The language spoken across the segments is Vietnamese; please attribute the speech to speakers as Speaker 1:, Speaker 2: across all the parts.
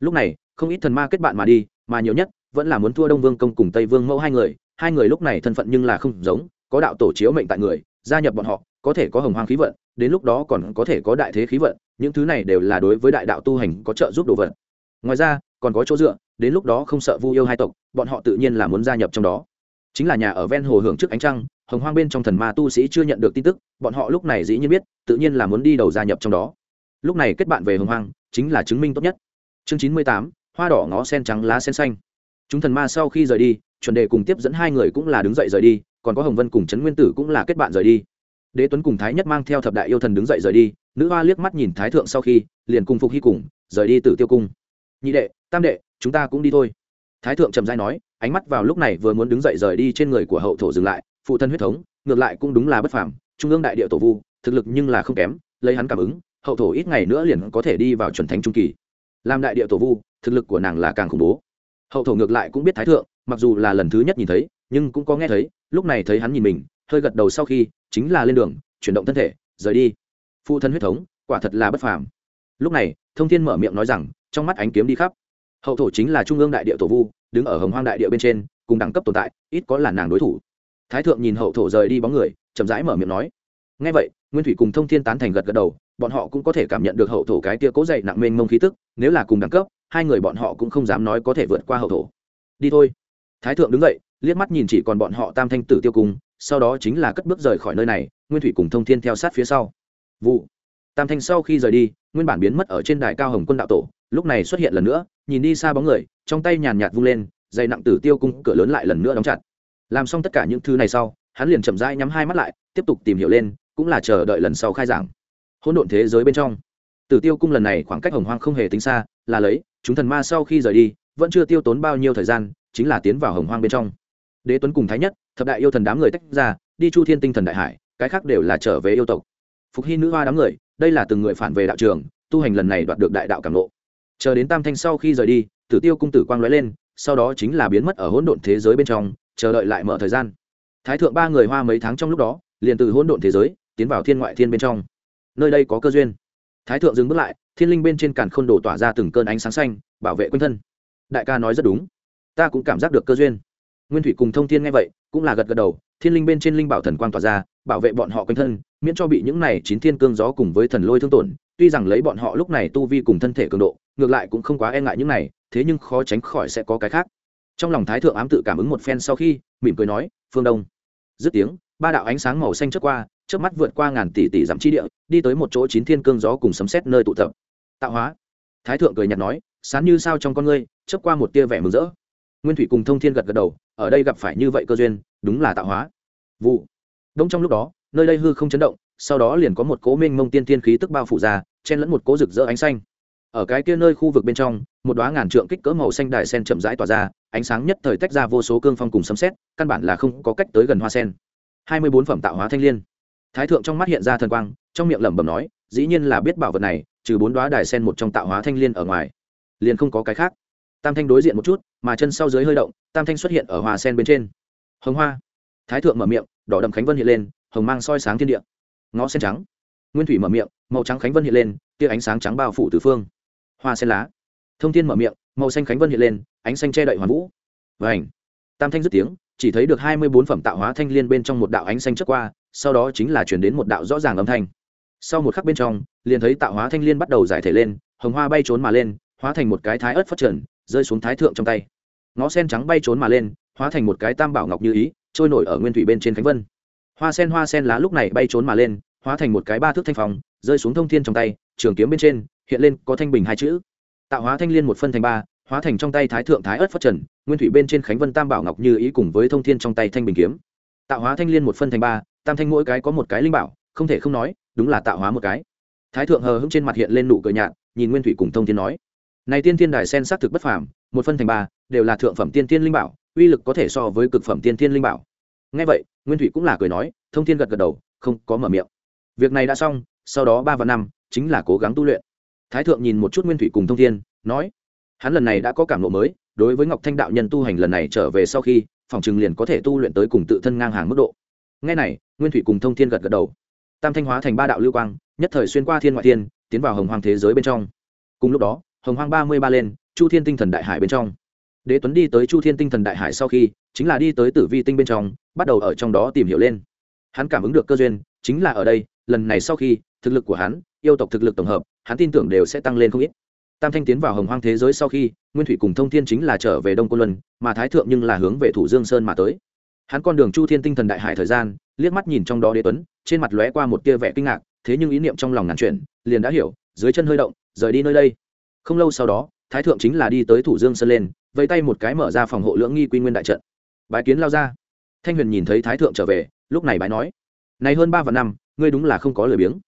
Speaker 1: lúc này, không ít thần ma kết bạn mà đi, mà nhiều nhất vẫn là muốn thua đông vương công cùng tây vương mẫu hai người. Hai người lúc này thân phận nhưng là không giống, có đạo tổ chiếu mệnh tại người, gia nhập bọn họ, có thể có hồng hoang khí vận, đến lúc đó còn có thể có đại thế khí vận, những thứ này đều là đối với đại đạo tu hành có trợ giúp đồ vật. Ngoài ra, còn có chỗ dựa, đến lúc đó không sợ vu yêu hai tộc, bọn họ tự nhiên là muốn gia nhập trong đó. Chính là nhà ở ven hồ hưởng trước ánh trăng, hồng hoang bên trong thần ma tu sĩ chưa nhận được tin tức, bọn họ lúc này dĩ nhiên biết, tự nhiên là muốn đi đầu gia nhập trong đó. Lúc này kết bạn về hồng hoang, chính là chứng minh tốt nhất chương chín mươi tám, hoa đỏ ngó sen trắng lá sen xanh. Chúng thần ma sau khi rời đi, chuẩn đề cùng tiếp dẫn hai người cũng là đứng dậy rời đi, còn có hồng vân cùng trấn nguyên tử cũng là kết bạn rời đi. Đế tuấn cùng thái nhất mang theo thập đại yêu thần đứng dậy rời đi, nữ hoa liếc mắt nhìn thái thượng sau khi, liền cùng phục hy cùng, rời đi từ tiêu cung. Nhị đệ, tam đệ, chúng ta cũng đi thôi. Thái thượng trầm dai nói, ánh mắt vào lúc này vừa muốn đứng dậy rời đi trên người của hậu thổ dừng lại, phụ thân huyết thống, ngược lại cũng đúng là bất phàm, trung ương đại địa tổ vu, thực lực nhưng là không kém, lấy hắn cảm ứng, hậu thổ ít ngày nữa liền có thể đi vào chuẩn thánh trung kỳ làm đại địa tổ vu, thực lực của nàng là càng khủng bố. Hậu thổ ngược lại cũng biết thái thượng, mặc dù là lần thứ nhất nhìn thấy, nhưng cũng có nghe thấy, lúc này thấy hắn nhìn mình, hơi gật đầu sau khi, chính là lên đường, chuyển động thân thể, rời đi. Phụ thân huyết thống, quả thật là bất phàm. Lúc này, thông thiên mở miệng nói rằng, trong mắt ánh kiếm đi khắp. Hậu thổ chính là trung ương đại địa tổ vu, đứng ở hồng hoang đại địa bên trên, cùng đẳng cấp tồn tại, ít có là nàng đối thủ. Thái thượng nhìn hậu thổ rời đi bóng người, chậm rãi mở miệng nói. Ngay vậy nguyên thủy cùng thông thiên tán thành gật gật đầu, bọn họ cũng có thể cảm nhận được hậu thổ cái tia cố dậy nặng mênh mông khí tức, nếu là cùng đẳng cấp, hai người bọn họ cũng không dám nói có thể vượt qua hậu thổ. Đi thôi. Thái thượng đứng dậy, liếc mắt nhìn chỉ còn bọn họ tam thanh tử tiêu cung sau đó chính là cất bước rời khỏi nơi này, nguyên thủy cùng thông thiên theo sát phía sau. Vụ. Tam thanh sau khi rời đi, nguyên bản biến mất ở trên đài cao hồng quân đạo tổ, lúc này xuất hiện lần nữa, nhìn đi xa bóng người, trong tay nhàn nhạt vung lên, dày nặng tử tiêu cung cửa lớn lại lần nữa đóng chặt. Làm xong tất cả những thứ này sau, hắn liền chậm rãi nhắm hai mắt lại, tiếp tục tìm hiểu lên cũng là chờ đợi lần sau khai giảng. Hỗn độn thế giới bên trong. Tử tiêu cung lần này khoảng cách hồng hoang không hề tính xa, là lấy, chúng thần ma sau khi rời đi, vẫn chưa tiêu tốn bao nhiêu thời gian, chính là tiến vào hồng hoang bên trong. Đế tuấn cùng thái nhất, thập đại yêu thần đám người tách ra, đi chu thiên tinh thần đại hải, cái khác đều là trở về yêu tộc. Phục hy nữ hoa đám người, đây là từng người phản về đạo trường, tu hành lần này đoạt được đại đạo cảm lộ chờ đến tam thanh sau khi rời đi, tử tiêu cung tử quang lóe lên, sau đó chính là biến mất ở hỗn độn thế giới bên trong, chờ đợi lại mở thời gian. Thái thượng ba người hoa mấy tháng trong lúc đó, liền từ hỗn độn thế giới tiến vào thiên ngoại thiên bên trong. Nơi đây có cơ duyên. Thái thượng dừng bước lại, thiên linh bên trên càn khôn đổ tỏa ra từng cơn ánh sáng xanh, bảo vệ quanh thân. Đại ca nói rất đúng. Ta cũng cảm giác được cơ duyên. Nguyên thủy cùng thông thiên nghe vậy, cũng là gật gật đầu, thiên linh bên trên linh bảo thần quang tỏa ra, bảo vệ bọn họ quanh thân, miễn cho bị những này chín thiên cương gió cùng với thần lôi thương tổn. Tuy rằng lấy bọn họ lúc này tu vi cùng thân thể cường độ, ngược lại cũng không quá e ngại những này, thế nhưng khó tránh khỏi sẽ có cái khác. Trong lòng thái thượng ám tự cảm ứng một phen sau khi, mỉm cười nói, phương đông. Dứt tiếng, ba đạo ánh sáng màu xanh trước qua trước mắt vượt qua ngàn tỷ tỷ giảm chi địa, đi tới một chỗ chín thiên cương gió cùng sấm xét nơi tụ tập. Tạo hóa. Thái thượng cười nhạt nói, sán như sao trong con ngươi, chớp qua một tia vẻ mừng rỡ. Nguyên thủy cùng thông thiên gật gật đầu, ở đây gặp phải như vậy cơ duyên, đúng là tạo hóa. Vụ. Đông trong lúc đó, nơi đây hư không chấn động, sau đó liền có một cố minh mông tiên tiên khí tức bao phủ ra, chen lẫn một cố rực rỡ ánh xanh. Ở cái kia nơi khu vực bên trong, một đoá ngàn trượng kích cỡ màu xanh đài sen chậm rãi tỏa ra, ánh sáng nhất thời tách ra vô số cương phong cùng sấm xét căn bản là không có cách tới gần hoa sen. Hai mươi bốn phẩm tạo hóa thanh l i ê n thái thượng trong mắt hiện ra thần quang, trong miệng lẩm bẩm nói, dĩ nhiên là biết bảo vật này, trừ bốn đoá đài sen một trong tạo hóa thanh l i ê n ở ngoài, liền không có cái khác. Tam thanh đối diện một chút, mà chân sau dưới hơi động, tam thanh xuất hiện ở hòa sen bên trên. Hồng hoa. Thái thượng mở miệng, đỏ đậm khánh vân hiện lên, hồng mang soi sáng thiên địa. Ngõ sen trắng. Nguyên thủy mở miệng, màu trắng khánh vân hiện lên, tia ánh sáng trắng bao phủ tứ phương. Hoa sen lá. Thông tin mở miệng, màu xanh khánh vân hiện lên, ánh xanh che đậy hoàn vũ. Vảnh tam thanh dứt tiếng, chỉ thấy được hai mươi bốn phẩm tạo hóa thanh liên bên trong một đạo ánh xanh trước qua sau đó chính là chuyển đến một đạo rõ ràng âm thanh. Sau một khắc bên trong liền thấy tạo hóa thanh liên bắt đầu giải thể lên hồng hoa bay trốn mà lên hóa thành một cái thái ớt phát trần, rơi xuống thái thượng trong tay. Ngó sen trắng bay trốn mà lên hóa thành một cái tam bảo ngọc như ý trôi nổi ở nguyên thủy bên trên khánh vân. Hoa sen hoa sen lá lúc này bay trốn mà lên hóa thành một cái ba thước thanh phòng rơi xuống thông thiên trong tay trường kiếm bên trên hiện lên có thanh bình hai chữ. Tạo hóa thanh liên một phân thành ba hóa thành trong tay thái thượng thái ớt phát trần nguyên thủy bên trên khánh vân tam bảo ngọc như ý cùng với thông thiên trong tay thanh bình kiếm. Tạo hóa thanh liên một phân thành ba tam thanh mỗi cái có một cái linh bảo, không thể không nói, đúng là tạo hóa một cái. Thái thượng hờ hững trên mặt hiện lên nụ cười nhạt, nhìn nguyên thủy cùng thông thiên nói, này tiên thiên đài sen xác thực bất phàm, một phân thành ba, đều là thượng phẩm tiên thiên linh bảo, uy lực có thể so với cực phẩm tiên thiên linh bảo. Ngay vậy, nguyên thủy cũng là cười nói, thông thiên gật gật đầu, không có mở miệng. Việc này đã xong, sau đó ba và năm, chính là cố gắng tu luyện. Thái thượng nhìn một chút nguyên thủy cùng thông thiên, nói, hắn lần này đã có cảm lộ mới, đối với ngọc thanh đạo nhân tu hành lần này trở về sau khi, phòng trừng liền có thể tu luyện tới cùng tự thân ngang hàng mức độ ngay này, nguyên thủy cùng thông thiên gật gật đầu. Tam thanh hóa thành ba đạo lưu quang, nhất thời xuyên qua thiên ngoại thiên, tiến vào hồng hoang thế giới bên trong. Cùng lúc đó, hồng hoang ba mươi ba lên, chu thiên tinh thần đại hải bên trong. Đế tuấn đi tới chu thiên tinh thần đại hải sau khi, chính là đi tới tử vi tinh bên trong, bắt đầu ở trong đó tìm hiểu lên. Hắn cảm ứng được cơ duyên, chính là ở đây, lần này sau khi, thực lực của hắn, yêu tộc thực lực tổng hợp, hắn tin tưởng đều sẽ tăng lên không ít. Tam thanh tiến vào hồng hoang thế giới sau khi, nguyên thủy cùng thông thiên chính là trở về đông cô luân, mà thái thượng nhưng là hướng về thủ dương sơn mà tới hắn con đường chu thiên tinh thần đại hải thời gian, liếc mắt nhìn trong đó đế tuấn, trên mặt lóe qua một tia vẻ kinh ngạc, thế nhưng ý niệm trong lòng ngàn chuyển, liền đã hiểu, dưới chân hơi động, rời đi nơi đây. Không lâu sau đó, thái thượng chính là đi tới thủ dương sơn lên, vẫy tay một cái mở ra phòng hộ lưỡng nghi quy nguyên đại trận. Bái kiến lao ra. Thanh huyền nhìn thấy thái thượng trở về, lúc này bái nói, này hơn ba vạn năm, ngươi đúng là không có lời biếng.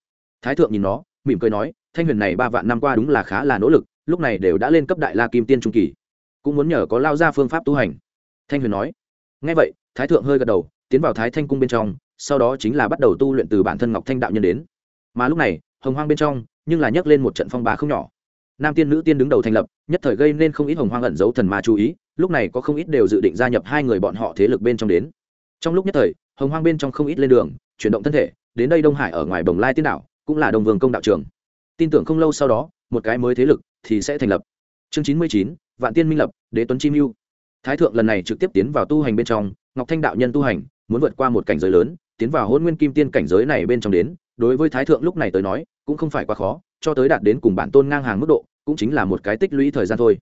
Speaker 1: Thái thượng nhìn nó, mỉm cười nói, thanh huyền này ba vạn năm qua đúng là khá là nỗ lực, lúc này đều đã lên cấp đại la kim tiên trung kỳ, cũng muốn nhờ có lao ra phương pháp tu hành. Thanh huyền nói ngay vậy, thái thượng hơi gật đầu, tiến vào thái thanh cung bên trong, sau đó chính là bắt đầu tu luyện từ bản thân ngọc thanh đạo nhân đến. Mà lúc này, hồng hoang bên trong, nhưng là nhấc lên một trận phong bà không nhỏ. Nam tiên, nữ tiên đứng đầu thành lập, nhất thời gây nên không ít hồng hoang ẩn giấu thần ma chú ý, lúc này có không ít đều dự định gia nhập hai người bọn họ thế lực bên trong đến. Trong lúc nhất thời, hồng hoang bên trong không ít lên đường, chuyển động thân thể, đến đây đông hải ở ngoài bồng lai tiên đảo, cũng là đồng vương công đạo trường. Tin tưởng không lâu sau đó, một cái mới thế lực thì sẽ thành lập. Chương chín mươi chín, vạn tiên minh lập, đế tuấn chi mưu thái thượng lần này trực tiếp tiến vào tu hành bên trong, ngọc thanh đạo nhân tu hành, muốn vượt qua một cảnh giới lớn, tiến vào hôn nguyên kim tiên cảnh giới này bên trong đến, đối với thái thượng lúc này tới nói, cũng không phải quá khó, cho tới đạt đến cùng bản tôn ngang hàng mức độ, cũng chính là một cái tích lũy thời gian thôi.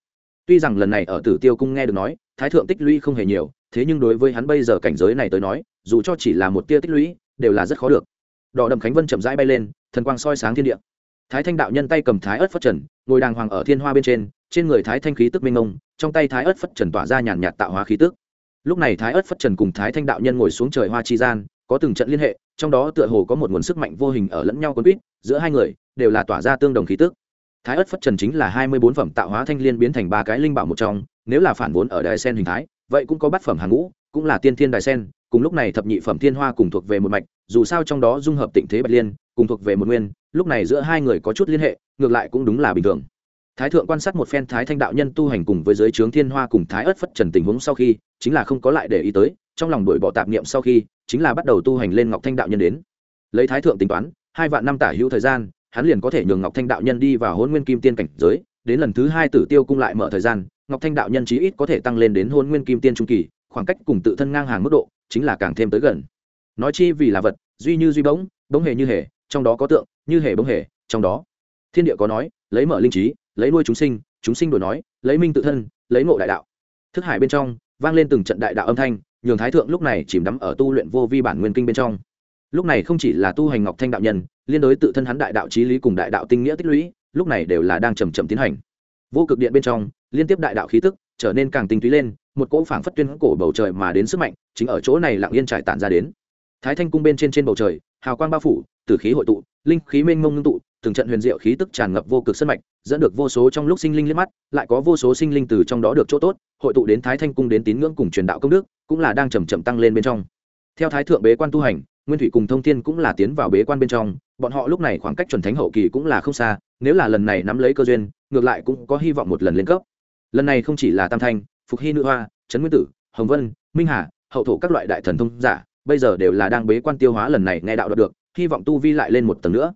Speaker 1: Tuy rằng lần này ở tử tiêu cung nghe được nói, thái thượng tích lũy không hề nhiều, thế nhưng đối với hắn bây giờ cảnh giới này tới nói, dù cho chỉ là một tia tích lũy, đều là rất khó được. Đỏ đầm khánh vân chậm rãi bay lên, thần quang soi sáng thiên địa thái thanh đạo nhân tay cầm thái ớt phất trần, ngồi đàng hoàng ở thiên hoa bên trên trên người thái thanh khí tức minh ngông trong tay thái ớt phất trần tỏa ra nhàn nhạt tạo hóa khí tức. Lúc này thái ớt phất trần cùng thái thanh đạo nhân ngồi xuống trời hoa chi gian, có từng trận liên hệ, trong đó tựa hồ có một nguồn sức mạnh vô hình ở lẫn nhau quân quýt, giữa hai người, đều là tỏa ra tương đồng khí tức. Thái ớt phất trần chính là hai mươi bốn phẩm tạo hóa thanh liên biến thành ba cái linh bảo một trong, nếu là phản vốn ở đài sen hình thái, vậy cũng có bát phẩm hàng ngũ, cũng là tiên thiên đài sen, cùng lúc này thập nhị phẩm thiên hoa cùng thuộc về một mạch, dù sao trong đó dung hợp tịnh thế bạch liên, cùng thuộc về một nguyên lúc này giữa hai người có chút liên hệ, ngược lại cũng đúng là bình thường. Thái thượng quan sát một phen thái thanh đạo nhân tu hành cùng với giới trướng thiên hoa cùng thái ớt phất trần tình huống sau khi, chính là không có lại để ý tới, trong lòng đổi bỏ tạp niệm sau khi, chính là bắt đầu tu hành lên ngọc thanh đạo nhân đến. Lấy thái thượng tính toán, hai vạn năm tả hữu thời gian, hắn liền có thể nhường ngọc thanh đạo nhân đi vào hôn nguyên kim tiên cảnh giới, đến lần thứ hai tử tiêu cung lại mở thời gian, ngọc thanh đạo nhân chí ít có thể tăng lên đến hôn nguyên kim tiên trung kỳ, khoảng cách cùng tự thân ngang hàng mức độ, chính là càng thêm tới gần. Nói chi vì là vật, duy như duy bỗng bỗng hề như hề trong đó có tượng, như hề bông hề, trong đó. Thiên địa có nói, lấy mở linh trí, lấy nuôi chúng sinh chúng sinh đổi nói, lấy minh tự thân, lấy ngộ đại đạo. Thức hải bên trong, vang lên từng trận đại đạo âm thanh, nhường thái thượng lúc này chìm đắm ở tu luyện vô vi bản nguyên kinh bên trong. Lúc này không chỉ là tu hành ngọc thanh đạo nhân, liên đối tự thân hắn đại đạo trí lý cùng đại đạo tinh nghĩa tích lũy, lúc này đều là đang chầm chậm tiến hành. Vô cực điện bên trong, liên tiếp đại đạo khí tức trở nên càng tinh túy lên, một cỗ phảng phất tuyên cổ bầu trời mà đến sức mạnh, chính ở chỗ này lặng yên trải tản ra đến thái thanh cung bên trên trên bầu trời, hào quang bao phủ, tử khí hội tụ, linh khí mênh mông ngưng tụ, từng trận huyền diệu khí tức tràn ngập vô cực sân mạch, dẫn được vô số trong lúc sinh linh liếc mắt, lại có vô số sinh linh từ trong đó được chỗ tốt, hội tụ đến thái thanh cung đến tín ngưỡng cùng truyền đạo công đức, cũng là đang chầm chậm tăng lên bên trong. Theo thái thượng bế quan tu hành, nguyên thủy cùng thông thiên cũng là tiến vào bế quan bên trong, bọn họ lúc này khoảng cách chuẩn thánh hậu kỳ cũng là không xa, nếu là lần này nắm lấy cơ duyên, ngược lại cũng có hy vọng một lần lên cấp. Lần này không chỉ là tam thanh, phục hy nữ hoa, trấn nguyên tử, hồng vân, minh hà, hậu thổ các loại đại thần thông giả bây giờ đều là đang bế quan tiêu hóa lần này nghe đạo đoạt được, hy vọng tu vi lại lên một tầng nữa.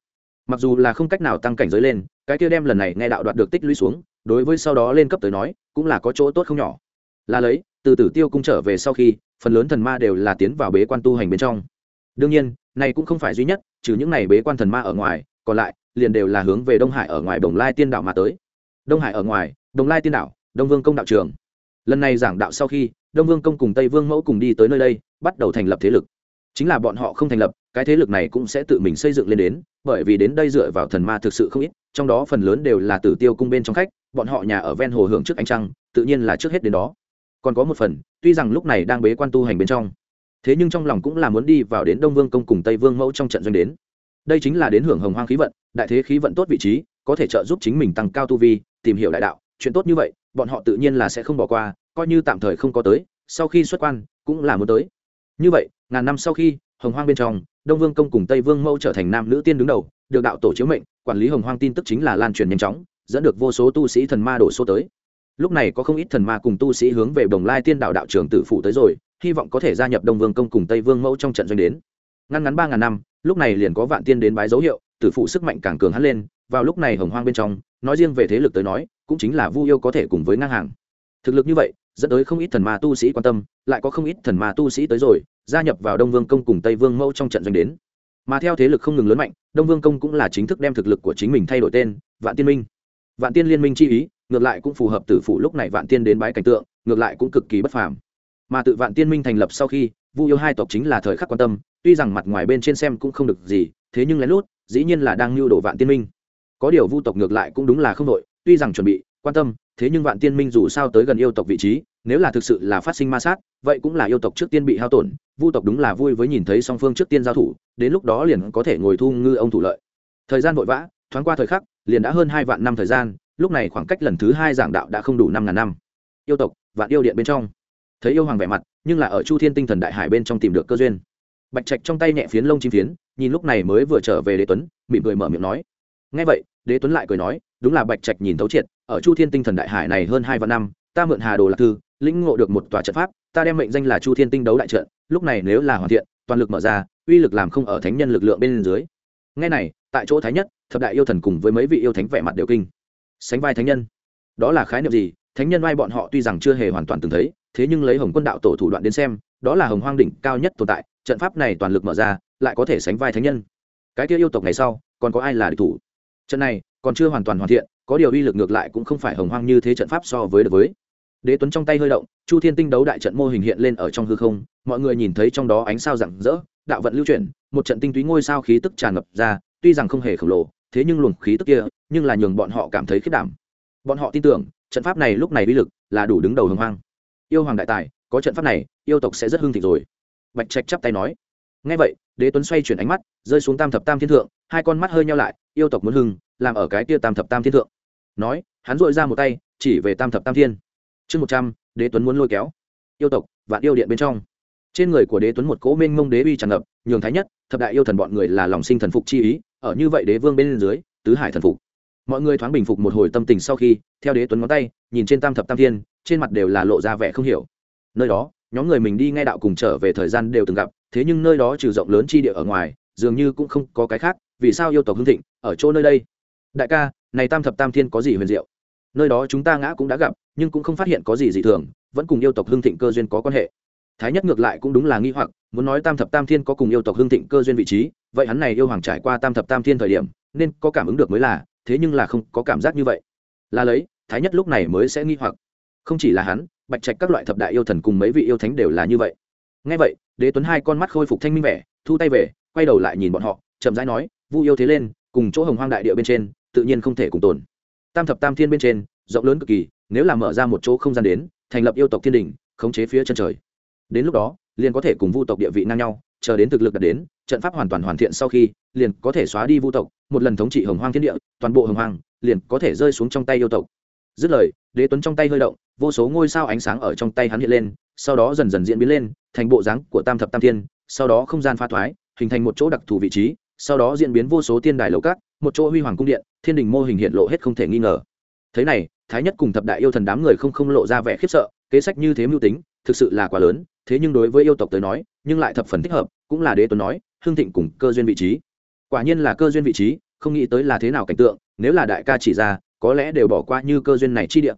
Speaker 1: Mặc dù là không cách nào tăng cảnh giới lên, cái tiêu đem lần này nghe đạo đoạt được tích lũy xuống, đối với sau đó lên cấp tới nói, cũng là có chỗ tốt không nhỏ. Là lấy, từ tử tiêu cung trở về sau khi, phần lớn thần ma đều là tiến vào bế quan tu hành bên trong. Đương nhiên, này cũng không phải duy nhất, trừ những này bế quan thần ma ở ngoài, còn lại, liền đều là hướng về đông hải ở ngoài đồng lai tiên đạo mà tới. Đông hải ở ngoài đồng lai tiên đạo, đông vương công đạo trường. Lần này giảng đạo sau khi đông vương công cùng tây vương mẫu cùng đi tới nơi đây, bắt đầu thành lập thế lực. Chính là bọn họ không thành lập, cái thế lực này cũng sẽ tự mình xây dựng lên đến, bởi vì đến đây dựa vào thần ma thực sự không ít, trong đó phần lớn đều là tử tiêu cung bên trong khách, bọn họ nhà ở ven hồ hưởng trước ánh trăng, tự nhiên là trước hết đến đó. Còn có một phần, tuy rằng lúc này đang bế quan tu hành bên trong, thế nhưng trong lòng cũng là muốn đi vào đến đông vương công cùng tây vương mẫu trong trận doanh đến. Đây chính là đến hưởng hồng hoang khí vận, đại thế khí vận tốt vị trí, có thể trợ giúp chính mình tăng cao tu vi, tìm hiểu đại đạo, chuyện tốt như vậy, bọn họ tự nhiên là sẽ không bỏ qua coi như tạm thời không có tới, sau khi xuất quan, cũng là muốn tới. Như vậy, ngàn năm sau khi, hồng hoang bên trong, đông vương công cùng tây vương mẫu trở thành nam nữ tiên đứng đầu, được đạo tổ chiếu mệnh, quản lý hồng hoang tin tức chính là lan truyền nhanh chóng, dẫn được vô số tu sĩ thần ma đổ số tới. Lúc này có không ít thần ma cùng tu sĩ hướng về đồng lai tiên đạo đạo trường tử phụ tới rồi, hy vọng có thể gia nhập đông vương công cùng tây vương mẫu trong trận doanh đến. Ngăn ngắn ba ngàn năm, lúc này liền có vạn tiên đến bái dấu hiệu, tử phụ sức mạnh càng cường hắn lên, vào lúc này hồng hoang bên trong, nói riêng về thế lực tới nói, cũng chính là vu yêu có thể cùng với ngang hàng. Thực lực như vậy dẫn tới không ít thần ma tu sĩ quan tâm, lại có không ít thần ma tu sĩ tới rồi, gia nhập vào đông vương công cùng tây vương mẫu trong trận doanh đến. Mà theo thế lực không ngừng lớn mạnh, đông vương công cũng là chính thức đem thực lực của chính mình thay đổi tên, vạn tiên minh. Vạn tiên liên minh chi ý, ngược lại cũng phù hợp tử phụ lúc này vạn tiên đến bái cảnh tượng, ngược lại cũng cực kỳ bất phàm. Mà tự vạn tiên minh thành lập sau khi, vu yêu hai tộc chính là thời khắc quan tâm, tuy rằng mặt ngoài bên trên xem cũng không được gì, thế nhưng lén lút, dĩ nhiên là đang lưu đồ vạn tiên minh. Có điều vu tộc ngược lại cũng đúng là không đội, tuy rằng chuẩn bị quan tâm, thế nhưng vạn tiên minh dù sao tới gần yêu tộc vị trí, nếu là thực sự là phát sinh ma sát, vậy cũng là yêu tộc trước tiên bị hao tổn, vu tộc đúng là vui với nhìn thấy song phương trước tiên giao thủ, đến lúc đó liền có thể ngồi thu ngư ông thủ lợi. Thời gian vội vã, thoáng qua thời khắc, liền đã hơn hai vạn năm thời gian, lúc này khoảng cách lần thứ hai giảng đạo đã không đủ năm ngàn năm. Yêu tộc, vạn yêu điện bên trong. Thấy yêu hoàng vẻ mặt, nhưng là ở chu thiên tinh thần đại hải bên trong tìm được cơ duyên. Bạch trạch trong tay nhẹ phiến lông chim phiến, nhìn lúc này mới vừa trở về đế tuấn, mỉm cười mở miệng nói ngay vậy đế tuấn lại cười nói, đúng là bạch trạch nhìn thấu triệt, ở chu thiên tinh thần đại hải này hơn hai vạn năm, ta mượn hà đồ lạc thư, lĩnh ngộ được một tòa trận pháp, ta đem mệnh danh là chu thiên tinh đấu đại trận, lúc này nếu là hoàn thiện, toàn lực mở ra, uy lực làm không ở thánh nhân lực lượng bên dưới. Ngay này, tại chỗ thái nhất, thập đại yêu thần cùng với mấy vị yêu thánh vẻ mặt đều kinh. Sánh vai thánh nhân. Đó là khái niệm gì? Thánh nhân vai bọn họ tuy rằng chưa hề hoàn toàn từng thấy, thế nhưng lấy hồng quân đạo tổ thủ đoạn đến xem, đó là hồng hoang đỉnh cao nhất tồn tại, trận pháp này toàn lực mở ra, lại có thể sánh vai thánh nhân. Cái kia yêu tộc ngày sau, còn có ai là địch thủ? Trận này còn chưa hoàn toàn hoàn thiện, có điều uy lực ngược lại cũng không phải hồng hoang như thế trận pháp so với được với. Đế tuấn trong tay hơi động, chu thiên tinh đấu đại trận mô hình hiện lên ở trong hư không, mọi người nhìn thấy trong đó ánh sao rạng rỡ, đạo vận lưu chuyển, một trận tinh túy ngôi sao khí tức tràn ngập ra, tuy rằng không hề khổng lồ, thế nhưng luồng khí tức kia, nhưng là nhường bọn họ cảm thấy khiết đảm. Bọn họ tin tưởng, trận pháp này lúc này uy lực là đủ đứng đầu hồng hoang. Yêu hoàng đại tài, có trận pháp này, yêu tộc sẽ rất hưng thịnh rồi. Bạch trạch chắp tay nói. Ngay vậy, đế tuấn xoay chuyển ánh mắt, rơi xuống tam thập tam thiên thượng hai con mắt hơi nhau lại, yêu tộc muốn hưng, làm ở cái kia tam thập tam thiên thượng. Nói, hắn dội ra một tay, chỉ về tam thập tam thiên. Chương một trăm, đế tuấn muốn lôi kéo. Yêu tộc, vạn yêu điện bên trong. Trên người của đế tuấn một cỗ minh mông đế uy tràn ngập, nhường thái nhất, thập đại yêu thần bọn người là lòng sinh thần phục chi ý, ở như vậy đế vương bên dưới, tứ hải thần phục. Mọi người thoáng bình phục một hồi tâm tình sau khi, theo đế tuấn ngón tay, nhìn trên tam thập tam thiên, trên mặt đều là lộ ra vẻ không hiểu. Nơi đó, nhóm người mình đi nghe đạo cùng trở về thời gian đều từng gặp, thế nhưng nơi đó trừ rộng lớn chi địa ở ngoài, dường như cũng không có cái khác vì sao yêu tộc hưng thịnh, ở chỗ nơi đây? Đại ca, này tam thập tam thiên có gì huyền diệu? Nơi đó chúng ta ngã cũng đã gặp, nhưng cũng không phát hiện có gì dị thường, vẫn cùng yêu tộc hưng thịnh cơ duyên có quan hệ. Thái nhất ngược lại cũng đúng là nghi hoặc, muốn nói tam thập tam thiên có cùng yêu tộc hưng thịnh cơ duyên vị trí, vậy hắn này yêu hoàng trải qua tam thập tam thiên thời điểm, nên có cảm ứng được mới là, thế nhưng là không có cảm giác như vậy. Là lấy, thái nhất lúc này mới sẽ nghi hoặc. Không chỉ là hắn, bạch trạch các loại thập đại yêu thần cùng mấy vị yêu thánh đều là như vậy. Ngay vậy, đế tuấn hai con mắt khôi phục thanh minh vẻ, thu tay về, quay đầu lại nhìn bọn họ, chậm rãi nói vu yêu thế lên, cùng chỗ hồng hoang đại địa bên trên, tự nhiên không thể cùng tồn. Tam thập tam thiên bên trên, rộng lớn cực kỳ, nếu là mở ra một chỗ không gian đến, thành lập yêu tộc thiên đình, khống chế phía chân trời. Đến lúc đó, liền có thể cùng vu tộc địa vị ngang nhau, chờ đến thực lực đạt đến, trận pháp hoàn toàn hoàn thiện sau khi, liền có thể xóa đi vu tộc, một lần thống trị hồng hoang thiên địa, toàn bộ hồng hoang, liền có thể rơi xuống trong tay yêu tộc. Dứt lời, đế tuấn trong tay hơi động, vô số ngôi sao ánh sáng ở trong tay hắn hiện lên, sau đó dần dần diễn biến lên, thành bộ dáng của tam thập tam thiên, sau đó không gian pha thoái, hình thành một chỗ đặc thù vị trí sau đó diễn biến vô số tiên đài lầu cát, một chỗ huy hoàng cung điện, thiên đình mô hình hiện lộ hết không thể nghi ngờ. Thế này, thái nhất cùng thập đại yêu thần đám người không không lộ ra vẻ khiếp sợ, kế sách như thế mưu tính, thực sự là quá lớn, thế nhưng đối với yêu tộc tới nói, nhưng lại thập phần thích hợp, cũng là đế tuấn nói hương thịnh cùng cơ duyên vị trí. Quả nhiên là cơ duyên vị trí, không nghĩ tới là thế nào cảnh tượng, nếu là đại ca chỉ ra, có lẽ đều bỏ qua như cơ duyên này chi địa.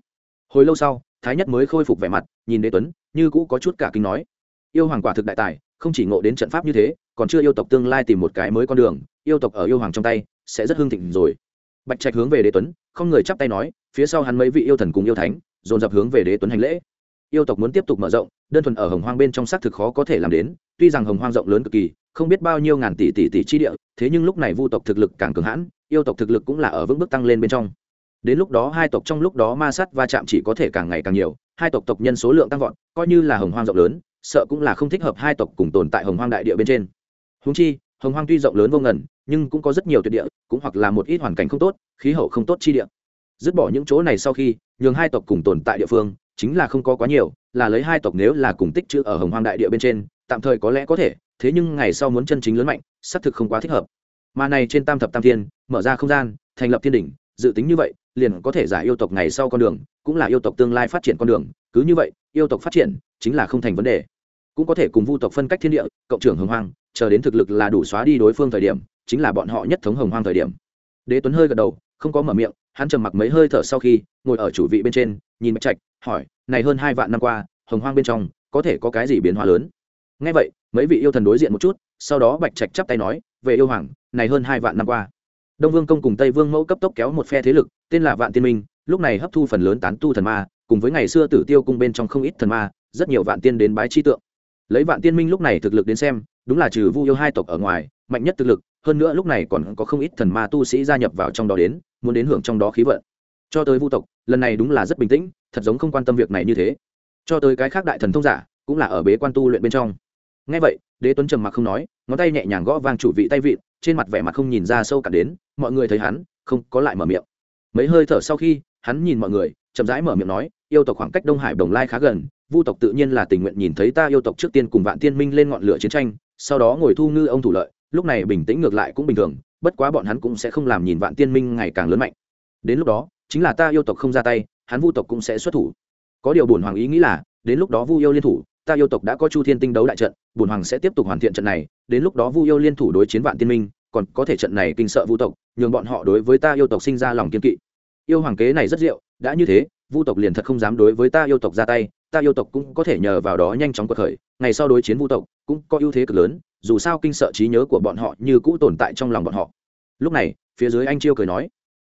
Speaker 1: Hồi lâu sau, thái nhất mới khôi phục vẻ mặt, nhìn đế tuấn, như cũ có chút cả kinh nói yêu hoàng quả thực đại tài, không chỉ ngộ đến trận pháp như thế, còn chưa yêu tộc tương lai tìm một cái mới con đường, yêu tộc ở yêu hoàng trong tay, sẽ rất hưng thịnh rồi. Bạch trạch hướng về đế tuấn, không người chắp tay nói, phía sau hắn mấy vị yêu thần cùng yêu thánh, dồn dập hướng về đế tuấn hành lễ. Yêu tộc muốn tiếp tục mở rộng, đơn thuần ở hồng hoang bên trong xác thực khó có thể làm đến, tuy rằng hồng hoang rộng lớn cực kỳ, không biết bao nhiêu ngàn tỷ tỷ tỷ chi địa, thế nhưng lúc này vu tộc thực lực càng cường hãn, yêu tộc thực lực cũng là ở vững bước tăng lên bên trong. Đến lúc đó hai tộc trong lúc đó ma sát va chạm chỉ có thể càng ngày càng nhiều, hai tộc tộc nhân số lượng tăng vọt, coi như là hồng hoang rộng lớn sợ cũng là không thích hợp hai tộc cùng tồn tại hồng hoang đại địa bên trên. Húng chi, hồng hoang tuy rộng lớn vô ngần, nhưng cũng có rất nhiều tuyệt địa, cũng hoặc là một ít hoàn cảnh không tốt, khí hậu không tốt chi địa. Dứt bỏ những chỗ này sau khi, nhường hai tộc cùng tồn tại địa phương, chính là không có quá nhiều, là lấy hai tộc nếu là cùng tích chữ ở hồng hoang đại địa bên trên, tạm thời có lẽ có thể, thế nhưng ngày sau muốn chân chính lớn mạnh, xác thực không quá thích hợp. Mà này trên tam thập tam thiên, mở ra không gian, thành lập thiên đỉnh, dự tính như vậy, liền có thể giải yêu tộc ngày sau con đường, cũng là yêu tộc tương lai phát triển con đường, cứ như vậy, yêu tộc phát triển, chính là không thành vấn đề cũng có thể cùng vu tộc phân cách thiên địa, cộng trưởng hồng hoang, chờ đến thực lực là đủ xóa đi đối phương thời điểm, chính là bọn họ nhất thống hồng hoang thời điểm. Đế tuấn hơi gật đầu, không có mở miệng, hắn trầm mặc mấy hơi thở sau khi, ngồi ở chủ vị bên trên, nhìn bạch trạch, hỏi, này hơn hai vạn năm qua, hồng hoang bên trong, có thể có cái gì biến hóa lớn? Ngay vậy, mấy vị yêu thần đối diện một chút, sau đó bạch trạch chắp tay nói, về yêu hoàng, này hơn hai vạn năm qua. Đông vương công cùng tây vương mẫu cấp tốc kéo một phe thế lực, tên là vạn tiên minh, lúc này hấp thu phần lớn tán tu thần ma, cùng với ngày xưa tử tiêu cung bên trong không ít thần ma, rất nhiều vạn tiên đến bái chi tượng lấy vạn tiên minh lúc này thực lực đến xem, đúng là trừ vu yêu hai tộc ở ngoài, mạnh nhất thực lực, hơn nữa lúc này còn có không ít thần ma tu sĩ gia nhập vào trong đó đến, muốn đến hưởng trong đó khí vận. Cho tới vu tộc, lần này đúng là rất bình tĩnh, thật giống không quan tâm việc này như thế. Cho tới cái khác đại thần thông giả, cũng là ở bế quan tu luyện bên trong. Ngay vậy, đế tuấn trầm mặc không nói, ngón tay nhẹ nhàng gõ vang chủ vị tay vịn, trên mặt vẻ mặt không nhìn ra sâu cả đến, mọi người thấy hắn, không có lại mở miệng. Mấy hơi thở sau khi, hắn nhìn mọi người, chậm rãi mở miệng nói, yêu tộc khoảng cách đông hải đồng lai khá gần vu tộc tự nhiên là tình nguyện nhìn thấy ta yêu tộc trước tiên cùng vạn tiên minh lên ngọn lửa chiến tranh, sau đó ngồi thu ngư ông thủ lợi, lúc này bình tĩnh ngược lại cũng bình thường, bất quá bọn hắn cũng sẽ không làm nhìn vạn tiên minh ngày càng lớn mạnh. Đến lúc đó, chính là ta yêu tộc không ra tay, hắn vu tộc cũng sẽ xuất thủ. Có điều bổn hoàng ý nghĩ là, đến lúc đó vu yêu liên thủ, ta yêu tộc đã có chu thiên tinh đấu đại trận, bổn hoàng sẽ tiếp tục hoàn thiện trận này, đến lúc đó vu yêu liên thủ đối chiến vạn tiên minh, còn có thể trận này kinh sợ vu tộc, nhường bọn họ đối với ta yêu tộc sinh ra lòng kiên kỵ. Yêu hoàng kế này rất diệu, đã như thế, vu tộc liền thật không dám đối với ta yêu tộc ra tay ta yêu tộc cũng có thể nhờ vào đó nhanh chóng cuộc khởi, ngày sau đối chiến vu tộc cũng có ưu thế cực lớn, dù sao kinh sợ trí nhớ của bọn họ như cũ tồn tại trong lòng bọn họ. Lúc này, phía dưới anh chiêu cười nói,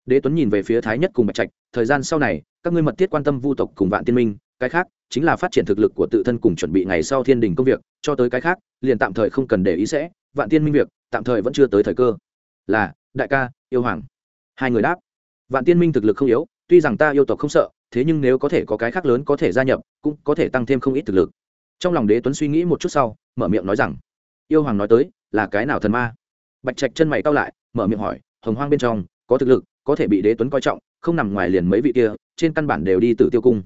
Speaker 1: đế tuấn nhìn về phía thái nhất cùng bạch trạch, thời gian sau này, các ngươi mật thiết quan tâm vu tộc cùng vạn tiên minh, cái khác chính là phát triển thực lực của tự thân cùng chuẩn bị ngày sau thiên đình công việc, cho tới cái khác, liền tạm thời không cần để ý sẽ, vạn tiên minh việc, tạm thời vẫn chưa tới thời cơ. Là, đại ca, yêu hoàng. Hai người đáp, vạn tiên minh thực lực không yếu, tuy rằng ta yêu tộc không sợ thế nhưng nếu có thể có cái khác lớn có thể gia nhập, cũng có thể tăng thêm không ít thực lực. Trong lòng đế tuấn suy nghĩ một chút sau, mở miệng nói rằng, yêu hoàng nói tới, là cái nào thần ma? Bạch trạch chân mày cao lại, mở miệng hỏi, hồng hoang bên trong, có thực lực, có thể bị đế tuấn coi trọng, không nằm ngoài liền mấy vị kia, trên căn bản đều đi từ tiêu cung.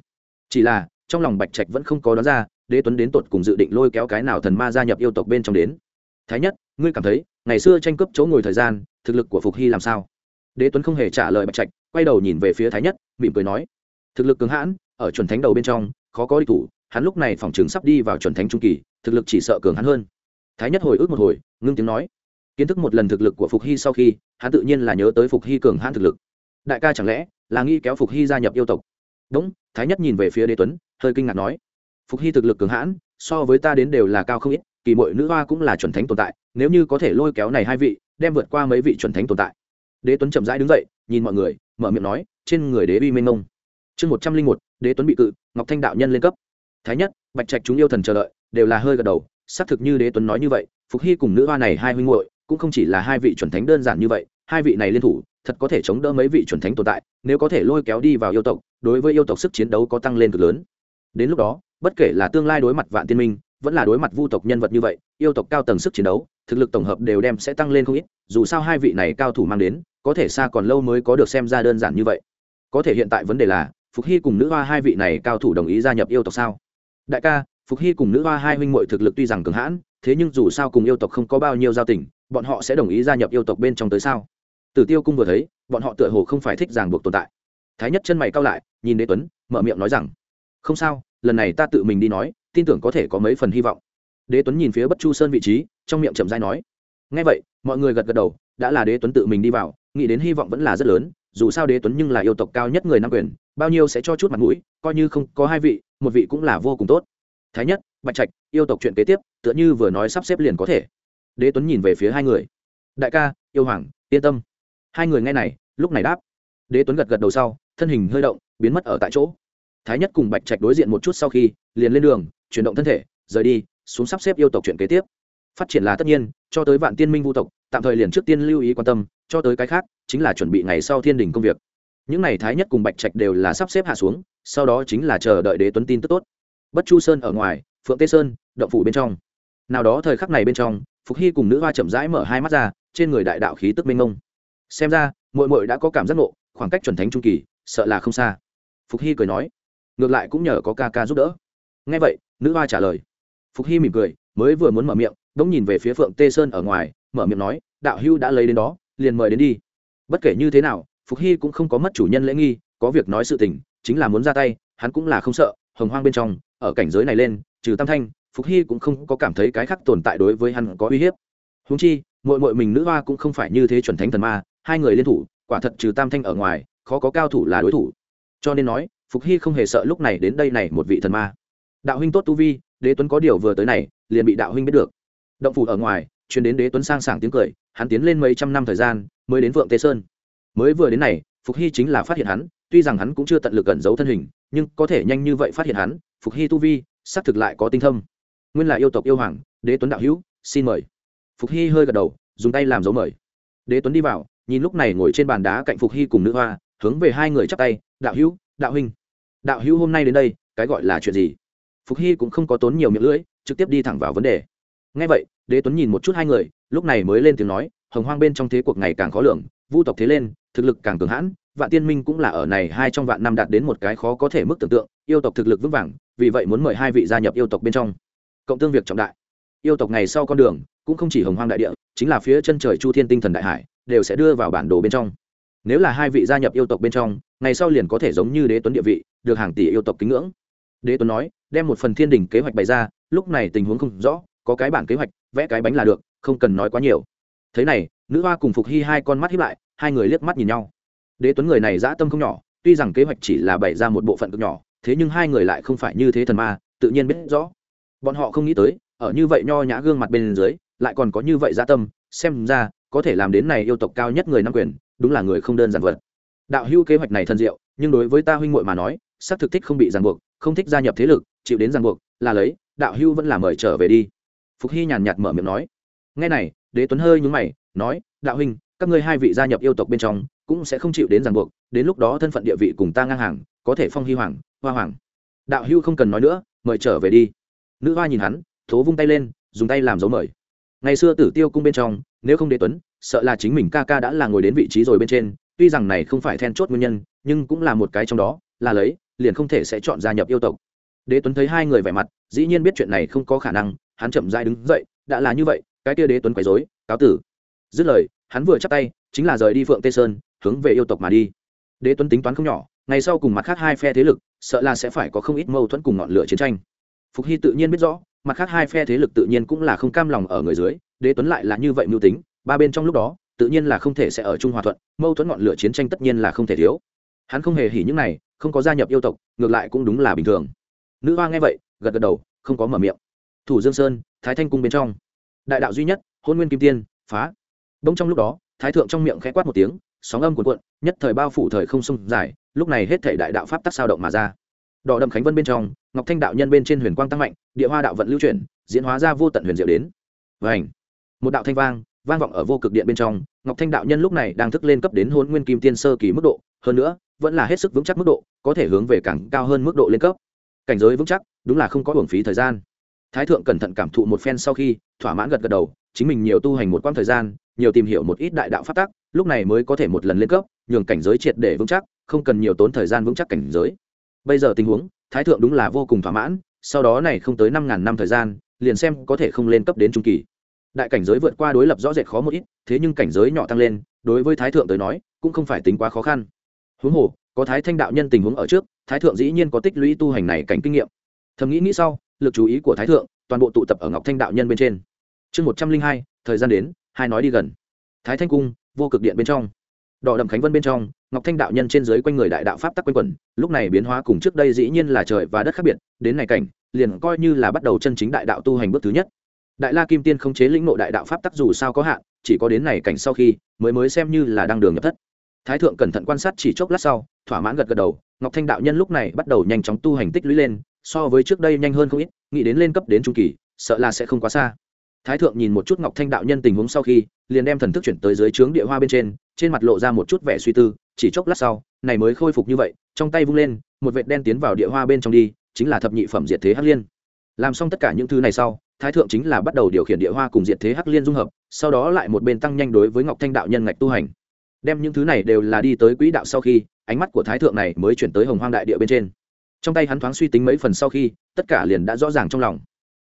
Speaker 1: Chỉ là, trong lòng bạch trạch vẫn không có đoán ra, đế tuấn đến tột cùng dự định lôi kéo cái nào thần ma gia nhập yêu tộc bên trong đến. Thái nhất, ngươi cảm thấy, ngày xưa tranh cướp chỗ ngồi thời gian, thực lực của phục hy làm sao? Đế tuấn không hề trả lời bạch trạch, quay đầu nhìn về phía thái nhất, mỉm cười nói thực lực cứng hãn, ở chuẩn thánh đầu bên trong, khó có đi thủ, hắn lúc này phòng chứng sắp đi vào chuẩn thánh trung kỳ, thực lực chỉ sợ cường hắn hơn. Thái nhất hồi ức một hồi, ngưng tiếng nói. Kiến thức một lần thực lực của phục hy sau khi, hắn tự nhiên là nhớ tới phục hy cường hãn thực lực. Đại ca chẳng lẽ là nghi kéo phục hy gia nhập yêu tộc? Đúng, thái nhất nhìn về phía đế tuấn, hơi kinh ngạc nói. Phục hy thực lực cường hãn, so với ta đến đều là cao không ít, kỳ mội nữ hoa cũng là chuẩn thánh tồn tại, nếu như có thể lôi kéo này hai vị, đem vượt qua mấy vị chuẩn thánh tồn tại. Đế tuấn chậm rãi đứng dậy, nhìn mọi người, mở miệng nói, trên người đế bi mênh mông chương một trăm linh một, đế tuấn bị cự, ngọc thanh đạo nhân lên cấp. Thái nhất, bạch trạch chúng yêu thần chờ đợi, đều là hơi gật đầu, xác thực như đế tuấn nói như vậy, phục hy cùng nữ hoa này hai huynh muội, cũng không chỉ là hai vị chuẩn thánh đơn giản như vậy, hai vị này liên thủ, thật có thể chống đỡ mấy vị chuẩn thánh tồn tại, nếu có thể lôi kéo đi vào yêu tộc, đối với yêu tộc sức chiến đấu có tăng lên cực lớn. Đến lúc đó, bất kể là tương lai đối mặt vạn tiên minh, vẫn là đối mặt vu tộc nhân vật như vậy, yêu tộc cao tầng sức chiến đấu, thực lực tổng hợp đều đem sẽ tăng lên không ít, dù sao hai vị này cao thủ mang đến, có thể xa còn lâu mới có được xem ra đơn giản như vậy. Có thể hiện tại vấn đề là phục hy cùng nữ hoa hai vị này cao thủ đồng ý gia nhập yêu tộc sao? Đại ca, phục hy cùng nữ hoa hai huynh m thực lực tuy rằng cường hãn, thế nhưng dù sao cùng yêu tộc không có bao nhiêu giao tình, bọn họ sẽ đồng ý gia nhập yêu tộc bên trong tới sao? Tử tiêu cung vừa thấy, bọn họ tựa hồ không phải thích ràng buộc tồn tại. Thái nhất chân mày cao lại, nhìn đế tuấn, mở miệng nói rằng, không sao, lần này ta tự mình đi nói, tin tưởng có thể có mấy phần hy vọng. Đế tuấn nhìn phía bất chu sơn vị trí, trong miệng chậm dai nói ngay vậy, mọi người gật gật đầu, đã là đế tuấn tự mình đi vào, nghĩ đến hy vọng vẫn là rất lớn dù sao đế tuấn nhưng là yêu tộc cao nhất người nam quyền, bao nhiêu sẽ cho chút mặt mũi, coi như không có hai vị, một vị cũng là vô cùng tốt. Thái nhất, bạch trạch, yêu tộc chuyện kế tiếp, tựa như vừa nói sắp xếp liền có thể. Đế tuấn nhìn về phía hai người. Đại ca, yêu hoàng, yên tâm. Hai người nghe này, lúc này đáp. Đế tuấn gật gật đầu sau, thân hình hơi động, biến mất ở tại chỗ. Thái nhất cùng bạch trạch đối diện một chút sau khi, liền lên đường, chuyển động thân thể, rời đi, xuống sắp xếp yêu tộc chuyện kế tiếp. Phát triển là tất nhiên, cho tới vạn tiên minh vũ tộc tạm thời liền trước tiên lưu ý quan tâm, cho tới cái khác, chính là chuẩn bị ngày sau thiên đình công việc. Những n à y thái nhất cùng bạch trạch đều là sắp xếp hạ xuống, sau đó chính là chờ đợi đế tuấn tin tức tốt. Bất chu sơn ở ngoài, phượng tê sơn, động phủ bên trong. Nào đó thời khắc này bên trong, phục hy cùng nữ hoa chậm rãi mở hai mắt ra, trên người đại đạo khí tức minh ông xem ra mội mội đã có cảm giác nộ khoảng cách chuẩn thánh trung kỳ, sợ là không xa. Phục hy cười nói, ngược lại cũng nhờ có ca ca giúp đỡ. Ngay vậy, nữ hoa trả lời. Phục hy mỉm cười, mới vừa muốn mở miệng đ ỗ n g nhìn về phía phượng tê sơn ở ngoài mở miệng nói, đạo hưu đã lấy đến đó, liền mời đến đi. Bất kể như thế nào, phục hy cũng không có mất chủ nhân lễ nghi, có việc nói sự tình, chính là muốn ra tay, hắn cũng là không sợ, hồng hoang bên trong, ở cảnh giới này lên, trừ tam thanh, phục hy cũng không có cảm thấy cái khác tồn tại đối với hắn có uy hiếp. Húng chi mội mội mình nữ hoa cũng không phải như thế chuẩn thánh thần ma, hai người liên thủ, quả thật trừ tam thanh ở ngoài, khó có cao thủ là đối thủ. Cho nên nói, phục hy không hề sợ lúc này đến đây này một vị thần ma. Đạo huynh tốt tu vi, đế tuấn có điều vừa tới này, liền bị đạo huynh biết được. Động phủ ở ngoài chuyển đến đế tuấn sang sảng tiếng cười, hắn tiến lên mấy trăm năm thời gian, mới đến vượng tây sơn. Mới vừa đến này, phục hy chính là phát hiện hắn, tuy rằng hắn cũng chưa tận lực cẩn giấu thân hình, nhưng có thể nhanh như vậy phát hiện hắn, phục hy tu vi, xác thực lại có tinh thâm. Nguyên là yêu tộc yêu hoàng, đế tuấn đạo hữu, xin mời. Phục hy hơi gật đầu, dùng tay làm dấu mời. Đế tuấn đi vào, nhìn lúc này ngồi trên bàn đá cạnh phục hy cùng nữ hoa, hướng về hai người chắp tay, đạo hữu, đạo huynh. Đạo hữu hôm nay đến đây, cái gọi là chuyện gì? Phục hy cũng không có tốn nhiều miệng lưỡi, trực tiếp đi thẳng vào vấn đề ngay vậy, đế tuấn nhìn một chút hai người, lúc này mới lên tiếng nói, hồng hoang bên trong thế cuộc ngày càng khó lường, vu tộc thế lên, thực lực càng cường hãn, vạn tiên minh cũng là ở này hai trong vạn năm đạt đến một cái khó có thể mức tưởng tượng, yêu tộc thực lực vững vàng, vì vậy muốn mời hai vị gia nhập yêu tộc bên trong. Cộng tương việc trọng đại. Yêu tộc ngày sau con đường, cũng không chỉ hồng hoang đại địa, chính là phía chân trời chu thiên tinh thần đại hải, đều sẽ đưa vào bản đồ bên trong. Nếu là hai vị gia nhập yêu tộc bên trong, ngày sau liền có thể giống như đế tuấn địa vị, được hàng tỷ yêu tộc kính ngưỡng. Đế tuấn nói, đem một phần thiên đình kế hoạch bày ra, lúc này tình huống không rõ có cái bản kế hoạch, vẽ cái bánh là được, không cần nói quá nhiều. Thế này, nữ hoa cùng phục hy hai con mắt hiếp lại, hai người liếc mắt nhìn nhau. Đế tuấn người này dã tâm không nhỏ, tuy rằng kế hoạch chỉ là bày ra một bộ phận cực nhỏ, thế nhưng hai người lại không phải như thế thần ma, tự nhiên biết rõ. Bọn họ không nghĩ tới, ở như vậy nho nhã gương mặt bên dưới, lại còn có như vậy dã tâm, xem ra, có thể làm đến này yêu tộc cao nhất người nam quyền, đúng là người không đơn giản vật. Đạo hưu kế hoạch này thân diệu, nhưng đối với ta huynh muội mà nói, xác thực thích không bị ràng buộc, không thích gia nhập thế lực, chịu đến ràng buộc, là lấy, đạo hưu vẫn là mời trở về đi phục hy nhàn nhạt mở miệng nói. Ngay này, đế tuấn hơi nhúng mày, nói, đạo huynh, các ngươi hai vị gia nhập yêu tộc bên trong, cũng sẽ không chịu đến ràng buộc, đến lúc đó thân phận địa vị cùng ta ngang hàng, có thể phong hy hoàng, hoa hoàng. Đạo hưu không cần nói nữa, mời trở về đi. Nữ hoa nhìn hắn, thố vung tay lên, dùng tay làm dấu mời. Ngày xưa tử tiêu cung bên trong, nếu không đế tuấn, sợ là chính mình ca ca đã là ngồi đến vị trí rồi bên trên, tuy rằng này không phải then chốt nguyên nhân, nhưng cũng là một cái trong đó, là lấy, liền không thể sẽ chọn gia nhập yêu tộc. Đế tuấn thấy hai người vẻ mặt dĩ nhiên biết chuyện này không có khả năng, hắn chậm dai đứng dậy, đã là như vậy, cái kia đế tuấn quấy dối cáo tử. Dứt lời, hắn vừa chắp tay, chính là rời đi phượng tây sơn, hướng về yêu tộc mà đi. Đế tuấn tính toán không nhỏ, ngày sau cùng mặt khác hai phe thế lực, sợ là sẽ phải có không ít mâu thuẫn cùng ngọn lửa chiến tranh. Phục hy tự nhiên biết rõ, mặt khác hai phe thế lực tự nhiên cũng là không cam lòng ở người dưới, đế tuấn lại là như vậy mưu tính, ba bên trong lúc đó, tự nhiên là không thể sẽ ở chung hòa thuận, mâu thuẫn ngọn lửa chiến tranh tất nhiên là không thể thiếu. Hắn không hề hỉ những này, không có gia nhập yêu tộc, ngược lại cũng đúng là bình thường. Nữ hoa nghe vậy gật gật đầu, không có mở miệng. Thủ dương sơn, thái thanh cung bên trong. Đại đạo duy nhất, hôn nguyên kim tiên, phá. Đông trong lúc đó, thái thượng trong miệng khẽ quát một tiếng, sóng âm cuộn cuộn, nhất thời bao phủ thời không sông dài, lúc này hết thể đại đạo pháp tắc sao động mà ra. Đỏ Đầm khánh vân bên trong, ngọc thanh đạo nhân bên trên huyền quang tăng mạnh, địa hoa đạo vận lưu chuyển, diễn hóa ra vô tận huyền diệu đến. Vảnh một đạo thanh vang vang vọng ở vô cực điện bên trong, ngọc thanh đạo nhân lúc này đang thức lên cấp đến hôn nguyên kim tiên sơ kỳ mức độ, hơn nữa, vẫn là hết sức vững chắc mức độ, có thể hướng về càng cao hơn mức độ lên cấp. Cảnh giới vững chắc đúng là không có hưởng phí thời gian. Thái thượng cẩn thận cảm thụ một phen sau khi, thỏa mãn gật gật đầu, chính mình nhiều tu hành một quãng thời gian, nhiều tìm hiểu một ít đại đạo phát tác lúc này mới có thể một lần lên cấp, nhường cảnh giới triệt để vững chắc, không cần nhiều tốn thời gian vững chắc cảnh giới. Bây giờ tình huống, thái thượng đúng là vô cùng thỏa mãn, sau đó này không tới năm ngàn năm thời gian, liền xem có thể không lên cấp đến trung kỳ. Đại cảnh giới vượt qua đối lập rõ rệt khó một ít, thế nhưng cảnh giới nhỏ tăng lên, đối với thái thượng tới nói, cũng không phải tính quá khó khăn. Huống hồ, có thái thanh đạo nhân tình huống ở trước, thái thượng dĩ nhiên có tích lũy tu hành này cảnh kinh nghiệm thầm nghĩ nghĩ sau, lực chú ý của thái thượng, toàn bộ tụ tập ở ngọc thanh đạo nhân bên trên. Chương một trăm linh hai, thời gian đến, hai nói đi gần. Thái thanh cung, vô cực điện bên trong. Đỏ đậm khánh vân bên trong, ngọc thanh đạo nhân trên dưới quanh người đại đạo pháp tắc quanh quẩn, lúc này biến hóa cùng trước đây dĩ nhiên là trời và đất khác biệt, đến ngày cảnh, liền coi như là bắt đầu chân chính đại đạo tu hành bước thứ nhất. Đại la kim tiên không chế lĩnh nộ đại đạo pháp tắc dù sao có hạn, chỉ có đến này cảnh sau khi, mới mới xem như là đang đường nhập thất. Thái thượng cẩn thận quan sát chỉ chốc lát sau, thỏa mãn gật gật đầu, ngọc thanh đạo nhân lúc này bắt đầu nhanh chóng tu hành tích lũy lên so với trước đây nhanh hơn không ít, nghĩ đến lên cấp đến trung kỳ, sợ là sẽ không quá xa. Thái thượng nhìn một chút ngọc thanh đạo nhân tình huống sau khi, liền đem thần thức chuyển tới dưới trướng địa hoa bên trên trên mặt lộ ra một chút vẻ suy tư, chỉ chốc lát sau, này mới khôi phục như vậy, trong tay vung lên, một vệt đen tiến vào địa hoa bên trong đi, chính là thập nhị phẩm diệt thế hắc liên. Làm xong tất cả những thứ này sau, thái thượng chính là bắt đầu điều khiển địa hoa cùng diệt thế hắc liên dung hợp, sau đó lại một bên tăng nhanh đối với ngọc thanh đạo nhân ngạch tu hành. Đem những thứ này đều là đi tới quỹ đạo sau khi, ánh mắt của thái thượng này mới chuyển tới hồng hoang đại địa bên trên trong tay hắn thoáng suy tính mấy phần sau khi, tất cả liền đã rõ ràng trong lòng.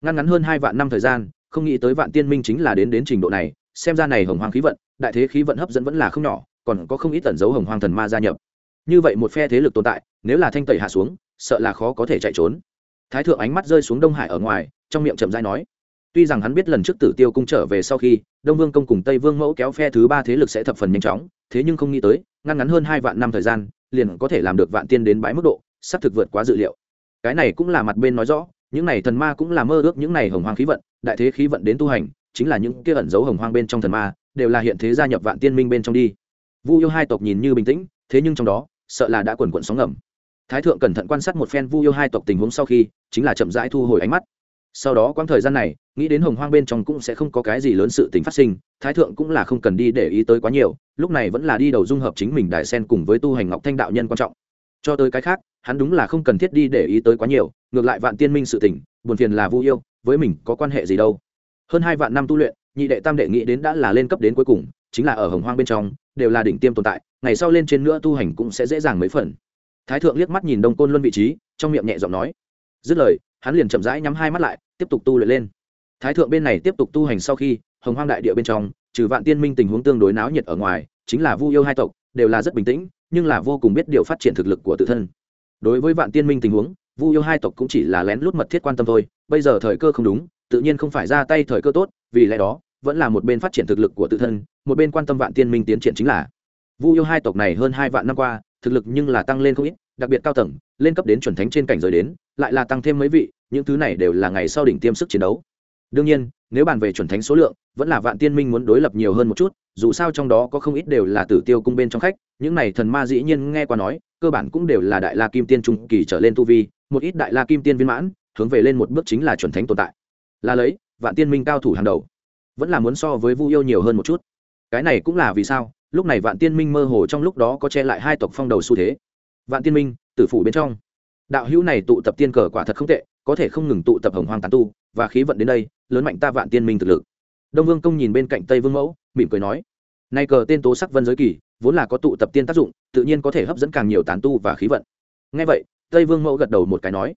Speaker 1: Ngăn ngắn hơn hai vạn năm thời gian, không nghĩ tới vạn tiên minh chính là đến đến trình độ này, xem ra này hồng hoàng khí vận, đại thế khí vận hấp dẫn vẫn là không nhỏ, còn có không ít tẩn dấu hồng hoàng thần ma gia nhập. Như vậy một phe thế lực tồn tại, nếu là thanh tẩy hạ xuống, sợ là khó có thể chạy trốn. Thái thượng ánh mắt rơi xuống đông hải ở ngoài, trong miệng chậm dai nói, tuy rằng hắn biết lần trước tử tiêu cung trở về sau khi, đông vương công cùng tây vương mẫu kéo phe thứ ba thế lực sẽ thập phần nhanh chóng, thế nhưng không nghĩ tới, ngăn ngắn hơn hai vạn năm thời gian, liền có thể làm được vạn tiên đến bãi mức độ sắp thực vượt quá dự liệu. Cái này cũng là mặt bên nói rõ, những này thần ma cũng là mơ ước những này hồng hoang khí vận, đại thế khí vận đến tu hành, chính là những kia ẩn dấu hồng hoang bên trong thần ma, đều là hiện thế gia nhập vạn tiên minh bên trong đi. Vu yêu hai tộc nhìn như bình tĩnh, thế nhưng trong đó, sợ là đã quần quận sóng ngầm. Thái thượng cẩn thận quan sát một phen vu yêu hai tộc tình huống sau khi, chính là chậm rãi thu hồi ánh mắt. Sau đó quãng thời gian này, nghĩ đến hồng hoang bên trong cũng sẽ không có cái gì lớn sự tình phát sinh, thái thượng cũng là không cần đi để ý tới quá nhiều, lúc này vẫn là đi đầu dung hợp chính mình đại sen cùng với tu hành ngọc thanh đạo nhân quan trọng cho tới cái khác, hắn đúng là không cần thiết đi để ý tới quá nhiều, ngược lại vạn tiên minh sự tình, buồn phiền là vu yêu, với mình có quan hệ gì đâu. Hơn hai vạn năm tu luyện, nhị đệ tam đệ nghĩ đến đã là lên cấp đến cuối cùng, chính là ở hồng hoang bên trong, đều là đỉnh tiêm tồn tại, ngày sau lên trên nữa tu hành cũng sẽ dễ dàng mấy phần. Thái thượng liếc mắt nhìn đông côn luân vị trí, trong miệng nhẹ giọng nói. Dứt lời, hắn liền chậm rãi nhắm hai mắt lại, tiếp tục tu luyện lên. Thái thượng bên này tiếp tục tu hành sau khi, hồng hoang đại địa bên trong, trừ vạn tiên minh tình huống tương đối náo nhiệt ở ngoài, chính là vu yêu hai tộc, đều là rất bình tĩnh nhưng là vô cùng biết điều phát triển thực lực của tự thân. Đối với vạn tiên minh tình huống, vu yêu hai tộc cũng chỉ là lén lút mật thiết quan tâm thôi, bây giờ thời cơ không đúng, tự nhiên không phải ra tay thời cơ tốt, vì lẽ đó, vẫn là một bên phát triển thực lực của tự thân, một bên quan tâm vạn tiên minh tiến triển chính là. Vu yêu hai tộc này hơn hai vạn năm qua, thực lực nhưng là tăng lên không ít, đặc biệt cao tầng, lên cấp đến chuẩn thánh trên cảnh giới đến, lại là tăng thêm mấy vị, những thứ này đều là ngày sau đỉnh tiêm sức chiến đấu. Đương nhiên nếu bàn về chuẩn thánh số lượng, vẫn là vạn tiên minh muốn đối lập nhiều hơn một chút, dù sao trong đó có không ít đều là tử tiêu cung bên trong khách, những này thần ma dĩ nhiên nghe qua nói, cơ bản cũng đều là đại la kim tiên trung kỳ trở lên tu vi, một ít đại la kim tiên viên mãn, hướng về lên một bước chính là chuẩn thánh tồn tại. Là lấy, vạn tiên minh cao thủ hàng đầu, vẫn là muốn so với vu yêu nhiều hơn một chút. Cái này cũng là vì sao, lúc này vạn tiên minh mơ hồ trong lúc đó có che lại hai tộc phong đầu xu thế. Vạn tiên minh, tử phủ bên trong. Đạo hữu này tụ tập tiên cờ quả thật không tệ có thể không ngừng tụ tập hồng hoang tán tu, và khí vận đến đây, lớn mạnh ta vạn tiên minh thực lực. Đông vương công nhìn bên cạnh tây vương mẫu, mỉm cười nói, nay cờ tên tố sắc vân giới kỳ, vốn là có tụ tập tiên tác dụng, tự nhiên có thể hấp dẫn càng nhiều tán tu và khí vận. Ngay vậy, tây vương mẫu gật đầu một cái nói.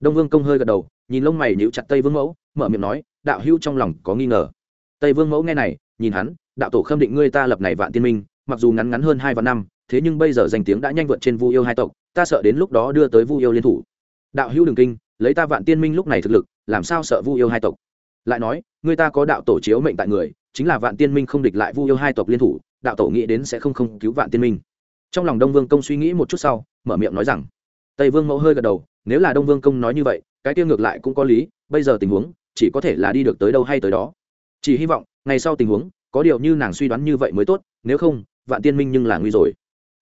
Speaker 1: Đông vương công hơi gật đầu, nhìn lông mày nhíu chặt tây vương mẫu, mở miệng nói, đạo hữu trong lòng có nghi ngờ. Tây vương mẫu nghe này, nhìn hắn, đạo tổ khâm định ngươi ta lập này vạn tiên minh, mặc dù ngắn ngắn hơn hai vạn năm, thế nhưng bây giờ danh tiếng đã nhanh vượt trên vu yêu hai tộc, ta sợ đến lúc đó đưa tới vu yêu liên thủ. Đạo hữu đường kinh lấy ta vạn tiên minh lúc này thực lực, làm sao sợ vu yêu hai tộc? Lại nói người ta có đạo tổ chiếu mệnh tại người, chính là vạn tiên minh không địch lại vu yêu hai tộc liên thủ, đạo tổ nghĩ đến sẽ không không cứu vạn tiên minh. Trong lòng đông vương công suy nghĩ một chút sau, mở miệng nói rằng, tây vương mẫu hơi gật đầu, nếu là đông vương công nói như vậy, cái tiêu ngược lại cũng có lý, bây giờ tình huống, chỉ có thể là đi được tới đâu hay tới đó. Chỉ hy vọng, ngày sau tình huống, có điều như nàng suy đoán như vậy mới tốt, nếu không, vạn tiên minh nhưng là nguy rồi.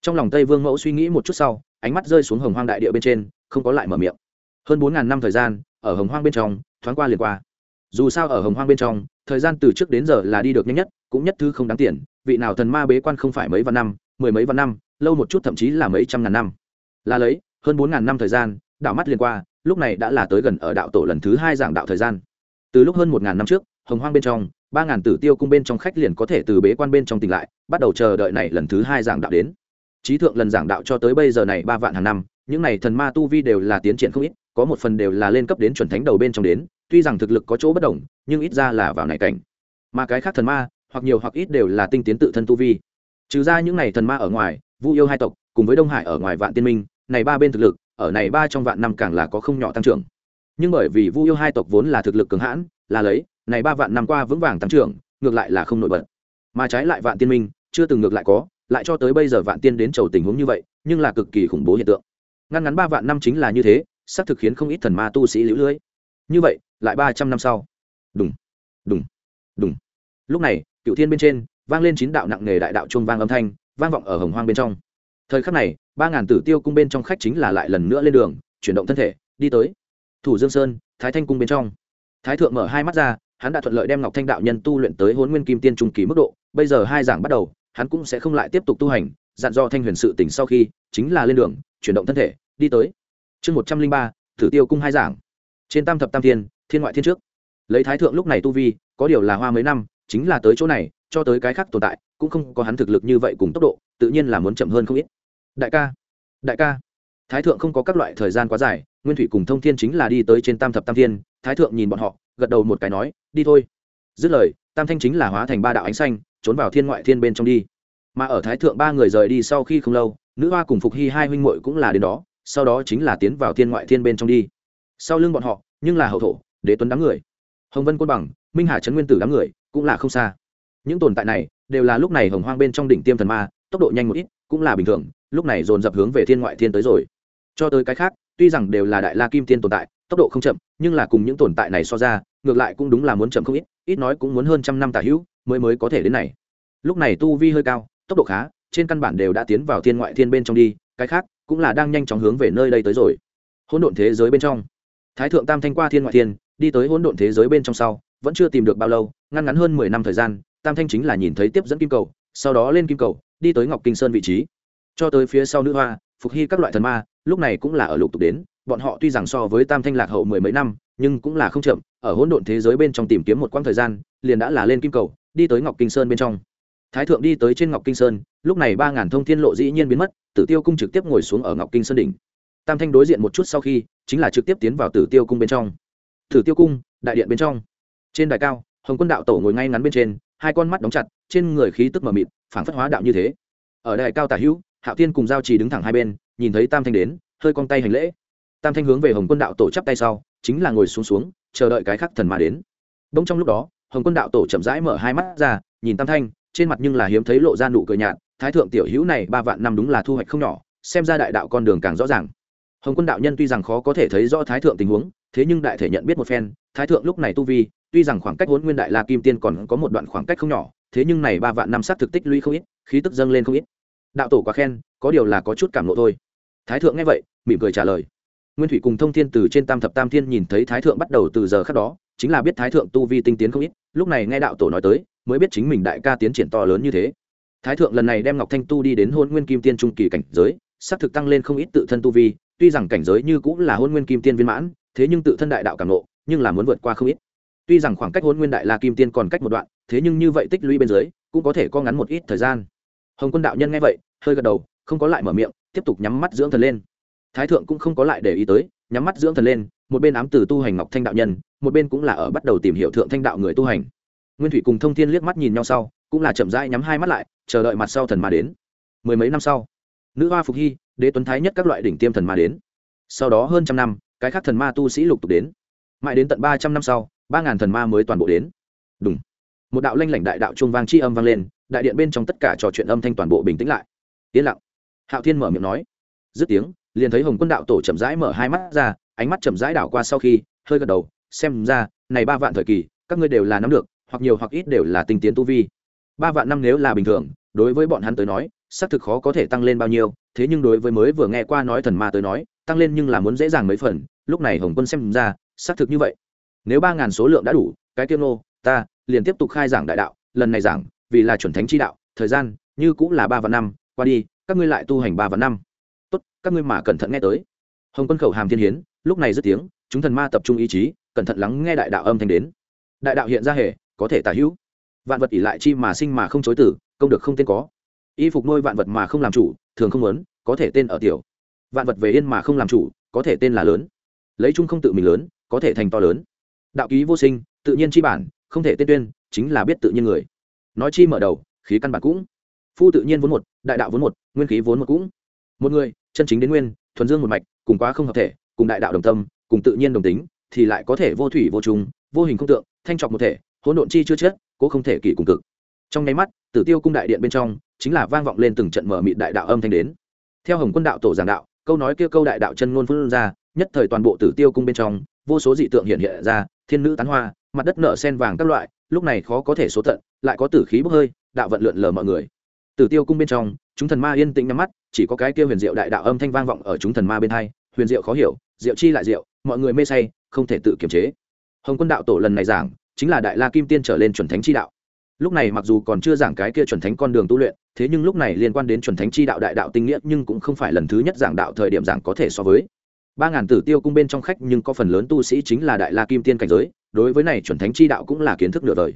Speaker 1: Trong lòng tây vương mẫu suy nghĩ một chút sau, ánh mắt rơi xuống hồng hoang đại địa bên trên, không có lại mở miệng hơn bốn ngàn năm thời gian, ở hồng hoang bên trong, thoáng qua liền qua. Dù sao ở hồng hoang bên trong, thời gian từ trước đến giờ là đi được nhanh nhất, cũng nhất thứ không đáng tiền, vị nào thần ma bế quan không phải mấy vạn năm, mười mấy vạn năm, lâu một chút thậm chí là mấy trăm ngàn năm. Là lấy, hơn bốn ngàn năm thời gian đạo mắt liền qua, lúc này đã là tới gần ở đạo tổ lần thứ hai giảng đạo thời gian. Từ lúc hơn một ngàn năm trước, hồng hoang bên trong, ba ngàn tử tiêu cung bên trong khách liền có thể từ bế quan bên trong tỉnh lại, bắt đầu chờ đợi này lần thứ hai giảng đạo đến. Trí thượng lần giảng đạo cho tới bây giờ này ba vạn hàng năm, những này thần ma tu vi đều là tiến triển không ít có một phần đều là lên cấp đến chuẩn thánh đầu bên trong đến, tuy rằng thực lực có chỗ bất đồng, nhưng ít ra là vào này cảnh. Mà cái khác thần ma, hoặc nhiều hoặc ít đều là tinh tiến tự thân tu vi. Trừ ra những này thần ma ở ngoài, vu yêu hai tộc, cùng với đông hải ở ngoài vạn tiên minh, này ba bên thực lực, ở này ba trong vạn năm càng là có không nhỏ tăng trưởng. Nhưng bởi vì vu yêu hai tộc vốn là thực lực cường hãn, là lấy, này ba vạn năm qua vững vàng tăng trưởng, ngược lại là không nổi bật. Mà trái lại vạn tiên minh, chưa từng ngược lại có, lại cho tới bây giờ vạn tiên đến chầu tình huống như vậy, nhưng là cực kỳ khủng bố hiện tượng. Ngăn ngắn ba vạn năm chính là như thế xác thực khiến không ít thần ma tu sĩ lũ lưới. Như vậy lại ba trăm năm sau. Đùng, đùng, đùng. lúc này cựu thiên bên trên vang lên chín đạo nặng nề đại đạo chuông vang âm thanh vang vọng ở hồng hoang bên trong. Thời khắc này ba ngàn tử tiêu cung bên trong khách chính là lại lần nữa lên đường chuyển động thân thể đi tới. Thủ dương sơn thái thanh cung bên trong. Thái thượng mở hai mắt ra hắn đã thuận lợi đem ngọc thanh đạo nhân tu luyện tới hôn nguyên kim tiên trung kỳ mức độ bây giờ hai giảng bắt đầu hắn cũng sẽ không lại tiếp tục tu hành dặn do thanh huyền sự tỉnh sau khi chính là lên đường chuyển động thân thể đi tới chương một trăm linh ba, thử tiêu cung hai giảng. Trên tam thập tam thiên thiên ngoại thiên trước. Lấy thái thượng lúc này tu vi, có điều là hoa mấy năm, chính là tới chỗ này, cho tới cái khác tồn tại, cũng không có hắn thực lực như vậy cùng tốc độ, tự nhiên là muốn chậm hơn không ít. Đại ca đại ca. Thái thượng không có các loại thời gian quá dài, nguyên thủy cùng thông thiên chính là đi tới trên tam thập tam thiên, thái thượng nhìn bọn họ, gật đầu một cái nói, đi thôi. Dứt lời, tam thanh chính là hóa thành ba đạo ánh xanh, trốn vào thiên ngoại thiên bên trong đi. Mà ở thái thượng ba người rời đi sau khi không lâu, nữ hoa cùng phục hy hai huynh muội cũng là đến đó sau đó chính là tiến vào thiên ngoại thiên bên trong đi. Sau lưng bọn họ, nhưng là hậu thổ, đế tuấn đám người. Hồng vân côn bằng, minh hà trấn nguyên tử đám người, cũng là không xa. Những tồn tại này, đều là lúc này hồng hoang bên trong đỉnh tiêm thần ma, tốc độ nhanh một ít, cũng là bình thường, lúc này dồn dập hướng về thiên ngoại thiên tới rồi. Cho tới cái khác, tuy rằng đều là đại la kim tiên tồn tại, tốc độ không chậm, nhưng là cùng những tồn tại này so ra, ngược lại cũng đúng là muốn chậm không ít ít nói cũng muốn hơn trăm năm tả hữu mới mới có thể đến này. Lúc này tu vi hơi cao, tốc độ khá, trên căn bản đều đã tiến vào thiên ngoại thiên bên trong đi, cái khác cũng là đang nhanh chóng hướng về nơi đây tới rồi. Hỗn độn thế giới bên trong. Thái thượng tam thanh qua thiên ngoại thiên, đi tới hỗn độn thế giới bên trong sau, vẫn chưa tìm được bao lâu, ngăn ngắn hơn mười năm thời gian, tam thanh chính là nhìn thấy tiếp dẫn kim cầu, sau đó lên kim cầu, đi tới ngọc kinh sơn vị trí. Cho tới phía sau nữ hoa, phục hy các loại thần ma, lúc này cũng là ở lục tục đến, bọn họ tuy rằng so với tam thanh lạc hậu mười mấy năm, nhưng cũng là không chậm, ở hỗn độn thế giới bên trong tìm kiếm một quãng thời gian, liền đã là lên kim cầu, đi tới ngọc kinh sơn bên trong thái thượng đi tới trên ngọc kinh sơn, lúc này ba ngàn thông thiên lộ dĩ nhiên biến mất, tử tiêu cung trực tiếp ngồi xuống ở ngọc kinh sơn đỉnh. Tam thanh đối diện một chút sau khi, chính là trực tiếp tiến vào tử tiêu cung bên trong. Tử tiêu cung, đại điện bên trong. Trên đài cao, hồng quân đạo tổ ngồi ngay ngắn bên trên, hai con mắt đóng chặt, trên người khí tức mờ mịt phản phất hóa đạo như thế. Ở đài cao tả hữu, hạo tiên cùng giao trì đứng thẳng hai bên, nhìn thấy tam thanh đến, hơi cong tay hành lễ. Tam thanh hướng về hồng quân đạo tổ chắp tay sau, chính là ngồi xuống xuống, chờ đợi cái khắc thần mà đến. Đông trong lúc đó, hồng quân đạo tổ chậm rãi mở hai mắt ra, nhìn tam thanh trên mặt nhưng là hiếm thấy lộ ra nụ cười nhạt, thái thượng tiểu hữu này ba vạn năm đúng là thu hoạch không nhỏ, xem ra đại đạo con đường càng rõ ràng. Hồng quân đạo nhân tuy rằng khó có thể thấy rõ thái thượng tình huống, thế nhưng đại thể nhận biết một phen, thái thượng lúc này tu vi, tuy rằng khoảng cách huấn nguyên đại la kim tiên còn có một đoạn khoảng cách không nhỏ, thế nhưng này ba vạn năm sát thực tích lũy không ít, khí tức dâng lên không ít. Đạo tổ quá khen, có điều là có chút cảm lộ thôi. Thái thượng nghe vậy, mỉm cười trả lời. Nguyên thủy cùng thông thiên từ trên tam thập tam thiên nhìn thấy thái thượng bắt đầu từ giờ khác đó chính là biết thái thượng tu vi tinh tiến không ít, lúc này nghe đạo tổ nói tới, mới biết chính mình đại ca tiến triển to lớn như thế. Thái thượng lần này đem ngọc thanh tu đi đến hôn nguyên kim tiên trung kỳ cảnh giới s ắ c thực tăng lên không ít tự thân tu vi, tuy rằng cảnh giới như cũng là hôn nguyên kim tiên viên mãn, thế nhưng tự thân đại đạo càng lộ, nhưng là muốn vượt qua không ít. Tuy rằng khoảng cách hôn nguyên đại la kim tiên còn cách một đoạn, thế nhưng như vậy tích lũy bên dưới, cũng có thể có ngắn một ít thời gian. Hồng quân đạo nhân nghe vậy, hơi gật đầu, không có lại mở miệng, tiếp tục nhắm mắt dưỡng thần lên thái thượng cũng không có lại để ý tới, nhắm mắt dưỡng thần lên, một bên ám từ tu hành ngọc thanh đạo nhân, một bên cũng là ở bắt đầu tìm hiểu thượng thanh đạo người tu hành. Nguyên thủy cùng thông thiên liếc mắt nhìn nhau sau, cũng là chậm rãi nhắm hai mắt lại, chờ đợi mặt sau thần mà đến. Mười mấy năm sau, nữ hoa phục hy, đế tuấn thái nhất các loại đỉnh tiêm thần ma đến. Sau đó hơn trăm năm, cái khác thần ma tu sĩ lục tục đến. Mãi đến tận ba trăm năm sau, ba ngàn thần ma mới toàn bộ đến. Đúng một đạo lanh lảnh đại đạo trung vang chi âm vang lên, đại điện bên trong tất cả trò chuyện âm thanh toàn bộ bình tĩnh lại. Yên lặng. Hạo thiên mở miệng nói. Dứt tiếng liền thấy hồng quân đạo tổ chậm rãi mở hai mắt ra, ánh mắt chậm rãi đảo qua sau khi, hơi gật đầu, xem ra, này ba vạn thời kỳ, các ngươi đều là nắm được, hoặc nhiều hoặc ít đều là tinh tiến tu vi. Ba vạn năm nếu là bình thường, đối với bọn hắn tới nói, xác thực khó có thể tăng lên bao nhiêu, thế nhưng đối với mới vừa nghe qua nói thần ma tới nói, tăng lên nhưng là muốn dễ dàng mấy phần, lúc này hồng quân xem ra, xác thực như vậy. Nếu ba ngàn số lượng đã đủ, cái tiêu nô ta, liền tiếp tục khai giảng đại đạo, lần này giảng, vì là chuẩn thánh chi đạo, thời gian, như cũng là ba vạn năm, qua đi, các ngươi lại tu hành ba vạn năm tốt các ngươi mà cẩn thận nghe tới. Hồng quân khẩu hàm thiên hiến lúc này dứt tiếng chúng thần ma tập trung ý chí cẩn thận lắng nghe đại đạo âm thanh đến. Đại đạo hiện ra hề, có thể tả hữu. Vạn vật ỉ lại chi mà sinh mà không chối tử công được không tên có. Y phục nuôi vạn vật mà không làm chủ thường không lớn, có thể tên ở tiểu. Vạn vật về yên mà không làm chủ có thể tên là lớn. Lấy chung không tự mình lớn có thể thành to lớn. Đạo ký vô sinh tự nhiên chi bản không thể tên tuyên chính là biết tự nhiên người. Nói chi mở đầu khí căn bản cũng. Phu tự nhiên vốn một đại đạo vốn một nguyên khí vốn một cũng. Một người chân chính đến nguyên, thuần dương một mạch, cùng quá không hợp thể, cùng đại đạo đồng tâm, cùng tự nhiên đồng tính, thì lại có thể vô thủy vô trùng, vô hình không tượng, thanh trọc một thể, hỗn độn chi chưa chết, cố không thể kỷ cùng cực. Trong nháy mắt, tử tiêu cung đại điện bên trong, chính là vang vọng lên từng trận mở mịt đại đạo âm thanh đến. Theo hồng quân đạo tổ giảng đạo, câu nói kia câu đại đạo chân ngôn phương ra, nhất thời toàn bộ tử tiêu cung bên trong, vô số dị tượng hiện hiện ra, thiên nữ tán hoa, mặt đất nở sen vàng các loại, lúc này khó có thể số tận, lại có tử khí bốc hơi, đạo vận lượn lờ mọi người. Tử tiêu cung bên trong chúng thần ma yên tĩnh nhắm mắt, chỉ có cái kia huyền diệu đại đạo âm thanh vang vọng ở chúng thần ma bên hai, huyền diệu khó hiểu, diệu chi lại diệu, mọi người mê say, không thể tự kiềm chế. Hồng quân đạo tổ lần này giảng, chính là đại la kim tiên trở lên chuẩn thánh chi đạo. Lúc này mặc dù còn chưa giảng cái kia chuẩn thánh con đường tu luyện, thế nhưng lúc này liên quan đến chuẩn thánh chi đạo đại đạo tinh nghĩa nhưng cũng không phải lần thứ nhất giảng đạo thời điểm giảng có thể so với. Ba ngàn tử tiêu cung bên trong khách nhưng có phần lớn tu sĩ chính là đại la kim tiên cảnh giới, đối với này chuẩn thánh chi đạo cũng là kiến thức nửa đời.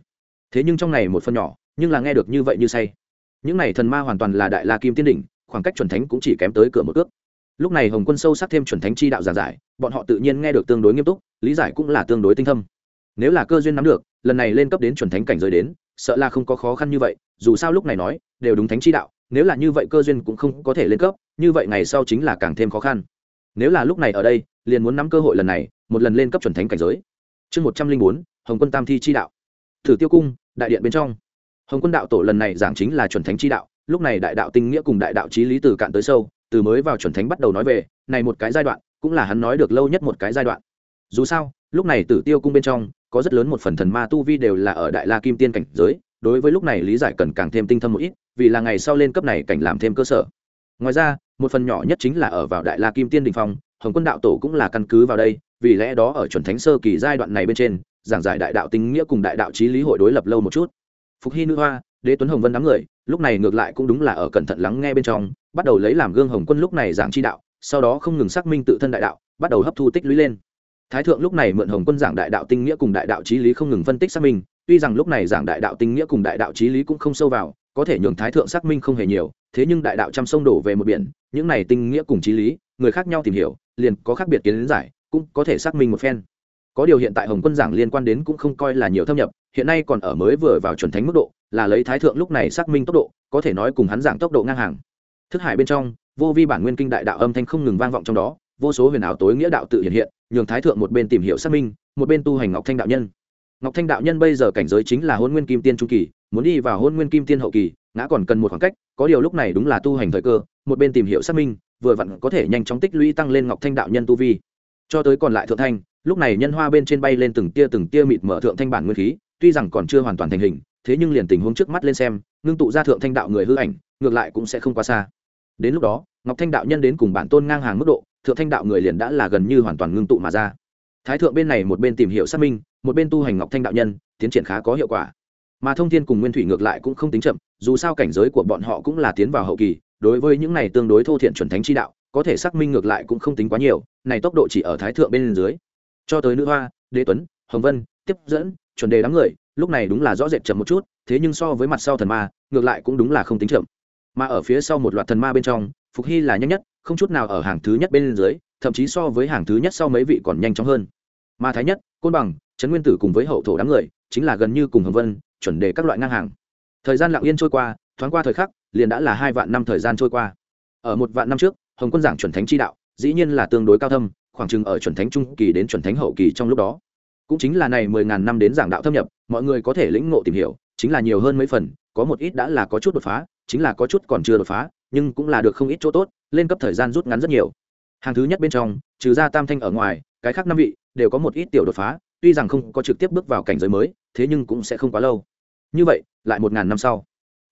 Speaker 1: Thế nhưng trong này một phần nhỏ, nhưng là nghe được như vậy như say những này thần ma hoàn toàn là đại la kim tiên đỉnh, khoảng cách chuẩn thánh cũng chỉ kém tới cửa một ước lúc này hồng quân sâu sắc thêm chuẩn thánh chi đạo giảng giải, bọn họ tự nhiên nghe được tương đối nghiêm túc, lý giải cũng là tương đối tinh thâm. Nếu là cơ duyên nắm được, lần này lên cấp đến chuẩn thánh cảnh giới đến, sợ là không có khó khăn như vậy, dù sao lúc này nói, đều đúng thánh chi đạo, nếu là như vậy cơ duyên cũng không có thể lên cấp, như vậy ngày sau chính là càng thêm khó khăn. Nếu là lúc này ở đây, liền muốn nắm cơ hội lần này, một lần lên cấp chuẩn thánh cảnh giới. Chương một trăm linh bốn, hồng quân tam thi chi đạo. Thử tiêu cung, đại điện bên trong hồng quân đạo tổ lần này giảng chính là chuẩn thánh chi đạo, lúc này đại đạo tinh nghĩa cùng đại đạo trí lý từ cạn tới sâu, từ mới vào chuẩn thánh bắt đầu nói về, này một cái giai đoạn, cũng là hắn nói được lâu nhất một cái giai đoạn. Dù sao, lúc này tử tiêu cung bên trong, có rất lớn một phần thần ma tu vi đều là ở đại la kim tiên cảnh giới, đối với lúc này lý giải cần càng thêm tinh thâm một ít, vì là ngày sau lên cấp này cảnh làm thêm cơ sở. Ngoài ra, một phần nhỏ nhất chính là ở vào đại la kim tiên đình phong, hồng quân đạo tổ cũng là căn cứ vào đây, vì lẽ đó ở chuẩn thánh sơ kỳ giai đoạn này bên trên, giảng giải đại đạo tinh nghĩa cùng đại đạo trí lý hội đối lập lâu một chút phục hy nữ hoa, đế tuấn hồng vân đám người, lúc này ngược lại cũng đúng là ở cẩn thận lắng nghe bên trong, bắt đầu lấy làm gương hồng quân lúc này giảng chi đạo, sau đó không ngừng xác minh tự thân đại đạo, bắt đầu hấp thu tích lũy lên. Thái thượng lúc này mượn hồng quân giảng đại đạo tinh nghĩa cùng đại đạo trí lý không ngừng phân tích xác minh, tuy rằng lúc này giảng đại đạo tinh nghĩa cùng đại đạo trí lý cũng không sâu vào, có thể nhường thái thượng xác minh không hề nhiều, thế nhưng đại đạo trăm sông đổ về một biển, những này tinh nghĩa cùng trí lý, người khác nhau tìm hiểu, liền có khác biệt kiến giải, cũng có thể xác minh một phen. Có điều hiện tại hồng quân giảng liên quan đến cũng không coi là nhiều thâm nhập hiện nay còn ở mới vừa vào chuẩn thánh mức độ, là lấy thái thượng lúc này xác minh tốc độ, có thể nói cùng hắn giảng tốc độ ngang hàng. Thức hải bên trong, vô vi bản nguyên kinh đại đạo âm thanh không ngừng vang vọng trong đó, vô số huyền ảo tối nghĩa đạo tự hiện hiện, nhường thái thượng một bên tìm hiểu xác minh, một bên tu hành ngọc thanh đạo nhân. Ngọc thanh đạo nhân bây giờ cảnh giới chính là hôn nguyên kim tiên trung kỳ, muốn đi vào hôn nguyên kim tiên hậu kỳ, ngã còn cần một khoảng cách, có điều lúc này đúng là tu hành thời cơ, một bên tìm hiểu xác minh, vừa vặn có thể nhanh chóng tích lũy tăng lên ngọc thanh đạo nhân tu vi. Cho tới còn lại thượng thanh, lúc này nhân hoa bên trên bay lên từng tia từng tia mịt mở thượng thanh bản nguyên khí tuy rằng còn chưa hoàn toàn thành hình, thế nhưng liền tình huống trước mắt lên xem, ngưng tụ ra thượng thanh đạo người hư ảnh, ngược lại cũng sẽ không quá xa. Đến lúc đó, ngọc thanh đạo nhân đến cùng bản tôn ngang hàng mức độ, thượng thanh đạo người liền đã là gần như hoàn toàn ngưng tụ mà ra. Thái thượng bên này một bên tìm hiểu xác minh, một bên tu hành ngọc thanh đạo nhân, tiến triển khá có hiệu quả. Mà thông thiên cùng nguyên thủy ngược lại cũng không tính chậm, dù sao cảnh giới của bọn họ cũng là tiến vào hậu kỳ, đối với những này tương đối thô thiện chuẩn thánh chi đạo, có thể xác minh ngược lại cũng không tính quá nhiều, này tốc độ chỉ ở thái thượng bên dưới. Cho tới nữ hoa, đế tuấn, hồng vân, tiếp dẫn chuẩn đề đám người, lúc này đúng là rõ rệt chậm một chút, thế nhưng so với mặt sau thần ma, ngược lại cũng đúng là không tính chậm. Mà ở phía sau một loạt thần ma bên trong, phục hy là nhanh nhất, không chút nào ở hàng thứ nhất bên dưới, thậm chí so với hàng thứ nhất sau mấy vị còn nhanh chóng hơn. Mà thái nhất, côn bằng, trấn nguyên tử cùng với hậu thổ đám người, chính là gần như cùng hồng vân, chuẩn đề các loại ngang hàng. Thời gian lặng yên trôi qua, thoáng qua thời khắc, liền đã là hai vạn năm thời gian trôi qua. Ở một vạn năm trước, hồng quân giảng chuẩn thánh chi đạo, dĩ nhiên là tương đối cao thâm, khoảng chừng ở chuẩn thánh trung kỳ đến chuẩn thánh hậu kỳ trong lúc đó cũng chính là này mười ngàn năm đến giảng đạo thâm nhập, mọi người có thể lĩnh ngộ tìm hiểu, chính là nhiều hơn mấy phần, có một ít đã là có chút đột phá, chính là có chút còn chưa đột phá, nhưng cũng là được không ít chỗ tốt, lên cấp thời gian rút ngắn rất nhiều. Hàng thứ nhất bên trong, trừ ra tam thanh ở ngoài, cái khác năm vị, đều có một ít tiểu đột phá, tuy rằng không có trực tiếp bước vào cảnh giới mới, thế nhưng cũng sẽ không quá lâu. Như vậy, lại một ngàn năm sau.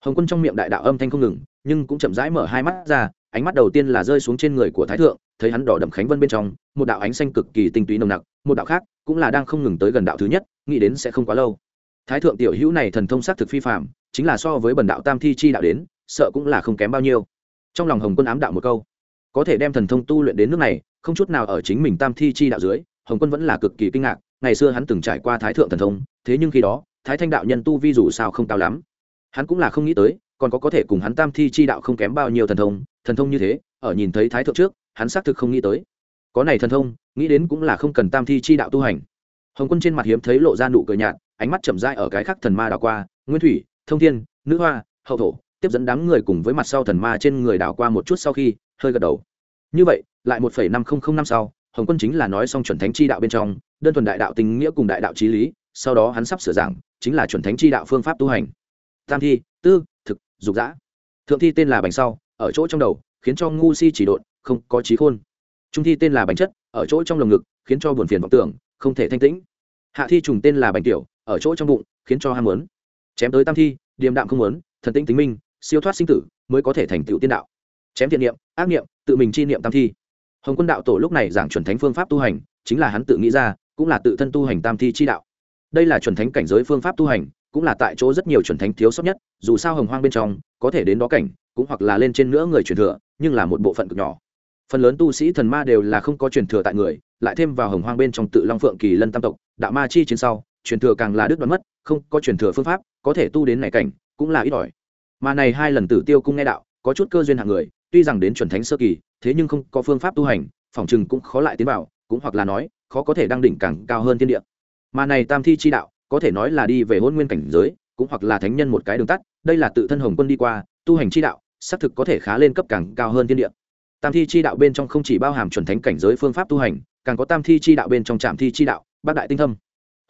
Speaker 1: Hồng quân trong miệng đại đạo âm thanh không ngừng, nhưng cũng chậm rãi mở hai mắt ra ánh mắt đầu tiên là rơi xuống trên người của thái thượng, thấy hắn đỏ đậm khánh vân bên trong, một đạo ánh xanh cực kỳ tinh túy nồng nặc, một đạo khác cũng là đang không ngừng tới gần đạo thứ nhất, nghĩ đến sẽ không quá lâu. Thái thượng tiểu hữu này thần thông s á c thực phi phạm chính là so với bần đạo tam thi chi đạo đến, sợ cũng là không kém bao nhiêu. Trong lòng hồng quân ám đạo một câu, có thể đem thần thông tu luyện đến nước này, không chút nào ở chính mình tam thi chi đạo dưới, hồng quân vẫn là cực kỳ kinh ngạc, ngày xưa hắn từng trải qua thái thượng thần thông, thế nhưng khi đó, thái thanh đạo nhân tu vi dù sao không cao lắm. Hắn cũng là không nghĩ tới còn có có thể cùng hắn tam thi chi đạo không kém bao nhiêu thần thông thần thông như thế, ở nhìn thấy thái thượng trước, hắn xác thực không nghĩ tới. Có này thần thông, nghĩ đến cũng là không cần tam thi chi đạo tu hành. Hồng quân trên mặt hiếm thấy lộ ra nụ cười nhạt, ánh mắt chậm dai ở cái khắc thần ma đảo qua, nguyên thủy, thông thiên, nữ hoa, hậu thổ, tiếp dẫn đám người cùng với mặt sau thần ma trên người đảo qua một chút sau khi, hơi gật đầu. Như vậy, lại một phẩy năm không không năm sau, hồng quân chính là nói xong chuẩn thánh chi đạo bên trong, đơn thuần đại đạo tình nghĩa cùng đại đạo trí lý, sau đó hắn sắp sửa giảng, chính là chuẩn thánh chi đạo phương pháp tu hành. Tam thi, tư, thực dục dã. Thượng thi tên là bánh sau, ở chỗ trong đầu, khiến cho ngu si chỉ độn, không có trí khôn. Trung thi tên là bánh chất, ở chỗ trong lồng ngực, khiến cho buồn phiền vọng tưởng, không thể thanh tĩnh. Hạ thi trùng tên là bánh tiểu, ở chỗ trong bụng, khiến cho ham muốn. Chém tới tam thi, điềm đạm không muốn, thần tĩnh tính minh, siêu thoát sinh tử, mới có thể thành tựu tiên đạo. Chém thiện niệm, ác niệm, tự mình chi niệm tam thi. Hồng quân đạo tổ lúc này giảng chuẩn thánh phương pháp tu hành, chính là hắn tự nghĩ ra, cũng là tự thân tu hành tam thi chi đạo. Đây là chuẩn thánh cảnh giới phương pháp tu hành cũng là tại chỗ rất nhiều chuẩn thánh thiếu sót nhất, dù sao hồng hoang bên trong, có thể đến đó cảnh, cũng hoặc là lên trên nữa người truyền thừa, nhưng là một bộ phận cực nhỏ. Phần lớn tu sĩ thần ma đều là không có truyền thừa tại người, lại thêm vào hồng hoang bên trong tự long phượng kỳ lân tam tộc, đạo ma chi trên sau, truyền thừa càng là đứt đoán mất, không có truyền thừa phương pháp, có thể tu đến này cảnh, cũng là ít ỏi. Mà này hai lần tử tiêu cung nghe đạo, có chút cơ duyên hạng người, tuy rằng đến chuẩn thánh sơ kỳ, thế nhưng không có phương pháp tu hành phỏng chừng cũng khó lại tiến vào, cũng hoặc là nói, khó có thể đăng đỉnh càng cao hơn thiên địa. Mà này tam thi chi đạo có thể nói là đi về hôn nguyên cảnh giới, cũng hoặc là thánh nhân một cái đường tắt, đây là tự thân hồng quân đi qua, tu hành chi đạo, xác thực có thể khá lên cấp càng cao hơn thiên địa. Tam thi chi đạo bên trong không chỉ bao hàm chuẩn thánh cảnh giới phương pháp tu hành, càng có tam thi chi đạo bên trong trạm thi chi đạo bác đại tinh thâm.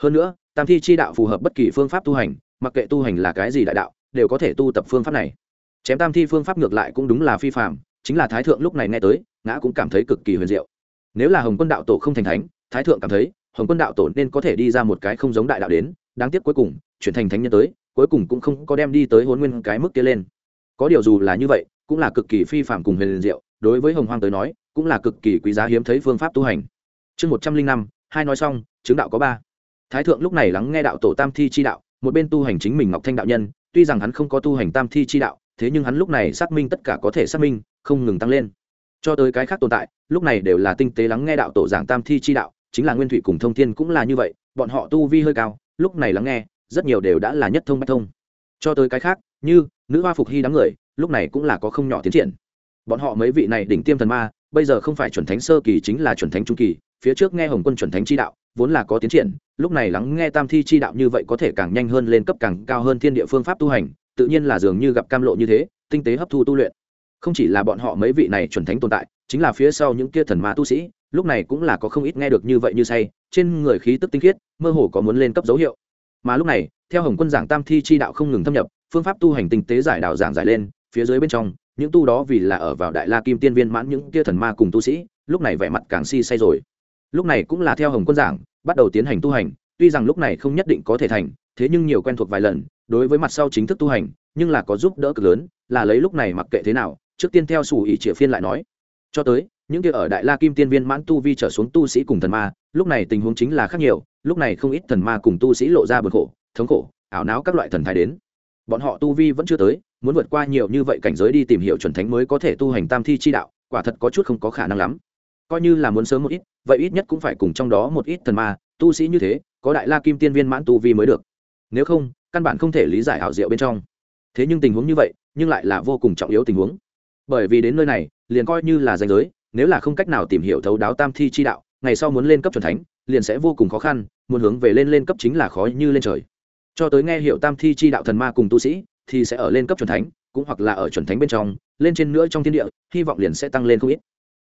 Speaker 1: Hơn nữa, tam thi chi đạo phù hợp bất kỳ phương pháp tu hành, mặc kệ tu hành là cái gì đại đạo, đều có thể tu tập phương pháp này. Chém tam thi phương pháp ngược lại cũng đúng là phi phạm chính là thái thượng lúc này nghe tới, ngã cũng cảm thấy cực kỳ huyền diệu. Nếu là hồng quân đạo tổ không thành thánh, thái thượng cảm thấy hồng quân đạo tổ nên có thể đi ra một cái không giống đại đạo đến, đáng tiếc cuối cùng, chuyển thành thánh nhân tới, cuối cùng cũng không có đem đi tới hôn nguyên cái mức kia lên. Có điều dù là như vậy, cũng là cực kỳ phi phạm cùng huyền diệu, đối với hồng hoang tới nói, cũng là cực kỳ quý giá hiếm thấy phương pháp tu hành. Chương một trăm linh năm, hai nói xong, chứng đạo có ba. Thái thượng lúc này lắng nghe đạo tổ tam thi chi đạo, một bên tu hành chính mình ngọc thanh đạo nhân, tuy rằng hắn không có tu hành tam thi chi đạo, thế nhưng hắn lúc này xác minh tất cả có thể xác minh, không ngừng tăng lên. Cho tới cái khác tồn tại, lúc này đều là tinh tế lắng nghe đạo tổ giảng tam thi chi đạo chính là nguyên thủy cùng thông thiên cũng là như vậy, bọn họ tu vi hơi cao, lúc này lắng nghe, rất nhiều đều đã là nhất thông bách thông. Cho tới cái khác, như nữ hoa phục hy đám người, lúc này cũng là có không nhỏ tiến triển. Bọn họ mấy vị này đỉnh tiêm thần ma, bây giờ không phải chuẩn thánh sơ kỳ chính là chuẩn thánh trung kỳ, phía trước nghe hồng quân chuẩn thánh chi đạo, vốn là có tiến triển, lúc này lắng nghe tam thi chi đạo như vậy có thể càng nhanh hơn lên cấp càng cao hơn thiên địa phương pháp tu hành, tự nhiên là dường như gặp cam lộ như thế, tinh tế hấp thu tu luyện. Không chỉ là bọn họ mấy vị này chuẩn thánh tồn tại, chính là phía sau những kia thần ma tu sĩ lúc này cũng là có không ít nghe được như vậy như say, trên người khí tức tinh khiết, mơ hồ có muốn lên cấp dấu hiệu. Mà lúc này, theo hồng quân giảng tam thi chi đạo không ngừng thâm nhập, phương pháp tu hành tinh tế giải đạo giảng giải lên, phía dưới bên trong, những tu đó vì là ở vào đại la kim tiên viên mãn những kia thần ma cùng tu sĩ, lúc này vẻ mặt càng si say rồi. Lúc này cũng là theo hồng quân giảng, bắt đầu tiến hành tu hành, tuy rằng lúc này không nhất định có thể thành, thế nhưng nhiều quen thuộc vài lần, đối với mặt sau chính thức tu hành, nhưng là có giúp đỡ cực lớn, là lấy lúc này mặc kệ thế nào, trước tiên theo sủ ỷ triệu phiên lại nói. Cho tới những kia ở đại la kim tiên viên mãn tu vi trở xuống tu sĩ cùng thần ma, lúc này tình huống chính là khác nhiều, lúc này không ít thần ma cùng tu sĩ lộ ra bực khổ, thống khổ, ảo não các loại thần thái đến. Bọn họ tu vi vẫn chưa tới, muốn vượt qua nhiều như vậy cảnh giới đi tìm hiểu chuẩn thánh mới có thể tu hành tam thi chi đạo, quả thật có chút không có khả năng lắm. Coi như là muốn sớm một ít, vậy ít nhất cũng phải cùng trong đó một ít thần ma, tu sĩ như thế, có đại la kim tiên viên mãn tu vi mới được. Nếu không, căn bản không thể lý giải ảo diệu bên trong. Thế nhưng tình huống như vậy, nhưng lại là vô cùng trọng yếu tình huống. Bởi vì đến nơi này, liền coi như là danh giới nếu là không cách nào tìm hiểu thấu đáo tam thi chi đạo, ngày sau muốn lên cấp c thánh, liền sẽ vô cùng khó khăn, muốn hướng về lên lên cấp chính là khó như lên trời. Cho tới nghe hiệu tam thi chi đạo thần ma cùng tu sĩ, thì sẽ ở lên cấp c thánh, cũng hoặc là ở chuẩn thánh bên trong, lên trên nữa trong thiên địa, hy vọng liền sẽ tăng lên không ít.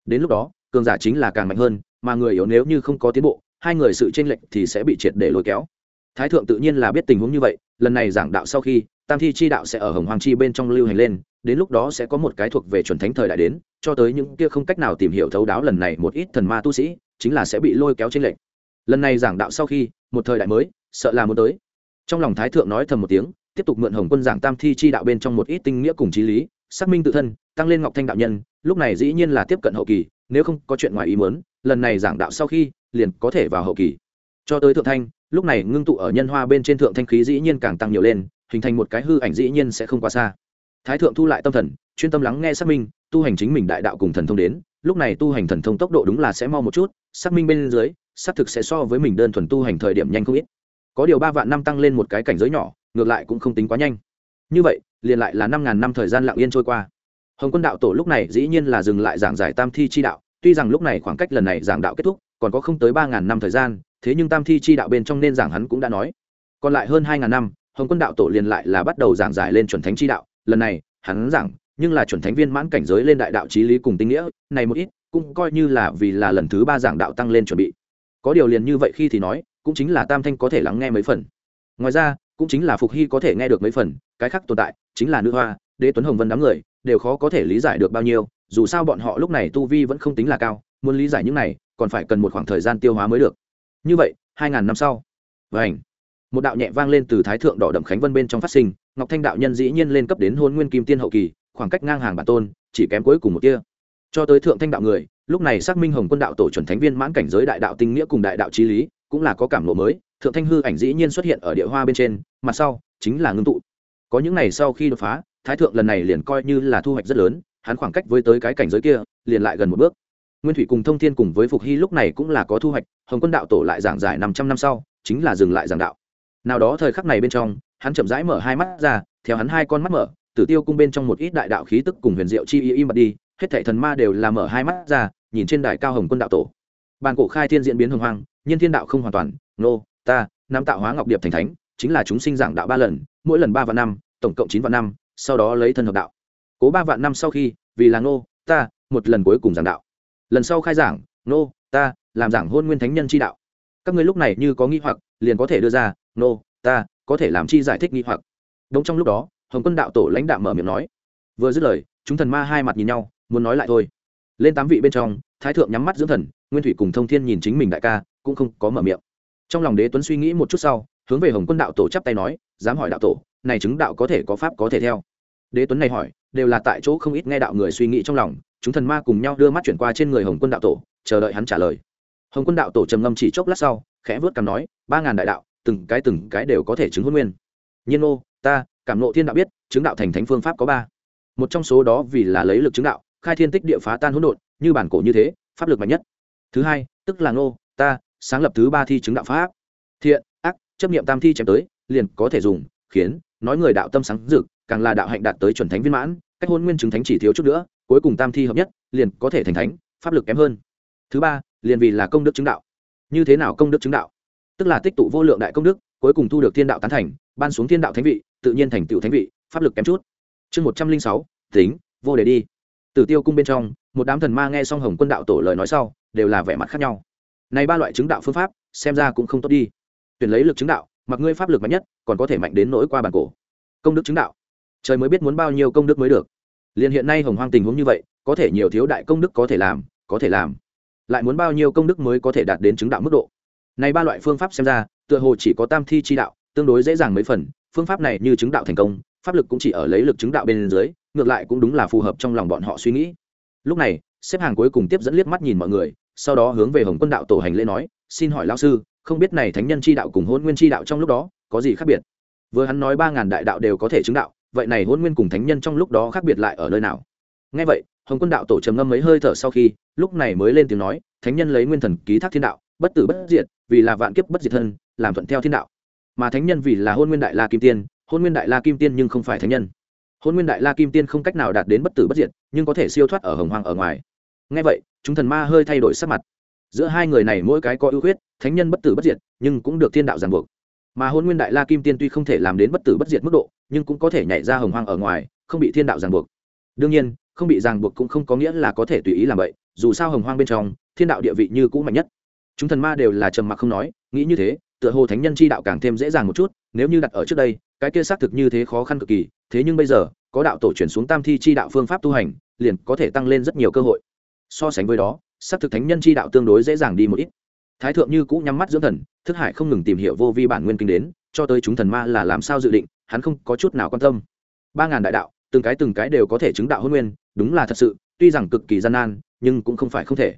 Speaker 1: Đến lúc đó, cường giả chính là càng mạnh hơn, mà người yếu nếu như không có tiến bộ, hai người sự tranh lệch thì sẽ bị triệt để lôi kéo. Thái thượng tự nhiên là biết tình huống như vậy, lần này giảng đạo sau khi tam thi chi đạo sẽ ở hồng hoàng chi bên trong lưu hành lên, đến lúc đó sẽ có một cái thuộc về chuẩn thánh thời đại đến, cho tới những kia không cách nào tìm hiểu thấu đáo lần này một ít thần ma tu sĩ, chính là sẽ bị lôi kéo trên lệnh. Lần này giảng đạo sau khi, một thời đại mới, sợ là muốn tới. Trong lòng thái thượng nói thầm một tiếng, tiếp tục mượn hồng quân giảng tam thi chi đạo bên trong một ít tinh nghĩa cùng trí lý, xác minh tự thân, tăng lên ngọc thanh đạo nhân, lúc này dĩ nhiên là tiếp cận hậu kỳ, nếu không có chuyện ngoài ý muốn, lần này giảng đạo sau khi, liền có thể vào hậu kỳ. Cho tới thượng thanh, lúc này ngưng tụ ở nhân hoa bên trên thượng thanh khí dĩ nhiên càng tăng nhiều lên hình thành một cái hư ảnh dĩ nhiên sẽ không quá xa. Thái thượng thu lại tâm thần, chuyên tâm lắng nghe xác minh, tu hành chính mình đại đạo cùng thần thông đến, lúc này tu hành thần thông tốc độ đúng là sẽ mau một chút, xác minh bên dưới, xác thực sẽ so với mình đơn thuần tu hành thời điểm nhanh không ít. Có điều ba vạn năm tăng lên một cái cảnh giới nhỏ, ngược lại cũng không tính quá nhanh. Như vậy, liền lại là năm ngàn năm thời gian lặng yên trôi qua. Hồng quân đạo tổ lúc này dĩ nhiên là dừng lại giảng giải tam thi chi đạo, tuy rằng lúc này khoảng cách lần này giảng đạo kết thúc, còn có không tới ba ngàn năm thời gian, thế nhưng tam thi chi đạo bên trong nên giảng hắn cũng đã nói. Còn lại hơn hai ngàn năm hồng quân đạo tổ liền lại là bắt đầu giảng giải lên chuẩn thánh chi đạo. Lần này, hắn giảng, nhưng là chuẩn thánh viên mãn cảnh giới lên đại đạo trí lý cùng tinh nghĩa, này một ít, cũng coi như là vì là lần thứ ba giảng đạo tăng lên chuẩn bị. Có điều liền như vậy khi thì nói, cũng chính là tam thanh có thể lắng nghe mấy phần. Ngoài ra, cũng chính là phục hy có thể nghe được mấy phần, cái khác tồn tại, chính là nữ hoa, đế tuấn hồng vân đám người, đều khó có thể lý giải được bao nhiêu, dù sao bọn họ lúc này tu vi vẫn không tính là cao, muốn lý giải những này, còn phải cần một khoảng thời gian tiêu hóa mới được. Như vậy, hai ngàn năm sau. Vảnh một đạo nhẹ vang lên từ thái thượng đỏ đậm khánh vân bên trong phát sinh, ngọc thanh đạo nhân dĩ nhiên lên cấp đến hôn nguyên kim tiên hậu kỳ, khoảng cách ngang hàng bản tôn, chỉ kém cuối cùng một kia cho tới thượng thanh đạo người, lúc này xác minh hồng quân đạo tổ chuẩn thánh viên mãn cảnh giới đại đạo tinh nghĩa cùng đại đạo trí lý, cũng là có cảm lộ mới, thượng thanh hư ảnh dĩ nhiên xuất hiện ở địa hoa bên trên, mặt sau chính là ngưng tụ. Có những ngày sau khi đột phá, thái thượng lần này liền coi như là thu hoạch rất lớn, hắn khoảng cách với tới cái cảnh giới kia, liền lại gần một bước. Nguyên thủy cùng thông thiên cùng với phục hy lúc này cũng là có thu hoạch, hồng quân đạo tổ lại giảng giải năm trăm năm sau, chính là dừng lại giảng đạo nào đó thời khắc này bên trong, hắn chậm rãi mở hai mắt ra, theo hắn hai con mắt mở, tử tiêu cung bên trong một ít đại đạo khí tức cùng huyền diệu chi y im bật đi, hết thảy thần ma đều là mở hai mắt ra, nhìn trên đài cao hồng quân đạo tổ. Bàn cổ khai thiên diễn biến hồng hoang, nhiên thiên đạo không hoàn toàn, nô, ta, nam tạo hóa ngọc điệp thành thánh, chính là chúng sinh giảng đạo ba lần, mỗi lần ba vạn năm, tổng cộng chín vạn năm, sau đó lấy thân hợp đạo. Cố ba vạn năm sau khi, vì là nô, ta, một lần cuối cùng giảng đạo. Lần sau khai giảng, nô, ta, làm giảng hôn nguyên thánh nhân chi đạo. Các ngươi lúc này như có nghi hoặc, liền có thể đưa ra nô, ta có thể làm chi giải thích nghi hoặc. Đúng trong lúc đó, hồng quân đạo tổ lãnh đạo mở miệng nói, vừa dứt lời, chúng thần ma hai mặt nhìn nhau, muốn nói lại thôi. Lên tám vị bên trong, thái thượng nhắm mắt dưỡng thần, nguyên thủy cùng thông thiên nhìn chính mình đại ca, cũng không có mở miệng. Trong lòng đế tuấn suy nghĩ một chút sau, hướng về hồng quân đạo tổ chắp tay nói, dám hỏi đạo tổ, này chứng đạo có thể có pháp có thể theo. Đế tuấn này hỏi, đều là tại chỗ không ít nghe đạo người suy nghĩ trong lòng, chúng thần ma cùng nhau đưa mắt chuyển qua trên người hồng quân đạo tổ, chờ đợi hắn trả lời. Hồng quân đạo tổ trầm ngâm chỉ chốc lát sau, khẽ vớt cằm nói, ba ngàn đại đạo từng cái từng cái đều có thể chứng hôn nguyên. Nhiên ô ta, cảm nộ thiên đạo biết, chứng đạo thành thánh phương pháp có ba. Một trong số đó vì là lấy lực chứng đạo, khai thiên tích địa phá tan hỗn độn, như bản cổ như thế, pháp lực mạnh nhất. Thứ hai, tức là ngô, ta, sáng lập thứ ba thi chứng đạo pháp. Thiện, ác, chấp nghiệm tam thi chém tới, liền có thể dùng, khiến, nói người đạo tâm sáng dực càng là đạo hạnh đạt tới chuẩn thánh viên mãn, cách hôn nguyên chứng thánh chỉ thiếu chút nữa, cuối cùng tam thi hợp nhất, liền có thể thành thánh, pháp lực kém hơn. Thứ ba, liền vì là công đức chứng đạo. Như thế nào công đức chứng đạo? Tức là tích tụ vô lượng đại công đức, cuối cùng thu được thiên đạo tán thành, ban xuống thiên đạo thánh vị, tự nhiên thành tựu thánh vị, pháp lực kém chút. Chương một trăm linh sáu, tính, vô để đi. Tử tiêu cung bên trong, một đám thần ma nghe xong hồng quân đạo tổ lời nói sau, đều là vẻ mặt khác nhau. Này ba loại chứng đạo phương pháp, xem ra cũng không tốt đi. Tuyển lấy lực chứng đạo, mặc ngươi pháp lực mạnh nhất, còn có thể mạnh đến nỗi qua bản cổ. Công đức chứng đạo. Trời mới biết muốn bao nhiêu công đức mới được. Liền hiện nay hồng hoang tình huống như vậy, có thể nhiều thiếu đại công đức có thể làm, có thể làm. Lại muốn bao nhiêu công đức mới có thể đạt đến chứng đạo mức độ? Này ba loại phương pháp xem ra, tựa hồ chỉ có tam thi chi đạo, tương đối dễ dàng mấy phần. Phương pháp này như chứng đạo thành công, pháp lực cũng chỉ ở lấy lực chứng đạo bên dưới, ngược lại cũng đúng là phù hợp trong lòng bọn họ suy nghĩ. Lúc này, xếp hàng cuối cùng tiếp dẫn liếc mắt nhìn mọi người, sau đó hướng về hồng quân đạo tổ hành lễ nói, xin hỏi lao sư, không biết này thánh nhân chi đạo cùng hôn nguyên chi đạo trong lúc đó, có gì khác biệt? Vừa hắn nói ba ngàn đại đạo đều có thể chứng đạo, vậy này hôn nguyên cùng thánh nhân trong lúc đó khác biệt lại ở nơi nào? Ngay vậy, hồng quân đạo tổ trầm ngâm mấy hơi thở sau khi, lúc này mới lên tiếng nói, thánh nhân lấy nguyên thần ký thác thiên đạo, bất tử bất diệt vì là vạn kiếp bất diệt thân, làm thuận theo thiên đạo. Mà thánh nhân vì là hôn nguyên đại la kim tiên, hôn nguyên đại la kim tiên nhưng không phải thánh nhân. Hôn nguyên đại la kim tiên không cách nào đạt đến bất tử bất diệt, nhưng có thể siêu thoát ở hồng hoang ở ngoài. Ngay vậy, chúng thần ma hơi thay đổi sắc mặt. Giữa hai người này mỗi cái có ưu khuyết, thánh nhân bất tử bất diệt, nhưng cũng được thiên đạo ràng buộc. Mà hôn nguyên đại la kim tiên tuy không thể làm đến bất tử bất diệt mức độ, nhưng cũng có thể nhảy ra hồng hoang ở ngoài, không bị thiên đạo ràng buộc. Đương nhiên, không bị ràng buộc cũng không có nghĩa là có thể tùy ý làm vậy, dù sao hồng hoang bên trong, thiên đạo địa vị như cũ mạnh nhất chúng thần ma đều là trầm mặc không nói, nghĩ như thế, tựa hồ thánh nhân chi đạo càng thêm dễ dàng một chút, nếu như đặt ở trước đây, cái kia xác thực như thế khó khăn cực kỳ, thế nhưng bây giờ, có đạo tổ chuyển xuống tam thi chi đạo phương pháp tu hành, liền có thể tăng lên rất nhiều cơ hội. So sánh với đó, xác thực thánh nhân chi đạo tương đối dễ dàng đi một ít. Thái thượng như cũ nhắm mắt dưỡng thần, thức hải không ngừng tìm hiểu vô vi bản nguyên kinh đến, cho tới chúng thần ma là làm sao dự định, hắn không có chút nào quan tâm. Ba ngàn đại đạo, từng cái từng cái đều có thể chứng đạo hôn nguyên, đúng là thật sự, tuy rằng cực kỳ gian nan, nhưng cũng không phải không thể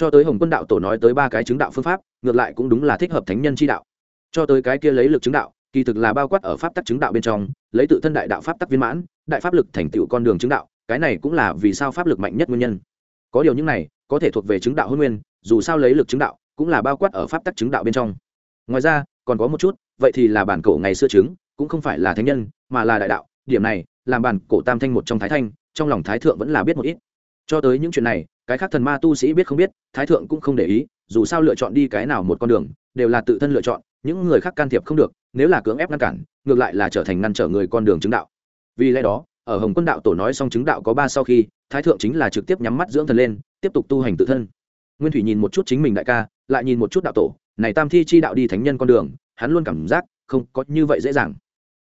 Speaker 1: cho tới hồng quân đạo tổ nói tới ba cái chứng đạo phương pháp, ngược lại cũng đúng là thích hợp thánh nhân chi đạo. Cho tới cái kia lấy lực chứng đạo, kỳ thực là bao quát ở pháp tắc chứng đạo bên trong, lấy tự thân đại đạo pháp tắc viên mãn, đại pháp lực thành tựu con đường chứng đạo, cái này cũng là vì sao pháp lực mạnh nhất nguyên nhân. Có điều những này, có thể thuộc về chứng đạo hôn nguyên, dù sao lấy lực chứng đạo, cũng là bao quát ở pháp tắc chứng đạo bên trong. Ngoài ra, còn có một chút, vậy thì là bản cổ ngày xưa chứng, cũng không phải là thánh nhân, mà là đại đạo, điểm này, làm bản cổ tam thanh một trong thái thanh, trong lòng thái thượng vẫn là biết một ít cho tới những chuyện này, cái khác thần ma tu sĩ biết không biết, thái thượng cũng không để ý, dù sao lựa chọn đi cái nào một con đường, đều là tự thân lựa chọn, những người khác can thiệp không được, nếu là cưỡng ép ngăn cản, ngược lại là trở thành ngăn trở người con đường chứng đạo. Vì lẽ đó, ở hồng quân đạo tổ nói xong chứng đạo có ba sau khi, thái thượng chính là trực tiếp nhắm mắt dưỡng thần lên, tiếp tục tu hành tự thân. Nguyên thủy nhìn một chút chính mình đại ca, lại nhìn một chút đạo tổ, này tam thi chi đạo đi thánh nhân con đường, hắn luôn cảm giác không có như vậy dễ dàng.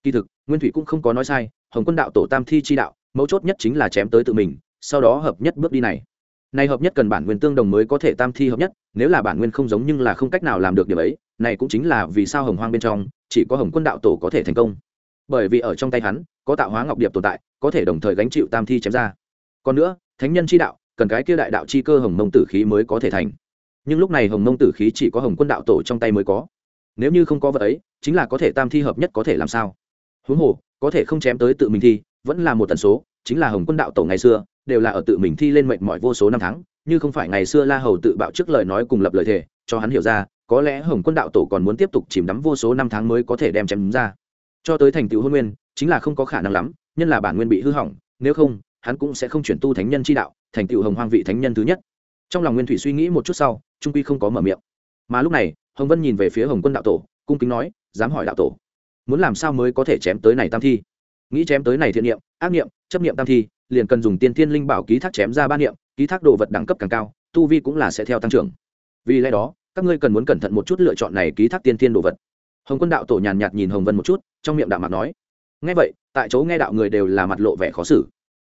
Speaker 1: Kỳ thực, nguyên thủy cũng không có nói sai, hồng quân đạo tổ tam thi chi đạo, mấu chốt nhất chính là chém tới tự mình sau đó hợp nhất bước đi này. Này hợp nhất cần bản nguyên tương đồng mới có thể tam thi hợp nhất, nếu là bản nguyên không giống nhưng là không cách nào làm được điều ấy, này cũng chính là vì sao hồng hoang bên trong, chỉ có hồng quân đạo tổ có thể thành công. Bởi vì ở trong tay hắn, có tạo hóa ngọc điệp tồn tại, có thể đồng thời gánh chịu tam thi chém ra. Còn nữa, thánh nhân chi đạo, cần cái kia đại đạo chi cơ hồng mông tử khí mới có thể thành. Nhưng lúc này hồng mông tử khí chỉ có hồng quân đạo tổ trong tay mới có. Nếu như không có vật ấy, chính là có thể tam thi hợp nhất có thể làm sao? Huống hồ, có thể không chém tới tự mình thi vẫn là một tần số, chính là hồng quân đạo tổ ngày xưa đều là ở tự mình thi lên mệnh mọi vô số năm tháng, như không phải ngày xưa la hầu tự bạo trước lời nói cùng lập lời thề, cho hắn hiểu ra, có lẽ hồng quân đạo tổ còn muốn tiếp tục chìm đắm vô số năm tháng mới có thể đem chém ra. Cho tới thành tựu hôn nguyên, chính là không có khả năng lắm, nhân là bản nguyên bị hư hỏng, nếu không, hắn cũng sẽ không chuyển tu thánh nhân chi đạo, thành tựu hồng hoang vị thánh nhân thứ nhất. Trong lòng nguyên thủy suy nghĩ một chút sau, trung quy không có mở miệng. Mà lúc này, hồng vân nhìn về phía hồng quân đạo tổ, cung kính nói, dám hỏi đạo tổ, muốn làm sao mới có thể chém tới này tam thi? Nghĩ chém tới này thiện niệm, ác niệm, chấp niệm tam thi liền cần dùng tiên thiên linh bảo ký thác chém ra ba niệm, ký thác đồ vật đẳng cấp càng cao, tu vi cũng là sẽ theo tăng trưởng. Vì lẽ đó, các ngươi cần muốn cẩn thận một chút lựa chọn này ký thác tiên thiên đồ vật. Hồng quân đạo tổ nhàn nhạt nhìn hồng vân một chút, trong miệng đạo mặt nói ngay vậy, tại chỗ nghe đạo người đều là mặt lộ vẻ khó xử.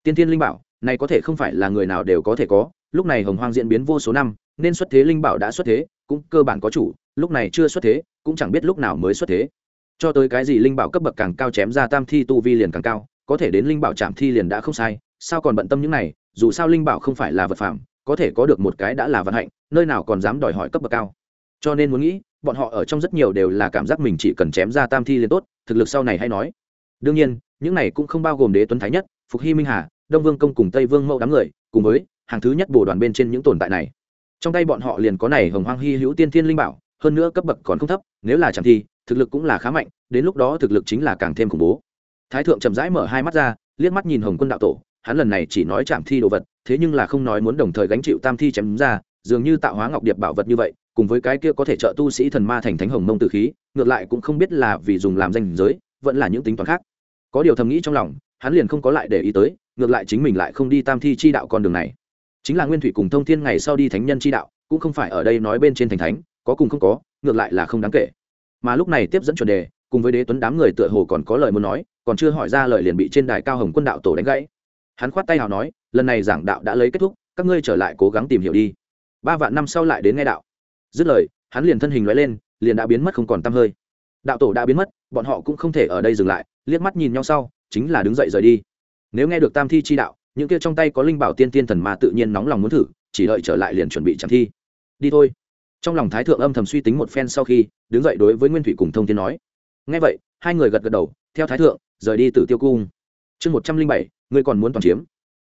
Speaker 1: Tiên thiên linh bảo, này có thể không phải là người nào đều có thể có, lúc này hồng hoang diễn biến vô số năm, nên xuất thế linh bảo đã xuất thế, cũng cơ bản có chủ, lúc này chưa xuất thế, cũng chẳng biết lúc nào mới xuất thế. Cho tới cái gì linh bảo cấp bậc càng cao chém ra tam thi tu vi liền càng cao có thể đến linh bảo chạm thi liền đã không sai, sao còn bận tâm những này, dù sao linh bảo không phải là vật phẩm có thể có được một cái đã là vận hạnh, nơi nào còn dám đòi hỏi cấp bậc cao. Cho nên muốn nghĩ, bọn họ ở trong rất nhiều đều là cảm giác mình chỉ cần chém ra tam thi liền tốt, thực lực sau này hay nói. Đương nhiên, những này cũng không bao gồm đế tuấn thái nhất, phục hy minh hà, đông vương công cùng tây vương mẫu đám người, cùng với hàng thứ nhất bồ đoàn bên trên những tồn tại này. Trong tay bọn họ liền có này hồng hoang hy hữu tiên thiên linh bảo, hơn nữa cấp bậc còn không thấp, nếu là chẳng thi thực lực cũng là khá mạnh, đến lúc đó thực lực chính là càng thêm khủng bố thái thượng chậm rãi mở hai mắt ra, liếc mắt nhìn hồng quân đạo tổ, hắn lần này chỉ nói chạm thi đồ vật, thế nhưng là không nói muốn đồng thời gánh chịu tam thi chém ra, dường như tạo hóa ngọc điệp bảo vật như vậy, cùng với cái kia có thể trợ tu sĩ thần ma thành thánh hồng mông tử khí, ngược lại cũng không biết là vì dùng làm danh giới, vẫn là những tính toán khác. Có điều thầm nghĩ trong lòng, hắn liền không có lại để ý tới, ngược lại chính mình lại không đi tam thi chi đạo con đường này. Chính là nguyên thủy cùng thông thiên ngày sau đi thánh nhân chi đạo, cũng không phải ở đây nói bên trên thành thánh, có cùng không có, ngược lại là không đáng kể. Mà lúc này tiếp dẫn chuẩn đề cùng với đế tuấn đám người tựa hồ còn có lời muốn nói, còn chưa hỏi ra lời liền bị trên đài cao hồng quân đạo tổ đánh gãy. Hắn khoát tay hào nói, lần này giảng đạo đã lấy kết thúc, các ngươi trở lại cố gắng tìm hiểu đi. Ba vạn năm sau lại đến nghe đạo. Dứt lời, hắn liền thân hình nói lên, liền đã biến mất không còn t hơi. Đạo tổ đã biến mất, bọn họ cũng không thể ở đây dừng lại, liếc mắt nhìn nhau sau, chính là đứng dậy rời đi. Nếu nghe được tam thi chi đạo, những kia trong tay có linh bảo tiên tiên thần mà tự nhiên nóng lòng muốn thử, chỉ đợi trở lại liền chuẩn bị chẳng thi. Đi thôi. Trong lòng thái thượng âm thầm suy tính một phen sau khi, đứng dậy đối với nguyên thủy cùng thông tiên nói nghe vậy, hai người gật gật đầu, theo thái thượng, rời đi từ tiêu cung. Chương một trăm linh bảy, ngươi còn muốn toàn chiếm.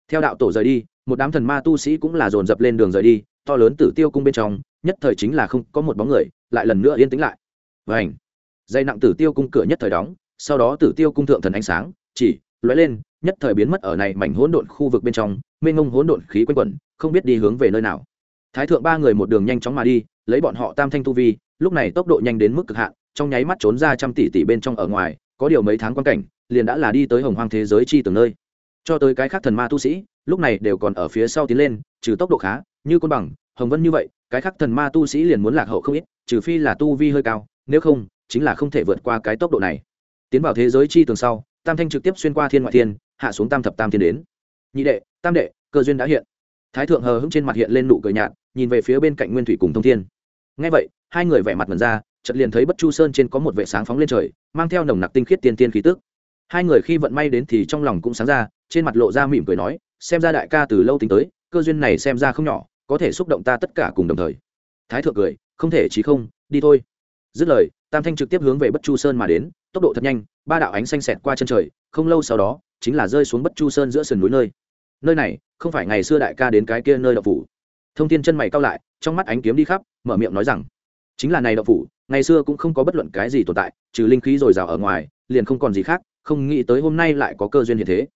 Speaker 1: Theo đạo tổ rời đi, một đám thần ma tu sĩ cũng là dồn dập lên đường rời đi, to lớn tử tiêu cung bên trong, nhất thời chính là không có một bóng người, lại lần nữa yên tĩnh lại. Vảnh dây nặng tử tiêu cung cửa nhất thời đóng, sau đó tử tiêu cung thượng thần ánh sáng, chỉ lóe lên, nhất thời biến mất ở này mảnh hỗn độn khu vực bên trong, mênh ngông hỗn độn khí quanh quẩn, không biết đi hướng về nơi nào. Thái thượng ba người một đường nhanh chóng mà đi, lấy bọn họ tam thanh tu vi, lúc này tốc độ nhanh đến mức cực hạn trong nháy mắt trốn ra trăm tỷ tỷ bên trong ở ngoài, có điều mấy tháng quan cảnh, liền đã là đi tới hồng hoang thế giới chi từng nơi. Cho tới cái khác thần ma tu sĩ, lúc này đều còn ở phía sau tiến lên, trừ tốc độ khá, như côn bằng, hồng vân như vậy, cái khác thần ma tu sĩ liền muốn lạc hậu không ít, trừ phi là tu vi hơi cao, nếu không, chính là không thể vượt qua cái tốc độ này. Tiến vào thế giới chi tường sau, tam thanh trực tiếp xuyên qua thiên ngoại thiên, hạ xuống tam thập tam thiên đến. Nhị đệ, tam đệ, cơ duyên đã hiện. Thái thượng hờ hững trên mặt hiện lên nụ cười nhạt, nhìn về phía bên cạnh nguyên thủy cùng thông thiên. Ngay vậy, hai người vẻ mặt mần ra chợt liền thấy bất chu sơn trên có một vệ sáng phóng lên trời, mang theo nồng nặc tinh khiết tiên tiên khí tức. Hai người khi vận may đến thì trong lòng cũng sáng ra, trên mặt lộ ra mỉm cười nói, xem ra đại ca từ lâu tính tới, cơ duyên này xem ra không nhỏ, có thể xúc động ta tất cả cùng đồng thời. Thái thượng cười, không thể chí không, đi thôi. Dứt lời, tam thanh trực tiếp hướng về bất chu sơn mà đến, tốc độ thật nhanh, ba đạo ánh xanh xẹt qua chân trời, không lâu sau đó, chính là rơi xuống bất chu sơn giữa sườn núi nơi. Nơi này, không phải ngày xưa đại ca đến cái kia nơi đậu phủ. Thông tin chân mày cao lại, trong mắt ánh kiếm đi khắp, mở miệng nói rằng chính là này đậu phủ, ngày xưa cũng không có bất luận cái gì tồn tại, trừ linh khí dồi dào ở ngoài, liền không còn gì khác, không nghĩ tới hôm nay lại có cơ duyên như thế.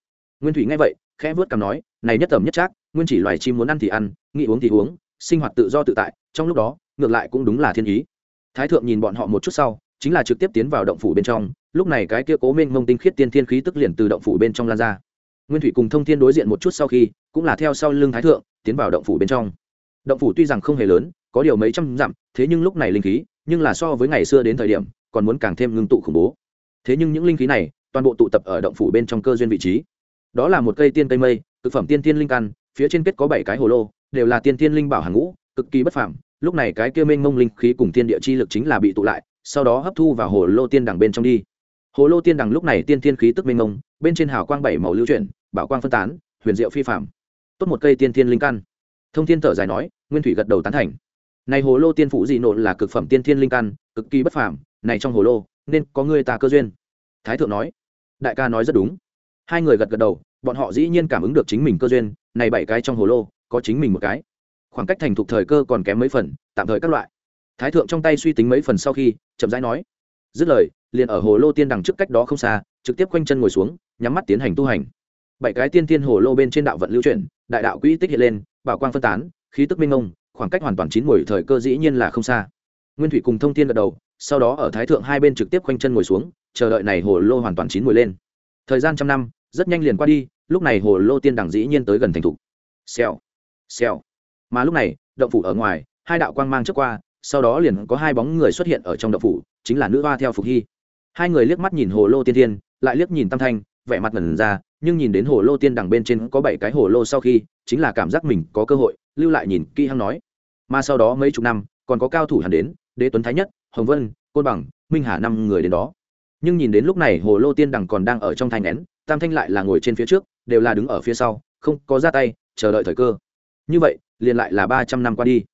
Speaker 1: Nguyên thủy nghe vậy, khẽ vớt cằm nói, này nhất tầm nhất trác, nguyên chỉ loài chim muốn ăn thì ăn, nghĩ uống thì uống, sinh hoạt tự do tự tại, trong lúc đó, ngược lại cũng đúng là thiên ý. Thái thượng nhìn bọn họ một chút sau, chính là trực tiếp tiến vào động phủ bên trong, lúc này cái kia cố minh mông tinh khiết tiên thiên khí tức liền từ động phủ bên trong lan ra. Nguyên thủy cùng thông thiên đối diện một chút sau khi, cũng là theo sau lưng thái thượng, tiến vào động phủ bên trong. Động phủ tuy rằng không hề lớn có điều mấy trăm dặm, thế nhưng lúc này linh khí, nhưng là so với ngày xưa đến thời điểm, còn muốn càng thêm ngưng tụ khủng bố. Thế nhưng những linh khí này, toàn bộ tụ tập ở động phủ bên trong cơ duyên vị trí. Đó là một cây tiên cây mây thực phẩm tiên tiên linh căn, phía trên kết có bảy cái hồ lô, đều là tiên tiên linh bảo hàng ngũ, cực kỳ bất phàm. Lúc này cái kia mênh mông linh khí cùng tiên địa chi lực chính là bị tụ lại, sau đó hấp thu vào hồ lô tiên đằng bên trong đi. Hồ lô tiên đằng lúc này tiên tiên khí tức mênh mông, bên trên hào quang bảy màu lưu chuyển, bảo quang phân tán, huyền diệu phi phạm tốt một cây tiên tiên linh căn. Thông thiên thở dài nói, nguyên thủy gật đầu tán thành này hồ lô tiên phụ dị nộ là cực phẩm tiên thiên linh căn, cực kỳ bất phàm, này trong hồ lô, nên có người ta cơ duyên. Thái thượng nói, đại ca nói rất đúng. Hai người gật gật đầu, bọn họ dĩ nhiên cảm ứng được chính mình cơ duyên, này bảy cái trong hồ lô, có chính mình một cái. Khoảng cách thành thục thời cơ còn kém mấy phần, tạm thời các loại. Thái thượng trong tay suy tính mấy phần sau khi, chậm rãi nói, dứt lời, liền ở hồ lô tiên đằng trước cách đó không xa, trực tiếp quanh chân ngồi xuống, nhắm mắt tiến hành tu hành. Bảy cái tiên tiên hồ lô bên trên đạo vận lưu chuyển, đại đạo quỹ tích hiện lên, bảo quang phân tán, khí tức minh ông khoảng cách hoàn toàn chín mùi thời cơ dĩ nhiên là không xa. Nguyên thủy cùng thông tiên gật đầu, sau đó ở thái thượng hai bên trực tiếp khoanh chân ngồi xuống, chờ đợi này hồ lô hoàn toàn chín mùi lên. Thời gian trăm năm, rất nhanh liền qua đi, lúc này hồ lô tiên đẳng dĩ nhiên tới gần thành thục. Xèo xèo. Mà lúc này, động phủ ở ngoài, hai đạo quang mang trước qua, sau đó liền có hai bóng người xuất hiện ở trong động phủ, chính là nữ hoa theo phục hy. Hai người liếc mắt nhìn hồ lô tiên thiên lại liếc nhìn tam thanh, vẻ mặt ngẩn ra, nhưng nhìn đến hồ lô tiên đằng bên trên có bảy cái hồ lô sau khi, chính là cảm giác mình có cơ hội, lưu lại nhìn kỹ hăng nói mà sau đó mấy chục năm, còn có cao thủ hẳn đến, đế tuấn thái nhất, hồng vân, côn bằng, minh hà năm người đến đó. Nhưng nhìn đến lúc này hồ lô tiên đằng còn đang ở trong thành nén tam thanh lại là ngồi trên phía trước, đều là đứng ở phía sau, không có ra tay, chờ đợi thời cơ. Như vậy, liền lại là ba trăm năm qua đi.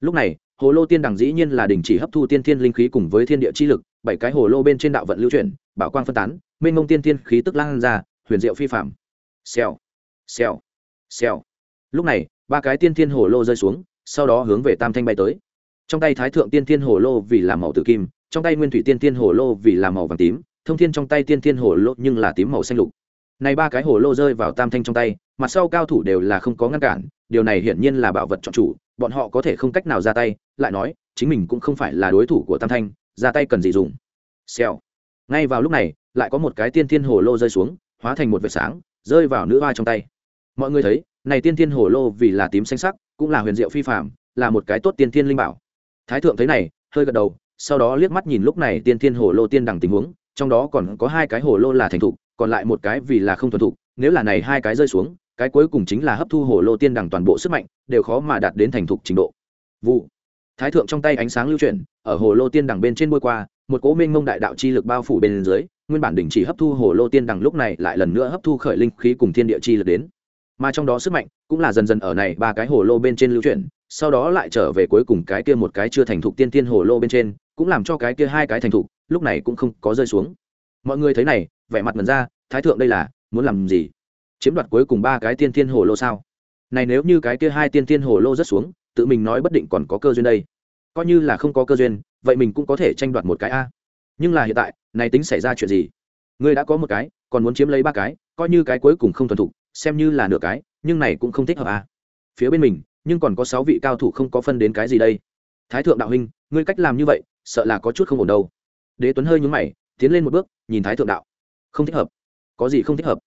Speaker 1: Lúc này, hồ lô tiên đằng dĩ nhiên là đình chỉ hấp thu tiên thiên linh khí cùng với thiên địa chi lực, bảy cái hồ lô bên trên đạo vận lưu chuyển, bảo quang phân tán, mênh mông tiên thiên khí tức lan ra, huyền diệu phi phạm xèo xèo xèo. Lúc này, ba cái tiên thiên hồ lô rơi xuống sau đó hướng về tam thanh bay tới. Trong tay thái thượng tiên thiên hồ lô vì làm màu tử kim, trong tay nguyên thủy tiên thiên hồ lô vì làm màu vàng tím, thông thiên trong tay tiên thiên hồ lô nhưng là tím màu xanh lục. Này ba cái hồ lô rơi vào tam thanh trong tay, mặt sau cao thủ đều là không có ngăn cản, điều này hiển nhiên là bảo vật chọn chủ, bọn họ có thể không cách nào ra tay, lại nói, chính mình cũng không phải là đối thủ của tam thanh, ra tay cần gì dùng. Xèo. Ngay vào lúc này, lại có một cái tiên thiên hồ lô rơi xuống, hóa thành một vệt sáng, rơi vào nữ hoa trong tay. Mọi người thấy này tiên thiên hồ lô vì là tím xanh sắc, cũng là huyền diệu phi phạm là một cái tốt tiên thiên linh bảo. Thái thượng thấy này, hơi gật đầu, sau đó liếc mắt nhìn lúc này tiên thiên hồ lô tiên đẳng tình huống, trong đó còn có hai cái hồ lô là thành thục, còn lại một cái vì là không thuần thục, nếu là này hai cái rơi xuống, cái cuối cùng chính là hấp thu hồ lô tiên đẳng toàn bộ sức mạnh, đều khó mà đạt đến thành thục trình độ. Vụ. Thái thượng trong tay ánh sáng lưu chuyển, ở hồ lô tiên đẳng bên trên bôi qua, một cỗ minh mông đại đạo chi lực bao phủ bên dưới, nguyên bản đỉnh chỉ hấp thu hồ lô tiên đằng lúc này lại lần nữa hấp thu khởi linh khí cùng thiên địa chi lực đến mà trong đó sức mạnh cũng là dần dần ở này ba cái hồ lô bên trên lưu chuyển, sau đó lại trở về cuối cùng cái kia một cái chưa thành thục tiên tiên hồ lô bên trên, cũng làm cho cái kia hai cái thành thục, lúc này cũng không có rơi xuống. Mọi người thấy này, vẻ mặt mần ra, thái thượng đây là muốn làm gì? Chiếm đoạt cuối cùng ba cái tiên tiên hồ lô sao? Này nếu như cái kia hai tiên tiên hồ lô rất xuống, tự mình nói bất định còn có cơ duyên đây. Coi như là không có cơ duyên, vậy mình cũng có thể tranh đoạt một cái a. Nhưng là hiện tại, này tính xảy ra chuyện gì? Ngươi đã có một cái, còn muốn chiếm lấy ba cái, coi như cái cuối cùng không thuần thục xem như là nửa cái, nhưng này cũng không thích hợp à? phía bên mình, nhưng còn có sáu vị cao thủ không có phân đến cái gì đây. Thái thượng đạo huynh, ngươi cách làm như vậy, sợ là có chút không ổn đâu. Đế tuấn hơi nhúng mày, tiến lên một bước, nhìn thái thượng đạo. Không thích hợp. Có gì không thích hợp?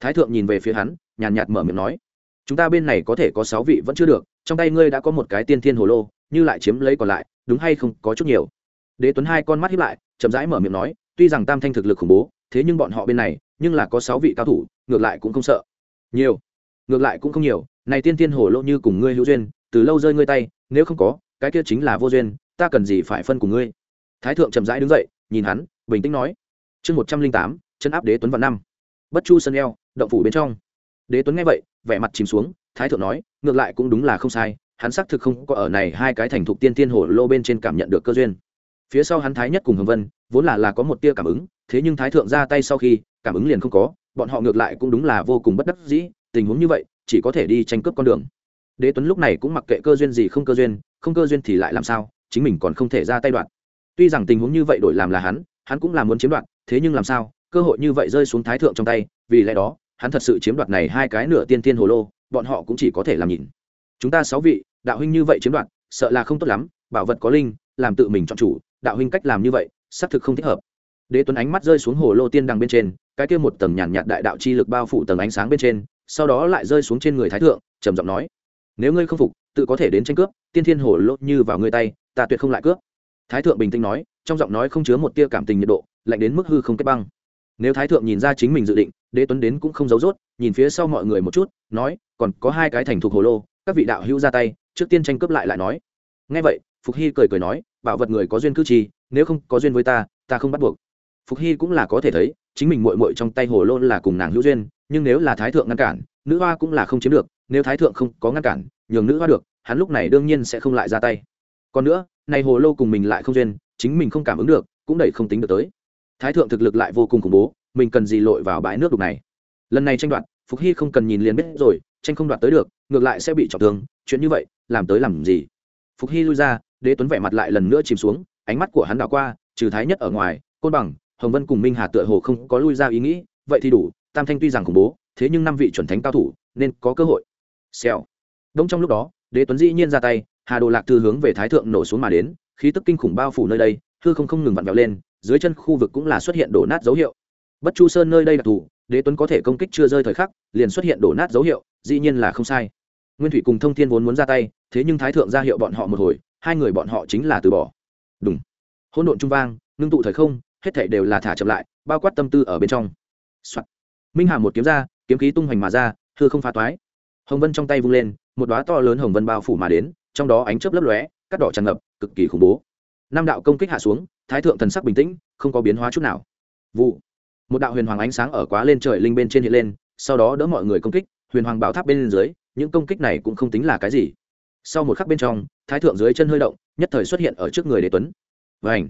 Speaker 1: Thái thượng nhìn về phía hắn, nhàn nhạt mở miệng nói. Chúng ta bên này có thể có sáu vị vẫn chưa được, trong tay ngươi đã có một cái tiên thiên hồ lô, như lại chiếm lấy còn lại, đúng hay không, có chút nhiều. Đế tuấn hai con mắt hiếp lại, chậm rãi mở miệng nói, tuy rằng tam thanh thực lực khủng bố, thế nhưng bọn họ bên này, nhưng là có sáu vị cao thủ, ngược lại cũng không sợ nhiều. Ngược lại cũng không nhiều. Này tiên tiên hồ lô như cùng ngươi hữu duyên, từ lâu rơi ngươi tay, nếu không có, cái kia chính là vô duyên, ta cần gì phải phân cùng ngươi? Thái thượng chậm rãi đứng dậy, nhìn hắn, bình tĩnh nói. Chương một trăm linh tám, chân áp đế tuấn vạn năm. Bất chu sân eo, động phủ bên trong. Đế tuấn nghe vậy, vẻ mặt chìm xuống, thái thượng nói, ngược lại cũng đúng là không sai, hắn xác thực không có ở này hai cái thành thục tiên tiên hồ lô bên trên cảm nhận được cơ duyên. Phía sau hắn thái nhất cùng hồng vân, vốn là là có một tia cảm ứng, thế nhưng thái thượng ra tay sau khi, cảm ứng liền không có bọn họ ngược lại cũng đúng là vô cùng bất đắc dĩ, tình huống như vậy, chỉ có thể đi tranh cướp con đường. Đế tuấn lúc này cũng mặc kệ cơ duyên gì không cơ duyên, không cơ duyên thì lại làm sao, chính mình còn không thể ra tay đoạn. Tuy rằng tình huống như vậy đổi làm là hắn hắn cũng là muốn chiếm đoạt, thế nhưng làm sao, cơ hội như vậy rơi xuống thái thượng trong tay, vì lẽ đó, hắn thật sự chiếm đoạt này hai cái nửa tiên tiên hồ lô, bọn họ cũng chỉ có thể làm nhìn. Chúng ta sáu vị, đạo huynh như vậy chiếm đoạt, sợ là không tốt lắm, bảo vật có linh, làm tự mình chọn chủ, đạo huynh cách làm như vậy, xác thực không thích hợp. Đế tuấn ánh mắt rơi xuống hồ lô tiên đằng bên trên cái kia một tầng nhàn nhạt đại đạo chi lực bao phủ tầng ánh sáng bên trên, sau đó lại rơi xuống trên người thái thượng, trầm giọng nói, nếu ngươi không phục, tự có thể đến tranh cướp, tiên thiên hồ lô như vào ngươi tay, ta tuyệt không lại cướp. Thái thượng bình tĩnh nói, trong giọng nói không chứa một tia cảm tình nhiệt độ, lạnh đến mức hư không kết băng. Nếu thái thượng nhìn ra chính mình dự định, đế tuấn đến cũng không giấu rốt, nhìn phía sau mọi người một chút, nói, còn có hai cái thành thuộc hồ lô, các vị đạo hữu ra tay, trước tiên tranh cướp lại lại nói. Ngay vậy, phục hy cười cười nói, bảo vật người có duyên cư trì, nếu không có duyên với ta ta không bắt buộc. Phục hy cũng là có thể thấy chính mình mội mội trong tay hồ lô là cùng nàng hữu duyên, nhưng nếu là thái thượng ngăn cản, nữ hoa cũng là không chiếm được, nếu thái thượng không có ngăn cản, nhường nữ hoa được, hắn lúc này đương nhiên sẽ không lại ra tay. Còn nữa, này hồ lô cùng mình lại không duyên, chính mình không cảm ứng được, cũng đẩy không tính được tới. Thái thượng thực lực lại vô cùng khủng bố, mình cần gì lội vào bãi nước đục này? Lần này tranh đoạt, phục hy không cần nhìn liền biết rồi, tranh không đoạt tới được, ngược lại sẽ bị trọng thương, chuyện như vậy, làm tới làm gì? Phục hy lui ra, đế tuấn vẻ mặt lại lần nữa chìm xuống, ánh mắt của hắn đảo qua, trừ thái nhất ở ngoài, côn bằng hồng vân cùng minh hà tựa hồ không có lui ra ý nghĩ, vậy thì đủ, tam thanh tuy rằng khủng bố, thế nhưng năm vị chuẩn thánh cao thủ, nên có cơ hội. Xèo. Đông trong lúc đó, đế tuấn dĩ nhiên ra tay, hà đồ lạc thư hướng về thái thượng nổ xuống mà đến, khí tức kinh khủng bao phủ nơi đây, hư không không ngừng vặn vẹo lên, dưới chân khu vực cũng là xuất hiện đổ nát dấu hiệu. Bất chu sơn nơi đây đặc thù đế tuấn có thể công kích chưa rơi thời khắc, liền xuất hiện đổ nát dấu hiệu, dĩ nhiên là không sai. Nguyên thủy cùng thông thiên vốn muốn ra tay, thế nhưng thái thượng ra hiệu bọn họ một hồi, hai người bọn họ chính là từ bỏ. Đúng hỗn độn trung vang, ngưng tụ thời không hết thảy đều là thả chậm lại, bao quát tâm tư ở bên trong. Soạn. minh hà một kiếm ra, kiếm khí tung hoành mà ra, hư không phá toái. Hồng vân trong tay vung lên, một đoá to lớn hồng vân bao phủ mà đến, trong đó ánh chớp lấp lóe, cắt đỏ tràn ngập, cực kỳ khủng bố. Nam đạo công kích hạ xuống, thái thượng thần sắc bình tĩnh, không có biến hóa chút nào. Vụ. Một đạo huyền hoàng ánh sáng ở quá lên trời linh bên trên hiện lên, sau đó đỡ mọi người công kích, huyền hoàng bảo tháp bên dưới, những công kích này cũng không tính là cái gì. Sau một khắc bên trong, thái thượng dưới chân hơi động, nhất thời xuất hiện ở trước người đế tuấn. Và ảnh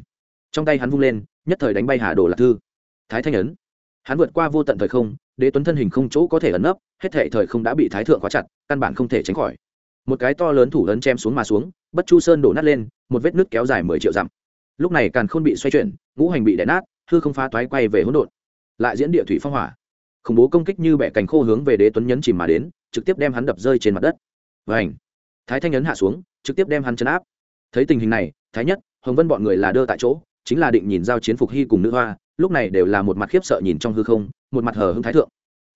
Speaker 1: trong tay hắn vung lên nhất thời đánh bay hà đồ lạc thư. Thái thanh ấn. Hắn vượt qua vô tận thời không, đế tuấn thân hình không chỗ có thể ẩn nấp, hết thể thời không đã bị thái thượng khóa chặt, căn bản không thể tránh khỏi. Một cái to lớn thủ ấn chém xuống mà xuống, bất chu sơn đổ nát lên, một vết nứt kéo dài mười triệu dặm. Lúc này càn khôn bị xoay chuyển, ngũ hành bị đè nát, hư không phá toái quay về hỗn độn. Lại diễn địa thủy phong hỏa. Khủng bố công kích như bẻ cành khô hướng về đế tuấn nhấn chìm mà đến, trực tiếp đem hắn đập rơi trên mặt đất. Vảnh thái thanh Ấn hạ xuống, trực tiếp đem hắn chấn áp. Thấy tình hình này, thái nhất, hồng vân bọn người là đơ tại chỗ chính là định nhìn giao chiến phục hy cùng nữ hoa, lúc này đều là một mặt khiếp sợ nhìn trong hư không, một mặt hờ hưng thái thượng.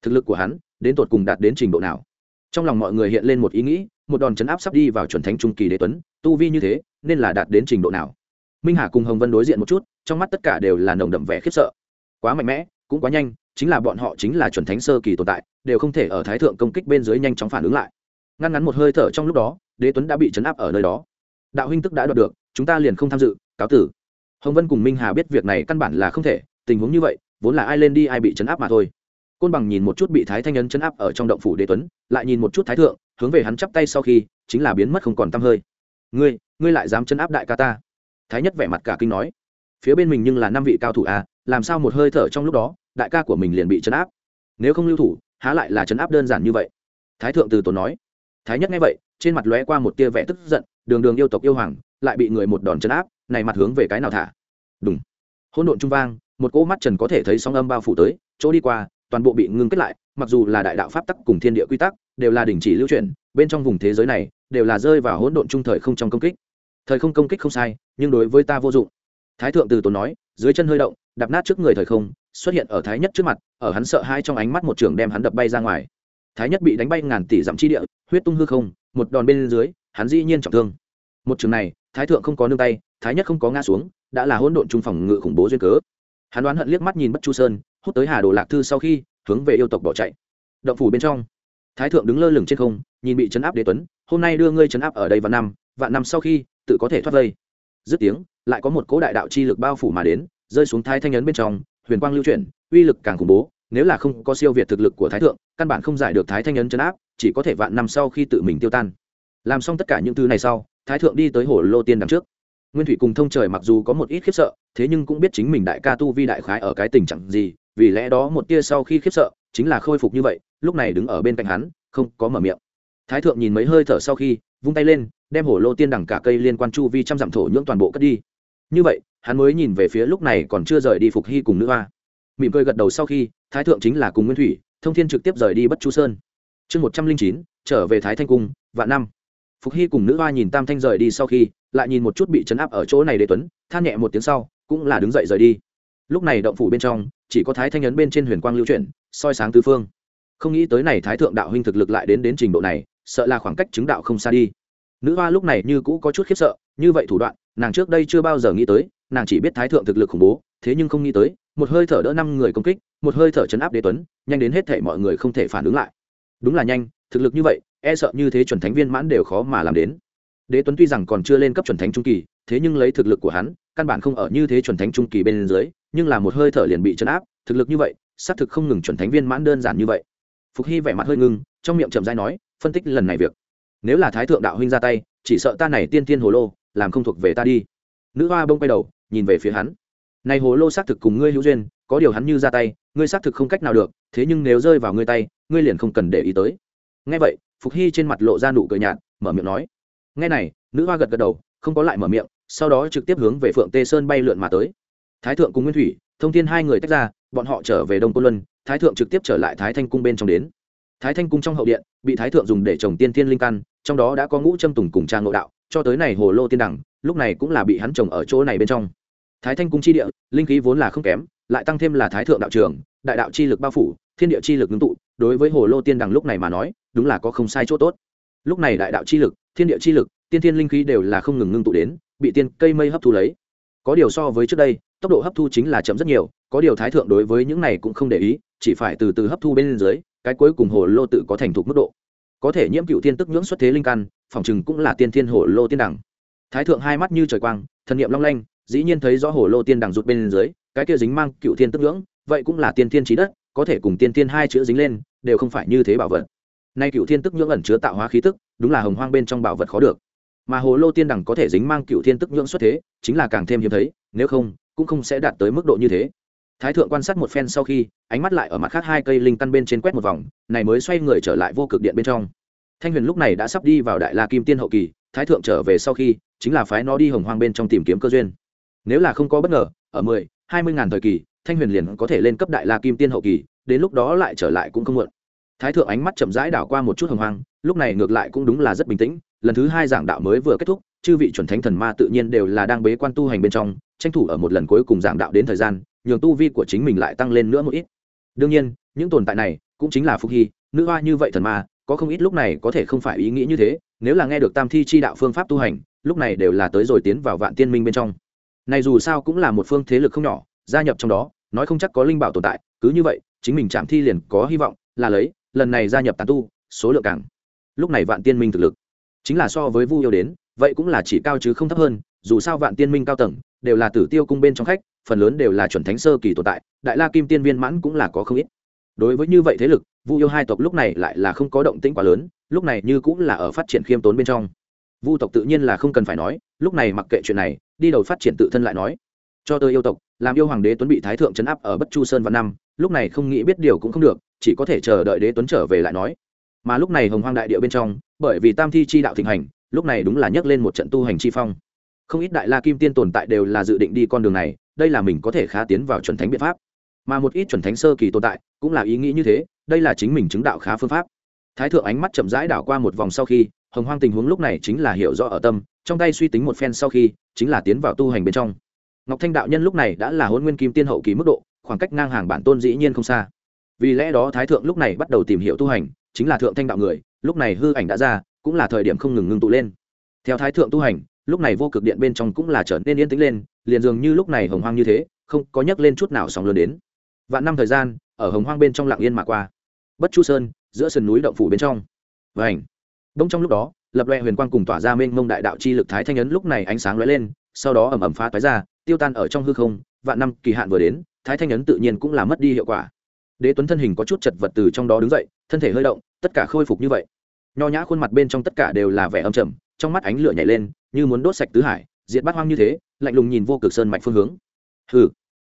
Speaker 1: Thực lực của hắn, đến tột cùng đạt đến trình độ nào? Trong lòng mọi người hiện lên một ý nghĩ, một đòn chấn áp sắp đi vào chuẩn thánh trung kỳ đế tuấn, tu vi như thế, nên là đạt đến trình độ nào? Minh hà cùng hồng vân đối diện một chút, trong mắt tất cả đều là nồng đậm vẻ khiếp sợ. Quá mạnh mẽ, cũng quá nhanh, chính là bọn họ chính là chuẩn thánh sơ kỳ tồn tại, đều không thể ở thái thượng công kích bên dưới nhanh chóng phản ứng lại. Ngăn ngắn một hơi thở trong lúc đó, đế tuấn đã bị chấn áp ở nơi đó. Đạo huynh tức đã đoạt được, chúng ta liền không tham dự, cáo tử hồng vân cùng minh hà biết việc này căn bản là không thể, tình huống như vậy, vốn là ai lên đi ai bị chấn áp mà thôi. Côn bằng nhìn một chút bị thái thanh nhân chấn áp ở trong động phủ đế tuấn, lại nhìn một chút thái thượng, hướng về hắn chắp tay sau khi, chính là biến mất không còn t hơi. Ngươi ngươi lại dám chấn áp đại ca ta? Thái nhất vẻ mặt cả kinh nói. Phía bên mình nhưng là năm vị cao thủ à làm sao một hơi thở trong lúc đó, đại ca của mình liền bị chấn áp? Nếu không lưu thủ, há lại là chấn áp đơn giản như vậy? Thái thượng từ tốn nói. Thái nhất nghe vậy trên mặt lóe qua một tia vẻ tức giận, đường đường yêu tộc yêu hoàng, lại bị người một đòn chấn áp, này mặt hướng về cái nào thả? Đúng hỗn độn trung vang, một cỗ mắt trần có thể thấy sóng âm bao phủ tới, chỗ đi qua, toàn bộ bị ngưng kết lại, mặc dù là đại đạo pháp tắc cùng thiên địa quy tắc, đều là đình chỉ lưu chuyển bên trong vùng thế giới này, đều là rơi vào hỗn độn trung thời không trong công kích. Thời không công kích không sai, nhưng đối với ta vô dụng. Thái thượng từ tốn nói, dưới chân hơi động, đạp nát trước người thời không, xuất hiện ở thái nhất trước mặt, ở hắn sợ hai trong ánh mắt một trường đem hắn đập bay ra ngoài. Thái nhất bị đánh bay ngàn tỷ dặm chi địa, huyết tung hư không một đòn bên dưới, hắn dĩ nhiên trọng thương. Một trường này, thái thượng không có nương tay, thái nhất không có ngã xuống, đã là hỗn độn trung phòng ngự khủng bố duyên cớ. Hắn đoán hận liếc mắt nhìn bất chu sơn, hút tới hà đồ lạc thư sau khi, hướng về yêu tộc bỏ chạy. Động phủ bên trong, thái thượng đứng lơ lửng trên không, nhìn bị chấn áp đế tuấn, hôm nay đưa ngươi chấn áp ở đây vạn năm vạn năm sau khi, tự có thể thoát vây. Dứt tiếng, lại có một cỗ đại đạo chi lực bao phủ mà đến, rơi xuống thái thanh ấn bên trong, huyền quang lưu chuyển, uy lực càng khủng bố nếu là không có siêu việt thực lực của thái thượng, căn bản không giải được thái thanh ấn chấn áp, chỉ có thể vạn năm sau khi tự mình tiêu tan. Làm xong tất cả những thứ này sau, thái thượng đi tới hồ lô tiên đằng trước. Nguyên thủy cùng thông trời mặc dù có một ít khiếp sợ, thế nhưng cũng biết chính mình đại ca tu vi đại khái ở cái tình trạng gì, vì lẽ đó một tia sau khi khiếp sợ, chính là khôi phục như vậy, lúc này đứng ở bên cạnh hắn, không có mở miệng. Thái thượng nhìn mấy hơi thở sau khi, vung tay lên, đem hổ lô tiên đằng cả cây liên quan chu vi trăm dặm thổ nhưỡng toàn bộ cất đi. Như vậy, hắn mới nhìn về phía lúc này còn chưa rời đi phục hy cùng nữ hoa mỉm cười gật đầu sau khi, thái thượng chính là cùng nguyên thủy, thông thiên trực tiếp rời đi bất chu sơn. Chương một trăm linh chín, trở về thái thanh cung, vạn năm. Phục hy cùng nữ hoa nhìn tam thanh rời đi sau khi, lại nhìn một chút bị chấn áp ở chỗ này để tuấn, than nhẹ một tiếng sau, cũng là đứng dậy rời đi. Lúc này động phủ bên trong, chỉ có thái thanh ấn bên trên huyền quang lưu chuyển, soi sáng tứ phương. Không nghĩ tới này thái thượng đạo huynh thực lực lại đến đến trình độ này, sợ là khoảng cách chứng đạo không xa đi. Nữ hoa lúc này như cũ có chút khiếp sợ, như vậy thủ đoạn, nàng trước đây chưa bao giờ nghĩ tới, nàng chỉ biết thái thượng thực lực khủng bố, thế nhưng không nghĩ tới một hơi thở đỡ năm người công kích, một hơi thở chấn áp đế tuấn, nhanh đến hết thể mọi người không thể phản ứng lại. Đúng là nhanh, thực lực như vậy e sợ như thế chuẩn thánh viên mãn đều khó mà làm đến. Đế tuấn tuy rằng còn chưa lên cấp chuẩn thánh trung kỳ, thế nhưng lấy thực lực của hắn, căn bản không ở như thế chuẩn thánh trung kỳ bên dưới, nhưng là một hơi thở liền bị chấn áp, thực lực như vậy, xác thực không ngừng chuẩn thánh viên mãn đơn giản như vậy. Phục hy vẻ mặt hơi ngưng, trong miệng chậm dai nói, phân tích lần này việc. Nếu là thái thượng đạo huynh ra tay, chỉ sợ ta này tiên tiên hồ lô, làm không thuộc về ta đi. Nữ hoa bông quay đầu, nhìn về phía hắn này hồ lô xác thực cùng ngươi hữu duyên, có điều hắn như ra tay, ngươi xác thực không cách nào được, thế nhưng nếu rơi vào ngươi tay, ngươi liền không cần để ý tới. Nghe vậy, phục hy trên mặt lộ ra nụ cười nhạt, mở miệng nói. Nghe này, nữ hoa gật gật đầu, không có lại mở miệng, sau đó trực tiếp hướng về phượng tê sơn bay lượn mà tới. Thái thượng cùng nguyên thủy, thông tin hai người tách ra, bọn họ trở về đông cô luân, thái thượng trực tiếp trở lại thái thanh cung bên trong đến. Thái thanh cung trong hậu điện, bị thái thượng dùng để trồng tiên tiên linh căn, trong đó đã có ngũ trâm tùng cùng trang ngộ đạo, cho tới này hồ lô tiên đẳng, lúc này cũng là bị hắn trồng ở chỗ này bên trong thái thanh cung chi địa, linh khí vốn là không kém, lại tăng thêm là thái thượng đạo trường, đại đạo chi lực bao phủ, thiên địa chi lực ngưng tụ, đối với hồ lô tiên đằng lúc này mà nói, đúng là có không sai chỗ tốt. Lúc này đại đạo chi lực, thiên địa chi lực, tiên thiên linh khí đều là không ngừng ngưng tụ đến, bị tiên cây mây hấp thu lấy. Có điều so với trước đây, tốc độ hấp thu chính là chậm rất nhiều, có điều thái thượng đối với những này cũng không để ý, chỉ phải từ từ hấp thu bên dưới, cái cuối cùng hồ lô tự có thành thục mức độ. Có thể nhiễm cựu tiên tức nhưỡng xuất thế linh căn, phòng chừng cũng là tiên thiên hồ lô tiên đẳng thái thượng hai mắt như trời quang, thần niệm long lanh dĩ nhiên thấy rõ hồ lô tiên đẳng rụt bên dưới, cái kia dính mang cựu thiên tức ngưỡng, vậy cũng là tiên thiên trí đất, có thể cùng tiên thiên hai chữ dính lên, đều không phải như thế bảo vật. Nay cựu thiên tức nhưỡng ẩn chứa tạo hóa khí tức, đúng là hồng hoang bên trong bảo vật khó được. Mà hồ lô tiên đẳng có thể dính mang cựu thiên tức nhưỡng xuất thế, chính là càng thêm hiếm thấy, nếu không, cũng không sẽ đạt tới mức độ như thế. Thái thượng quan sát một phen sau khi, ánh mắt lại ở mặt khác hai cây linh căn bên trên quét một vòng, này mới xoay người trở lại vô cực điện bên trong. Thanh huyền lúc này đã sắp đi vào đại la kim tiên hậu kỳ, thái thượng trở về sau khi, chính là phái nó đi hồng hoang bên trong tìm kiếm cơ duyên nếu là không có bất ngờ, ở mười, hai mươi ngàn thời kỳ, thanh huyền liền có thể lên cấp đại la kim tiên hậu kỳ, đến lúc đó lại trở lại cũng không muộn. Thái thượng ánh mắt chậm rãi đảo qua một chút hồng hoang, lúc này ngược lại cũng đúng là rất bình tĩnh, lần thứ hai giảng đạo mới vừa kết thúc, chư vị chuẩn thánh thần ma tự nhiên đều là đang bế quan tu hành bên trong, tranh thủ ở một lần cuối cùng giảng đạo đến thời gian, nhường tu vi của chính mình lại tăng lên nữa một ít. Đương nhiên, những tồn tại này cũng chính là phúc hy, nữ hoa như vậy thần ma, có không ít lúc này có thể không phải ý nghĩ như thế, nếu là nghe được tam thi chi đạo phương pháp tu hành, lúc này đều là tới rồi tiến vào vạn tiên minh bên trong này dù sao cũng là một phương thế lực không nhỏ, gia nhập trong đó, nói không chắc có linh bảo tồn tại, cứ như vậy, chính mình chạm thi liền có hy vọng, là lấy, lần này gia nhập tàn tu, số lượng càng. Lúc này vạn tiên minh thực lực, chính là so với vu yêu đến, vậy cũng là chỉ cao chứ không thấp hơn, dù sao vạn tiên minh cao tầng, đều là tử tiêu cung bên trong khách, phần lớn đều là chuẩn thánh sơ kỳ tồn tại, đại la kim tiên viên mãn cũng là có không ít. Đối với như vậy thế lực, vu yêu hai tộc lúc này lại là không có động tĩnh quá lớn, lúc này như cũng là ở phát triển khiêm tốn bên trong. Vu tộc tự nhiên là không cần phải nói, lúc này mặc kệ chuyện này đi đầu phát triển tự thân lại nói. Cho tôi yêu tộc, làm yêu hoàng đế tuấn bị thái thượng chấn áp ở bất chu sơn văn năm, lúc này không nghĩ biết điều cũng không được, chỉ có thể chờ đợi đế tuấn trở về lại nói. Mà lúc này hồng hoang đại địa bên trong, bởi vì tam thi chi đạo thịnh hành, lúc này đúng là nhấc lên một trận tu hành chi phong. Không ít đại la kim tiên tồn tại đều là dự định đi con đường này, đây là mình có thể khá tiến vào chuẩn thánh biện pháp. Mà một ít chuẩn thánh sơ kỳ tồn tại, cũng là ý nghĩ như thế, đây là chính mình chứng đạo khá phương pháp. Thái thượng ánh mắt chậm rãi đảo qua một vòng sau khi, hồng hoang tình huống lúc này chính là hiểu rõ ở tâm trong tay suy tính một phen sau khi, chính là tiến vào tu hành bên trong. Ngọc thanh đạo nhân lúc này đã là hôn nguyên kim tiên hậu kỳ mức độ, khoảng cách ngang hàng bản tôn dĩ nhiên không xa. Vì lẽ đó thái thượng lúc này bắt đầu tìm hiểu tu hành, chính là thượng thanh đạo người, lúc này hư ảnh đã ra, cũng là thời điểm không ngừng ngưng tụ lên. Theo thái thượng tu hành, lúc này vô cực điện bên trong cũng là trở nên yên tĩnh lên, liền dường như lúc này hồng hoang như thế, không có nhắc lên chút nào sóng lớn đến. Vạn năm thời gian, ở hồng hoang bên trong lạng yên mà qua. Bất chu sơn, giữa sườn núi động phủ bên trong. Và ảnh đông trong lúc đó lập loe huyền quang cùng tỏa ra mênh mông đại đạo chi lực thái thanh ấn lúc này ánh sáng lóe lên, sau đó ẩm ẩm phá toái ra, tiêu tan ở trong hư không, vạn năm kỳ hạn vừa đến, thái thanh ấn tự nhiên cũng là mất đi hiệu quả. Đế tuấn thân hình có chút chật vật từ trong đó đứng dậy, thân thể hơi động, tất cả khôi phục như vậy. Nho nhã khuôn mặt bên trong tất cả đều là vẻ âm trầm, trong mắt ánh lửa nhảy lên, như muốn đốt sạch tứ hải, diệt bát hoang như thế, lạnh lùng nhìn vô cực sơn mạch phương hướng. Hừ.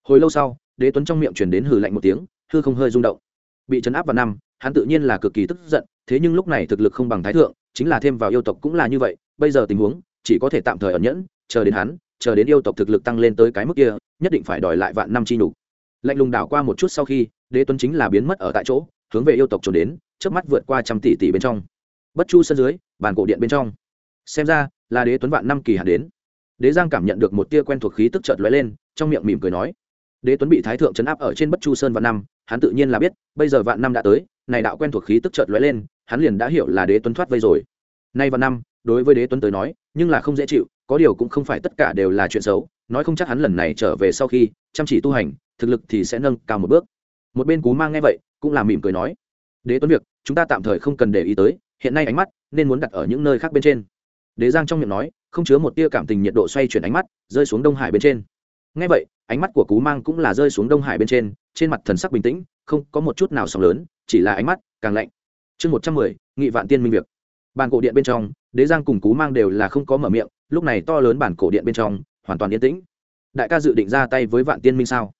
Speaker 1: Hồi lâu sau, đế tuấn trong miệng truyền đến hừ lạnh một tiếng, hư không hơi rung động. Bị chấn áp vào năm, hắn tự nhiên là cực kỳ tức giận, thế nhưng lúc này thực lực không bằng thái thượng chính là thêm vào yêu tộc cũng là như vậy, bây giờ tình huống, chỉ có thể tạm thời ẩn nhẫn, chờ đến hắn, chờ đến yêu tộc thực lực tăng lên tới cái mức kia, nhất định phải đòi lại vạn năm chi nhục. Lạnh lùng đảo qua một chút sau khi, đế tuấn chính là biến mất ở tại chỗ, hướng về yêu tộc trốn đến trước mắt vượt qua trăm tỷ tỷ bên trong. Bất chu sân dưới, bàn cổ điện bên trong. Xem ra, là đế tuấn vạn năm kỳ hạn đến. Đế giang cảm nhận được một tia quen thuộc khí tức chợt lóe lên, trong miệng mỉm cười nói, đế tuấn bị thái thượng chấn áp ở trên bất chu sơn vạn năm, hắn tự nhiên là biết, bây giờ vạn năm đã tới, này đạo quen thuộc khí tức chợt lóe lên hắn liền đã hiểu là đế tuấn thoát vây rồi. Nay và năm, đối với đế tuấn tới nói, nhưng là không dễ chịu, có điều cũng không phải tất cả đều là chuyện xấu, nói không chắc hắn lần này trở về sau khi chăm chỉ tu hành, thực lực thì sẽ nâng cao một bước. Một bên cú mang nghe vậy, cũng là mỉm cười nói, đế tuấn việc, chúng ta tạm thời không cần để ý tới, hiện nay ánh mắt nên muốn đặt ở những nơi khác bên trên. Đế giang trong miệng nói, không chứa một tia cảm tình nhiệt độ xoay chuyển ánh mắt, rơi xuống đông hải bên trên. Ngay vậy, ánh mắt của cú mang cũng là rơi xuống đông hải bên trên trên mặt thần sắc bình tĩnh, không có một chút nào sóng lớn, chỉ là ánh mắt càng lạnh chương một trăm mười, nghị vạn tiên minh việc. Bàn cổ điện bên trong, đế giang cùng cú mang đều là không có mở miệng, lúc này to lớn bản cổ điện bên trong, hoàn toàn yên tĩnh. Đại ca dự định ra tay với vạn tiên minh sao?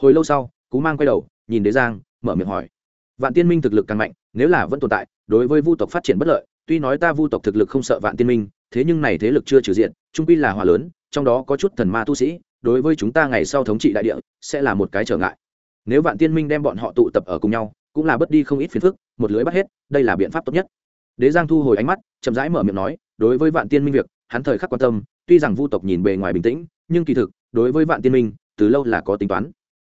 Speaker 1: Hồi lâu sau, cú mang quay đầu, nhìn đế giang, mở miệng hỏi. Vạn tiên minh thực lực càng mạnh, nếu là vẫn tồn tại, đối với vu tộc phát triển bất lợi, tuy nói ta vu tộc thực lực không sợ vạn tiên minh, thế nhưng này thế lực chưa trừ diện, trung quy là hòa lớn, trong đó có chút thần ma tu sĩ, đối với chúng ta ngày sau thống trị đại địa, sẽ là một cái trở ngại. Nếu vạn tiên minh đem bọn họ tụ tập ở cùng nhau, cũng là bất đi không ít phiền phức một lưới bắt hết, đây là biện pháp tốt nhất. Đế giang thu hồi ánh mắt, chậm rãi mở miệng nói, đối với vạn tiên minh việc, hắn thời khắc quan tâm, tuy rằng vu tộc nhìn bề ngoài bình tĩnh, nhưng kỳ thực, đối với vạn tiên minh, từ lâu là có tính toán.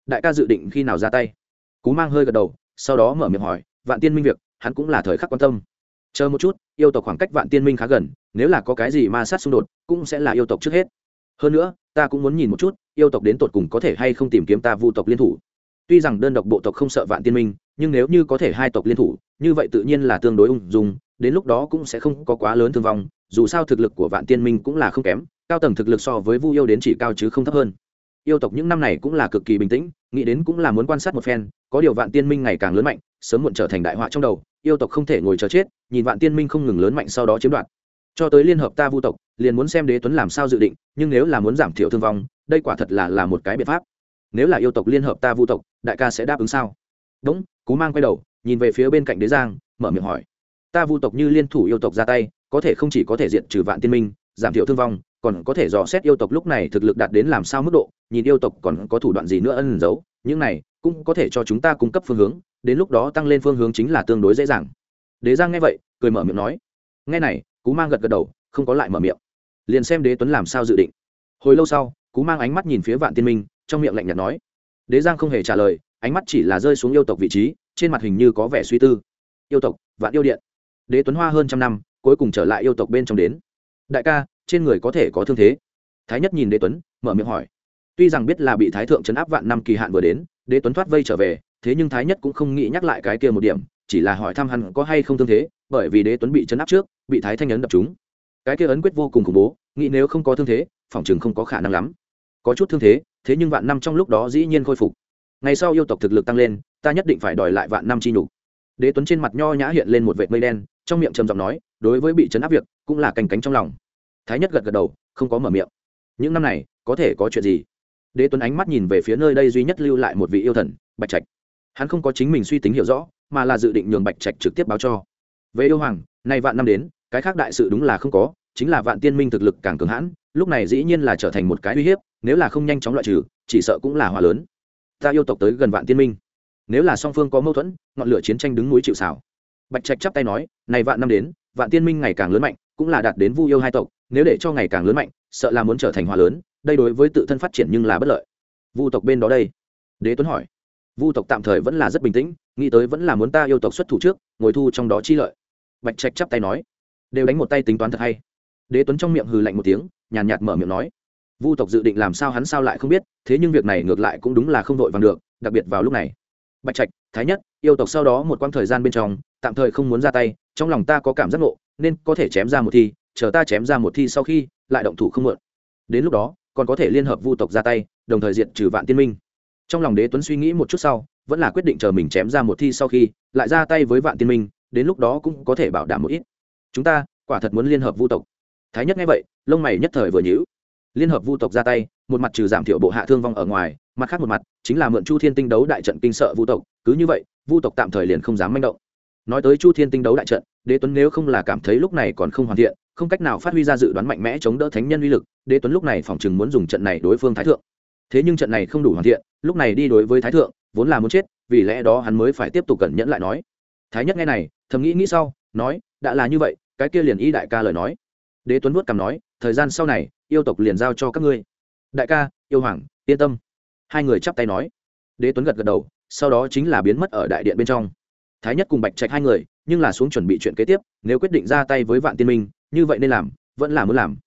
Speaker 1: Đại ca dự định khi nào ra tay? Cú mang hơi gật đầu, sau đó mở miệng hỏi, vạn tiên minh việc, hắn cũng là thời khắc quan tâm. Chờ một chút, yêu tộc khoảng cách vạn tiên minh khá gần, nếu là có cái gì ma sát xung đột, cũng sẽ là yêu tộc trước hết. Hơn nữa, ta cũng muốn nhìn một chút, yêu tộc đến tột cùng có thể hay không tìm kiếm ta vu tộc liên thủ. Tuy rằng đơn độc bộ tộc không sợ vạn tiên minh nhưng nếu như có thể hai tộc liên thủ, như vậy tự nhiên là tương đối ung dung, đến lúc đó cũng sẽ không có quá lớn thương vong, dù sao thực lực của vạn tiên minh cũng là không kém, cao tầng thực lực so với vu yêu đến chỉ cao chứ không thấp hơn. Yêu tộc những năm này cũng là cực kỳ bình tĩnh, nghĩ đến cũng là muốn quan sát một phen, có điều vạn tiên minh ngày càng lớn mạnh, sớm muộn trở thành đại họa trong đầu, yêu tộc không thể ngồi chờ chết, nhìn vạn tiên minh không ngừng lớn mạnh sau đó chiếm đoạt. Cho tới liên hợp ta vu tộc, liền muốn xem đế tuấn làm sao dự định, nhưng nếu là muốn giảm thiểu thương vong, đây quả thật là là một cái biện pháp. Nếu là yêu tộc liên hợp ta vu tộc, đại ca sẽ đáp ứng sao? Đúng, cú mang quay đầu, nhìn về phía bên cạnh đế giang, mở miệng hỏi. Ta vu tộc như liên thủ yêu tộc ra tay, có thể không chỉ có thể diện trừ vạn tiên minh, giảm thiểu thương vong, còn có thể dò xét yêu tộc lúc này thực lực đạt đến làm sao mức độ, nhìn yêu tộc còn có thủ đoạn gì nữa ân giấu, những này cũng có thể cho chúng ta cung cấp phương hướng, đến lúc đó tăng lên phương hướng chính là tương đối dễ dàng. Đế giang nghe vậy, cười mở miệng nói. Nghe này, cú mang gật gật đầu, không có lại mở miệng. Liền xem đế tuấn làm sao dự định. Hồi lâu sau, cú mang ánh mắt nhìn phía vạn tiên minh, trong miệng lạnh nhạt nói. Đế giang không hề trả lời ánh mắt chỉ là rơi xuống yêu tộc vị trí, trên mặt hình như có vẻ suy tư. Yêu tộc, vạn yêu điện. Đế tuấn hoa hơn trăm năm, cuối cùng trở lại yêu tộc bên trong đến. Đại ca, trên người có thể có thương thế. Thái nhất nhìn đế tuấn, mở miệng hỏi. Tuy rằng biết là bị thái thượng chấn áp vạn năm kỳ hạn vừa đến, đế tuấn thoát vây trở về, thế nhưng thái nhất cũng không nghĩ nhắc lại cái kia một điểm, chỉ là hỏi thăm hắn có hay không thương thế, bởi vì đế tuấn bị chấn áp trước, bị thái thanh ấn đập chúng cái kia ấn quyết vô cùng khủng bố, nghĩ nếu không có thương thế, phòng chừng không có khả năng lắm. Có chút thương thế thế nhưng vạn năm trong lúc đó dĩ nhiên khôi phục ngày sau yêu tộc thực lực tăng lên, ta nhất định phải đòi lại vạn năm chi nhục. Đế tuấn trên mặt nho nhã hiện lên một vệt mây đen, trong miệng trầm giọng nói, đối với bị chấn áp việc, cũng là cành cánh trong lòng. Thái nhất gật gật đầu, không có mở miệng. Những năm này, có thể có chuyện gì? Đế tuấn ánh mắt nhìn về phía nơi đây duy nhất lưu lại một vị yêu thần, bạch trạch. Hắn không có chính mình suy tính hiểu rõ, mà là dự định nhường bạch trạch trực tiếp báo cho. Về yêu hoàng, nay vạn năm đến, cái khác đại sự đúng là không có, chính là vạn tiên minh thực lực càng cường hãn, lúc này dĩ nhiên là trở thành một cái uy hiếp, nếu là không nhanh chóng loại trừ, chỉ sợ cũng là hòa lớn ta yêu tộc tới gần vạn tiên minh. Nếu là song phương có mâu thuẫn, ngọn lửa chiến tranh đứng núi chịu xảo bạch trạch chắp tay nói, này vạn năm đến, vạn tiên minh ngày càng lớn mạnh, cũng là đạt đến vu yêu hai tộc, nếu để cho ngày càng lớn mạnh, sợ là muốn trở thành hòa lớn, đây đối với tự thân phát triển nhưng là bất lợi. Vu tộc bên đó đây. Đế tuấn hỏi. Vu tộc tạm thời vẫn là rất bình tĩnh, nghĩ tới vẫn là muốn ta yêu tộc xuất thủ trước, ngồi thu trong đó chi lợi. Bạch trạch chắp tay nói. Đều đánh một tay tính toán thật hay. Đế tuấn trong miệng hừ lạnh một tiếng, nhàn nhạt mở miệng nói vu tộc dự định làm sao hắn sao lại không biết, thế nhưng việc này ngược lại cũng đúng là không vội vàng được, đặc biệt vào lúc này. Bạch trạch, thái nhất, yêu tộc sau đó một quãng thời gian bên trong, tạm thời không muốn ra tay, trong lòng ta có cảm giác ngộ, nên có thể chém ra một thi, chờ ta chém ra một thi sau khi, lại động thủ không mượn. Đến lúc đó, còn có thể liên hợp vu tộc ra tay, đồng thời diệt trừ vạn tiên minh. Trong lòng đế tuấn suy nghĩ một chút sau, vẫn là quyết định chờ mình chém ra một thi sau khi, lại ra tay với vạn tiên minh, đến lúc đó cũng có thể bảo đảm một ít. Chúng ta, quả thật muốn liên hợp vu tộc. Thái nhất nghe vậy, lông mày nhất thời vừa nhíu liên hợp vu tộc ra tay, một mặt trừ giảm thiểu bộ hạ thương vong ở ngoài, mặt khác một mặt, chính là mượn chu thiên tinh đấu đại trận kinh sợ vu tộc, cứ như vậy, vu tộc tạm thời liền không dám manh động. Nói tới chu thiên tinh đấu đại trận, đế tuấn nếu không là cảm thấy lúc này còn không hoàn thiện, không cách nào phát huy ra dự đoán mạnh mẽ chống đỡ thánh nhân uy lực, đế tuấn lúc này phỏng chừng muốn dùng trận này đối phương thái thượng. Thế nhưng trận này không đủ hoàn thiện, lúc này đi đối với thái thượng, vốn là muốn chết, vì lẽ đó hắn mới phải tiếp tục cẩn nhẫn lại nói. Thái nhất nghe này, thầm nghĩ nghĩ sau, nói, đã là như vậy, cái kia liền y đại ca lời nói. Đế tuấn vuốt cằm nói thời gian sau này, yêu tộc liền giao cho các ngươi. Đại ca, yêu hoàng, yên tâm. Hai người chắp tay nói. Đế tuấn gật gật đầu, sau đó chính là biến mất ở đại điện bên trong. Thái nhất cùng bạch trạch hai người, nhưng là xuống chuẩn bị chuyện kế tiếp, nếu quyết định ra tay với vạn tiên minh, như vậy nên làm, vẫn là muốn làm.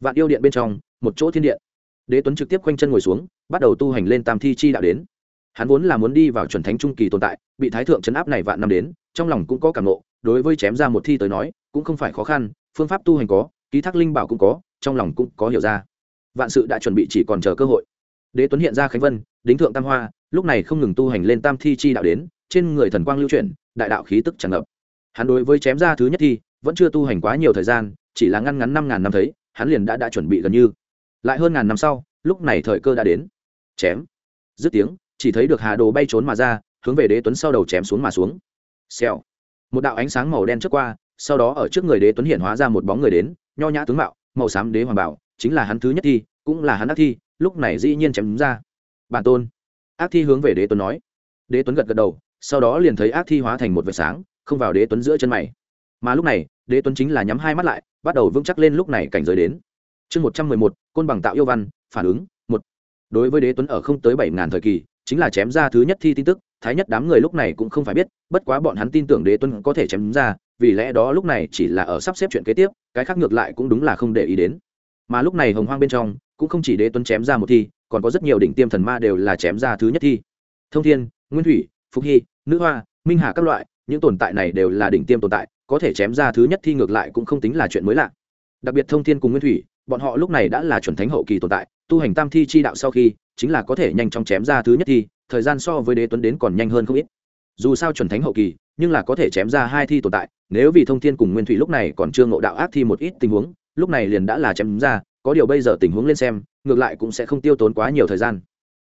Speaker 1: Vạn yêu điện bên trong, một chỗ thiên điện. Đế tuấn trực tiếp quanh chân ngồi xuống, bắt đầu tu hành lên tam thi chi đạo đến. Hắn vốn là muốn đi vào chuẩn thánh trung kỳ tồn tại, bị thái thượng chấn áp này vạn năm đến, trong lòng cũng có cảm nộ đối với chém ra một thi tới nói, cũng không phải khó khăn, phương pháp tu hành có ký thác linh bảo cũng có, trong lòng cũng có hiểu ra. Vạn sự đã chuẩn bị chỉ còn chờ cơ hội. Đế tuấn hiện ra khánh vân, đính thượng tam hoa, lúc này không ngừng tu hành lên tam thi chi đạo đến, trên người thần quang lưu chuyển, đại đạo khí tức tràn ngập. Hắn đối với chém ra thứ nhất thi, vẫn chưa tu hành quá nhiều thời gian, chỉ là ngăn ngắn năm ngàn năm thấy, hắn liền đã đã chuẩn bị gần như. Lại hơn ngàn năm sau, lúc này thời cơ đã đến. Chém. Dứt tiếng, chỉ thấy được hà đồ bay trốn mà ra, hướng về đế tuấn sau đầu chém xuống mà xuống. Xèo. Một đạo ánh sáng màu đen trước qua, sau đó ở trước người đế tuấn hiện hóa ra một bóng người đến nho nhã tướng mạo, màu xám đế hoàng bảo, chính là hắn thứ nhất thi, cũng là hắn ác thi, lúc này dĩ nhiên chém đúng ra. Bản tôn. Ác thi hướng về đế tuấn nói. Đế tuấn gật gật đầu, sau đó liền thấy ác thi hóa thành một vệt sáng, không vào đế tuấn giữa chân mày. Mà lúc này, đế tuấn chính là nhắm hai mắt lại, bắt đầu vững chắc lên lúc này cảnh giới đến. Chương một trăm mười một, côn bằng tạo yêu văn, phản ứng, một. Đối với đế tuấn ở không tới bảy ngàn thời kỳ, chính là chém ra thứ nhất thi tin tức, thái nhất đám người lúc này cũng không phải biết, bất quá bọn hắn tin tưởng đế tuấn có thể chém ra vì lẽ đó lúc này chỉ là ở sắp xếp chuyện kế tiếp, cái khác ngược lại cũng đúng là không để ý đến. Mà lúc này hồng hoang bên trong, cũng không chỉ đế tuấn chém ra một thi, còn có rất nhiều đỉnh tiêm thần ma đều là chém ra thứ nhất thi. Thông thiên, nguyên thủy phúc hy, nữ hoa, minh hà các loại, những tồn tại này đều là đỉnh tiêm tồn tại, có thể chém ra thứ nhất thi ngược lại cũng không tính là chuyện mới lạ. Đặc biệt thông thiên cùng nguyên thủy, bọn họ lúc này đã là chuẩn thánh hậu kỳ tồn tại, tu hành tam thi chi đạo sau khi, chính là có thể nhanh chóng chém ra thứ nhất thi, thời gian so với đế tuấn đến còn nhanh hơn không ít dù sao chuẩn thánh hậu kỳ, nhưng là có thể chém ra hai thi tồn tại, nếu vì thông thiên cùng nguyên thủy lúc này còn chưa ngộ đạo ác thi một ít tình huống, lúc này liền đã là chém ra, có điều bây giờ tình huống lên xem, ngược lại cũng sẽ không tiêu tốn quá nhiều thời gian.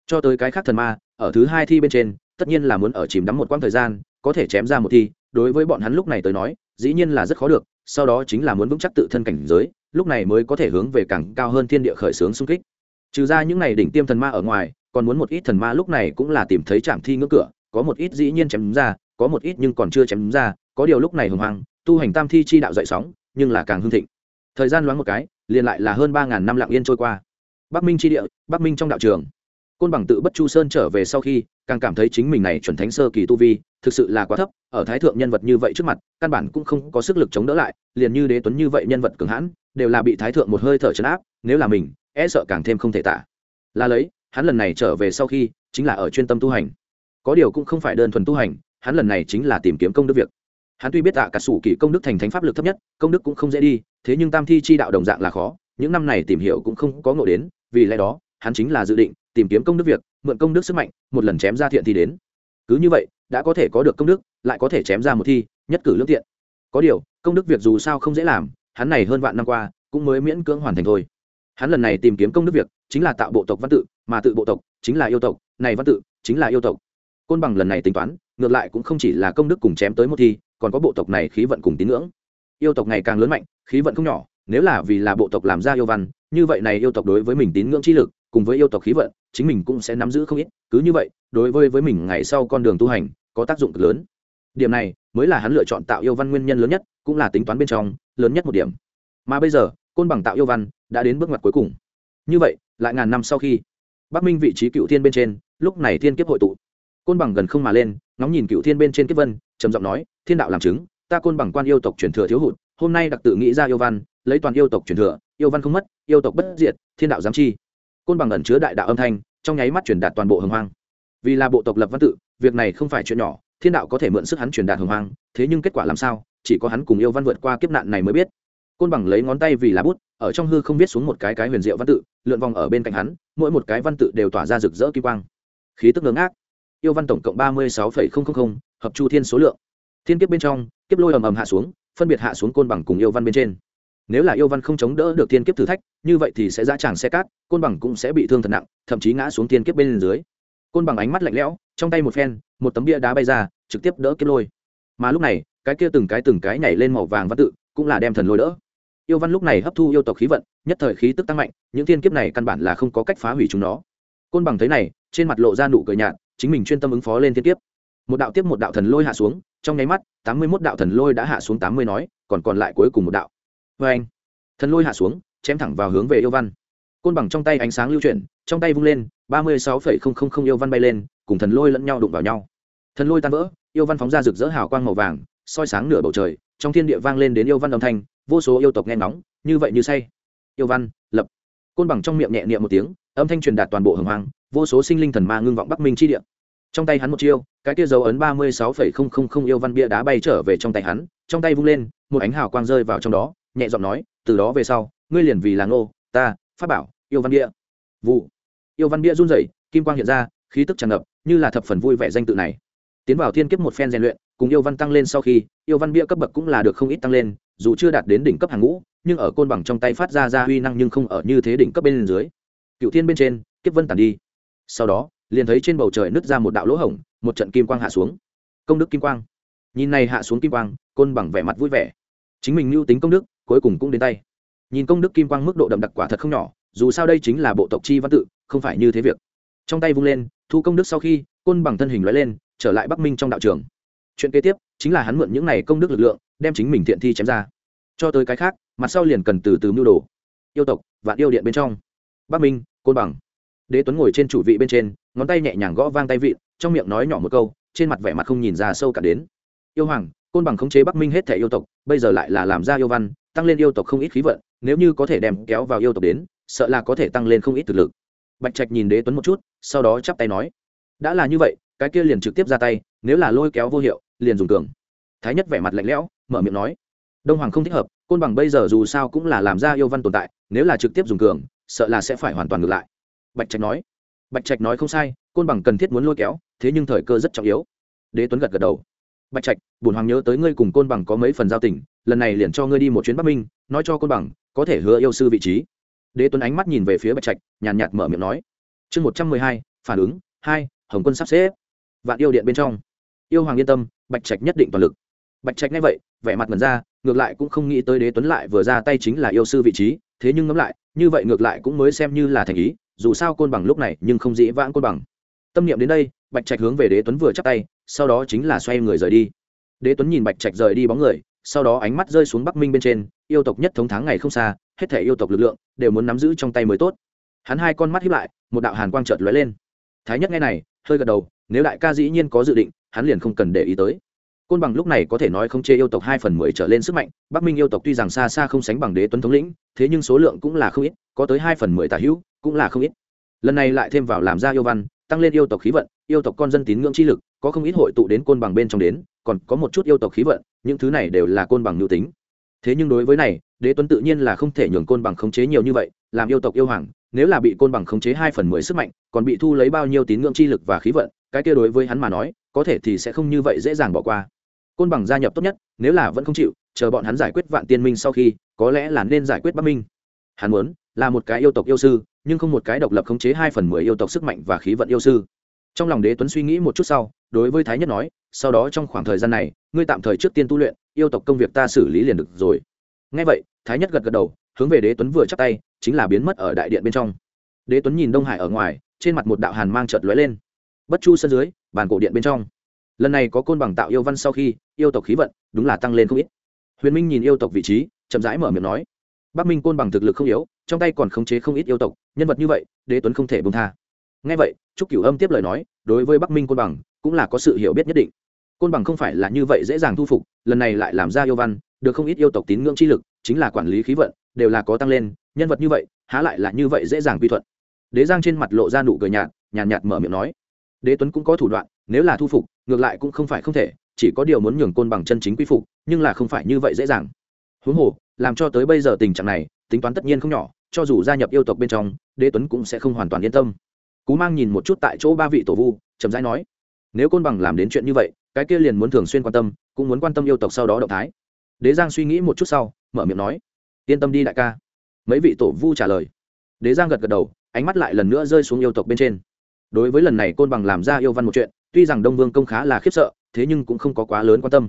Speaker 1: Cho tới cái khác thần ma, ở thứ hai thi bên trên, tất nhiên là muốn ở chìm đắm một quãng thời gian, có thể chém ra một thi, đối với bọn hắn lúc này tới nói, dĩ nhiên là rất khó được, sau đó chính là muốn vững chắc tự thân cảnh giới, lúc này mới có thể hướng về càng cao hơn thiên địa khởi xướng xung kích. Trừ ra những này đỉnh tiêm thần ma ở ngoài, còn muốn một ít thần ma lúc này cũng là tìm thấy trạm thi ngưỡng cửa có một ít dĩ nhiên chém ra, có một ít nhưng còn chưa chém ra, có điều lúc này hùng hoàng, tu hành tam thi chi đạo dậy sóng, nhưng là càng hưng thịnh. Thời gian loáng một cái, liền lại là hơn ba ngàn năm lặng yên trôi qua. Bắc minh tri địa, bắc minh trong đạo trường. Côn bằng tự bất chu sơn trở về sau khi, càng cảm thấy chính mình này chuẩn thánh sơ kỳ tu vi, thực sự là quá thấp, ở thái thượng nhân vật như vậy trước mặt, căn bản cũng không có sức lực chống đỡ lại, liền như đế tuấn như vậy nhân vật cường hãn, đều là bị thái thượng một hơi thở chấn áp, nếu là mình e sợ càng thêm không thể tả. Là lấy, hắn lần này trở về sau khi, chính là ở chuyên tâm tu hành có điều cũng không phải đơn thuần tu hành, hắn lần này chính là tìm kiếm công đức việc. Hắn tuy biết tạ cả sủ kỳ công đức thành thánh pháp lực thấp nhất, công đức cũng không dễ đi, thế nhưng tam thi chi đạo đồng dạng là khó, những năm này tìm hiểu cũng không có ngộ đến, vì lẽ đó, hắn chính là dự định tìm kiếm công đức việc, mượn công đức sức mạnh, một lần chém ra thiện thi đến. Cứ như vậy, đã có thể có được công đức, lại có thể chém ra một thi, nhất cử lương thiện. có điều, công đức việc dù sao không dễ làm, hắn này hơn vạn năm qua, cũng mới miễn cưỡng hoàn thành thôi. Hắn lần này tìm kiếm công đức việc, chính là tạo bộ tộc văn tự, mà tự bộ tộc chính là yêu tộc, này văn tự chính là yêu tộc côn bằng lần này tính toán, ngược lại cũng không chỉ là công đức cùng chém tới một thi, còn có bộ tộc này khí vận cùng tín ngưỡng. Yêu tộc ngày càng lớn mạnh, khí vận không nhỏ, nếu là vì là bộ tộc làm ra yêu văn, như vậy này yêu tộc đối với mình tín ngưỡng chi lực, cùng với yêu tộc khí vận, chính mình cũng sẽ nắm giữ không ít, cứ như vậy, đối với với mình ngày sau con đường tu hành, có tác dụng cực lớn. Điểm này, mới là hắn lựa chọn tạo yêu văn nguyên nhân lớn nhất, cũng là tính toán bên trong, lớn nhất một điểm. Mà bây giờ, côn bằng tạo yêu văn, đã đến bước ngoặt cuối cùng. Như vậy, lại ngàn năm sau khi, bắc minh vị trí cựu thiên bên trên, lúc này thiên kiếp hội tụ côn bằng gần không mà lên, ngóng nhìn cựu thiên bên trên kiếp vân, trầm giọng nói, thiên đạo làm chứng, ta côn bằng quan yêu tộc truyền thừa thiếu hụt, hôm nay đặc tự nghĩ ra yêu văn, lấy toàn yêu tộc truyền thừa, yêu văn không mất, yêu tộc bất diệt, thiên đạo giám chi. Côn bằng ẩn chứa đại đạo âm thanh, trong nháy mắt truyền đạt toàn bộ hồng hoang. Vì là bộ tộc lập văn tự, việc này không phải chuyện nhỏ, thiên đạo có thể mượn sức hắn truyền đạt hồng hoang, thế nhưng kết quả làm sao, chỉ có hắn cùng yêu văn vượt qua kiếp nạn này mới biết. Côn bằng lấy ngón tay vì lá bút, ở trong hư không viết xuống một cái cái huyền diệu văn tự, lượn vòng ở bên cạnh hắn, mỗi một cái văn tự đều tỏa ra rực rỡ kỳ quang. Khí tức ngưỡng ác yêu văn tổng cộng ba mươi sáu hợp chu thiên số lượng. Thiên kiếp bên trong, kiếp lôi ầm ầm hạ xuống, phân biệt hạ xuống côn bằng cùng yêu văn bên trên. Nếu là yêu văn không chống đỡ được thiên kiếp thử thách, như vậy thì sẽ ra tràng xe cát, côn bằng cũng sẽ bị thương thật nặng, thậm chí ngã xuống thiên kiếp bên dưới. Côn bằng ánh mắt lạnh lẽo, trong tay một phen, một tấm bia đá bay ra, trực tiếp đỡ kiếp lôi. Mà lúc này, cái kia từng cái từng cái nhảy lên màu vàng văn tự, cũng là đem thần lôi đỡ. Yêu văn lúc này hấp thu yêu tộc khí vận, nhất thời khí tức tăng mạnh, những thiên kiếp này căn bản là không có cách phá hủy chúng nó. Côn bằng thấy này, trên mặt lộ ra nụ cười nhạt chính mình chuyên tâm ứng phó lên thiên kiếp. Một đạo tiếp một đạo thần lôi hạ xuống, trong nháy mắt, tám mươi mốt đạo thần lôi đã hạ xuống tám mươi nói, còn còn lại cuối cùng một đạo. Vê anh, thần lôi hạ xuống, chém thẳng vào hướng về yêu văn. Côn bằng trong tay ánh sáng lưu chuyển, trong tay vung lên, ba mươi sáu phẩy không không không yêu văn bay lên, cùng thần lôi lẫn nhau đụng vào nhau. Thần lôi tan vỡ, yêu văn phóng ra rực rỡ hào quang màu vàng, soi sáng nửa bầu trời, trong thiên địa vang lên đến yêu văn âm thanh, vô số yêu tộc nghe ngóng, như vậy như say. Yêu văn, lập. Côn bằng trong miệng nhẹ niệm một tiếng âm thanh truyền đạt toàn bộ hồng hoang, vô số sinh linh thần ma ngưng vọng bắc minh chi địa. Trong tay hắn một chiêu, cái kia dấu ấn ba mươi sáu phẩy không không không yêu văn bia đá bay trở về trong tay hắn, trong tay vung lên, một ánh hào quang rơi vào trong đó, nhẹ giọng nói, từ đó về sau, ngươi liền vì là ngô, ta phát bảo, yêu văn bia. Vụ. Yêu văn bia run rẩy, kim quang hiện ra, khí tức tràn ngập, như là thập phần vui vẻ danh tự này. Tiến vào thiên kiếp một phen rèn luyện, cùng yêu văn tăng lên sau khi, yêu văn bia cấp bậc cũng là được không ít tăng lên, dù chưa đạt đến đỉnh cấp hàng ngũ, nhưng ở côn bằng trong tay phát ra ra uy năng nhưng không ở như thế đỉnh cấp bên dưới cựu thiên bên trên, kiếp vân tàn đi. Sau đó, liền thấy trên bầu trời nứt ra một đạo lỗ hổng, một trận kim quang hạ xuống. Công đức kim quang. Nhìn này hạ xuống kim quang, côn bằng vẻ mặt vui vẻ. Chính mình mưu tính công đức, cuối cùng cũng đến tay. Nhìn công đức kim quang mức độ đậm đặc quả thật không nhỏ, dù sao đây chính là bộ tộc chi văn tự, không phải như thế việc. Trong tay vung lên, thu công đức sau khi, côn bằng thân hình loại lên, trở lại bắc minh trong đạo trường. Chuyện kế tiếp, chính là hắn mượn những này công đức lực lượng, đem chính mình thiện thi chém ra. Cho tới cái khác, mặt sau liền cần từ từ mưu đồ. Yêu tộc và yêu điện bên trong bắc minh, côn bằng. Đế tuấn ngồi trên chủ vị bên trên, ngón tay nhẹ nhàng gõ vang tay vị trong miệng nói nhỏ một câu, trên mặt vẻ mặt không nhìn ra sâu cả đến. Yêu hoàng, côn bằng khống chế bắc minh hết thể yêu tộc, bây giờ lại là làm ra yêu văn, tăng lên yêu tộc không ít khí vận, nếu như có thể đem kéo vào yêu tộc đến, sợ là có thể tăng lên không ít thực lực. Bạch trạch nhìn đế tuấn một chút, sau đó chắp tay nói, đã là như vậy, cái kia liền trực tiếp ra tay, nếu là lôi kéo vô hiệu, liền dùng cường. Thái nhất vẻ mặt lạnh lẽo, mở miệng nói, đông hoàng không thích hợp, côn bằng bây giờ dù sao cũng là làm ra yêu văn tồn tại, nếu là trực tiếp dùng cường sợ là sẽ phải hoàn toàn ngược lại. Bạch trạch nói. Bạch trạch nói không sai, côn bằng cần thiết muốn lôi kéo, thế nhưng thời cơ rất trọng yếu. Đế tuấn gật gật đầu. Bạch trạch bùn hoàng nhớ tới ngươi cùng côn bằng có mấy phần giao tình, lần này liền cho ngươi đi một chuyến bắc minh, nói cho côn bằng, có thể hứa yêu sư vị trí. Đế tuấn ánh mắt nhìn về phía bạch trạch, nhàn nhạt mở miệng nói. Chương một trăm mười hai, phản ứng, hai, hồng quân sắp xếp. Vạn yêu điện bên trong. Yêu hoàng yên tâm, bạch trạch nhất định toàn lực. Bạch trạch nghe vậy, vẻ mặt mần ra, ngược lại cũng không nghĩ tới đế tuấn lại vừa ra tay chính là yêu sư vị trí, thế nhưng ngẫm lại như vậy ngược lại cũng mới xem như là thành ý, dù sao côn bằng lúc này nhưng không dĩ vãng côn bằng. Tâm niệm đến đây, bạch trạch hướng về đế tuấn vừa chắp tay, sau đó chính là xoay người rời đi. Đế tuấn nhìn bạch trạch rời đi bóng người, sau đó ánh mắt rơi xuống bắc minh bên trên, yêu tộc nhất thống tháng ngày không xa, hết thể yêu tộc lực lượng đều muốn nắm giữ trong tay mới tốt. Hắn hai con mắt hiếp lại, một đạo hàn quang trợt lóe lên. Thái nhất nghe này, hơi gật đầu, nếu đại ca dĩ nhiên có dự định, hắn liền không cần để ý tới côn bằng lúc này có thể nói không chê yêu tộc hai phần mười trở lên sức mạnh, bắc minh yêu tộc tuy rằng xa xa không sánh bằng đế tuấn thống lĩnh, thế nhưng số lượng cũng là không ít, có tới hai phần mười tả hữu, cũng là không ít. Lần này lại thêm vào làm ra yêu văn, tăng lên yêu tộc khí vận, yêu tộc con dân tín ngưỡng chi lực, có không ít hội tụ đến côn bằng bên trong đến, còn có một chút yêu tộc khí vận, những thứ này đều là côn bằng nhu tính. Thế nhưng đối với này, đế tuấn tự nhiên là không thể nhường côn bằng khống chế nhiều như vậy, làm yêu tộc yêu hoàng, nếu là bị côn bằng khống chế hai phần mười sức mạnh, còn bị thu lấy bao nhiêu tín ngưỡng chi lực và khí vận, cái kia đối với hắn mà nói, có thể thì sẽ không như vậy dễ dàng bỏ qua côn bằng gia nhập tốt nhất, nếu là vẫn không chịu, chờ bọn hắn giải quyết vạn tiên minh sau khi, có lẽ là nên giải quyết bắc minh. Hắn muốn, là một cái yêu tộc yêu sư, nhưng không một cái độc lập khống chế hai phần mười yêu tộc sức mạnh và khí vận yêu sư. Trong lòng đế tuấn suy nghĩ một chút sau, đối với thái nhất nói, sau đó trong khoảng thời gian này, ngươi tạm thời trước tiên tu luyện, yêu tộc công việc ta xử lý liền được rồi. Ngay vậy, thái nhất gật gật đầu, hướng về đế tuấn vừa chắp tay, chính là biến mất ở đại điện bên trong. Đế tuấn nhìn đông hải ở ngoài, trên mặt một đạo hàn mang chợt lóe lên. Bất chu sân dưới, bàn cổ điện bên trong lần này có côn bằng tạo yêu văn sau khi, yêu tộc khí vận đúng là tăng lên không ít. Huyền minh nhìn yêu tộc vị trí, chậm rãi mở miệng nói, bắc minh côn bằng thực lực không yếu, trong tay còn khống chế không ít yêu tộc, nhân vật như vậy, đế tuấn không thể bông tha. Ngay vậy, trúc cửu âm tiếp lời nói, đối với bắc minh côn bằng, cũng là có sự hiểu biết nhất định. Côn bằng không phải là như vậy dễ dàng thu phục, lần này lại làm ra yêu văn, được không ít yêu tộc tín ngưỡng chi lực, chính là quản lý khí vận, đều là có tăng lên, nhân vật như vậy, há lại là như vậy dễ dàng quy thuận. Đế giang trên mặt lộ ra nụ cười nhạt, nhàn nhạt mở miệng nói đế tuấn cũng có thủ đoạn, nếu là thu phục, ngược lại cũng không phải không thể, chỉ có điều muốn nhường côn bằng chân chính quy phục, nhưng là không phải như vậy dễ dàng. Huống hồ, làm cho tới bây giờ tình trạng này, tính toán tất nhiên không nhỏ, cho dù gia nhập yêu tộc bên trong, đế tuấn cũng sẽ không hoàn toàn yên tâm. Cú mang nhìn một chút tại chỗ ba vị tổ vu, chậm rãi nói, nếu côn bằng làm đến chuyện như vậy, cái kia liền muốn thường xuyên quan tâm, cũng muốn quan tâm yêu tộc sau đó động thái. Đế giang suy nghĩ một chút sau, mở miệng nói, yên tâm đi đại ca. Mấy vị tổ vu trả lời. Đế giang gật gật đầu, ánh mắt lại lần nữa rơi xuống yêu tộc bên trên đối với lần này côn bằng làm ra yêu văn một chuyện, tuy rằng đông vương công khá là khiếp sợ, thế nhưng cũng không có quá lớn quan tâm.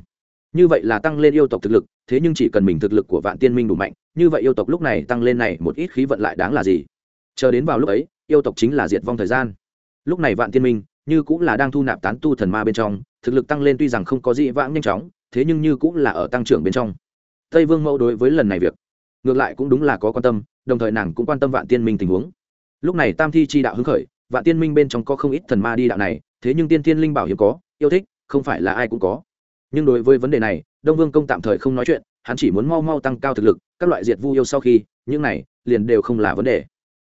Speaker 1: Như vậy là tăng lên yêu tộc thực lực, thế nhưng chỉ cần mình thực lực của vạn tiên minh đủ mạnh, như vậy yêu tộc lúc này tăng lên này một ít khí vận lại đáng là gì? Chờ đến vào lúc ấy, yêu tộc chính là diệt vong thời gian. Lúc này vạn tiên minh, như cũng là đang thu nạp tán tu thần ma bên trong, thực lực tăng lên tuy rằng không có gì vãng nhanh chóng, thế nhưng như cũng là ở tăng trưởng bên trong. Tây vương mẫu đối với lần này việc, ngược lại cũng đúng là có quan tâm, đồng thời nàng cũng quan tâm vạn tiên minh tình huống. Lúc này tam thi chi đạo hứng khởi vạn tiên minh bên trong có không ít thần ma đi đạo này, thế nhưng tiên tiên linh bảo hiếm có, yêu thích, không phải là ai cũng có. Nhưng đối với vấn đề này, đông vương công tạm thời không nói chuyện, hắn chỉ muốn mau mau tăng cao thực lực, các loại diệt vu yêu sau khi, những này, liền đều không là vấn đề.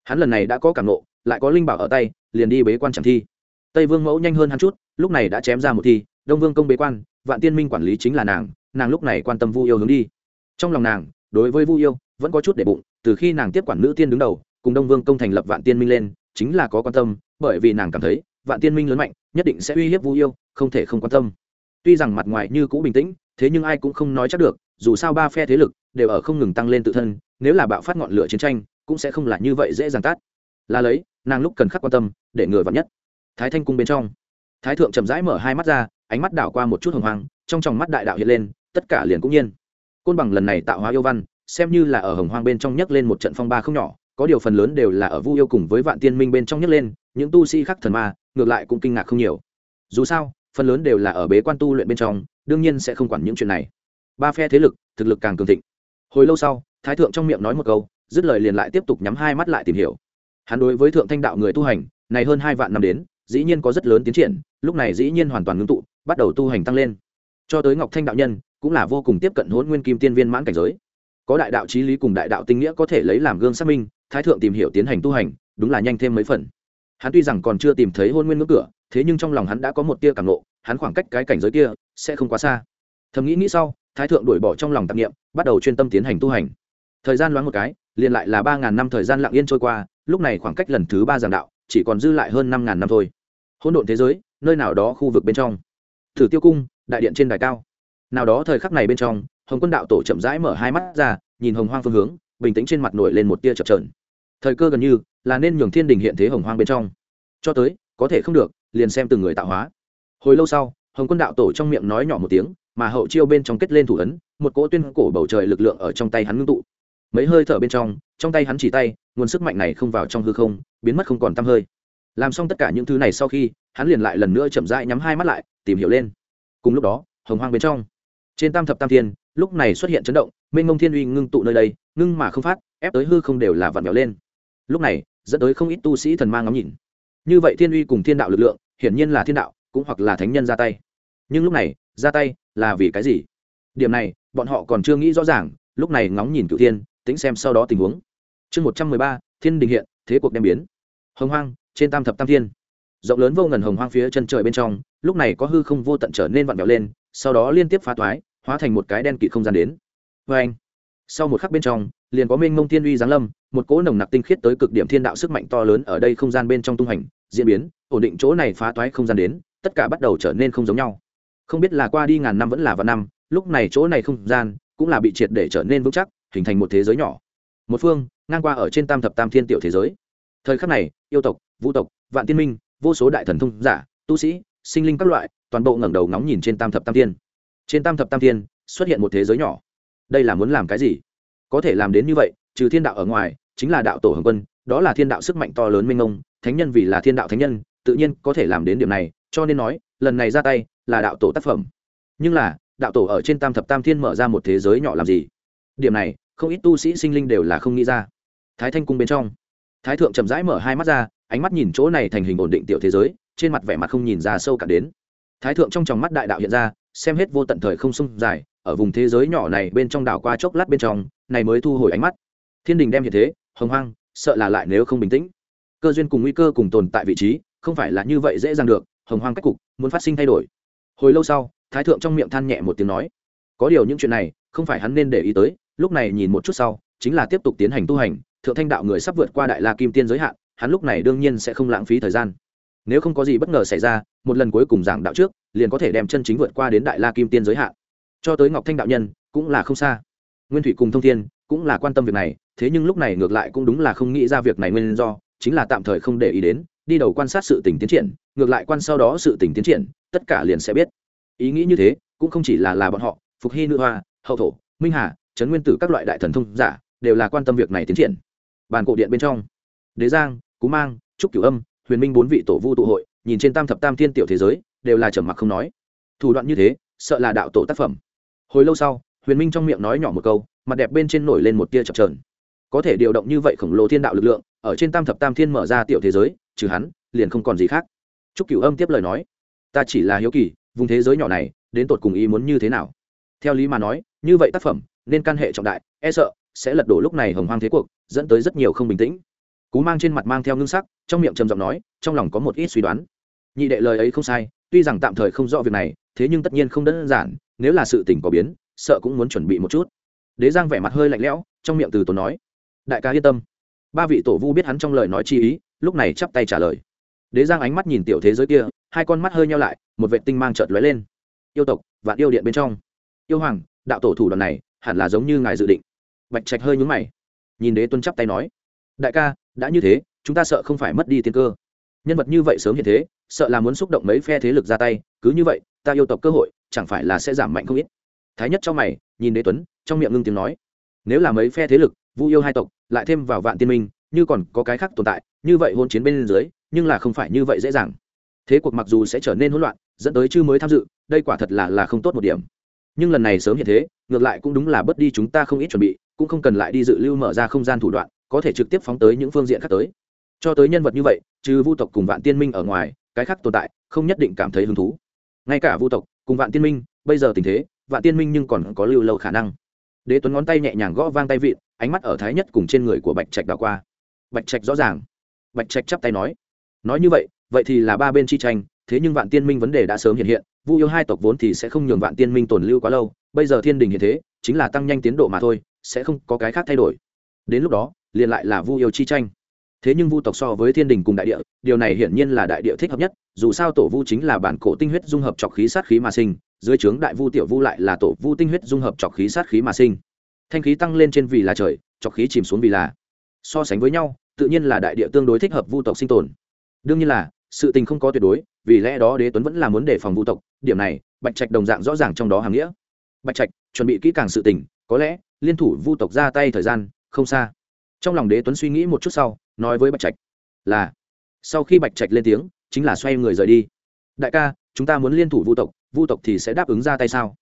Speaker 1: Hắn lần này đã có cảm nộ, lại có linh bảo ở tay, liền đi bế quan chẳng thi. Tây vương mẫu nhanh hơn hắn chút, lúc này đã chém ra một thi, đông vương công bế quan, vạn tiên minh quản lý chính là nàng nàng lúc này quan tâm vu yêu hướng đi. Trong lòng nàng, đối với vu yêu, vẫn có chút để bụng, từ khi nàng tiếp quản nữ tiên đứng đầu, cùng đông vương công thành lập vạn tiên minh lên chính là có quan tâm, bởi vì nàng cảm thấy, vạn tiên minh lớn mạnh, nhất định sẽ uy hiếp vu yêu, không thể không quan tâm. Tuy rằng mặt ngoài như cũ bình tĩnh, thế nhưng ai cũng không nói chắc được, dù sao ba phe thế lực đều ở không ngừng tăng lên tự thân, nếu là bạo phát ngọn lửa chiến tranh, cũng sẽ không là như vậy dễ dàng tát là lấy, nàng lúc cần khắc quan tâm, để người vặn nhất. Thái thanh cung bên trong, thái thượng chậm rãi mở hai mắt ra, ánh mắt đảo qua một chút hồng hoang, trong tròng mắt đại đạo hiện lên, tất cả liền cũng nhiên. Côn bằng lần này tạo hóa yêu văn, xem như là ở hồng hoang bên trong nhấc lên một trận phong ba không nhỏ có điều phần lớn đều là ở vu yêu cùng với vạn tiên minh bên trong nhấc lên, những tu sĩ khác thần ma, ngược lại cũng kinh ngạc không nhiều. Dù sao, phần lớn đều là ở bế quan tu luyện bên trong, đương nhiên sẽ không quản những chuyện này. Ba phe thế lực, thực lực càng cường thịnh. Hồi lâu sau, thái thượng trong miệng nói một câu, dứt lời liền lại tiếp tục nhắm hai mắt lại tìm hiểu. Hắn đối với thượng thanh đạo người tu hành, này hơn hai vạn năm đến, dĩ nhiên có rất lớn tiến triển, lúc này dĩ nhiên hoàn toàn ngưng tụ, bắt đầu tu hành tăng lên. Cho tới ngọc thanh đạo nhân, cũng là vô cùng tiếp cận hôn nguyên kim tiên viên mãn cảnh giới. Có đại đạo trí lý cùng đại đạo tinh nghĩa có thể lấy làm gương xác minh thái thượng tìm hiểu tiến hành tu hành, đúng là nhanh thêm mấy phần. Hắn tuy rằng còn chưa tìm thấy hôn nguyên ngưỡng cửa, thế nhưng trong lòng hắn đã có một tia cảm nộ, hắn khoảng cách cái cảnh giới kia sẽ không quá xa. Thầm nghĩ nghĩ sau, thái thượng đuổi bỏ trong lòng tạp nghiệm bắt đầu chuyên tâm tiến hành tu hành. Thời gian loáng một cái, liền lại là ba ngàn năm thời gian lặng yên trôi qua, lúc này khoảng cách lần thứ ba giảng đạo, chỉ còn dư lại hơn năm ngàn năm thôi. Hỗn độn thế giới, nơi nào đó khu vực bên trong. Thử tiêu cung, đại điện trên đài cao. Nào đó thời khắc này bên trong, hồng quân đạo tổ chậm rãi mở hai mắt ra, nhìn hồng hoang phương hướng, bình tĩnh trên mặt nổi lên một tia chập trờn thời cơ gần như là nên nhường thiên đình hiện thế hồng hoang bên trong. Cho tới, có thể không được, liền xem từng người tạo hóa. Hồi lâu sau, hồng quân đạo tổ trong miệng nói nhỏ một tiếng, mà hậu chiêu bên trong kết lên thủ ấn, một cỗ tuyên cổ bầu trời lực lượng ở trong tay hắn ngưng tụ. Mấy hơi thở bên trong trong tay hắn chỉ tay, nguồn sức mạnh này không vào trong hư không, biến mất không còn t hơi. Làm xong tất cả những thứ này sau khi, hắn liền lại lần nữa chậm rãi nhắm hai mắt lại, tìm hiểu lên. Cùng lúc đó, hồng hoang bên trong, trên tam thập tam thiên, lúc này xuất hiện chấn động, mênh mông thiên uy ngưng tụ nơi đây, ngưng mà không phát, ép tới hư không đều là vặn vẹo lên lúc này, dẫn tới không ít tu sĩ thần mang ngắm nhìn. Như vậy thiên uy cùng thiên đạo lực lượng, hiển nhiên là thiên đạo, cũng hoặc là thánh nhân ra tay. Nhưng lúc này, ra tay là vì cái gì? Điểm này, bọn họ còn chưa nghĩ rõ ràng, lúc này ngóng nhìn cựu thiên, tính xem sau đó tình huống. Chương một trăm mười ba, thiên đình hiện, thế cuộc đem biến. Hồng hoang, trên tam thập tam thiên. Rộng lớn vô ngần hồng hoang phía chân trời bên trong, lúc này có hư không vô tận trở nên vặn vẹo lên, sau đó liên tiếp phá toái, hóa thành một cái đen kịt không gian đến. Vê anh sau một khắc bên trong, liền có minh mông thiên uy giáng lâm, một cỗ nồng nặc tinh khiết tới cực điểm thiên đạo sức mạnh to lớn ở đây không gian bên trong tung hành, diễn biến, ổn định chỗ này phá toái không gian đến, tất cả bắt đầu trở nên không giống nhau. Không biết là qua đi ngàn năm vẫn là vạn năm, lúc này chỗ này không gian cũng là bị triệt để trở nên vững chắc, hình thành một thế giới nhỏ. Một phương, ngang qua ở trên tam thập tam thiên tiểu thế giới. Thời khắc này, yêu tộc, vũ tộc, vạn tiên minh, vô số đại thần thông giả, tu sĩ, sinh linh các loại, toàn bộ ngẩng đầu ngóng nhìn trên tam thập tam thiên. Trên tam thập tam thiên, xuất hiện một thế giới nhỏ đây là muốn làm cái gì? Có thể làm đến như vậy, trừ thiên đạo ở ngoài, chính là đạo tổ hồng quân, đó là thiên đạo sức mạnh to lớn minh ông thánh nhân vì là thiên đạo thánh nhân, tự nhiên có thể làm đến điểm này, cho nên nói, lần này ra tay là đạo tổ tác phẩm. Nhưng là, đạo tổ ở trên tam thập tam thiên mở ra một thế giới nhỏ làm gì? Điểm này, không ít tu sĩ sinh linh đều là không nghĩ ra. Thái thanh cung bên trong, thái thượng chậm rãi mở hai mắt ra, ánh mắt nhìn chỗ này thành hình ổn định tiểu thế giới, trên mặt vẻ mặt không nhìn ra sâu cả đến. Thái thượng trong tròng mắt đại đạo hiện ra, xem hết vô tận thời không sung dài ở vùng thế giới nhỏ này bên trong đảo qua chốc lát bên trong, này mới thu hồi ánh mắt. Thiên đình đem hiện thế, hồng hoang, sợ là lại nếu không bình tĩnh. Cơ duyên cùng nguy cơ cùng tồn tại vị trí, không phải là như vậy dễ dàng được, hồng hoang cách cục, muốn phát sinh thay đổi. Hồi lâu sau, thái thượng trong miệng than nhẹ một tiếng nói, có điều những chuyện này, không phải hắn nên để ý tới, lúc này nhìn một chút sau, chính là tiếp tục tiến hành tu hành, thượng thanh đạo người sắp vượt qua đại la kim tiên giới hạn, hắn lúc này đương nhiên sẽ không lãng phí thời gian. Nếu không có gì bất ngờ xảy ra, một lần cuối cùng giảng đạo trước, liền có thể đem chân chính vượt qua đến đại la kim tiên giới hạn cho tới ngọc thanh đạo nhân, cũng là không xa. Nguyên thủy cùng thông thiên cũng là quan tâm việc này, thế nhưng lúc này ngược lại cũng đúng là không nghĩ ra việc này nguyên do, chính là tạm thời không để ý đến, đi đầu quan sát sự tình tiến triển, ngược lại quan sau đó sự tình tiến triển, tất cả liền sẽ biết. Ý nghĩ như thế, cũng không chỉ là là bọn họ, phục hy nữ hoa, hậu thổ, minh hà, trấn nguyên tử các loại đại thần thông giả, đều là quan tâm việc này tiến triển. Bàn cổ điện bên trong, đế giang, cú mang, trúc cửu âm, huyền minh bốn vị tổ vu tụ hội, nhìn trên tam thập tam thiên tiểu thế giới, đều là trầm mặc không nói. Thủ đoạn như thế, sợ là đạo tổ tác phẩm hồi lâu sau, huyền minh trong miệng nói nhỏ một câu, mặt đẹp bên trên nổi lên một tia chập trờn có thể điều động như vậy khổng lồ thiên đạo lực lượng, ở trên tam thập tam thiên mở ra tiểu thế giới, trừ hắn, liền không còn gì khác. Trúc cửu âm tiếp lời nói, ta chỉ là hiếu kỳ, vùng thế giới nhỏ này, đến tột cùng ý muốn như thế nào? Theo lý mà nói, như vậy tác phẩm, nên căn hệ trọng đại e sợ, sẽ lật đổ lúc này hồng hoang thế cuộc, dẫn tới rất nhiều không bình tĩnh. Cú mang trên mặt mang theo ngưng sắc, trong miệng trầm giọng nói, trong lòng có một ít suy đoán. Nhị đệ lời ấy không sai, tuy rằng tạm thời không rõ việc này thế nhưng tất nhiên không đơn giản, nếu là sự tình có biến, sợ cũng muốn chuẩn bị một chút. Đế giang vẻ mặt hơi lạnh lẽo, trong miệng từ tốn nói, đại ca yên tâm. Ba vị tổ vu biết hắn trong lời nói chi ý, lúc này chắp tay trả lời. Đế giang ánh mắt nhìn tiểu thế giới kia, hai con mắt hơi nhau lại, một vệ tinh mang trợt lóe lên. Yêu tộc và yêu điện bên trong. Yêu hoàng, đạo tổ thủ đoạn này, hẳn là giống như ngài dự định. Bạch trạch hơi nhúng mày. Nhìn đế tuân chắp tay nói, đại ca, đã như thế, chúng ta sợ không phải mất đi tiên cơ. Nhân vật như vậy sớm hiện thế sợ là muốn xúc động mấy phe thế lực ra tay, cứ như vậy, ta yêu tộc cơ hội, chẳng phải là sẽ giảm mạnh không ít. Thái nhất cho mày, nhìn đế tuấn, trong miệng ngưng tiếng nói, nếu là mấy phe thế lực, vu yêu hai tộc, lại thêm vào vạn tiên minh, như còn có cái khác tồn tại, như vậy hôn chiến bên dưới, nhưng là không phải như vậy dễ dàng. Thế cuộc mặc dù sẽ trở nên hỗn loạn, dẫn tới chư mới tham dự, đây quả thật là là không tốt một điểm. Nhưng lần này sớm hiện thế, ngược lại cũng đúng là bớt đi chúng ta không ít chuẩn bị, cũng không cần lại đi dự lưu mở ra không gian thủ đoạn, có thể trực tiếp phóng tới những phương diện khác tới. Cho tới nhân vật như vậy, trừ vu tộc cùng vạn tiên minh ở ngoài cái khác tồn tại, không nhất định cảm thấy hứng thú. Ngay cả vu tộc, cùng vạn tiên minh, bây giờ tình thế, vạn tiên minh nhưng còn có lưu lâu khả năng. Đế tuấn ngón tay nhẹ nhàng gõ vang tay vịn, ánh mắt ở thái nhất cùng trên người của bạch trạch đảo qua. Bạch trạch rõ ràng. Bạch trạch chắp tay nói. Nói như vậy vậy thì là ba bên chi tranh, thế nhưng vạn tiên minh vấn đề đã sớm hiện hiện, vu yêu hai tộc vốn thì sẽ không nhường vạn tiên minh tồn lưu quá lâu, bây giờ thiên đình hiện thế, chính là tăng nhanh tiến độ mà thôi, sẽ không có cái khác thay đổi. Đến lúc đó, liền lại là vu yêu chi tranh thế nhưng vu tộc so với thiên đình cùng đại địa, điều này hiển nhiên là đại địa thích hợp nhất, dù sao tổ vu chính là bản cổ tinh huyết dung hợp trọc khí sát khí mà sinh, dưới trướng đại vu tiểu vu lại là tổ vu tinh huyết dung hợp trọc khí sát khí mà sinh. Thanh khí tăng lên trên vì là trời trọc khí chìm xuống vì là. So sánh với nhau, tự nhiên là đại địa tương đối thích hợp vu tộc sinh tồn. Đương nhiên là, sự tình không có tuyệt đối, vì lẽ đó đế tuấn vẫn là muốn đề phòng vu tộc, điểm này, bạch trạch đồng dạng rõ ràng trong đó hàm nghĩa. Bạch trạch, chuẩn bị kỹ càng sự tình, có lẽ, liên thủ vu tộc ra tay thời gian, không xa. Trong lòng đế tuấn suy nghĩ một chút sau nói với bạch trạch, là, sau khi bạch trạch lên tiếng, chính là xoay người rời đi. Đại ca, chúng ta muốn liên thủ vu tộc vu tộc thì sẽ đáp ứng ra tay sao?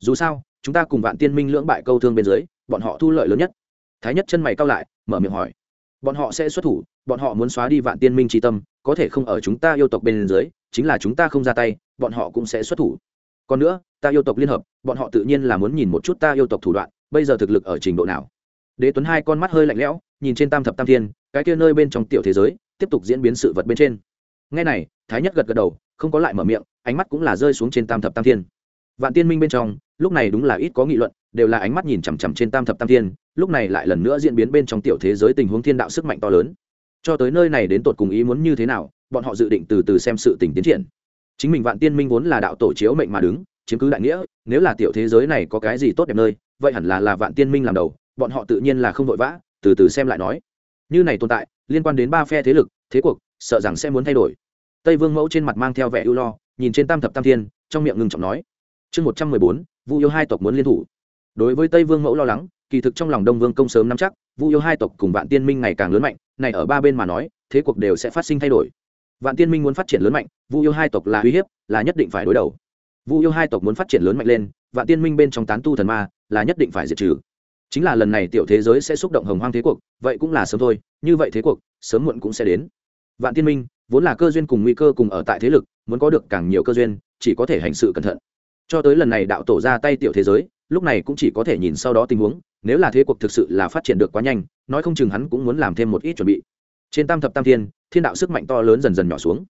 Speaker 1: Dù sao, chúng ta cùng vạn tiên minh lưỡng bại câu thương bên dưới, bọn họ thu lợi lớn nhất. Thái nhất chân mày cao lại, mở miệng hỏi, bọn họ sẽ xuất thủ, bọn họ muốn xóa đi vạn tiên minh tri tâm, có thể không ở chúng ta yêu tộc bên dưới, chính là chúng ta không ra tay, bọn họ cũng sẽ xuất thủ. Còn nữa, ta yêu tộc liên hợp, bọn họ tự nhiên là muốn nhìn một chút ta yêu tộc thủ đoạn, bây giờ thực lực ở trình độ nào? Đế tuấn hai con mắt hơi lạnh lẽo, nhìn trên tam thập tam thiên cái kia nơi bên trong tiểu thế giới, tiếp tục diễn biến sự vật bên trên. Ngay này, thái nhất gật gật đầu, không có lại mở miệng, ánh mắt cũng là rơi xuống trên tam thập tam thiên. Vạn tiên minh bên trong, lúc này đúng là ít có nghị luận, đều là ánh mắt nhìn chằm chằm trên tam thập tam thiên, lúc này lại lần nữa diễn biến bên trong tiểu thế giới tình huống thiên đạo sức mạnh to lớn. Cho tới nơi này đến tột cùng ý muốn như thế nào, bọn họ dự định từ từ xem sự tình tiến triển. Chính mình vạn tiên minh vốn là đạo tổ chiếu mệnh mà đứng, chiếm cứ đại nghĩa, nếu là tiểu thế giới này có cái gì tốt đẹp nơi, vậy hẳn là là vạn tiên minh làm đầu, bọn họ tự nhiên là không vội vã, từ từ xem lại nói như này tồn tại, liên quan đến ba phe thế lực, thế cuộc, sợ rằng sẽ muốn thay đổi. Tây vương mẫu trên mặt mang theo vẻ ưu lo, nhìn trên tam thập tam thiên, trong miệng ngừng trọng nói, chương một trăm mười bốn, vu yêu hai tộc muốn liên thủ. Đối với tây vương mẫu lo lắng, kỳ thực trong lòng đông vương công sớm nắm chắc, vu yêu hai tộc cùng vạn tiên minh ngày càng lớn mạnh, này ở ba bên mà nói, thế cuộc đều sẽ phát sinh thay đổi. Vạn tiên minh muốn phát triển lớn mạnh, vu yêu hai tộc là uy hiếp, là nhất định phải đối đầu. Vu yêu hai tộc muốn phát triển lớn mạnh lên, vạn tiên minh bên trong tán tu thần ma, là nhất định phải diệt trừ chính là lần này tiểu thế giới sẽ xúc động hồng hoang thế cuộc, vậy cũng là sớm thôi, như vậy thế cuộc, sớm muộn cũng sẽ đến. Vạn tiên minh, vốn là cơ duyên cùng nguy cơ cùng ở tại thế lực, muốn có được càng nhiều cơ duyên, chỉ có thể hành sự cẩn thận. Cho tới lần này đạo tổ ra tay tiểu thế giới, lúc này cũng chỉ có thể nhìn sau đó tình huống, nếu là thế cuộc thực sự là phát triển được quá nhanh, nói không chừng hắn cũng muốn làm thêm một ít chuẩn bị. Trên tam thập tam thiên thiên đạo sức mạnh to lớn dần dần nhỏ xuống.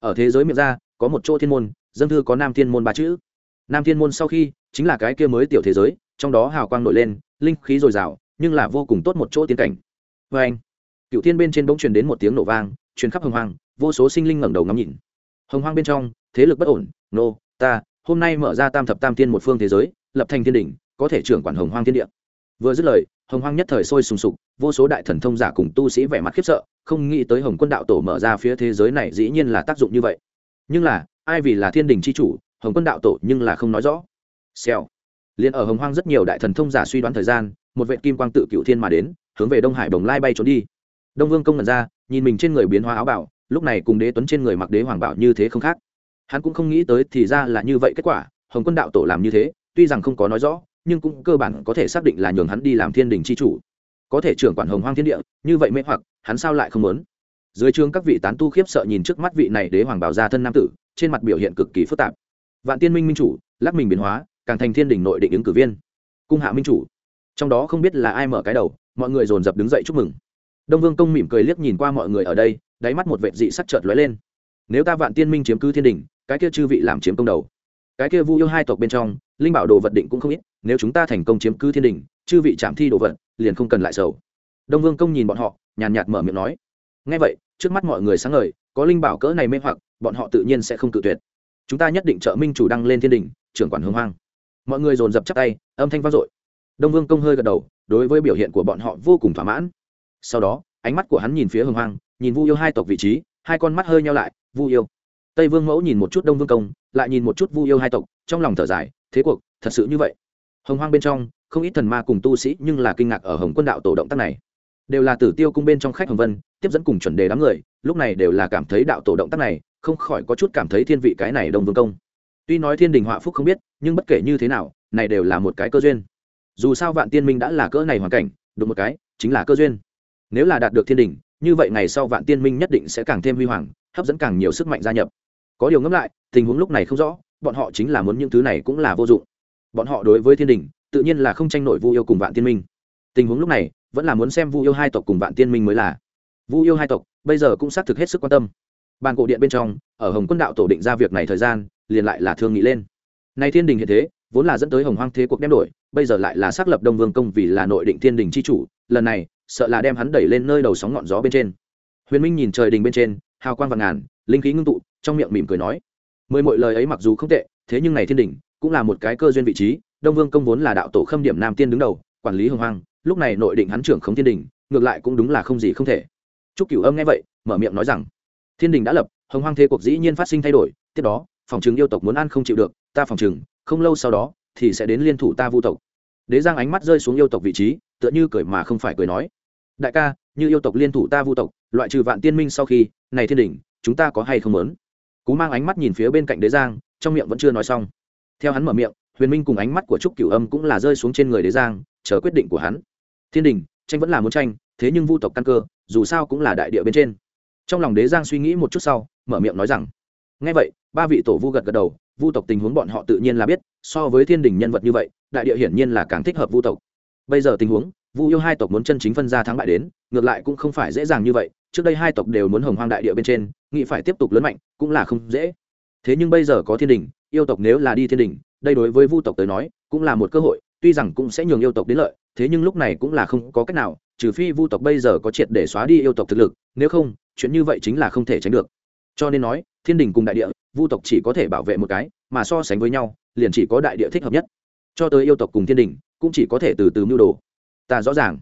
Speaker 1: Ở thế giới miệng ra, có một chỗ thiên môn, dân thư có nam thiên môn ba chữ. Nam thiên môn sau khi, chính là cái kia mới tiểu thế giới, trong đó hào quang nổi lên linh khí dồi dào nhưng là vô cùng tốt một chỗ tiến cảnh. Vê anh cựu thiên bên trên bỗng truyền đến một tiếng nổ vang truyền khắp hồng hoang vô số sinh linh ngẩng đầu ngắm nhìn. Hồng hoang bên trong thế lực bất ổn nô ta hôm nay mở ra tam thập tam thiên một phương thế giới lập thành thiên đình, có thể trưởng quản hồng hoang thiên địa. Vừa dứt lời hồng hoang nhất thời sôi sùng sục vô số đại thần thông giả cùng tu sĩ vẻ mặt khiếp sợ không nghĩ tới hồng quân đạo tổ mở ra phía thế giới này dĩ nhiên là tác dụng như vậy. Nhưng là ai vì là thiên đình c h i chủ hồng quân đạo tổ nhưng là không nói rõ. Xèo liền ở hồng hoang rất nhiều đại thần thông giả suy đoán thời gian, một vệ kim quang tự cựu thiên mà đến, hướng về đông hải bồng lai bay trốn đi. Đông vương công ngẩn ra, nhìn mình trên người biến hóa áo bảo, lúc này cùng đế tuấn trên người mặc đế hoàng bảo như thế không khác. Hắn cũng không nghĩ tới thì ra là như vậy kết quả, hồng quân đạo tổ làm như thế, tuy rằng không có nói rõ, nhưng cũng cơ bản có thể xác định là nhường hắn đi làm thiên đình c h i chủ. Có thể trưởng quản hồng hoang thiên địa, như vậy mê hoặc, hắn sao lại không muốn? Dưới trường các vị tán tu khiếp sợ nhìn trước mắt vị này đế hoàng bảo gia thân nam tử, trên mặt biểu hiện cực kỳ phức tạp. Vạn tiên minh minh chủ, lắc mình biến hóa càng thành thiên đình nội định ứng cử viên. Cung hạ minh chủ. Trong đó không biết là ai mở cái đầu, mọi người dồn dập đứng dậy chúc mừng. Đông vương công mỉm cười liếc nhìn qua mọi người ở đây, đáy mắt một vệ dị sắc chợt lóe lên. Nếu ta vạn tiên minh chiếm cứ thiên đình cái kia chư vị làm chiếm công đầu. Cái kia vu yêu hai tộc bên trong, linh bảo đồ vật định cũng không ít, nếu chúng ta thành công chiếm cứ thiên đình chư vị chạm thi đồ vật, liền không cần lại sầu. Đông vương công nhìn bọn họ, nhàn nhạt mở miệng nói. Ngay vậy, trước mắt mọi người sáng ngời, có linh bảo cỡ này mê hoặc, bọn họ tự nhiên sẽ không cự tuyệt. Chúng ta nhất định trợ minh chủ đăng lên thiên đình trưởng quản hưng hoang mọi người dồn dập chắp tay, âm thanh vang dội. Đông vương công hơi gật đầu, đối với biểu hiện của bọn họ vô cùng thỏa mãn. Sau đó, ánh mắt của hắn nhìn phía hồng hoang, nhìn vu yêu hai tộc vị trí, hai con mắt hơi nhau lại, vu yêu. Tây vương mẫu nhìn một chút đông vương công, lại nhìn một chút vu yêu hai tộc, trong lòng thở dài, thế cuộc, thật sự như vậy? Hồng hoang bên trong, không ít thần ma cùng tu sĩ nhưng là kinh ngạc ở hồng quân đạo tổ động tác này. Đều là tử tiêu cung bên trong khách hồng vân, tiếp dẫn cùng chuẩn đề đám người, lúc này đều là cảm thấy đạo tổ động tác này, không khỏi có chút cảm thấy thiên vị cái này đông vương công tuy nói thiên đình họa phúc không biết, nhưng bất kể như thế nào, này đều là một cái cơ duyên. Dù sao vạn tiên minh đã là cỡ này hoàn cảnh, đụng một cái, chính là cơ duyên. Nếu là đạt được thiên đình, như vậy ngày sau vạn tiên minh nhất định sẽ càng thêm huy hoàng, hấp dẫn càng nhiều sức mạnh gia nhập. Có điều ngẫm lại, tình huống lúc này không rõ, bọn họ chính là muốn những thứ này cũng là vô dụng. Bọn họ đối với thiên đình, tự nhiên là không tranh nổi vu yêu cùng vạn tiên minh. Tình huống lúc này, vẫn là muốn xem vu yêu hai tộc cùng vạn tiên minh mới là. Vu yêu hai tộc, bây giờ cũng xác thực hết sức quan tâm. Bàn cổ điện bên trong, ở hồng quân đạo tổ định ra việc này thời gian liền lại là thương nghị lên. Nay thiên đình hiện thế, vốn là dẫn tới hồng hoang thế cuộc đem đổi, bây giờ lại là xác lập đông vương công vì là nội định thiên đình c h i chủ, lần này, sợ là đem hắn đẩy lên nơi đầu sóng ngọn gió bên trên. Huyền minh nhìn trời đình bên trên, hào quang vàng ngàn, linh khí ngưng tụ, trong miệng mỉm cười nói, mười mọi lời ấy mặc dù không tệ, thế nhưng này thiên đình cũng là một cái cơ duyên vị trí, đông vương công vốn là đạo tổ khâm điểm nam tiên đứng đầu, quản lý hồng hoang, lúc này nội định hắn trưởng khống thiên đình, ngược lại cũng đúng là không gì không thể. Chúc cửu âm nghe vậy, mở miệng nói rằng, thiên đình đã lập, hồng hoang thế cuộc dĩ nhiên phát sinh thay đổi, tiếp đó phòng trường yêu tộc muốn ăn không chịu được, ta phòng chừng không lâu sau đó, thì sẽ đến liên thủ ta vu tộc. Đế giang ánh mắt rơi xuống yêu tộc vị trí, tựa như cười mà không phải cười nói. Đại ca, như yêu tộc liên thủ ta vu tộc, loại trừ vạn tiên minh sau khi, này thiên đình chúng ta có hay không muốn? Cú mang ánh mắt nhìn phía bên cạnh đế giang, trong miệng vẫn chưa nói xong. Theo hắn mở miệng, huyền minh cùng ánh mắt của trúc cửu âm cũng là rơi xuống trên người đế giang, chờ quyết định của hắn. Thiên đình tranh vẫn là muốn tranh, thế nhưng vu tộc căn cơ, dù sao cũng là đại địa bên trên. Trong lòng đế giang suy nghĩ một chút sau, mở miệng nói rằng ngay vậy, ba vị tổ vu gật gật đầu, vu tộc tình huống bọn họ tự nhiên là biết, so với thiên đình nhân vật như vậy, đại địa hiển nhiên là càng thích hợp vu tộc. Bây giờ tình huống, vu yêu hai tộc muốn chân chính phân ra thắng bại đến, ngược lại cũng không phải dễ dàng như vậy, trước đây hai tộc đều muốn hồng hoang đại địa bên trên, nghĩ phải tiếp tục lớn mạnh, cũng là không dễ. Thế nhưng bây giờ có thiên đình, yêu tộc nếu là đi thiên đình, đây đối với vu tộc tới nói, cũng là một cơ hội, tuy rằng cũng sẽ nhường yêu tộc đến lợi, thế nhưng lúc này cũng là không có cách nào, trừ phi vu tộc bây giờ có triệt để xóa đi yêu tộc thực lực, nếu không, chuyện như vậy chính là không thể tránh được. Cho nên nói thiên đình cùng đại địa, vu tộc chỉ có thể bảo vệ một cái, mà so sánh với nhau, liền chỉ có đại địa thích hợp nhất. Cho tới yêu tộc cùng thiên đình, cũng chỉ có thể từ từ mưu đồ. Ta rõ ràng.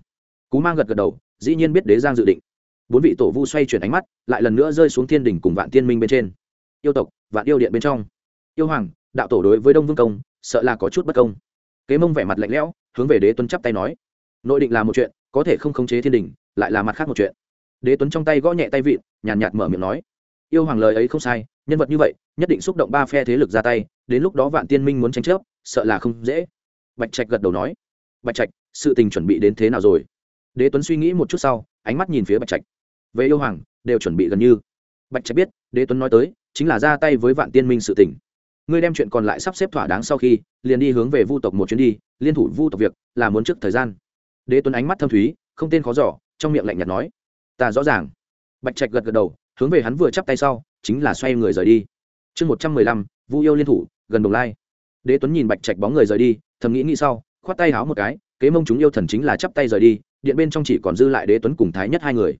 Speaker 1: Cú mang gật gật đầu, dĩ nhiên biết đế giang dự định. Bốn vị tổ vu xoay chuyển ánh mắt, lại lần nữa rơi xuống thiên đình cùng vạn tiên minh bên trên. Yêu tộc, vạn yêu điện bên trong. Yêu hoàng, đạo tổ đối với đông vương công, sợ là có chút bất công. Kế mông vẻ mặt lạnh lẽo, hướng về đế tuấn chắp tay nói. Nội định là một chuyện, có thể không khống chế thiên đình, lại là mặt khác một chuyện. Đế tuấn trong tay gõ nhẹ tay vịn, nhàn nhạt mở miệng nói yêu hoàng lời ấy không sai, nhân vật như vậy, nhất định xúc động ba phe thế lực ra tay, đến lúc đó vạn tiên minh muốn tranh chấp, sợ là không dễ. Bạch trạch gật đầu nói, bạch trạch, sự tình chuẩn bị đến thế nào rồi? Đế tuấn suy nghĩ một chút sau, ánh mắt nhìn phía bạch trạch. Về yêu hoàng, đều chuẩn bị gần như. Bạch trạch biết, đế tuấn nói tới, chính là ra tay với vạn tiên minh sự tình. Ngươi đem chuyện còn lại sắp xếp thỏa đáng sau khi, liền đi hướng về vu tộc một chuyến đi, liên thủ vu tộc việc là muốn trước thời gian. Đế tuấn ánh mắt thâm thúy, không tên khó giỏ trong miệng lạnh nhạt nói, ta rõ ràng. Bạch trạch gật gật đầu hướng về hắn vừa chắp tay sau, chính là xoay người rời đi. Chương một trăm mười lăm, vu yêu liên thủ, gần đồng lai. Đế tuấn nhìn bạch trạch bóng người rời đi, thầm nghĩ nghĩ sau, khoát tay háo một cái, kế mông chúng yêu thần chính là chắp tay rời đi, điện bên trong chỉ còn dư lại đế tuấn cùng thái nhất hai người.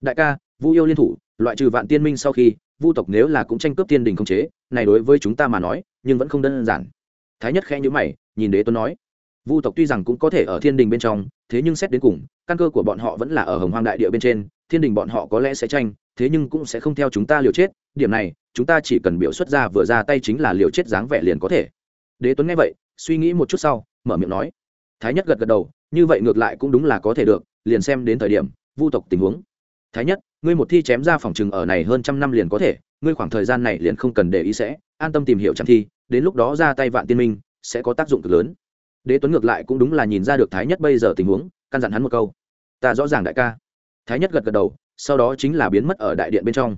Speaker 1: Đại ca, vu yêu liên thủ, loại trừ vạn tiên minh sau khi, vu tộc nếu là cũng tranh cướp tiên đình không chế, này đối với chúng ta mà nói, nhưng vẫn không đơn giản. Thái nhất khẽ nhữ mày, nhìn đế tuấn nói, vu tộc tuy rằng cũng có thể ở thiên đình bên trong, thế nhưng xét đến cùng, căn cơ của bọn họ vẫn là ở hồng hoang đại địa bên trên, thiên đình bọn họ có lẽ sẽ tranh thế nhưng cũng sẽ không theo chúng ta liều chết, điểm này, chúng ta chỉ cần biểu xuất ra vừa ra tay chính là liều chết dáng vẻ liền có thể. Đế tuấn nghe vậy, suy nghĩ một chút sau, mở miệng nói. Thái nhất gật gật đầu, như vậy ngược lại cũng đúng là có thể được, liền xem đến thời điểm, vu tộc tình huống. Thái nhất, ngươi một thi chém ra phòng chừng ở này hơn trăm năm liền có thể, ngươi khoảng thời gian này liền không cần để ý sẽ, an tâm tìm hiểu chẳng thi, đến lúc đó ra tay vạn tiên minh, sẽ có tác dụng cực lớn. Đế tuấn ngược lại cũng đúng là nhìn ra được thái nhất bây giờ tình huống, căn dặn hắn một câu. Ta rõ ràng đại ca. Thái nhất gật gật đầu sau đó chính là biến mất ở đại điện bên trong.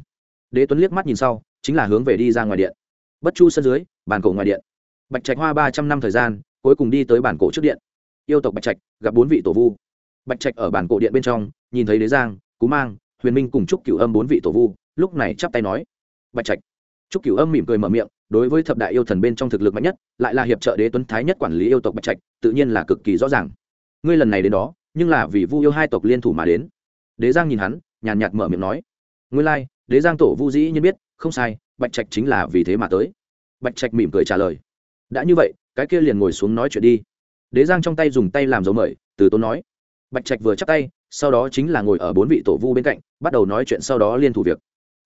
Speaker 1: Đế tuấn liếc mắt nhìn sau, chính là hướng về đi ra ngoài điện. Bất chu sân dưới, bàn cổ ngoài điện. Bạch trạch hoa ba trăm năm thời gian, cuối cùng đi tới bản cổ trước điện. Yêu tộc bạch trạch, gặp bốn vị tổ vu. Bạch trạch ở bản cổ điện bên trong, nhìn thấy đế giang, cú mang, huyền minh cùng chúc cửu âm bốn vị tổ vu, lúc này chắp tay nói, bạch trạch. Chúc cửu âm mỉm cười mở miệng, đối với thập đại yêu thần bên trong thực lực mạnh nhất, lại là hiệp trợ đế tuấn thái nhất quản lý yêu tộc bạch trạch, tự nhiên là cực kỳ rõ ràng. Ngươi lần này đến đó, nhưng là vì vu yêu hai tộc liên thủ mà đến. Đế giang nhìn hắn nhàn nhạt mở miệng nói. Ngươi lai、like, đế giang tổ vu dĩ nhiên biết không sai bạch trạch chính là vì thế mà tới. Bạch trạch mỉm cười trả lời. Đã như vậy cái kia liền ngồi xuống nói chuyện đi. Đế giang trong tay dùng tay làm dấu mời từ tốn nói. Bạch trạch vừa chắc tay sau đó chính là ngồi ở bốn vị tổ vu bên cạnh bắt đầu nói chuyện sau đó liên thủ việc.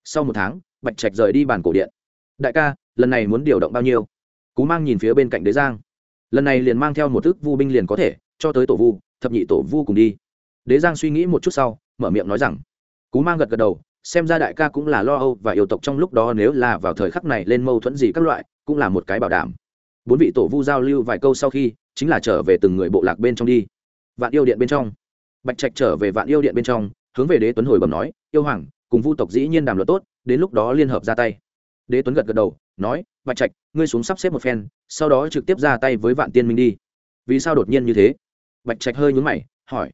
Speaker 1: Sau một tháng bạch trạch rời đi bàn cổ điện. Đại ca lần này muốn điều động bao nhiêu? Cú mang nhìn phía bên cạnh đế giang. Lần này liền mang theo một thức vu binh liền có thể cho tới tổ vu thập nhị tổ vu cùng đi. Đế giang suy nghĩ một chút sau mở miệng nói rằng cú mang gật gật đầu, xem ra đại ca cũng là lo âu và yêu tộc trong lúc đó nếu là vào thời khắc này lên mâu thuẫn gì các loại, cũng là một cái bảo đảm. Bốn vị tổ vu giao lưu vài câu sau khi, chính là trở về từng người bộ lạc bên trong đi. Vạn yêu điện bên trong. Bạch trạch trở về vạn yêu điện bên trong, hướng về đế tuấn hồi bẩm nói, yêu hoàng, cùng vu tộc dĩ nhiên đàm luật tốt, đến lúc đó liên hợp ra tay. Đế tuấn gật gật đầu, nói, bạch trạch, ngươi xuống sắp xếp một phen, sau đó trực tiếp ra tay với vạn tiên minh đi. Vì sao đột nhiên như thế? Bạch trạch hơi nhún mày, hỏi.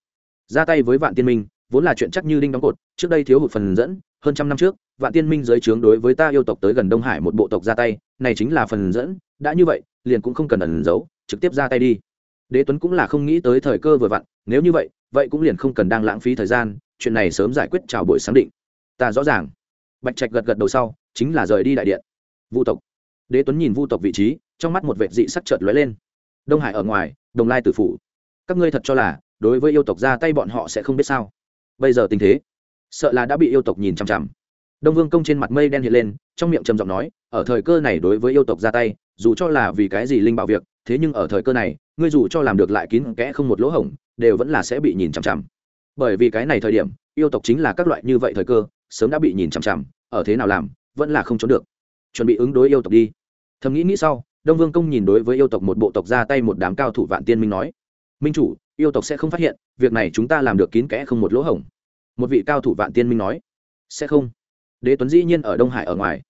Speaker 1: Ra tay với vạn tiên minh, vốn là chuyện chắc như đinh đóng cột trước đây thiếu hụt phần dẫn, hơn trăm năm trước, vạn tiên minh giới trướng đối với ta yêu tộc tới gần đông hải một bộ tộc ra tay, này chính là phần dẫn, đã như vậy, liền cũng không cần ẩn giấu, trực tiếp ra tay đi. Đế tuấn cũng là không nghĩ tới thời cơ vừa vặn, nếu như vậy vậy cũng liền không cần đang lãng phí thời gian, chuyện này sớm giải quyết chào buổi sáng định. Ta rõ ràng. Bạch trạch gật gật đầu sau, chính là rời đi đại điện. Vu tộc. Đế tuấn nhìn vu tộc vị trí, trong mắt một vệ dị sắc chợt lóe lên. Đông hải ở ngoài, đồng lai tử phủ. Các ngươi thật cho là, đối với yêu tộc ra tay bọn họ sẽ không biết sao. Bây giờ tình thế sợ là đã bị yêu tộc nhìn chằm chằm. Đông vương công trên mặt mây đen hiện lên, trong miệng trầm giọng nói, ở thời cơ này đối với yêu tộc ra tay, dù cho là vì cái gì linh bảo việc, thế nhưng ở thời cơ này, ngươi dù cho làm được lại kín kẽ không một lỗ hổng, đều vẫn là sẽ bị nhìn chằm chằm. Bởi vì cái này thời điểm, yêu tộc chính là các loại như vậy thời cơ, sớm đã bị nhìn chằm chằm, ở thế nào làm, vẫn là không trốn được. Chuẩn bị ứng đối yêu tộc đi. Thầm nghĩ nghĩ sau, đông vương công nhìn đối với yêu tộc một bộ tộc ra tay một đám cao thủ vạn tiên minh nói, minh chủ, yêu tộc sẽ không phát hiện, việc này chúng ta làm được kín kẽ không một lỗ hổng một vị cao thủ vạn tiên minh nói, sẽ không. Đế tuấn dĩ nhiên ở đông hải ở ngoài.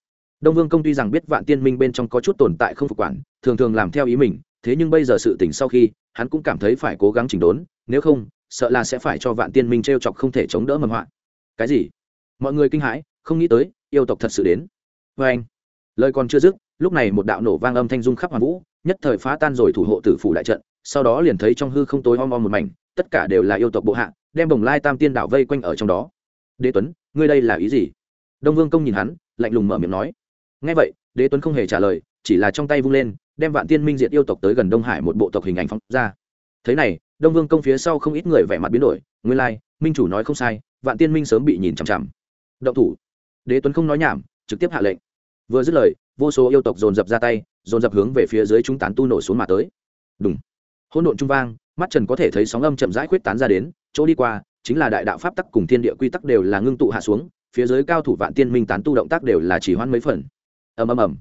Speaker 1: Đông vương công tuy rằng biết vạn tiên minh bên trong có chút tồn tại không phục quản, thường thường làm theo ý mình, thế nhưng bây giờ sự tỉnh sau khi, hắn cũng cảm thấy phải cố gắng chỉnh đốn, nếu không, sợ là sẽ phải cho vạn tiên minh t r e o chọc không thể chống đỡ mầm họa. Cái gì? Mọi người kinh hãi, không nghĩ tới, yêu tộc thật sự đến. Vê anh. Lời còn chưa dứt, lúc này một đạo nổ vang âm thanh dung khắp hoàn vũ, nhất thời phá tan rồi thủ hộ tử phủ đại trận, sau đó liền thấy trong hư không tối om om một mảnh, tất cả đều là yêu tộc bộ hạ đem bồng lai tam tiên đạo vây quanh ở trong đó. Đế tuấn, ngươi đây là ý gì? Đông vương công nhìn hắn, lạnh lùng mở miệng nói. Ngay vậy, đế tuấn không hề trả lời, chỉ là trong tay vung lên, đem vạn tiên minh diệt yêu tộc tới gần đông hải một bộ tộc hình ảnh phóng ra. Thế này, đông vương công phía sau không ít người vẻ mặt biến đổi, nguyên lai, minh chủ nói không sai, vạn tiên minh sớm bị nhìn chằm chằm. Động thủ. Đế tuấn không nói nhảm, trực tiếp hạ lệnh. Vừa dứt lời, vô số yêu tộc dồn dập ra tay, dồn dập hướng về phía dưới chúng tán tu nổ xuống mà tới. Đúng hỗn độn trung vang, mắt trần có thể thấy sóng âm chậm rãi khuyết tán ra đến chỗ đi qua, chính là đại đạo pháp tắc cùng thiên địa quy tắc đều là ngưng tụ hạ xuống, phía dưới cao thủ vạn tiên minh tán tu động tác đều là chỉ hoan mấy phần. Ầm ầm ầm.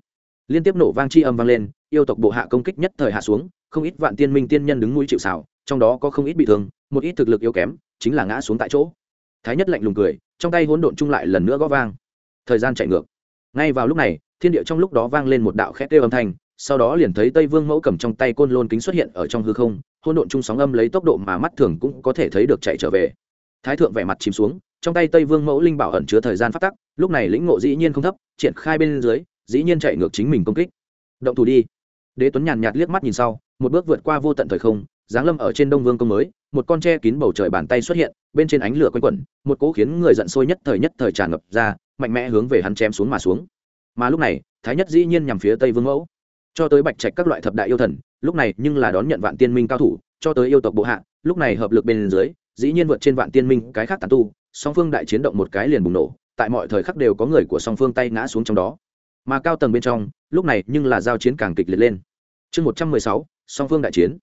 Speaker 1: Liên tiếp nổ vang chi âm vang lên, yêu tộc bộ hạ công kích nhất thời hạ xuống, không ít vạn tiên minh tiên nhân đứng mũi chịu xào trong đó có không ít bị thương, một ít thực lực yếu kém, chính là ngã xuống tại chỗ. Thái nhất lạnh lùng cười, trong tay hỗn độn chung lại lần nữa gõ vang. Thời gian chạy ngược. Ngay vào lúc này, thiên địa trong lúc đó vang lên một đạo khét kêu âm thanh sau đó liền thấy tây vương mẫu cầm trong tay côn lôn kính xuất hiện ở trong hư không hôn độn chung sóng âm lấy tốc độ mà mắt thường cũng có thể thấy được chạy trở về. Thái thượng vẻ mặt chìm xuống, trong tay tây vương mẫu linh bảo ẩn chứa thời gian phát tắc, lúc này lĩnh ngộ dĩ nhiên không thấp, triển khai bên dưới, dĩ nhiên chạy ngược chính mình công kích. Động thủ đi. Đế tuấn nhàn nhạt liếc mắt nhìn sau, một bước vượt qua vô tận thời không, giáng lâm ở trên đông vương công mới, một con tre kín bầu trời bàn tay xuất hiện, bên trên ánh lửa quanh quẩn, một cỗ khiến người giận sôi nhất thời nhất thời tràn ngập ra, mạnh mẽ hướng về hắn chém xuống mà xuống. Mà lúc này, thái nhất dĩ nhiên nhằm phía tây vương mẫu cho tới bạch trạch các loại thập đại yêu thần, lúc này nhưng là đón nhận vạn tiên minh cao thủ, cho tới yêu tộc bộ hạ, lúc này hợp lực bên dưới, dĩ nhiên vượt trên vạn tiên minh, cái khác tàn tu, song phương đại chiến động một cái liền bùng nổ, tại mọi thời khắc đều có người của song phương tay ngã xuống trong đó. Mà cao tầng bên trong, lúc này nhưng là giao chiến càng kịch liệt lên. Chương một trăm mười sáu, song phương đại chiến.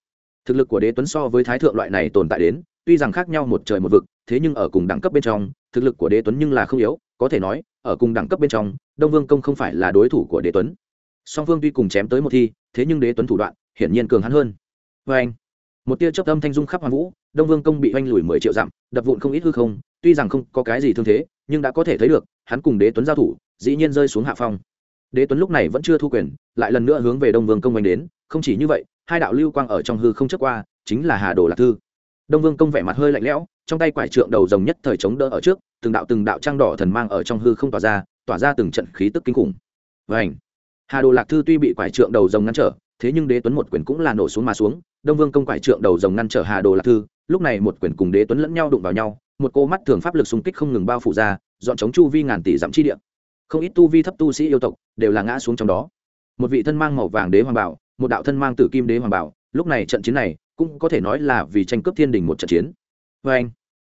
Speaker 1: Thực lực của đế tuấn so với thái thượng loại này tồn tại đến, tuy rằng khác nhau một trời một vực, thế nhưng ở cùng đẳng cấp bên trong, thực lực của đế tuấn nhưng là không yếu, có thể nói, ở cùng đẳng cấp bên trong, đông vương công không phải là đối thủ của đế tuấn song phương tuy cùng chém tới một thi, thế nhưng đế tuấn thủ đoạn, hiển nhiên cường hắn hơn. Vê anh, một tia chớp âm thanh dung khắp hoàng vũ, đông vương công bị oanh lùi mười triệu dặm, đập vụn không ít hư không, tuy rằng không có cái gì thương thế, nhưng đã có thể thấy được, hắn cùng đế tuấn giao thủ, dĩ nhiên rơi xuống hạ phong. Đế tuấn lúc này vẫn chưa thu quyền, lại lần nữa hướng về đông vương công oanh đến, không chỉ như vậy, hai đạo lưu quang ở trong hư không trước qua, chính là hà đồ lạc thư. Đông vương công vẻ mặt hơi lạnh lẽo, trong tay quải trượng đầu rồng nhất thời chống đỡ ở trước, từng đạo từng đạo trang đỏ thần mang ở trong hư không tỏa ra tỏa ra từng trận khí tức kinh khủng. Vảnh hà đồ lạc thư tuy bị quải trượng đầu rồng ngăn trở, thế nhưng đế tuấn một quyền cũng là nổ xuống mà xuống. Đông vương công quải trượng đầu rồng ngăn trở hà đồ lạc thư, lúc này một quyền cùng đế tuấn lẫn nhau đụng vào nhau, một cô mắt thường pháp lực xung kích không ngừng bao phủ ra, dọn chống chu vi ngàn tỷ dặm chi địa. Không ít tu vi thấp tu sĩ yêu tộc đều là ngã xuống trong đó. Một vị thân mang màu vàng đế hoàng bảo, một đạo thân mang tử kim đế hoàng bảo, lúc này trận chiến này cũng có thể nói là vì tranh cướp thiên đình một trận chiến. Vê anh,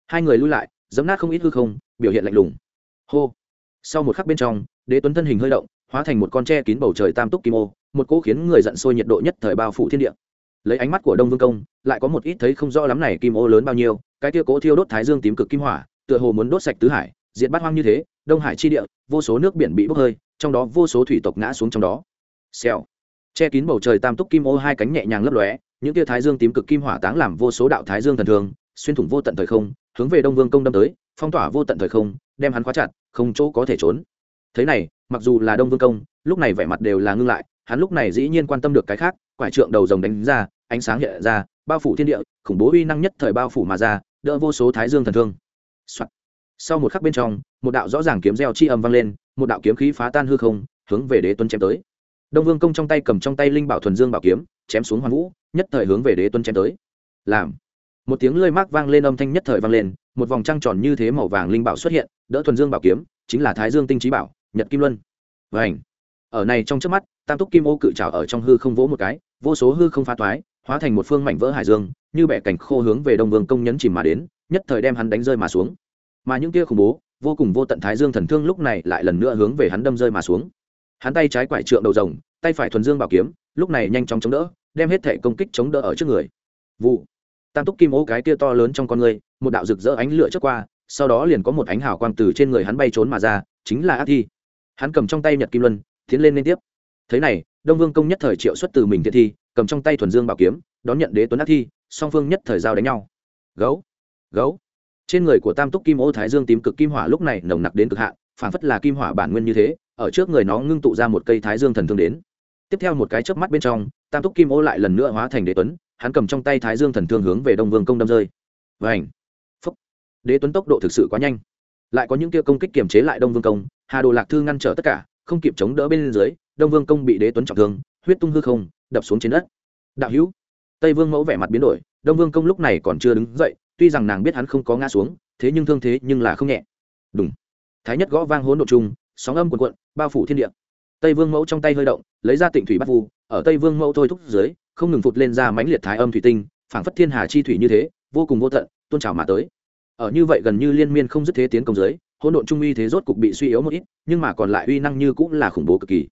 Speaker 1: hai người lui lại dẫm nát không ít hư không, biểu hiện lạnh lùng. Hô. Sau một khắc bên trong, đế tuấn thân hình hơi động hóa thành một con tre kín bầu trời tam túc kim ô, một cỗ khiến người giận sôi nhiệt độ nhất thời bao phủ thiên địa. Lấy ánh mắt của đông vương công, lại có một ít thấy không rõ lắm này kim ô lớn bao nhiêu, cái tia cỗ thiêu đốt thái dương tím cực kim hỏa, tựa hồ muốn đốt sạch tứ hải, diệt bát hoang như thế, đông hải chi địa, vô số nước biển bị bốc hơi, trong đó vô số thủy tộc ngã xuống trong đó. Xèo. Che kín bầu trời tam túc kim ô hai cánh nhẹ nhàng lấp lóe, những tia thái dương tím cực kim hỏa táng làm vô số đạo thái dương thần thường, xuyên thủng vô tận thời không, hướng về đông vương công đâm tới, phong tỏa vô tận thời không, đem hắn khóa chặt, không chỗ có thể trốn. Thế này mặc dù là đông vương công, lúc này vẻ mặt đều là ngưng lại, hắn lúc này dĩ nhiên quan tâm được cái khác, quải trượng đầu rồng đánh ra, ánh sáng hiện ra, bao phủ thiên địa, khủng bố uy năng nhất thời bao phủ mà ra, đỡ vô số thái dương thần thương、Soạn. Sau một khắc bên trong, một đạo rõ ràng kiếm reo chi âm vang lên, một đạo kiếm khí phá tan hư không, hướng về đế tuấn chém tới. Đông vương công trong tay cầm trong tay linh bảo thuần dương bảo kiếm, chém xuống hoàn vũ, nhất thời hướng về đế tuấn chém tới. Làm. Một tiếng lơi mác vang lên âm thanh nhất thời vang lên, một vòng trăng tròn như thế màu vàng linh bảo xuất hiện, đỡ thuần dương bảo kiếm, chính là thái dương tinh trí bảo nhật kim luân. Và ảnh ở này trong trước mắt, tam túc kim ô cự trào ở trong hư không vỗ một cái, vô số hư không phá toái, hóa thành một phương mảnh vỡ hải dương, như bẻ cảnh khô hướng về đông vương công nhấn chìm mà đến, nhất thời đem hắn đánh rơi mà xuống. Mà những kia khủng bố, vô cùng vô tận thái dương thần thương lúc này lại lần nữa hướng về hắn đâm rơi mà xuống. Hắn tay trái quải trượng đầu rồng, tay phải thuần dương bảo kiếm, lúc này nhanh chóng chống đỡ, đem hết thể công kích chống đỡ ở trước người. Vụ. Tam túc kim ô cái kia to lớn trong con người, một đạo rực rỡ ánh lửa trước qua, sau đó liền có một ánh hào quang từ trên người hắn bay trốn mà ra, chính là ác thi hắn cầm trong tay nhật kim luân, tiến lên liên tiếp. Thế này, đông vương công nhất thời triệu xuất từ mình thiện thi, cầm trong tay thuần dương bảo kiếm, đón nhận đế tuấn ác thi, song phương nhất thời giao đánh nhau. Gấu gấu. Trên người của tam túc kim ô thái dương tím cực kim hỏa lúc này nồng nặc đến cực hạn, phản phất là kim hỏa bản nguyên như thế, ở trước người nó ngưng tụ ra một cây thái dương thần thương đến. Tiếp theo một cái chớp mắt bên trong, tam túc kim ô lại lần nữa hóa thành đế tuấn, hắn cầm trong tay thái dương thần thương hướng về đông vương công đâm rơi. Vảnh phúc. Đế tuấn tốc độ thực sự quá nhanh. Lại có những kia công kích kiềm chế lại đông vương công hà đồ lạc thư ngăn trở tất cả, không kịp chống đỡ bên dưới, đông vương công bị đế tuấn trọng thương, huyết tung hư không, đập xuống trên đất. Đạo hữu, tây vương mẫu vẻ mặt biến đổi, đông vương công lúc này còn chưa đứng dậy, tuy rằng nàng biết hắn không có ngã xuống, thế nhưng thương thế nhưng là không nhẹ. Đúng thái nhất gõ vang hỗn độn chung sóng âm cuộn cuộn, bao phủ thiên địa. Tây vương mẫu trong tay hơi động, lấy ra tịnh thủy bắt vu, ở tây vương mẫu thôi thúc dưới, không ngừng phụt lên ra mãnh liệt thái âm thủy tinh, phảng phất thiên hà chi thủy như thế, vô cùng vô tận tôn trào mà tới. Ở như vậy gần như liên miên không dứt thế tiến công dưới hỗn độn trung uy thế rốt cục bị suy yếu một ít, nhưng mà còn lại uy năng như cũng là khủng bố cực kỳ.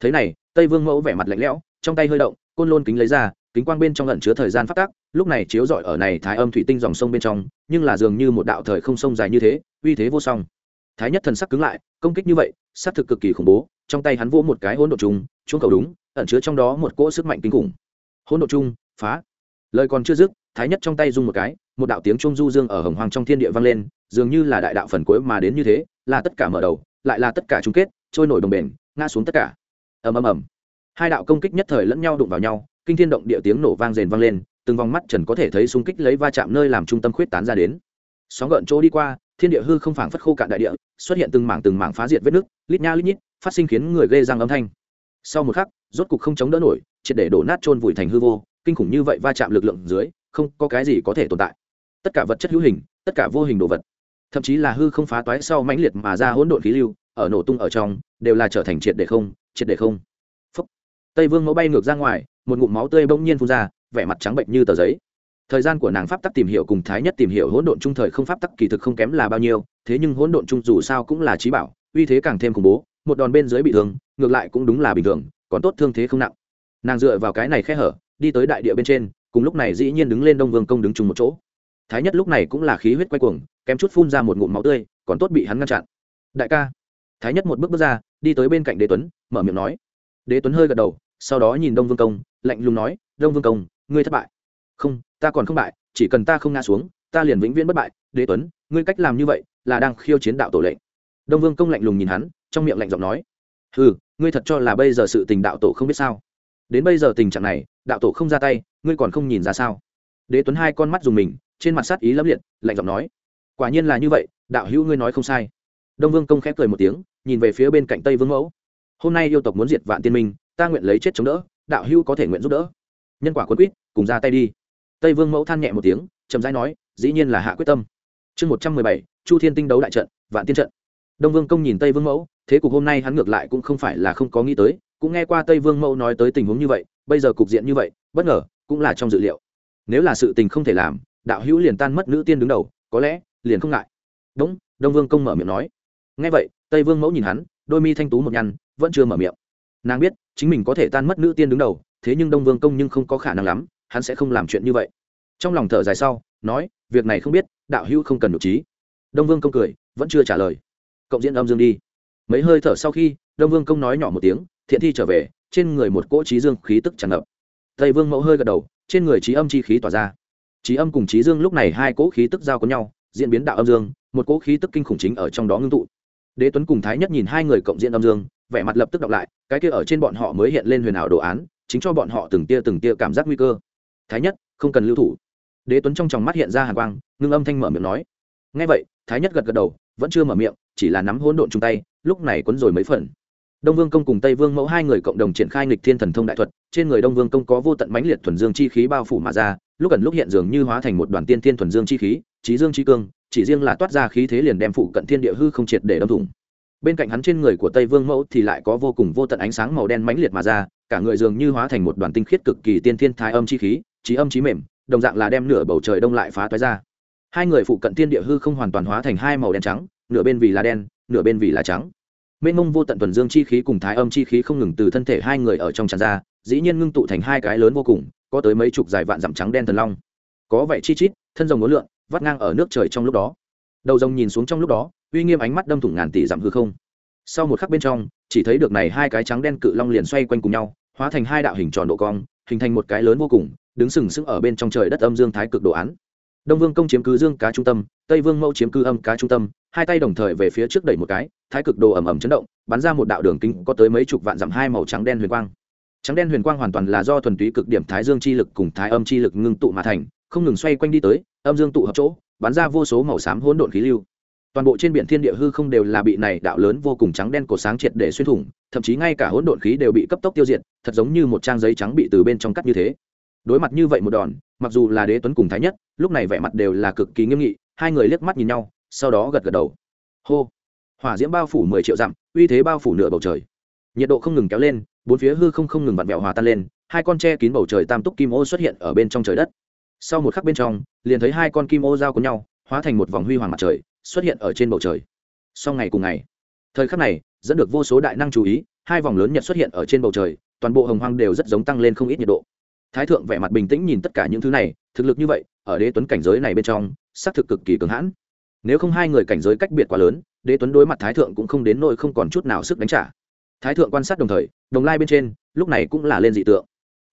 Speaker 1: Thế này, tây vương mẫu vẻ mặt lạnh lẽo, trong tay hơi động, côn lôn kính lấy ra, kính quang bên trong lẩn chứa thời gian phát tác lúc này chiếu rọi ở này thái âm thủy tinh dòng sông bên trong, nhưng là dường như một đạo thời không sông dài như thế, uy thế vô song. Thái nhất thần sắc cứng lại, công kích như vậy, sát thực cực kỳ khủng bố, trong tay hắn vỗ một cái hỗn độn trung chuông cầu đúng, ẩn chứa trong đó một cỗ sức mạnh kinh khủng. Hỗn độn chung phá. Lời còn chưa dứt thái nhất trong tay rung một cái, một đạo tiếng trung du dương ở hồng hoàng trong thiên địa vang lên, dường như là đại đạo phần cuối mà đến như thế, là tất cả mở đầu, lại là tất cả chung kết, trôi nổi đồng bền, ngã xuống tất cả. Ầm ầm ầm. Hai đạo công kích nhất thời lẫn nhau đụng vào nhau, kinh thiên động địa tiếng nổ vang rền vang lên, từng vòng mắt trần có thể thấy xung kích lấy va chạm nơi làm trung tâm khuyết tán ra đến. Sóng gợn chỗ đi qua, thiên địa hư không phảng phất khô cạn đại địa, xuất hiện từng mảng từng mảng phá diệt vết nước, lít nha lít nhít, phát sinh khiến người gây răng âm thanh. Sau một khắc, rốt cục không chống đỡ nổi, triệt để đổ nát trôn vùi thành hư vô, kinh khủng như vậy va chạm lực lượng dưới không có cái gì có thể tồn tại. Tất cả vật chất hữu hình, tất cả vô hình đồ vật. Thậm chí là hư không phá toái sau mãnh liệt mà ra hỗn độn khí lưu, ở nổ tung ở trong, đều là trở thành triệt để không, triệt để không. Phúc. tây vương mẫu bay ngược ra ngoài, một ngụm máu tươi bỗng nhiên phun ra, vẻ mặt trắng bệnh như tờ giấy. Thời gian của nàng pháp tắc tìm hiểu cùng thái nhất tìm hiểu hỗn độn trung thời không pháp tắc kỳ thực không kém là bao nhiêu, thế nhưng hỗn độn trung dù sao cũng là trí bảo, uy thế càng thêm khủng bố, một đòn bên dưới bị thương, ngược lại cũng đúng là bình thường, còn tốt thương thế không nặng. Nàng dựa vào cái này khe hở, đi tới đại địa bên trên cùng lúc này dĩ nhiên đứng lên đông vương công đứng chung một chỗ. Thái nhất lúc này cũng là khí huyết quay cuồng, kém chút phun ra một ngụm máu tươi, còn tốt bị hắn ngăn chặn. Đại ca. Thái nhất một bước bước ra, đi tới bên cạnh đế tuấn, mở miệng nói. Đế tuấn hơi gật đầu, sau đó nhìn đông vương công, lạnh lùng nói, đông vương công, ngươi thất bại. Không, ta còn không bại, chỉ cần ta không ngã xuống, ta liền vĩnh viễn bất bại. Đế tuấn, ngươi cách làm như vậy là đang khiêu chiến đạo tổ lệnh. Đông vương công lạnh lùng nhìn hắn, trong miệng lạnh giọng nói. Ừ ngươi thật cho là bây giờ sự tình đạo tổ không biết sao? Đến bây giờ tình trạng này đạo tổ không ra tay, ngươi còn không nhìn ra sao? Đế tuấn hai con mắt dùng mình, trên mặt sát ý lẫm liệt, lạnh giọng nói, quả nhiên là như vậy, đạo hữu ngươi nói không sai. Đông vương công khép cười một tiếng, nhìn về phía bên cạnh tây vương mẫu. Hôm nay yêu tộc muốn diệt vạn tiên minh, ta nguyện lấy chết chống đỡ, đạo hữu có thể nguyện giúp đỡ. Nhân quả quân quýt, cùng ra tay đi. Tây vương mẫu than nhẹ một tiếng, chậm rãi nói, dĩ nhiên là hạ quyết tâm. Chương một trăm mười bảy, chu thiên tinh đấu đại trận, vạn tiên trận. Đông vương công nhìn tây vương mẫu, thế cục hôm nay hắn ngược lại cũng không phải là không có nghĩ tới, cũng nghe qua tây vương mẫu nói tới tình huống như vậy bây giờ cục diện như vậy, bất ngờ, cũng là trong dự liệu. Nếu là sự tình không thể làm, đạo hữu liền tan mất nữ tiên đứng đầu, có lẽ, liền không ngại. Đúng, đông vương công mở miệng nói. Nghe vậy, tây vương mẫu nhìn hắn, đôi mi thanh tú một nhăn, vẫn chưa mở miệng. Nàng biết, chính mình có thể tan mất nữ tiên đứng đầu, thế nhưng đông vương công nhưng không có khả năng lắm, hắn sẽ không làm chuyện như vậy. Trong lòng thở dài sau, nói, việc này không biết, đạo hữu không cần nhục trí. Đông vương công cười, vẫn chưa trả lời. Cộng diễn âm dương đi. Mấy hơi thở sau khi, đông vương công nói nhỏ một tiếng, thiện thi trở về trên người một cỗ trí dương khí tức tràn ngập. Tây vương mẫu hơi gật đầu, trên người trí âm chi khí tỏa ra. Trí âm cùng trí dương lúc này hai cỗ khí tức giao có nhau, diễn biến đạo âm dương, một cỗ khí tức kinh khủng chính ở trong đó ngưng tụ. Đế tuấn cùng thái nhất nhìn hai người cộng diễn âm dương, vẻ mặt lập tức đọc lại, cái kia ở trên bọn họ mới hiện lên huyền ảo đồ án, chính cho bọn họ từng tia từng tia cảm giác nguy cơ. Thái nhất, không cần lưu thủ. Đế tuấn trong tròng mắt hiện ra hàn quang, ngưng âm thanh mở miệng nói. Ngay vậy, thái nhất gật gật đầu, vẫn chưa mở miệng, chỉ là nắm hỗn độn chung tay, lúc này quấn rồi mấy phần đông vương công cùng tây vương mẫu hai người cộng đồng triển khai nghịch thiên thần thông đại thuật, trên người đông vương công có vô tận mãnh liệt thuần dương chi khí bao phủ mà ra, lúc ẩn lúc hiện dường như hóa thành một đoàn tiên thiên thuần dương chi khí trí dương chi cương, chỉ riêng là toát ra khí thế liền đem phụ cận thiên địa hư không triệt để đâm thủng. Bên cạnh hắn trên người của tây vương mẫu thì lại có vô cùng vô tận ánh sáng màu đen mãnh liệt mà ra, cả người dường như hóa thành một đoàn tinh khiết cực kỳ tiên thiên thái âm chi khí, trí âm trí mềm, đồng dạng là đem nửa bầu trời đông lại phá toái ra. Hai người phụ cận thiên địa hư không hoàn toàn hóa thành hai màu đen trắng, nửa bên vì là đen, nửa bên vì là trắng mênh mông vô tận thuần dương chi khí cùng thái âm chi khí không ngừng từ thân thể hai người ở trong tràn ra, dĩ nhiên ngưng tụ thành hai cái lớn vô cùng, có tới mấy chục dài vạn dặm trắng đen thần long. Có vậy chi chít, thân rồng ngốn lượn, vắt ngang ở nước trời trong lúc đó. Đầu rồng nhìn xuống trong lúc đó, uy nghiêm ánh mắt đâm thủng ngàn tỷ dặm hư không. Sau một khắc bên trong, chỉ thấy được này hai cái trắng đen cự long liền xoay quanh cùng nhau, hóa thành hai đạo hình tròn độ cong, hình thành một cái lớn vô cùng, đứng sừng sững ở bên trong trời đất âm dương thái cực đồ án đông vương công chiếm cứ dương cá trung tâm, tây vương mẫu chiếm cứ âm cá trung tâm, hai tay đồng thời về phía trước đẩy một cái, thái cực đồ ẩm ẩm chấn động, bắn ra một đạo đường kính có tới mấy chục vạn dặm hai màu trắng đen huyền quang. Trắng đen huyền quang hoàn toàn là do thuần túy cực điểm thái dương chi lực cùng thái âm chi lực ngưng tụ mà thành, không ngừng xoay quanh đi tới, âm dương tụ hợp chỗ, bắn ra vô số màu xám hỗn độn khí lưu. Toàn bộ trên biển thiên địa hư không đều là bị này đạo lớn vô cùng trắng đen cổ sáng triệt để xuyên thủng, thậm chí ngay cả hỗn độn khí đều bị cấp tốc tiêu diệt, thật giống như một trang giấy trắng bị từ bên trong cắt như thế đối mặt như vậy một đòn, mặc dù là đế tuấn cùng thái nhất, lúc này vẻ mặt đều là cực kỳ nghiêm nghị, hai người liếc mắt nhìn nhau, sau đó gật gật đầu. Hô. Hỏa diễm bao phủ mười triệu dặm, uy thế bao phủ nửa bầu trời. Nhiệt độ không ngừng kéo lên, bốn phía hư không không ngừng vặn vẹo hòa tan lên, hai con tre kín bầu trời tam túc kim ô xuất hiện ở bên trong trời đất. Sau một khắc bên trong, liền thấy hai con kim ô giao của nhau, hóa thành một vòng huy hoàng mặt trời, xuất hiện ở trên bầu trời. Sau ngày cùng ngày, thời khắc này, dẫn được vô số đại năng chú ý, hai vòng lớn nhật xuất hiện ở trên bầu trời, toàn bộ hồng hoang đều rất giống tăng lên không ít nhiệt độ thái thượng vẻ mặt bình tĩnh nhìn tất cả những thứ này, thực lực như vậy, ở đế tuấn cảnh giới này bên trong, xác thực cực kỳ cường hãn. Nếu không hai người cảnh giới cách biệt quá lớn, đế tuấn đối mặt thái thượng cũng không đến nỗi không còn chút nào sức đánh trả. Thái thượng quan sát đồng thời, đồng lai bên trên, lúc này cũng là lên dị tượng.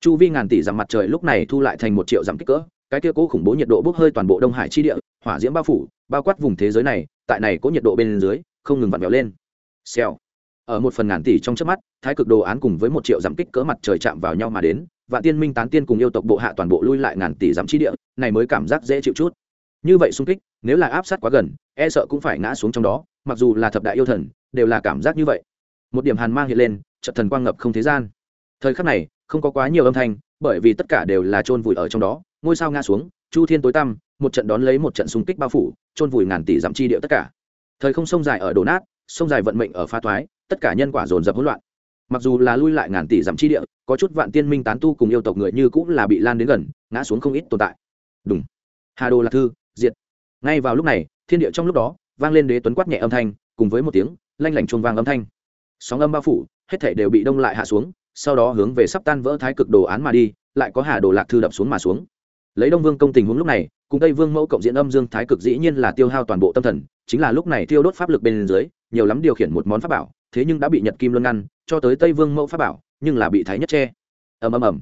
Speaker 1: Chu vi ngàn tỷ dặm mặt trời lúc này thu lại thành một triệu dặm kích cỡ, cái kia cố khủng bố nhiệt độ bốc hơi toàn bộ đông hải chi địa, hỏa diễm bao phủ, bao quát vùng thế giới này, tại này có nhiệt độ bên dưới, không ngừng vặn vẹo lên. Xèo. Ở một phần ngàn tỷ trong trước mắt, thái cực đồ án cùng với một triệu dặm kích cỡ mặt trời chạm vào nhau mà đến và tiên minh tán tiên cùng yêu tộc bộ hạ toàn bộ lui lại ngàn tỷ dặm chi địa, này mới cảm giác dễ chịu chút. Như vậy xung kích, nếu là áp sát quá gần e sợ cũng phải ngã xuống trong đó, mặc dù là thập đại yêu thần, đều là cảm giác như vậy. Một điểm hàn mang hiện lên trận thần quang ngập không thế gian. Thời khắc này, không có quá nhiều âm thanh, bởi vì tất cả đều là chôn vùi ở trong đó, ngôi sao ngã xuống, chu thiên tối tăm, một trận đón lấy một trận xung kích bao phủ, chôn vùi ngàn tỷ dặm chi địa tất cả. Thời không sông dài ở đổ nát, sông dài vận mệnh ở pha thoái, tất cả nhân quả dồn dập hỗn loạn mặc dù là lui lại ngàn tỷ dặm chi địa, có chút vạn tiên minh tán tu cùng yêu tộc người như cũng là bị lan đến gần, ngã xuống không ít tồn tại. Đúng hà đồ lạc thư, diệt. Ngay vào lúc này, thiên địa trong lúc đó, vang lên đế tuấn quát nhẹ âm thanh, cùng với một tiếng, lanh lảnh chuông vang âm thanh. Sóng âm bao phủ, hết thảy đều bị đông lại hạ xuống, sau đó hướng về sắp tan vỡ thái cực đồ án mà đi, lại có hà đồ lạc thư đập xuống mà xuống. Lấy đông vương công tình huống lúc này, cùng tây vương mẫu cộng diễn âm dương thái cực dĩ nhiên là tiêu hao toàn bộ tâm thần, chính là lúc này tiêu đốt pháp lực bên dưới, nhiều lắm điều khiển một món pháp bảo thế nhưng đã bị nhật kim luân ngăn cho tới tây vương mẫu pháp bảo nhưng là bị thái nhất che. Ầm ầm ầm.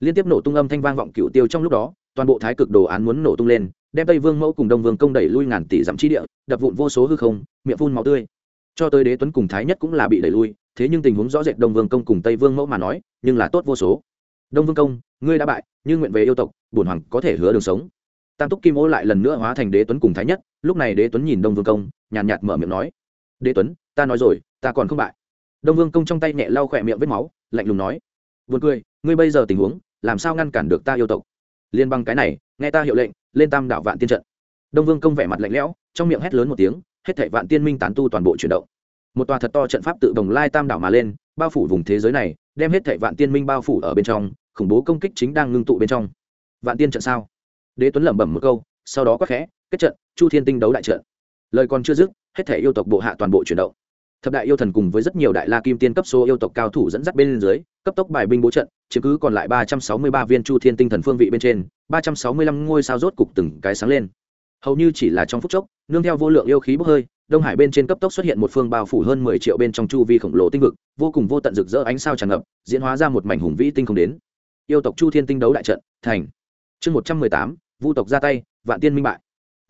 Speaker 1: Liên tiếp nổ tung âm thanh vang vọng cựu tiêu trong lúc đó toàn bộ thái cực đồ án muốn nổ tung lên đem tây vương mẫu cùng đông vương công đẩy lui ngàn tỷ dặm chi địa đập vụn vô số hư không miệng phun máu tươi. Cho tới đế tuấn cùng thái nhất cũng là bị đẩy lui thế nhưng tình huống rõ rệt đông vương công cùng tây vương mẫu mà nói nhưng là tốt vô số. Đông vương công ngươi đã bại nhưng nguyện về yêu tộc bổn hoàng có thể hứa đường sống. Tam túc kim ô lại lần nữa hóa thành đế tuấn cùng thái nhất lúc này đế tuấn nhìn đông vương công nhàn nhạt, nhạt mở miệng nói đế tuấn ta nói rồi ta còn không bại. Đông vương công trong tay nhẹ lau khỏe miệng vết máu, lạnh lùng nói vượt cười, ngươi bây giờ tình huống, làm sao ngăn cản được ta yêu tộc? Liên bang cái này, nghe ta hiệu lệnh, lên tam đảo vạn tiên trận. Đông vương công vẻ mặt lạnh lẽo, trong miệng hét lớn một tiếng, hết thảy vạn tiên minh tán tu toàn bộ chuyển động. Một tòa thật to trận pháp tự đồng lai tam đảo mà lên, bao phủ vùng thế giới này, đem hết thảy vạn tiên minh bao phủ ở bên trong, khủng bố công kích chính đang ngưng tụ bên trong. Vạn tiên trận sao? Đế tuấn lẩm bẩm một câu, sau đó quát khẽ, kết trận, chu thiên tinh đấu đại trận. Lời còn chưa dứt, hết thảy yêu tộc bộ hạ toàn bộ chuyển động thập đại yêu thần cùng với rất nhiều đại la kim tiên cấp số yêu tộc cao thủ dẫn dắt bên dưới, cấp tốc bài binh bố trận, chiếm cứ còn lại ba trăm sáu mươi ba viên chu thiên tinh thần phương vị bên trên, ba trăm sáu mươi lăm ngôi sao rốt cục từng cái sáng lên. Hầu như chỉ là trong phút chốc, nương theo vô lượng yêu khí bốc hơi, đông hải bên trên cấp tốc xuất hiện một phương bao phủ hơn mười triệu bên trong chu vi khổng lồ tinh vực, vô cùng vô tận rực rỡ ánh sao tràn ngập, diễn hóa ra một mảnh hùng vĩ tinh không đến. Yêu tộc chu thiên tinh đấu đại trận, thành. Chương một trăm mười tám, vu tộc ra tay, vạn tiên minh bại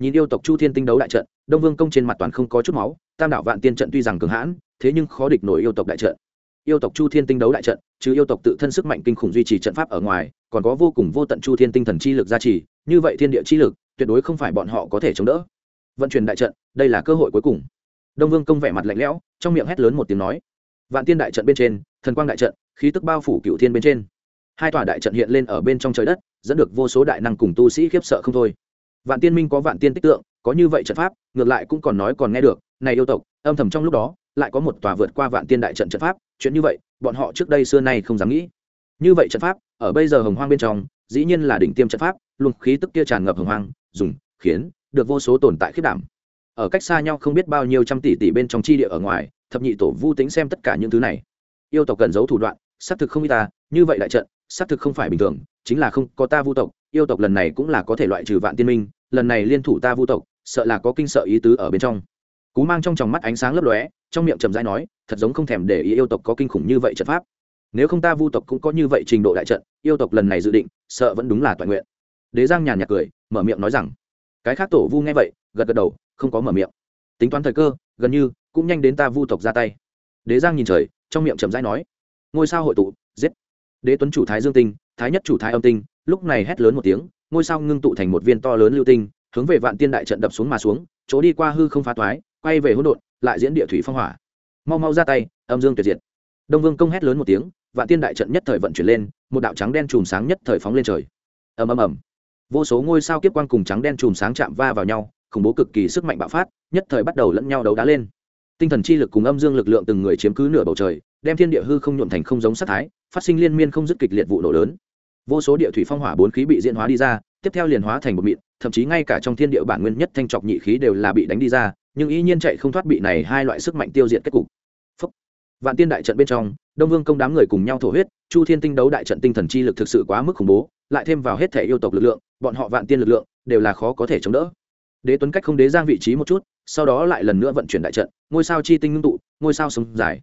Speaker 1: nhìn yêu tộc chu thiên tinh đấu đại trận, đông vương công trên mặt toàn không có chút máu, tam đảo vạn tiên trận tuy rằng cường hãn, thế nhưng khó địch nổi yêu tộc đại trận. Yêu tộc chu thiên tinh đấu đại trận chứ yêu tộc tự thân sức mạnh kinh khủng duy trì trận pháp ở ngoài, còn có vô cùng vô tận chu thiên tinh thần chi lực gia trì, như vậy thiên địa chi lực, tuyệt đối không phải bọn họ có thể chống đỡ. Vận chuyển đại trận, đây là cơ hội cuối cùng. Đông vương công vẻ mặt lạnh lẽo, trong miệng hét lớn một tiếng nói. Vạn tiên đại trận bên trên, thần quang đại trận, khí tức bao phủ cựu thiên bên trên. Hai tòa đại trận hiện lên ở bên trong trời đất, dẫn được vô số đại năng cùng tu sĩ khiếp sợ không thôi vạn tiên minh có vạn tiên tích tượng, có như vậy trận pháp, ngược lại cũng còn nói còn nghe được, này yêu tộc, âm thầm trong lúc đó, lại có một tòa vượt qua vạn tiên đại trận trận pháp, chuyện như vậy, bọn họ trước đây xưa nay không dám nghĩ. Như vậy trận pháp, ở bây giờ hồng hoang bên trong, dĩ nhiên là đỉnh tiêm trận pháp, luồng khí tức kia tràn ngập hồng hoang, dùng, khiến, được vô số tồn tại khiết đảm. Ở cách xa nhau không biết bao nhiêu trăm tỷ tỷ bên trong chi địa ở ngoài, thập nhị tổ vu tính xem tất cả những thứ này. Yêu tộc cần giấu thủ đoạn, xác thực không y ta, như vậy đại trận, xác thực không phải bình thường, chính là không có ta vu tộc yêu tộc lần này cũng là có thể loại trừ vạn tiên minh, lần này liên thủ ta vu tộc, sợ là có kinh sợ ý tứ ở bên trong. Cú mang trong tròng mắt ánh sáng lấp lóe, trong miệng trầm rãi nói, thật giống không thèm để ý yêu tộc có kinh khủng như vậy trận pháp. Nếu không ta vu tộc cũng có như vậy trình độ đại trận, yêu tộc lần này dự định, sợ vẫn đúng là toàn nguyện. Đế giang nhàn nhạt cười, mở miệng nói rằng, cái khác tổ vu nghe vậy, gật gật đầu, không có mở miệng. Tính toán thời cơ, gần như, cũng nhanh đến ta vu tộc ra tay. Đế giang nhìn trời, trong miệng trầm rãi nói, ngôi sao hội tụ, giết. Đế tuấn chủ thái dương tinh, thái nhất chủ thái âm tinh lúc này hét lớn một tiếng, ngôi sao ngưng tụ thành một viên to lớn lưu tinh, hướng về vạn tiên đại trận đập xuống mà xuống, chỗ đi qua hư không phá toái quay về hỗn độn, lại diễn địa thủy phong hỏa. Mau mau ra tay, âm dương tuyệt diệt. Đông vương công hét lớn một tiếng, vạn tiên đại trận nhất thời vận chuyển lên, một đạo trắng đen chùm sáng nhất thời phóng lên trời. Ầm ầm ầm. Vô số ngôi sao kiếp quang cùng trắng đen chùm sáng chạm va vào nhau, khủng bố cực kỳ sức mạnh bạo phát, nhất thời bắt đầu lẫn nhau đấu đá lên. Tinh thần chi lực cùng âm dương lực lượng từng người chiếm cứ nửa bầu trời, đem thiên địa hư không nhuộm thành không giống sát thái, phát sinh liên miên không dứt kịch liệt vụ nổ lớn vô số địa thủy phong hỏa bốn khí bị diễn hóa đi ra, tiếp theo liền hóa thành một mịn, thậm chí ngay cả trong thiên địa bản nguyên nhất thanh trọc nhị khí đều là bị đánh đi ra, nhưng ý nhiên chạy không thoát bị này hai loại sức mạnh tiêu diệt kết cục. Phúc. vạn tiên đại trận bên trong, đông vương công đám người cùng nhau thổ huyết, chu thiên tinh đấu đại trận tinh thần chi lực thực sự quá mức khủng bố, lại thêm vào hết thể yêu tộc lực lượng, bọn họ vạn tiên lực lượng, đều là khó có thể chống đỡ. Đế tuấn cách không đế giang vị trí một chút, sau đó lại lần nữa vận chuyển đại trận, ngôi sao chi tinh ngưng tụ, ngôi sao sống dài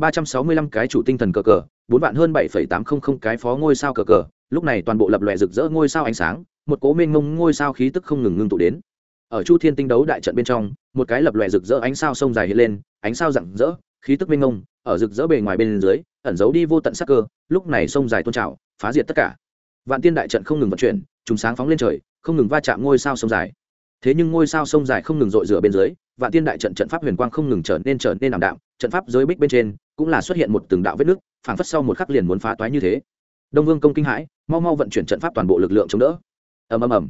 Speaker 1: ba trăm sáu mươi lăm cái chủ tinh thần cờ cờ, bốn vạn hơn bảy phẩy tám không không cái phó ngôi sao cờ cờ. Lúc này toàn bộ lập lòe rực rỡ ngôi sao ánh sáng, một cỗ mênh mông ngôi sao khí tức không ngừng ngưng tụ đến. Ở chu thiên tinh đấu đại trận bên trong, một cái lập lòe rực rỡ ánh sao sông dài hiện lên, ánh sao rạng rỡ, khí tức mênh mông, ở rực rỡ bề ngoài bên dưới, ẩn giấu đi vô tận sắc cơ, lúc này sông dài tôn trào, phá diệt tất cả. Vạn tiên đại trận không ngừng vận chuyển, trùng sáng phóng lên trời, không ngừng va chạm ngôi sao sông dài. Thế nhưng ngôi sao sông dài không ngừng rọi rửa bên dưới vạn tiên đại trận trận pháp huyền quang không ngừng trở nên trở nên ảm đạm, trận pháp giới bích bên trên cũng là xuất hiện một từng đạo vết nước, phảng phất sau một khắc liền muốn phá toái như thế. Đông vương công kinh hãi, mau mau vận chuyển trận pháp toàn bộ lực lượng chống đỡ. Ầm ầm ầm.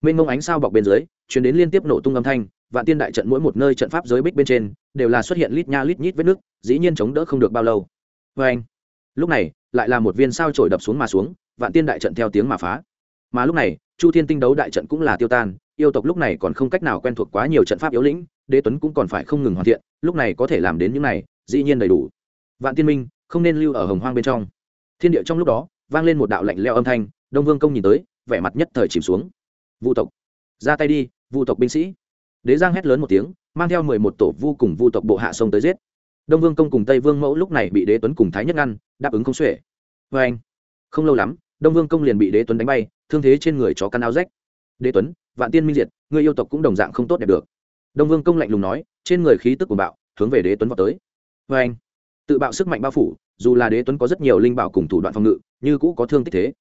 Speaker 1: Mênh mông ánh sao bọc bên dưới chuyển đến liên tiếp nổ tung âm thanh, vạn tiên đại trận mỗi một nơi trận pháp giới bích bên trên đều là xuất hiện lít nha lít nhít vết nước, dĩ nhiên chống đỡ không được bao lâu. Vê anh, lúc này lại là một viên sao trổi đập xuống mà xuống, vạn tiên đại trận theo tiếng mà phá. Mà lúc này, chu thiên tinh đấu đại trận cũng là tiêu tan yêu tộc lúc này còn không cách nào quen thuộc quá nhiều trận pháp yếu lĩnh, đế tuấn cũng còn phải không ngừng hoàn thiện, lúc này có thể làm đến những này, dĩ nhiên đầy đủ. Vạn tiên minh, không nên lưu ở hồng hoang bên trong. Thiên địa trong lúc đó, vang lên một đạo lạnh leo âm thanh, đông vương công nhìn tới, vẻ mặt nhất thời chìm xuống. Vu tộc, ra tay đi, vu tộc binh sĩ. Đế giang hét lớn một tiếng, mang theo mười một tổ vu cùng vu tộc bộ hạ sông tới giết. Đông vương công cùng tây vương mẫu lúc này bị đế tuấn cùng thái nhất ngăn, đáp ứng không xuể. Vê anh. Không lâu lắm, đông vương công liền bị đế tuấn đánh bay, thương thế trên người chó căn áo rách. Đế tuấn vạn tiên minh diệt, người yêu tộc cũng đồng dạng không tốt đẹp được. Đông vương công lạnh lùng nói, trên người khí tức của bạo, hướng về đế tuấn vào tới. Vê anh, tự bạo sức mạnh bao phủ, dù là đế tuấn có rất nhiều linh bảo cùng thủ đoạn phòng ngự, như cũ có thương tích thế.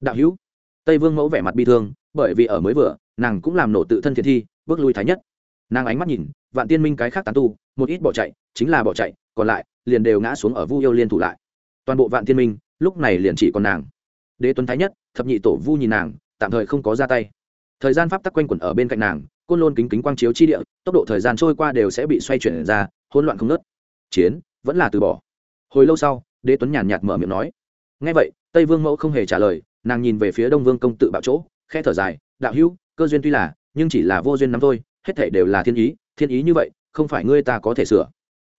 Speaker 1: Đạo hữu, tây vương mẫu vẻ mặt bi thương, bởi vì ở mới vừa, nàng cũng làm nổ tự thân thiện thi, bước lui thái nhất. Nàng ánh mắt nhìn, vạn tiên minh cái khác tán tu, một ít bỏ chạy, chính là bỏ chạy, còn lại, liền đều ngã xuống ở vu yêu liên thủ lại. Toàn bộ vạn tiên minh, lúc này liền chỉ còn nàng. Đế tuấn thái nhất, thập nhị tổ vu nhìn nàng, tạm thời không có ra tay thời gian pháp tắc quanh quẩn ở bên cạnh nàng, côn lôn kính kính quang chiếu chi địa, tốc độ thời gian trôi qua đều sẽ bị xoay chuyển ra, hỗn loạn không ngớt. Chiến, vẫn là từ bỏ. Hồi lâu sau, đế tuấn nhàn nhạt mở miệng nói. Ngay vậy, tây vương mẫu không hề trả lời, nàng nhìn về phía đông vương công tự bạo chỗ khe thở dài, đạo hữu, cơ duyên tuy là, nhưng chỉ là vô duyên nắm thôi, hết thể đều là thiên ý thiên ý như vậy, không phải ngươi ta có thể sửa.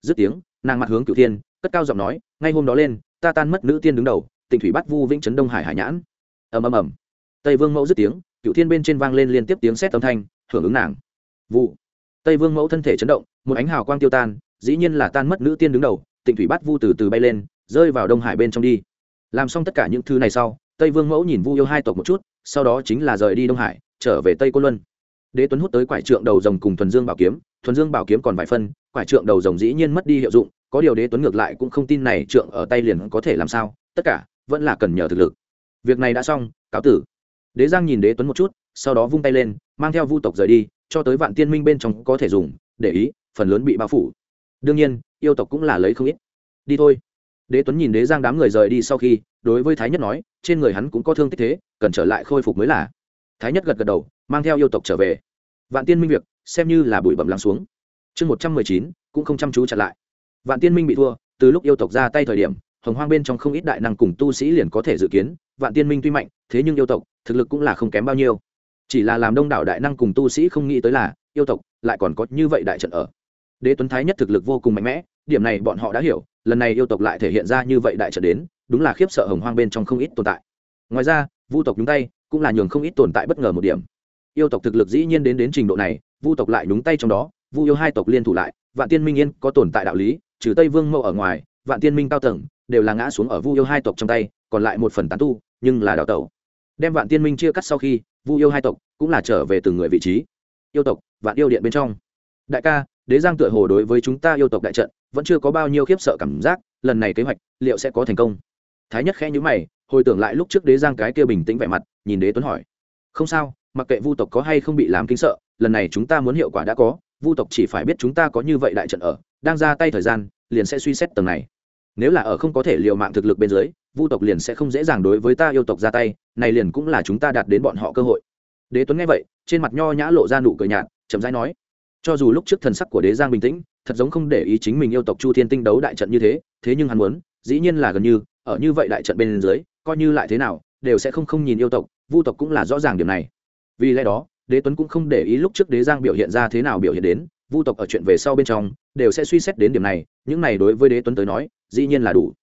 Speaker 1: Dứt tiếng, nàng mặt hướng cửu thiên, cất cao giọng nói, ngay hôm đó lên, ta tan mất nữ tiên đứng đầu tỉnh thủy bắt vu vĩnh trấn đông hải hải nhãn. Ầm ầm ầm. Tây vương mẫu dứt tiếng Cựu thiên bên trên vang lên liên tiếp tiếng sét âm thanh, hưởng ứng nàng. Vụ. Tây vương mẫu thân thể chấn động, một ánh hào quang tiêu tan, dĩ nhiên là tan mất nữ tiên đứng đầu, tịnh thủy bắt vu từ từ bay lên, rơi vào đông hải bên trong đi. Làm xong tất cả những thứ này sau, tây vương mẫu nhìn vu yêu hai tộc một chút, sau đó chính là rời đi đông hải, trở về tây côn luân. Đế tuấn hút tới quải trượng đầu rồng cùng thuần dương bảo kiếm, thuần dương bảo kiếm còn vài phân, quải trượng đầu rồng dĩ nhiên mất đi hiệu dụng, có điều đế tuấn ngược lại cũng không tin này trượng ở tay liền có thể làm sao, tất cả vẫn là cần nhờ thực lực. Việc này đã xong, cáo tử đế giang nhìn đế tuấn một chút, sau đó vung tay lên, mang theo vu tộc rời đi, cho tới vạn tiên minh bên trong có thể dùng, để ý, phần lớn bị bao phủ. Đương nhiên, yêu tộc cũng là lấy không ít. Đi thôi. Đế tuấn nhìn đế giang đám người rời đi sau khi, đối với thái nhất nói, trên người hắn cũng có thương tích thế, cần trở lại khôi phục mới là. Thái nhất gật gật đầu, mang theo yêu tộc trở về. Vạn tiên minh việc, xem như là bụi bẩm lắng xuống. Chương một trăm mười chín, cũng không chăm chú chặn lại. Vạn tiên minh bị thua, từ lúc yêu tộc ra tay thời điểm, hồng hoang bên trong không ít đại năng cùng tu sĩ liền có thể dự kiến vạn tiên minh tuy mạnh, thế nhưng yêu tộc, thực lực cũng là không kém bao nhiêu. Chỉ là làm đông đảo đại năng cùng tu sĩ không nghĩ tới là, yêu tộc lại còn có như vậy đại trận ở. Đế tuấn thái nhất thực lực vô cùng mạnh mẽ, điểm này bọn họ đã hiểu, lần này yêu tộc lại thể hiện ra như vậy đại trận đến, đúng là khiếp sợ hồng hoang bên trong không ít tồn tại. Ngoài ra, vu tộc nhúng tay, cũng là nhường không ít tồn tại bất ngờ một điểm. Yêu tộc thực lực dĩ nhiên đến đến trình độ này, vu tộc lại nhúng tay trong đó, vu yêu hai tộc liên thủ lại, vạn tiên minh yên có tồn tại đạo lý, trừ tây vương mẫu ở ngoài, vạn tiên minh cao tầng, đều là ngã xuống ở vu yêu hai tộc trong tay, còn lại một phần tán tu nhưng là đào tẩu. Đem vạn tiên minh chia cắt sau khi, vu yêu hai tộc cũng là trở về từng người vị trí. Yêu tộc, vạn yêu điện bên trong. Đại ca, đế giang tựa hồ đối với chúng ta yêu tộc đại trận vẫn chưa có bao nhiêu khiếp sợ cảm giác, lần này kế hoạch liệu sẽ có thành công? Thái nhất khẽ nhữ mày, hồi tưởng lại lúc trước đế giang cái kia bình tĩnh vẻ mặt, nhìn đế tuấn hỏi. Không sao, mặc kệ vu tộc có hay không bị làm kính sợ, lần này chúng ta muốn hiệu quả đã có, vu tộc chỉ phải biết chúng ta có như vậy đại trận ở, đang ra tay thời gian, liền sẽ suy xét tầng này. Nếu là ở không có thể liều mạng thực lực bên dưới vu tộc liền sẽ không dễ dàng đối với ta yêu tộc ra tay, này liền cũng là chúng ta đạt đến bọn họ cơ hội. Đế tuấn nghe vậy, trên mặt nho nhã lộ ra nụ cười nhạt, chậm rãi nói, cho dù lúc trước thần sắc của đế giang bình tĩnh, thật giống không để ý chính mình yêu tộc chu thiên tinh đấu đại trận như thế thế nhưng hắn muốn, dĩ nhiên là gần như, ở như vậy đại trận bên dưới, coi như lại thế nào, đều sẽ không không nhìn yêu tộc, vu tộc cũng là rõ ràng điểm này. Vì lẽ đó, đế tuấn cũng không để ý lúc trước đế giang biểu hiện ra thế nào biểu hiện đến, vu tộc ở chuyện về sau bên trong, đều sẽ suy xét đến điểm này, những này đối với đế tuấn tới nói, dĩ nhiên là đủ.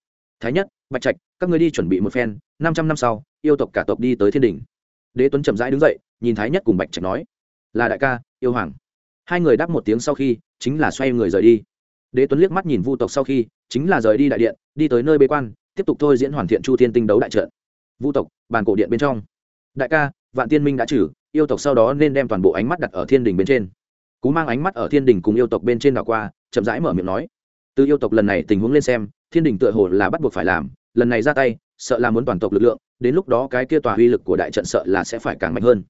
Speaker 1: Thái nhất, bạch trạch các người đi chuẩn bị một phen, năm trăm năm sau, yêu tộc cả tộc đi tới thiên đình đế tuấn chậm rãi đứng dậy, nhìn thái nhất cùng bạch trạch nói, là đại ca, yêu hoàng. Hai người đáp một tiếng sau khi, chính là xoay người rời đi. Đế tuấn liếc mắt nhìn vu tộc sau khi, chính là rời đi đại điện, đi tới nơi bế quan, tiếp tục thôi diễn hoàn thiện chu thiên tinh đấu đại trận. Vu tộc, bàn cổ điện bên trong. Đại ca, vạn tiên minh đã trừ, yêu tộc sau đó nên đem toàn bộ ánh mắt đặt ở thiên đình bên trên. Cú mang ánh mắt ở thiên đình cùng yêu tộc bên trên đảo qua, chậm rãi mở miệng nói, từ yêu tộc lần này tình huống lên xem, thiên đình tựa hồ là bắt buộc phải làm lần này ra tay, sợ là muốn toàn tộc lực lượng, đến lúc đó cái kia tòa uy lực của đại trận sợ là sẽ phải càng mạnh hơn.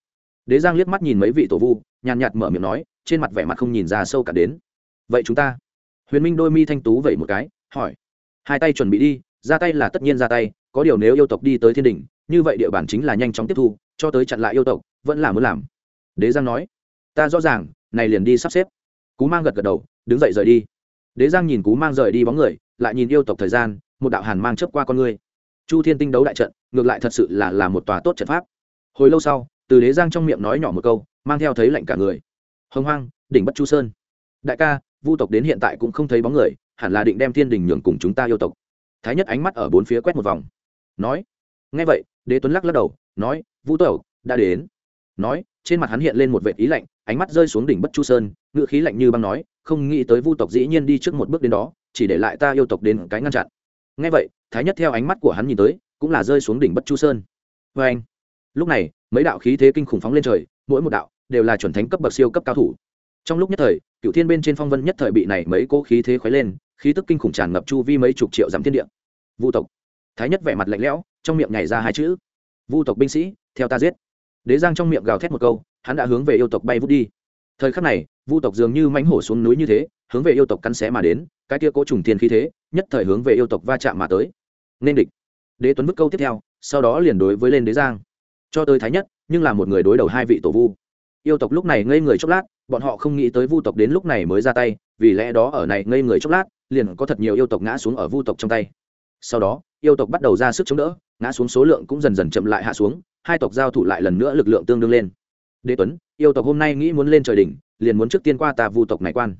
Speaker 1: Đế giang liếc mắt nhìn mấy vị tổ vu, nhàn nhạt mở miệng nói, trên mặt vẻ mặt không nhìn ra sâu cả đến. Vậy chúng ta? Huyền minh đôi mi thanh tú vậy một cái, hỏi. Hai tay chuẩn bị đi, ra tay là tất nhiên ra tay, có điều nếu yêu tộc đi tới thiên đình như vậy địa bàn chính là nhanh chóng tiếp thu, cho tới chặn lại yêu tộc, vẫn là muốn làm. Đế giang nói. Ta rõ ràng, này liền đi sắp xếp. Cú mang gật gật đầu, đứng dậy rời đi. Đế giang nhìn cú mang rời đi bóng người, lại nhìn yêu tộc thời gian một đạo hàn mang chớp qua con người chu thiên tinh đấu đại trận, ngược lại thật sự là là một tòa tốt trận pháp. Hồi lâu sau, từ đế giang trong miệng nói nhỏ một câu, mang theo thấy lạnh cả người. Hồng hoang, đỉnh bất chu sơn. Đại ca, vu tộc đến hiện tại cũng không thấy bóng người, hẳn là định đem thiên đình nhường cùng chúng ta yêu tộc. Thái nhất ánh mắt ở bốn phía quét một vòng. Nói, nghe vậy, đế tuấn lắc lắc đầu, nói, vu tộc đã đến. Nói, trên mặt hắn hiện lên một vệ ý lạnh, ánh mắt rơi xuống đỉnh bất chu sơn ngựa khí lạnh như băng nói, không nghĩ tới vu tộc dĩ nhiên đi trước một bước đến đó, chỉ để lại ta yêu tộc đến cái ngăn chặn ngay vậy, thái nhất theo ánh mắt của hắn nhìn tới, cũng là rơi xuống đỉnh bất chu sơn. Vê anh, lúc này, mấy đạo khí thế kinh khủng phóng lên trời, mỗi một đạo đều là chuẩn thánh cấp bậc siêu cấp cao thủ. Trong lúc nhất thời cựu thiên bên trên phong vân nhất thời bị này mấy cỗ khí thế khuấy lên, khí tức kinh khủng tràn ngập chu vi mấy chục triệu dặm thiên địa. Vu tộc. Thái nhất vẻ mặt lạnh lẽo, trong miệng nhảy ra hai chữ. Vu tộc binh sĩ, theo ta giết. Đế giang trong miệng gào thét một câu, hắn đã hướng về yêu tộc bay vút đi. Thời khắc này, vu tộc dường như mánh hổ xuống núi như thế, hướng về yêu tộc cắn xé mà đến, cái kia cố trùng thiên khí thế nhất thời hướng về yêu tộc va chạm mà tới. Nên địch. Đế tuấn bức câu tiếp theo, sau đó liền đối với lên đế giang. Cho tới thái nhất, nhưng là một người đối đầu hai vị tổ vu. Yêu tộc lúc này ngây người chốc lát, bọn họ không nghĩ tới vu tộc đến lúc này mới ra tay, vì lẽ đó ở này ngây người chốc lát, liền có thật nhiều yêu tộc ngã xuống ở vu tộc trong tay. Sau đó, yêu tộc bắt đầu ra sức chống đỡ, ngã xuống số lượng cũng dần dần chậm lại hạ xuống, hai tộc giao thủ lại lần nữa lực lượng tương đương lên. Đế tuấn, yêu tộc hôm nay nghĩ muốn lên trời đỉnh, liền muốn trước tiên qua tà vu tộc này quan.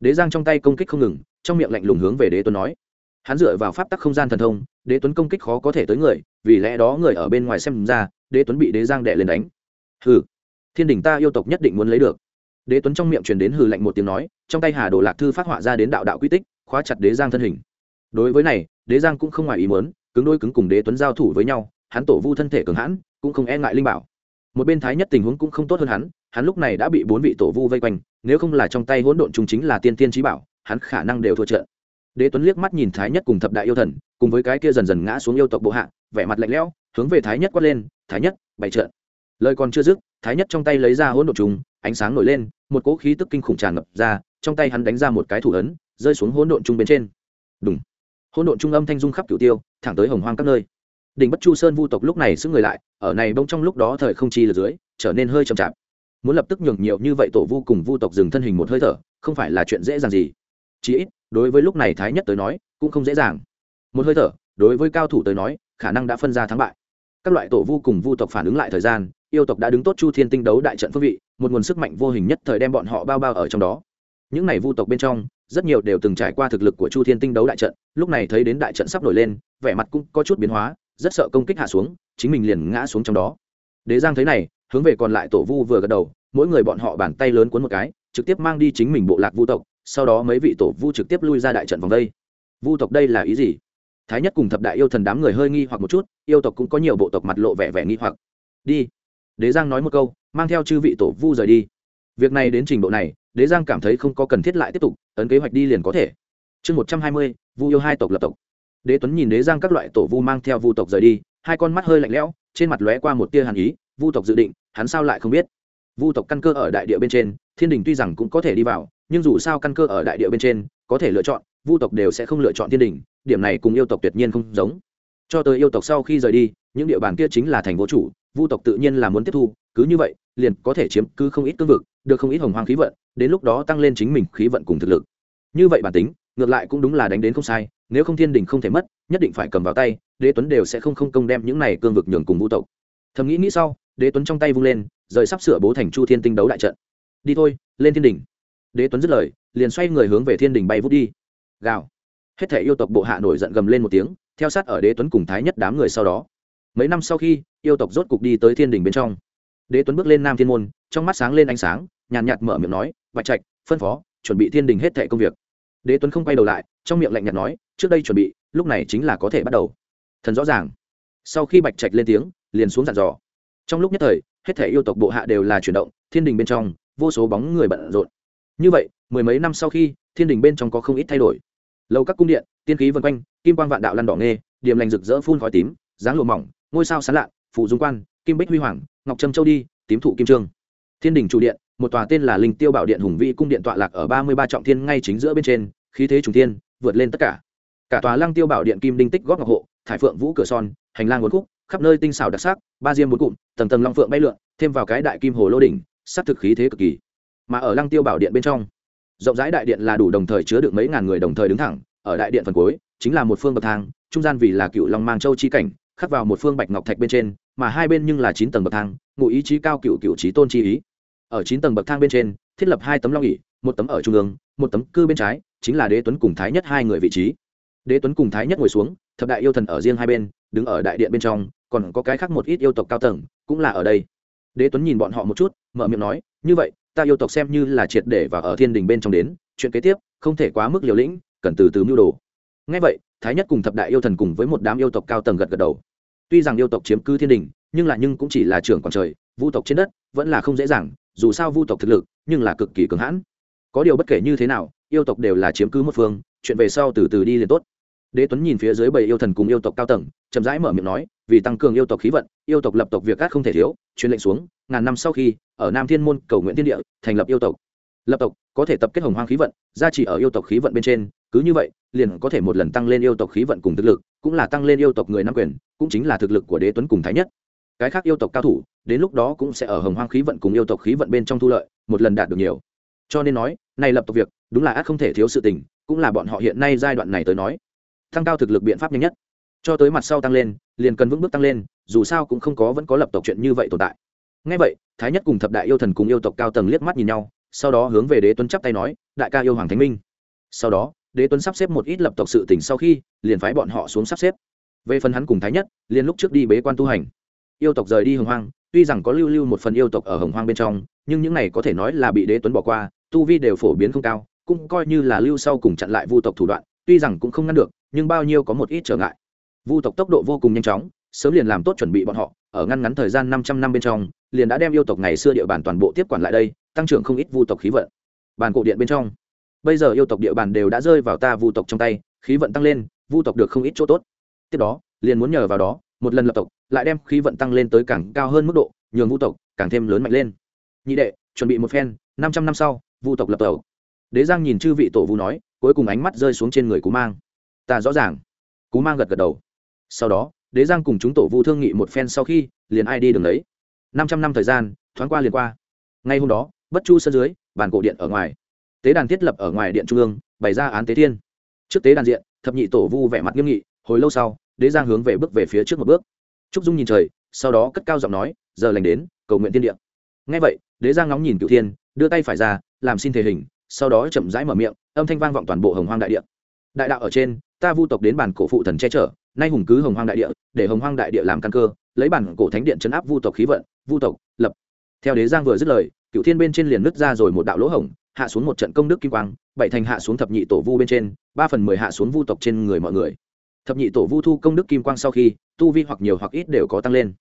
Speaker 1: Đế giang trong tay công kích không ngừng trong miệng lạnh lùng hướng về đế tuấn nói. Hắn dựa vào pháp tắc không gian thần thông, đế tuấn công kích khó có thể tới người, vì lẽ đó người ở bên ngoài xem ra, đế tuấn bị đế giang đệ lên đánh. Hừ, thiên đình ta yêu tộc nhất định muốn lấy được. Đế tuấn trong miệng truyền đến hừ lạnh một tiếng nói, trong tay hà đồ lạc thư phát họa ra đến đạo đạo quy tích, khóa chặt đế giang thân hình. Đối với này, đế giang cũng không ngoài ý muốn, cứng đôi cứng cùng đế tuấn giao thủ với nhau, hắn tổ vu thân thể cường hãn, cũng không e ngại linh bảo. Một bên thái nhất tình huống cũng không tốt hơn hắn hắn lúc này đã bị bốn vị tổ vu vây quanh, nếu không là trong tay hỗn độn chúng chính là tiên tiên trí bảo hắn khả năng đều thua trận. Đế tuấn liếc mắt nhìn thái nhất cùng thập đại yêu thần, cùng với cái kia dần dần ngã xuống yêu tộc bộ hạ, vẻ mặt lạnh lẽo, hướng về thái nhất quát lên, thái nhất, bày trận. Lời còn chưa dứt, thái nhất trong tay lấy ra hỗn độn trùng, ánh sáng nổi lên, một cỗ khí tức kinh khủng tràn ngập ra, trong tay hắn đánh ra một cái thủ ấn, rơi xuống hỗn độn trung bên trên. Đúng hỗn độn trung âm thanh dung khắp cửu tiêu, thẳng tới hồng hoang các nơi. Đỉnh bất chu sơn vu tộc lúc này xứng người lại, ở này bỗng trong lúc đó thời không chi là dưới, trở nên hơi chậm chạp. Muốn lập tức nhường nhiều như vậy tổ vu cùng vu tộc dừng thân hình một hơi thở, không phải là chuyện dễ dàng gì chí ít, đối với lúc này thái nhất tới nói, cũng không dễ dàng. Một hơi thở, đối với cao thủ tới nói, khả năng đã phân ra thắng bại. Các loại tổ vu cùng vu tộc phản ứng lại thời gian, yêu tộc đã đứng tốt chu thiên tinh đấu đại trận phương vị, một nguồn sức mạnh vô hình nhất thời đem bọn họ bao bao ở trong đó. Những này vu tộc bên trong, rất nhiều đều từng trải qua thực lực của chu thiên tinh đấu đại trận, lúc này thấy đến đại trận sắp nổi lên, vẻ mặt cũng có chút biến hóa, rất sợ công kích hạ xuống, chính mình liền ngã xuống trong đó. Đế giang thấy này, hướng về còn lại tổ vu vừa gật đầu, mỗi người bọn họ bàn tay lớn cuốn một cái, trực tiếp mang đi chính mình bộ lạc vu tộc sau đó mấy vị tổ vu trực tiếp lui ra đại trận vòng đây. Vu tộc đây là ý gì? Thái nhất cùng thập đại yêu thần đám người hơi nghi hoặc một chút, yêu tộc cũng có nhiều bộ tộc mặt lộ vẻ vẻ nghi hoặc. Đi. Đế giang nói một câu, mang theo chư vị tổ vu rời đi. Việc này đến trình độ này, đế giang cảm thấy không có cần thiết lại tiếp tục, ấn kế hoạch đi liền có thể. Chương một trăm hai mươi, vu yêu hai tộc lập tộc. Đế tuấn nhìn đế giang các loại tổ vu mang theo vu tộc rời đi, hai con mắt hơi lạnh lẽo, trên mặt lóe qua một tia hàn ý, vu tộc dự định, hắn sao lại không biết? Vu tộc căn cơ ở đại địa bên trên, thiên đình tuy rằng cũng có thể đi vào nhưng dù sao căn cơ ở đại địa bên trên, có thể lựa chọn, vu tộc đều sẽ không lựa chọn thiên đình, điểm này cùng yêu tộc tuyệt nhiên không giống. Cho tới yêu tộc sau khi rời đi, những địa bàn kia chính là thành vô chủ, vu tộc tự nhiên là muốn tiếp thu, cứ như vậy, liền có thể chiếm cứ không ít cương vực, được không ít hồng hoang khí vận, đến lúc đó tăng lên chính mình khí vận cùng thực lực. Như vậy bản tính, ngược lại cũng đúng là đánh đến không sai, nếu không thiên đình không thể mất, nhất định phải cầm vào tay, đế tuấn đều sẽ không không công đem những này cương vực nhường cùng vũ tộc. Thầm nghĩ nghĩ sau, đế tuấn trong tay vung lên, rời sắp sửa bố thành chu thiên tinh đấu đại trận. Đi thôi, lên thiên đình đế tuấn dứt lời, liền xoay người hướng về thiên đình bay vút đi. Gào. Hết thể yêu tộc bộ hạ nổi giận gầm lên một tiếng, theo sát ở đế tuấn cùng thái nhất đám người sau đó. Mấy năm sau khi, yêu tộc rốt cục đi tới thiên đình bên trong. Đế tuấn bước lên nam thiên môn, trong mắt sáng lên ánh sáng, nhàn nhạt mở miệng nói, bạch trạch, phân phó, chuẩn bị thiên đình hết thệ công việc. Đế tuấn không quay đầu lại, trong miệng lạnh nhạt nói, trước đây chuẩn bị, lúc này chính là có thể bắt đầu. Thần rõ ràng. Sau khi bạch trạch lên tiếng, liền xuống dặn dò. Trong lúc nhất thời, hết thể yêu tộc bộ hạ đều là chuyển động, thiên đình bên trong, vô số bóng người bận rộn như vậy, mười mấy năm sau khi, thiên đình bên trong có không ít thay đổi. Lâu các cung điện, tiên khí vân quanh, kim quang vạn đạo lăn đỏ nghê điểm lành rực rỡ phun khói tím, dáng lụa mỏng, ngôi sao sán lạ phụ dung quan, kim bích huy hoàng, ngọc trâm châu đi, tím thụ kim trương. Thiên đình chủ điện, một tòa tên là linh tiêu bảo điện hùng vĩ cung điện tọa lạc ở ba mươi ba trọng thiên ngay chính giữa bên trên, khí thế trùng thiên, vượt lên tất cả. Cả tòa lăng tiêu bảo điện kim đinh tích góp ngọc hộ, thải phượng vũ cửa son, hành lang bốn khúc, khắp nơi tinh xảo đặc sắc, ba diêm bốn cụm, tầng tầng long phượng bay lượn, thêm vào cái đại kim hồ lô đỉnh sắc thực khí thế cực kỳ mà ở lăng tiêu bảo điện bên trong. Rộng rãi đại điện là đủ đồng thời chứa được mấy ngàn người đồng thời đứng thẳng, ở đại điện phần cuối, chính là một phương bậc thang, trung gian vì là cựu long mang châu chi cảnh, khắc vào một phương bạch ngọc thạch bên trên, mà hai bên nhưng là chín tầng bậc thang, ngụ ý chí cao cựu cựu trí tôn chi ý. Ở chín tầng bậc thang bên trên, thiết lập hai tấm long ỉ một tấm ở trung ương, một tấm cư bên trái, chính là đế tuấn cùng thái nhất hai người vị trí. Đế tuấn cùng thái nhất ngồi xuống, thập đại yêu thần ở riêng hai bên, đứng ở đại điện bên trong, còn có cái khác một ít yêu tộc cao tầng, cũng là ở đây. Đế tuấn nhìn bọn họ một chút, mở miệng nói, như vậy ta yêu tộc xem như là triệt để và ở thiên đình bên trong đến, chuyện kế tiếp không thể quá mức liều lĩnh, cần từ từ mưu đồ. Ngay vậy, thái nhất cùng thập đại yêu thần cùng với một đám yêu tộc cao tầng gật gật đầu. Tuy rằng yêu tộc chiếm cứ thiên đình, nhưng là nhưng cũng chỉ là trưởng quản trời, vu tộc trên đất vẫn là không dễ dàng, dù sao vu tộc thực lực, nhưng là cực kỳ cường hãn. Có điều bất kể như thế nào, yêu tộc đều là chiếm cứ một phương, chuyện về sau từ từ đi liền tốt. Đế tuấn nhìn phía dưới bảy yêu thần cùng yêu tộc cao tầng, chậm rãi mở miệng nói, vì tăng cường yêu tộc khí vận, yêu tộc lập tộc việc các không thể thiếu, truyền lệnh xuống, ngàn năm sau khi ở nam thiên môn cầu nguyện thiên địa, thành lập yêu tộc. Lập tộc có thể tập kết hồng hoang khí vận, gia trì ở yêu tộc khí vận bên trên, cứ như vậy, liền có thể một lần tăng lên yêu tộc khí vận cùng thực lực, cũng là tăng lên yêu tộc người nam quyền, cũng chính là thực lực của đế tuấn cùng thái nhất. Cái khác yêu tộc cao thủ, đến lúc đó cũng sẽ ở hồng hoang khí vận cùng yêu tộc khí vận bên trong thu lợi, một lần đạt được nhiều. Cho nên nói này lập tộc việc, đúng là ác không thể thiếu sự tình, cũng là bọn họ hiện nay giai đoạn này tới nói. Tăng cao thực lực biện pháp nhanh nhất. Cho tới mặt sau tăng lên, liền cần vững bước tăng lên, dù sao cũng không có, vẫn có lập tộc chuyện như vậy tồn tại ngay vậy, thái nhất cùng thập đại yêu thần cùng yêu tộc cao tầng liếc mắt nhìn nhau, sau đó hướng về đế tuấn chắp tay nói, đại ca yêu hoàng thánh minh. Sau đó, đế tuấn sắp xếp một ít lập tộc sự tỉnh sau khi, liền phái bọn họ xuống sắp xếp. Về phần hắn cùng thái nhất, liền lúc trước đi bế quan tu hành. Yêu tộc rời đi hồng hoang, tuy rằng có lưu lưu một phần yêu tộc ở hồng hoang bên trong, nhưng những này có thể nói là bị đế tuấn bỏ qua, tu vi đều phổ biến không cao, cũng coi như là lưu sau cùng chặn lại vu tộc thủ đoạn, tuy rằng cũng không ngăn được, nhưng bao nhiêu có một ít trở ngại. Vu tộc tốc độ vô cùng nhanh chóng, sớm liền làm tốt chuẩn bị bọn họ ở ngăn ngắn thời gian 500 năm bên trong, liền đã đem yêu tộc ngày xưa địa bàn toàn bộ tiếp quản lại đây, tăng trưởng không ít vu tộc khí vận. Bàn cổ điện bên trong. Bây giờ yêu tộc địa bàn đều đã rơi vào ta vu tộc trong tay, khí vận tăng lên, vu tộc được không ít chỗ tốt. Tiếp đó, liền muốn nhờ vào đó, một lần lập tộc, lại đem khí vận tăng lên tới càng cao hơn mức độ, nhường vu tộc càng thêm lớn mạnh lên. Nhị đệ, chuẩn bị một phen, năm trăm năm sau, vu tộc lập tộc. đế giang nhìn chư vị tổ vu nói, cuối cùng ánh mắt rơi xuống trên người cú mang. Ta rõ ràng. Cú mang gật gật đầu. Sau đó đế giang cùng chúng tổ vu thương nghị một phen sau khi, liền ai đi đường đấy năm trăm năm thời gian, thoáng qua liền qua. Ngay hôm đó, bất chu sân dưới, bàn cổ điện ở ngoài. Tế đàn thiết lập ở ngoài điện trung ương, bày ra án tế thiên. Trước tế đàn diện, thập nhị tổ vu vẻ mặt nghiêm nghị, hồi lâu sau, đế giang hướng về bước về phía trước một bước. Trúc dung nhìn trời, sau đó cất cao giọng nói, giờ lành đến, cầu nguyện tiên điện ngay vậy, đế giang ngóng nhìn cựu thiên, đưa tay phải ra, làm xin thể hình, sau đó chậm rãi mở miệng, âm thanh vang vọng toàn bộ hồng hoang đại Điện đại đạo ở trên, ta vu tộc đến bản cổ phụ thần che chở nay hùng cứ hồng hoang đại địa, để hồng hoang đại địa làm căn cơ, lấy bản cổ thánh điện chấn áp vu tộc khí vận, vu tộc, lập. Theo đế giang vừa dứt lời, cựu thiên bên trên liền nứt ra rồi một đạo lỗ hổng, hạ xuống một trận công đức kim quang, bảy thành hạ xuống thập nhị tổ vu bên trên, ba phần mười hạ xuống vu tộc trên người mọi người. Thập nhị tổ vu thu công đức kim quang sau khi, tu vi hoặc nhiều hoặc ít đều có tăng lên.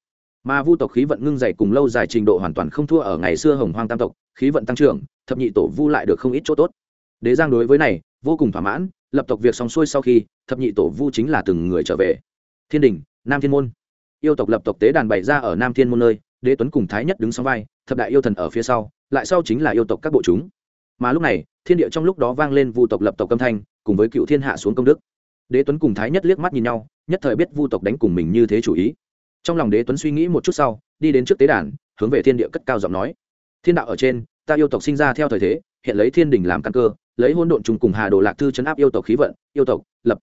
Speaker 1: Mà vu tộc khí vận ngưng dày cùng lâu dài trình độ hoàn toàn không thua ở ngày xưa hồng hoang tam tộc, khí vận tăng trưởng, thập nhị tổ vu lại được không ít chỗ tốt. Đế giang đối với này, vô cùng thỏa mãn lập tộc việc xong xuôi sau khi, thập nhị tổ vu chính là từng người trở về. Thiên đình, nam thiên môn. Yêu tộc lập tộc tế đàn bày ra ở nam thiên môn nơi, đế tuấn cùng thái nhất đứng sau vai, thập đại yêu thần ở phía sau, lại sau chính là yêu tộc các bộ chúng. Mà lúc này, thiên địa trong lúc đó vang lên vu tộc lập tộc âm thanh, cùng với cựu thiên hạ xuống công đức. Đế tuấn cùng thái nhất liếc mắt nhìn nhau, nhất thời biết vu tộc đánh cùng mình như thế chủ ý. Trong lòng đế tuấn suy nghĩ một chút sau, đi đến trước tế đàn, hướng về thiên địa cất cao giọng nói. Thiên đạo ở trên, ta yêu tộc sinh ra theo thời thế, hiện lấy thiên đình làm căn cơ lấy hôn độn trùng cùng hà đồ lạc thư chấn áp yêu tộc khí vận, yêu tộc, lập.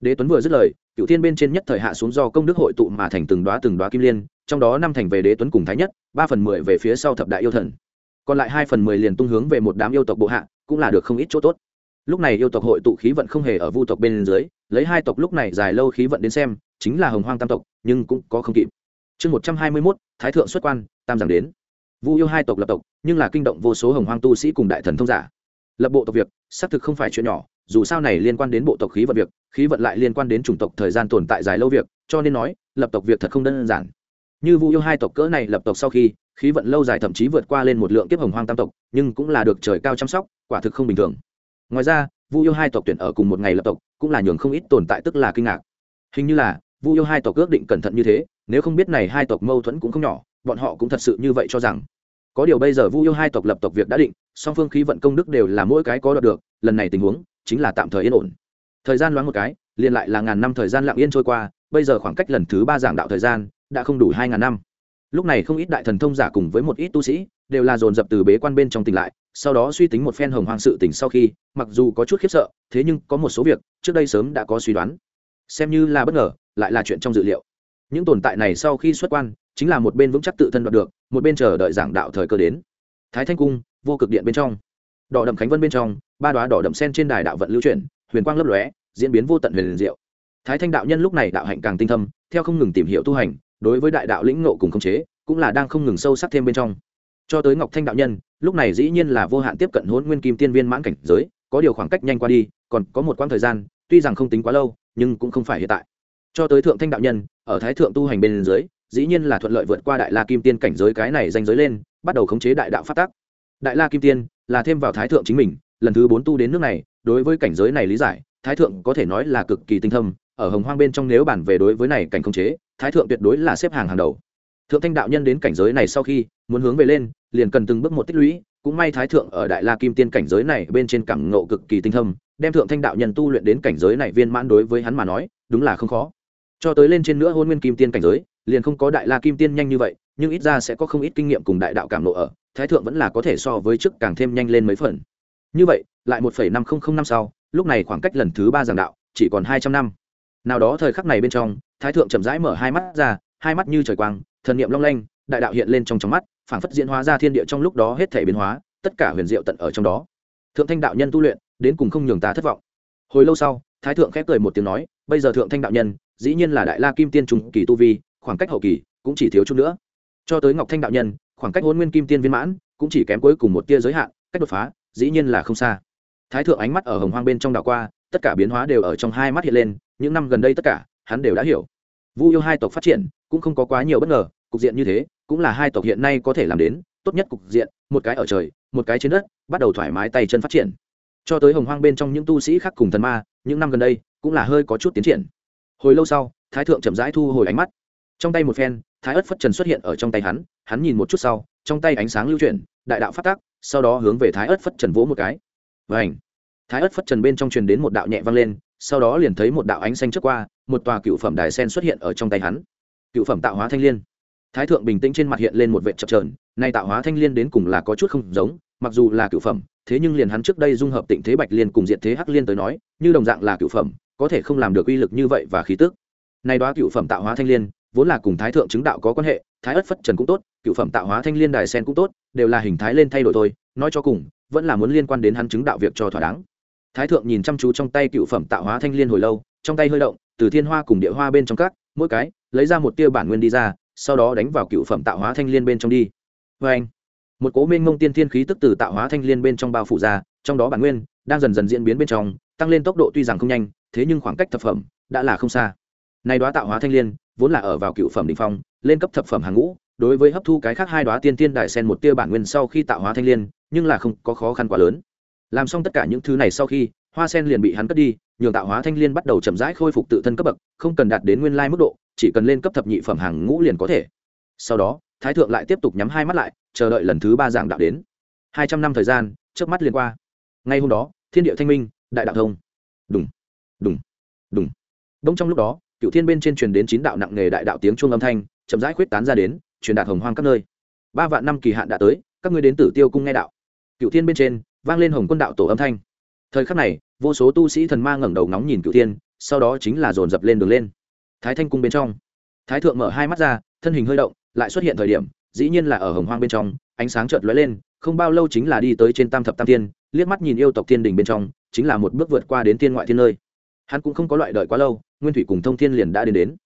Speaker 1: Đế tuấn vừa dứt lời cựu thiên bên trên nhất thời hạ xuống do công đức hội tụ mà thành từng đoá từng đoá kim liên, trong đó năm thành về đế tuấn cùng thái nhất, ba phần mười về phía sau thập đại yêu thần. Còn lại hai phần mười liền tung hướng về một đám yêu tộc bộ hạ, cũng là được không ít chỗ tốt. Lúc này yêu tộc hội tụ khí vận không hề ở vu tộc bên dưới, lấy hai tộc lúc này dài lâu khí vận đến xem, chính là hồng hoang tam tộc, nhưng cũng có không kịp. Chương một trăm hai mươi mốt, thái thượng xuất quan, tam giảng đến. Vu yêu hai tộc lập tộc, nhưng là kinh động vô số hồng hoang tu sĩ cùng đại thần thông giả lập bộ tộc việc, xác thực không phải chuyện nhỏ, dù sao này liên quan đến bộ tộc khí vận việc, khí vận lại liên quan đến chủng tộc thời gian tồn tại dài lâu việc, cho nên nói, lập tộc việc thật không đơn giản. Như vu yêu hai tộc cỡ này lập tộc sau khi, khí vận lâu dài thậm chí vượt qua lên một lượng kiếp hồng hoang tam tộc, nhưng cũng là được trời cao chăm sóc, quả thực không bình thường. Ngoài ra, vu yêu hai tộc tuyển ở cùng một ngày lập tộc, cũng là nhường không ít tồn tại tức là kinh ngạc. Hình như là, vu yêu hai tộc ước định cẩn thận như thế, nếu không biết này hai tộc mâu thuẫn cũng không nhỏ, bọn họ cũng thật sự như vậy cho rằng có điều bây giờ vu yêu hai tộc lập tộc việc đã định, song phương khí vận công đức đều là mỗi cái có đoạt được, lần này tình huống chính là tạm thời yên ổn. Thời gian loáng một cái, liền lại là ngàn năm thời gian lặng yên trôi qua, bây giờ khoảng cách lần thứ ba giảng đạo thời gian đã không đủ hai ngàn năm. Lúc này không ít đại thần thông giả cùng với một ít tu sĩ đều là dồn dập từ bế quan bên trong tỉnh lại, sau đó suy tính một phen hồng hoàng sự tỉnh sau khi, mặc dù có chút khiếp sợ, thế nhưng có một số việc trước đây sớm đã có suy đoán. Xem như là bất ngờ, lại là chuyện trong dự liệu. Những tồn tại này sau khi xuất quan, chính là một bên vững chắc tự thân đoạt được một bên chờ đợi giảng đạo thời cơ đến. Thái thanh cung, vô cực điện bên trong. Đỏ đậm khánh vân bên trong, ba đoá đỏ đậm sen trên đài đạo vận lưu chuyển, huyền quang lấp lóe, diễn biến vô tận huyền diệu. Thái thanh đạo nhân lúc này đạo hạnh càng tinh thâm, theo không ngừng tìm hiểu tu hành, đối với đại đạo lĩnh ngộ cùng khống chế, cũng là đang không ngừng sâu sắc thêm bên trong. Cho tới ngọc thanh đạo nhân, lúc này dĩ nhiên là vô hạn tiếp cận hôn nguyên kim tiên viên mãn cảnh giới, có điều khoảng cách nhanh qua đi, còn có một quãng thời gian, tuy rằng không tính quá lâu, nhưng cũng không phải hiện tại. Cho tới thượng thanh đạo nhân, ở thái thượng tu hành bên dưới dĩ nhiên là thuận lợi vượt qua đại la kim tiên cảnh giới cái này danh giới lên, bắt đầu khống chế đại đạo phát tác. Đại la kim tiên là thêm vào thái thượng chính mình, lần thứ bốn tu đến nước này, đối với cảnh giới này lý giải, thái thượng có thể nói là cực kỳ tinh thâm, ở hồng hoang bên trong nếu bản về đối với này cảnh khống chế, thái thượng tuyệt đối là xếp hàng hàng đầu. Thượng thanh đạo nhân đến cảnh giới này sau khi, muốn hướng về lên, liền cần từng bước một tích lũy, cũng may thái thượng ở đại la kim tiên cảnh giới này bên trên cảm ngộ cực kỳ tinh thâm, đem thượng thanh đạo nhân tu luyện đến cảnh giới này viên mãn đối với hắn mà nói, đúng là không khó. Cho tới lên trên nữa hôn nguyên kim tiên cảnh giới liền không có đại la kim tiên nhanh như vậy, nhưng ít ra sẽ có không ít kinh nghiệm cùng đại đạo cảm nộ ở, thái thượng vẫn là có thể so với trước càng thêm nhanh lên mấy phần. Như vậy, lại một năm nghìn năm sau, lúc này khoảng cách lần thứ ba giảng đạo, chỉ còn hai trăm năm. Nào đó thời khắc này bên trong, thái thượng chậm rãi mở hai mắt ra, hai mắt như trời quang, thần niệm long lanh, đại đạo hiện lên trong trong mắt, phảng phất diễn hóa ra thiên địa trong lúc đó hết thể biến hóa, tất cả huyền diệu tận ở trong đó. Thượng thanh đạo nhân tu luyện, đến cùng không nhường ta thất vọng. Hồi lâu sau, thái thượng khép cười một tiếng nói, bây giờ thượng thanh đạo nhân, dĩ nhiên là đại la kim tiên trùng kỳ tu vi khoảng cách hậu kỳ cũng chỉ thiếu chút nữa. Cho tới ngọc thanh đạo nhân, khoảng cách hôn nguyên kim tiên viên mãn cũng chỉ kém cuối cùng một tia giới hạn, cách đột phá dĩ nhiên là không xa. Thái thượng ánh mắt ở hồng hoang bên trong đảo qua, tất cả biến hóa đều ở trong hai mắt hiện lên, những năm gần đây tất cả, hắn đều đã hiểu. Vu yêu hai tộc phát triển cũng không có quá nhiều bất ngờ, cục diện như thế cũng là hai tộc hiện nay có thể làm đến, tốt nhất cục diện, một cái ở trời, một cái trên đất, bắt đầu thoải mái tay chân phát triển. Cho tới hồng hoang bên trong những tu sĩ khác cùng thần ma, những năm gần đây cũng là hơi có chút tiến triển. Hồi lâu sau, thái thượng chậm rãi thu hồi ánh mắt trong tay một phen, thái ớt phất trần xuất hiện ở trong tay hắn hắn nhìn một chút sau, trong tay ánh sáng lưu chuyển, đại đạo phát tác, sau đó hướng về thái ớt phất trần vỗ một cái. Và ảnh thái ớt phất trần bên trong truyền đến một đạo nhẹ vang lên, sau đó liền thấy một đạo ánh xanh trước qua, một tòa cựu phẩm đài sen xuất hiện ở trong tay hắn. Cựu phẩm tạo hóa thanh l i ê n thái thượng bình tĩnh trên mặt hiện lên một vệ chập trờn nay tạo hóa thanh l i ê n đến cùng là có chút không giống, mặc dù là cựu phẩm, thế nhưng liền hắn trước đây dung hợp tịnh thế bạch liên cùng diện thế hắc liên tới nói, như đồng dạng là cựu phẩm, có thể không làm được uy lực như vậy và khí tức. Nay đó cựu phẩm tạo hóa thanh liên vốn là cùng thái thượng chứng đạo có quan hệ, thái ất phất trần cũng tốt, cựu phẩm tạo hóa thanh liên đài sen cũng tốt, đều là hình thái lên thay đổi thôi, nói cho cùng, vẫn là muốn liên quan đến hắn chứng đạo việc cho thỏa đáng. Thái thượng nhìn chăm chú trong tay cựu phẩm tạo hóa thanh liên hồi lâu, trong tay hơi động, từ thiên hoa cùng địa hoa bên trong các, mỗi cái, lấy ra một tia bản nguyên đi ra, sau đó đánh vào cựu phẩm tạo hóa thanh liên bên trong đi. Vê anh, một cố minh mông tiên thiên khí tức từ tạo hóa thanh liên bên trong bao phủ ra, trong đó bản nguyên đang dần dần diễn biến bên trong, tăng lên tốc độ tuy rằng không nhanh, thế nhưng khoảng cách thập phẩm đã là không xa. Nay đoá tạo hóa thanh liên vốn là ở vào cựu phẩm đ ỉ n h phong, lên cấp thập phẩm hàng ngũ, đối với hấp thu cái khác hai đoá tiên tiên đại sen một tia bản nguyên sau khi tạo hóa thanh liên, nhưng là không có khó khăn quá lớn. Làm xong tất cả những thứ này sau khi, hoa sen liền bị hắn cất đi, nhường tạo hóa thanh liên bắt đầu chậm rãi khôi phục tự thân cấp bậc, không cần đạt đến nguyên lai mức độ, chỉ cần lên cấp thập nhị phẩm hàng ngũ liền có thể. Sau đó, thái thượng lại tiếp tục nhắm hai mắt lại, chờ đợi lần thứ ba giảng đạo đến. Hai trăm năm thời gian trước mắt liền qua. Ngay hôm đó, thiên địa thanh minh, đại đạo thông. Đúng đúng đúng đông trong lúc đó cựu thiên bên trên truyền đến chín đạo nặng nghề đại đạo tiếng chuông âm thanh chậm rãi khuyết tán ra đến truyền đạt hồng hoang các nơi. Ba vạn năm kỳ hạn đã tới các ngươi đến tử tiêu cung nghe đạo. Cựu thiên bên trên vang lên hồng quân đạo tổ âm thanh. Thời khắc này vô số tu sĩ thần ma ngẩng đầu ngóng nhìn cựu thiên sau đó chính là dồn dập lên đường lên. Thái thanh cung bên trong. Thái thượng mở hai mắt ra thân hình hơi động lại xuất hiện thời điểm dĩ nhiên là ở hồng hoang bên trong ánh sáng chợt lóe lên không bao lâu chính là đi tới trên tam thập tam Tiên, liếc mắt nhìn yêu tộc thiên đình bên trong chính là một bước vượt qua đến thiên ngoại thiên nơi. Hắn cũng không có loại đợi quá lâu nguyên thủy cùng thông thiên liền đã đến đến.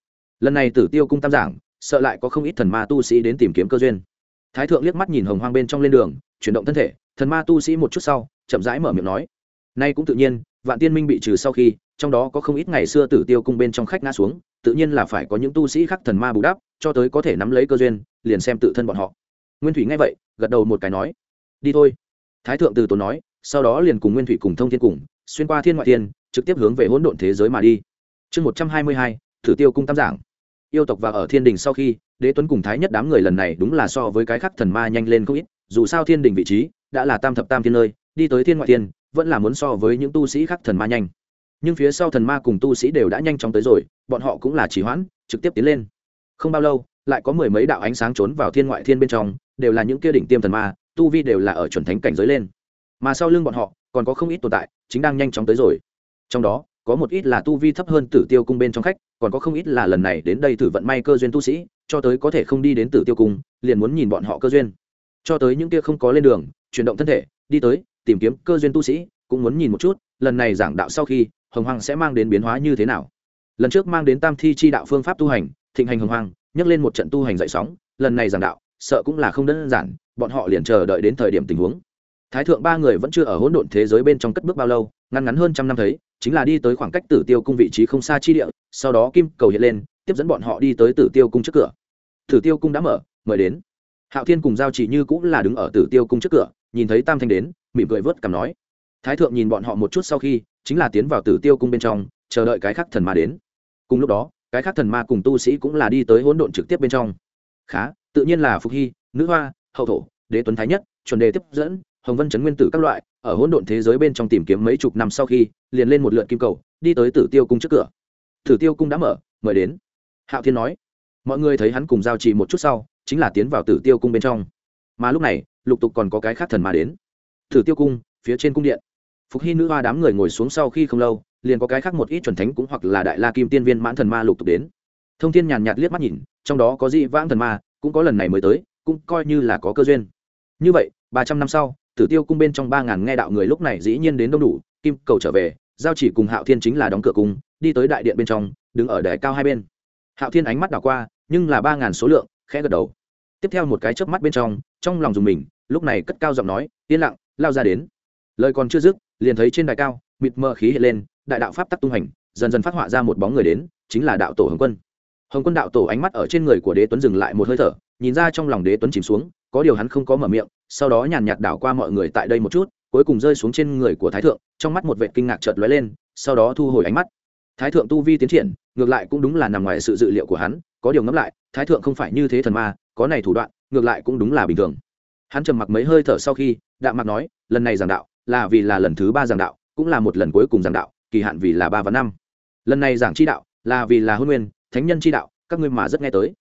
Speaker 1: Lần này tử tiêu cung tam giảng, sợ lại có không ít thần ma tu sĩ đến tìm kiếm cơ duyên. Thái thượng liếc mắt nhìn hồng hoang bên trong lên đường, chuyển động thân thể, thần ma tu sĩ một chút sau, chậm rãi mở miệng nói. Nay cũng tự nhiên, vạn tiên minh bị trừ sau khi, trong đó có không ít ngày xưa tử tiêu cung bên trong khách ngã xuống, tự nhiên là phải có những tu sĩ khác thần ma bù đắp, cho tới có thể nắm lấy cơ duyên, liền xem tự thân bọn họ. Nguyên thủy nghe vậy, gật đầu một cái nói. Đi thôi. Thái thượng từ tốn nói, sau đó liền cùng nguyên thủy cùng thông thiên cùng, xuyên qua thiên ngoại thiên, trực tiếp hướng về hỗn độn thế giới mà đi chương một trăm hai mươi hai, thử tiêu cung tam giảng. Yêu tộc và ở thiên đình sau khi, đế tuấn cùng thái nhất đám người lần này đúng là so với cái khác thần ma nhanh lên không ít, dù sao thiên đình vị trí đã là tam thập tam thiên nơi, đi tới thiên ngoại thiên, vẫn là muốn so với những tu sĩ khác thần ma nhanh. Nhưng phía sau thần ma cùng tu sĩ đều đã nhanh chóng tới rồi, bọn họ cũng là chỉ hoãn, trực tiếp tiến lên. Không bao lâu, lại có mười mấy đạo ánh sáng trốn vào thiên ngoại thiên bên trong, đều là những kia đỉnh tiêm thần ma, tu vi đều là ở chuẩn thánh cảnh giới lên. Mà sau lưng bọn họ, còn có không ít tồn tại, chính đang nhanh chóng tới rồi. Trong đó có một ít là tu vi thấp hơn tử tiêu cung bên trong khách, còn có không ít là lần này đến đây thử vận may cơ duyên tu sĩ, cho tới có thể không đi đến tử tiêu cung, liền muốn nhìn bọn họ cơ duyên. Cho tới những kia không có lên đường, chuyển động thân thể, đi tới, tìm kiếm cơ duyên tu sĩ, cũng muốn nhìn một chút, lần này giảng đạo sau khi, hồng hoàng sẽ mang đến biến hóa như thế nào. Lần trước mang đến tam thi chi đạo phương pháp tu hành, thịnh hành hồng hoàng nhắc lên một trận tu hành dậy sóng, lần này giảng đạo, sợ cũng là không đơn giản, bọn họ liền chờ đợi đến thời điểm tình huống. Thái thượng ba người vẫn chưa ở hỗn độn thế giới bên trong cất bước bao lâu ngăn ngắn hơn trăm năm thấy chính là đi tới khoảng cách tử tiêu cung vị trí không xa chi địa, sau đó kim cầu hiện lên, tiếp dẫn bọn họ đi tới tử tiêu cung trước cửa. Tử tiêu cung đã mở, mời đến. Hạo thiên cùng giao chỉ như cũng là đứng ở tử tiêu cung trước cửa, nhìn thấy tam thanh đến, mỉm cười vớt cảm nói. Thái thượng nhìn bọn họ một chút sau khi, chính là tiến vào tử tiêu cung bên trong, chờ đợi cái khắc thần ma đến. Cùng lúc đó, cái khắc thần ma cùng tu sĩ cũng là đi tới hỗn độn trực tiếp bên trong. Khá, tự nhiên là phục hy, nữ hoa, hậu thổ, đế tuấn thái nhất, chuẩn đề tiếp dẫn hồng vân chấn nguyên tử các loại, ở hỗn độn thế giới bên trong tìm kiếm mấy chục năm sau khi, liền lên một lượt kim cầu, đi tới tử tiêu cung trước cửa. Tử tiêu cung đã mở, mời đến. Hạo thiên nói. Mọi người thấy hắn cùng giao trì một chút sau, chính là tiến vào tử tiêu cung bên trong. Mà lúc này, lục tục còn có cái khác thần ma đến. Tử tiêu cung, phía trên cung điện. Phục hy nữ hoa đám người ngồi xuống sau khi không lâu, liền có cái khác một ít chuẩn thánh cũng hoặc là đại la kim tiên viên mãn thần ma lục tục đến. Thông thiên nhàn nhạt liếc mắt nhìn, trong đó có dị vãng thần ma, cũng có lần này mới tới, cũng coi như là có cơ duyên. Như vậy, ba trăm năm sau tử tiêu cung bên trong ba ngàn nghe đạo người lúc này dĩ nhiên đến đông đủ, kim cầu trở về, giao chỉ cùng hạo thiên chính là đóng cửa cung, đi tới đại điện bên trong, đứng ở đài cao hai bên. Hạo thiên ánh mắt đảo qua, nhưng là ba ngàn số lượng, khẽ gật đầu. Tiếp theo một cái chớp mắt bên trong trong lòng dùng mình, lúc này cất cao giọng nói, yên lặng, lao ra đến. Lời còn chưa dứt, liền thấy trên đài cao, mịt mờ khí hiện lên, đại đạo pháp tắc tung hành, dần dần phát họa ra một bóng người đến, chính là đạo tổ hồng quân. Hồng quân đạo tổ ánh mắt ở trên người của đế tuấn dừng lại một hơi thở, nhìn ra trong lòng đế tuấn chìm xuống có điều hắn không có mở miệng, sau đó nhàn nhạt đảo qua mọi người tại đây một chút, cuối cùng rơi xuống trên người của thái thượng, trong mắt một vệ kinh ngạc chợt lóe lên, sau đó thu hồi ánh mắt. Thái thượng tu vi tiến triển, ngược lại cũng đúng là nằm ngoài sự dự liệu của hắn, có điều ngẫm lại, thái thượng không phải như thế thần ma, có này thủ đoạn, ngược lại cũng đúng là bình thường. Hắn trầm mặc mấy hơi thở sau khi, đạm mặc nói, lần này giảng đạo, là vì là lần thứ ba giảng đạo, cũng là một lần cuối cùng giảng đạo, kỳ hạn vì là ba và năm. Lần này giảng chi đạo, là vì là hôn nguyên, thánh nhân chi đạo, các ngươi mà rất nghe tới.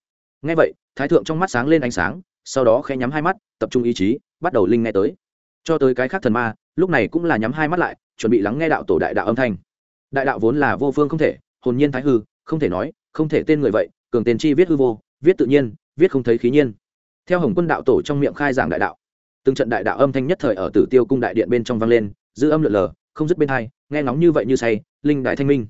Speaker 1: Nghe vậy, thái thượng trong mắt sáng lên ánh sáng sau đó khẽ nhắm hai mắt, tập trung ý chí, bắt đầu linh nghe tới. Cho tới cái khác thần ma, lúc này cũng là nhắm hai mắt lại, chuẩn bị lắng nghe đạo tổ đại đạo âm thanh. Đại đạo vốn là vô phương không thể, hồn nhiên thái hư, không thể nói, không thể tên người vậy, cường tên chi viết hư vô, viết tự nhiên, viết không thấy khí nhiên. Theo hồng quân đạo tổ trong miệng khai giảng đại đạo, từng trận đại đạo âm thanh nhất thời ở tử tiêu cung đại điện bên trong vang lên, dư âm lượn lờ, không dứt bên hai, nghe ngóng như vậy như say, linh đại thanh minh.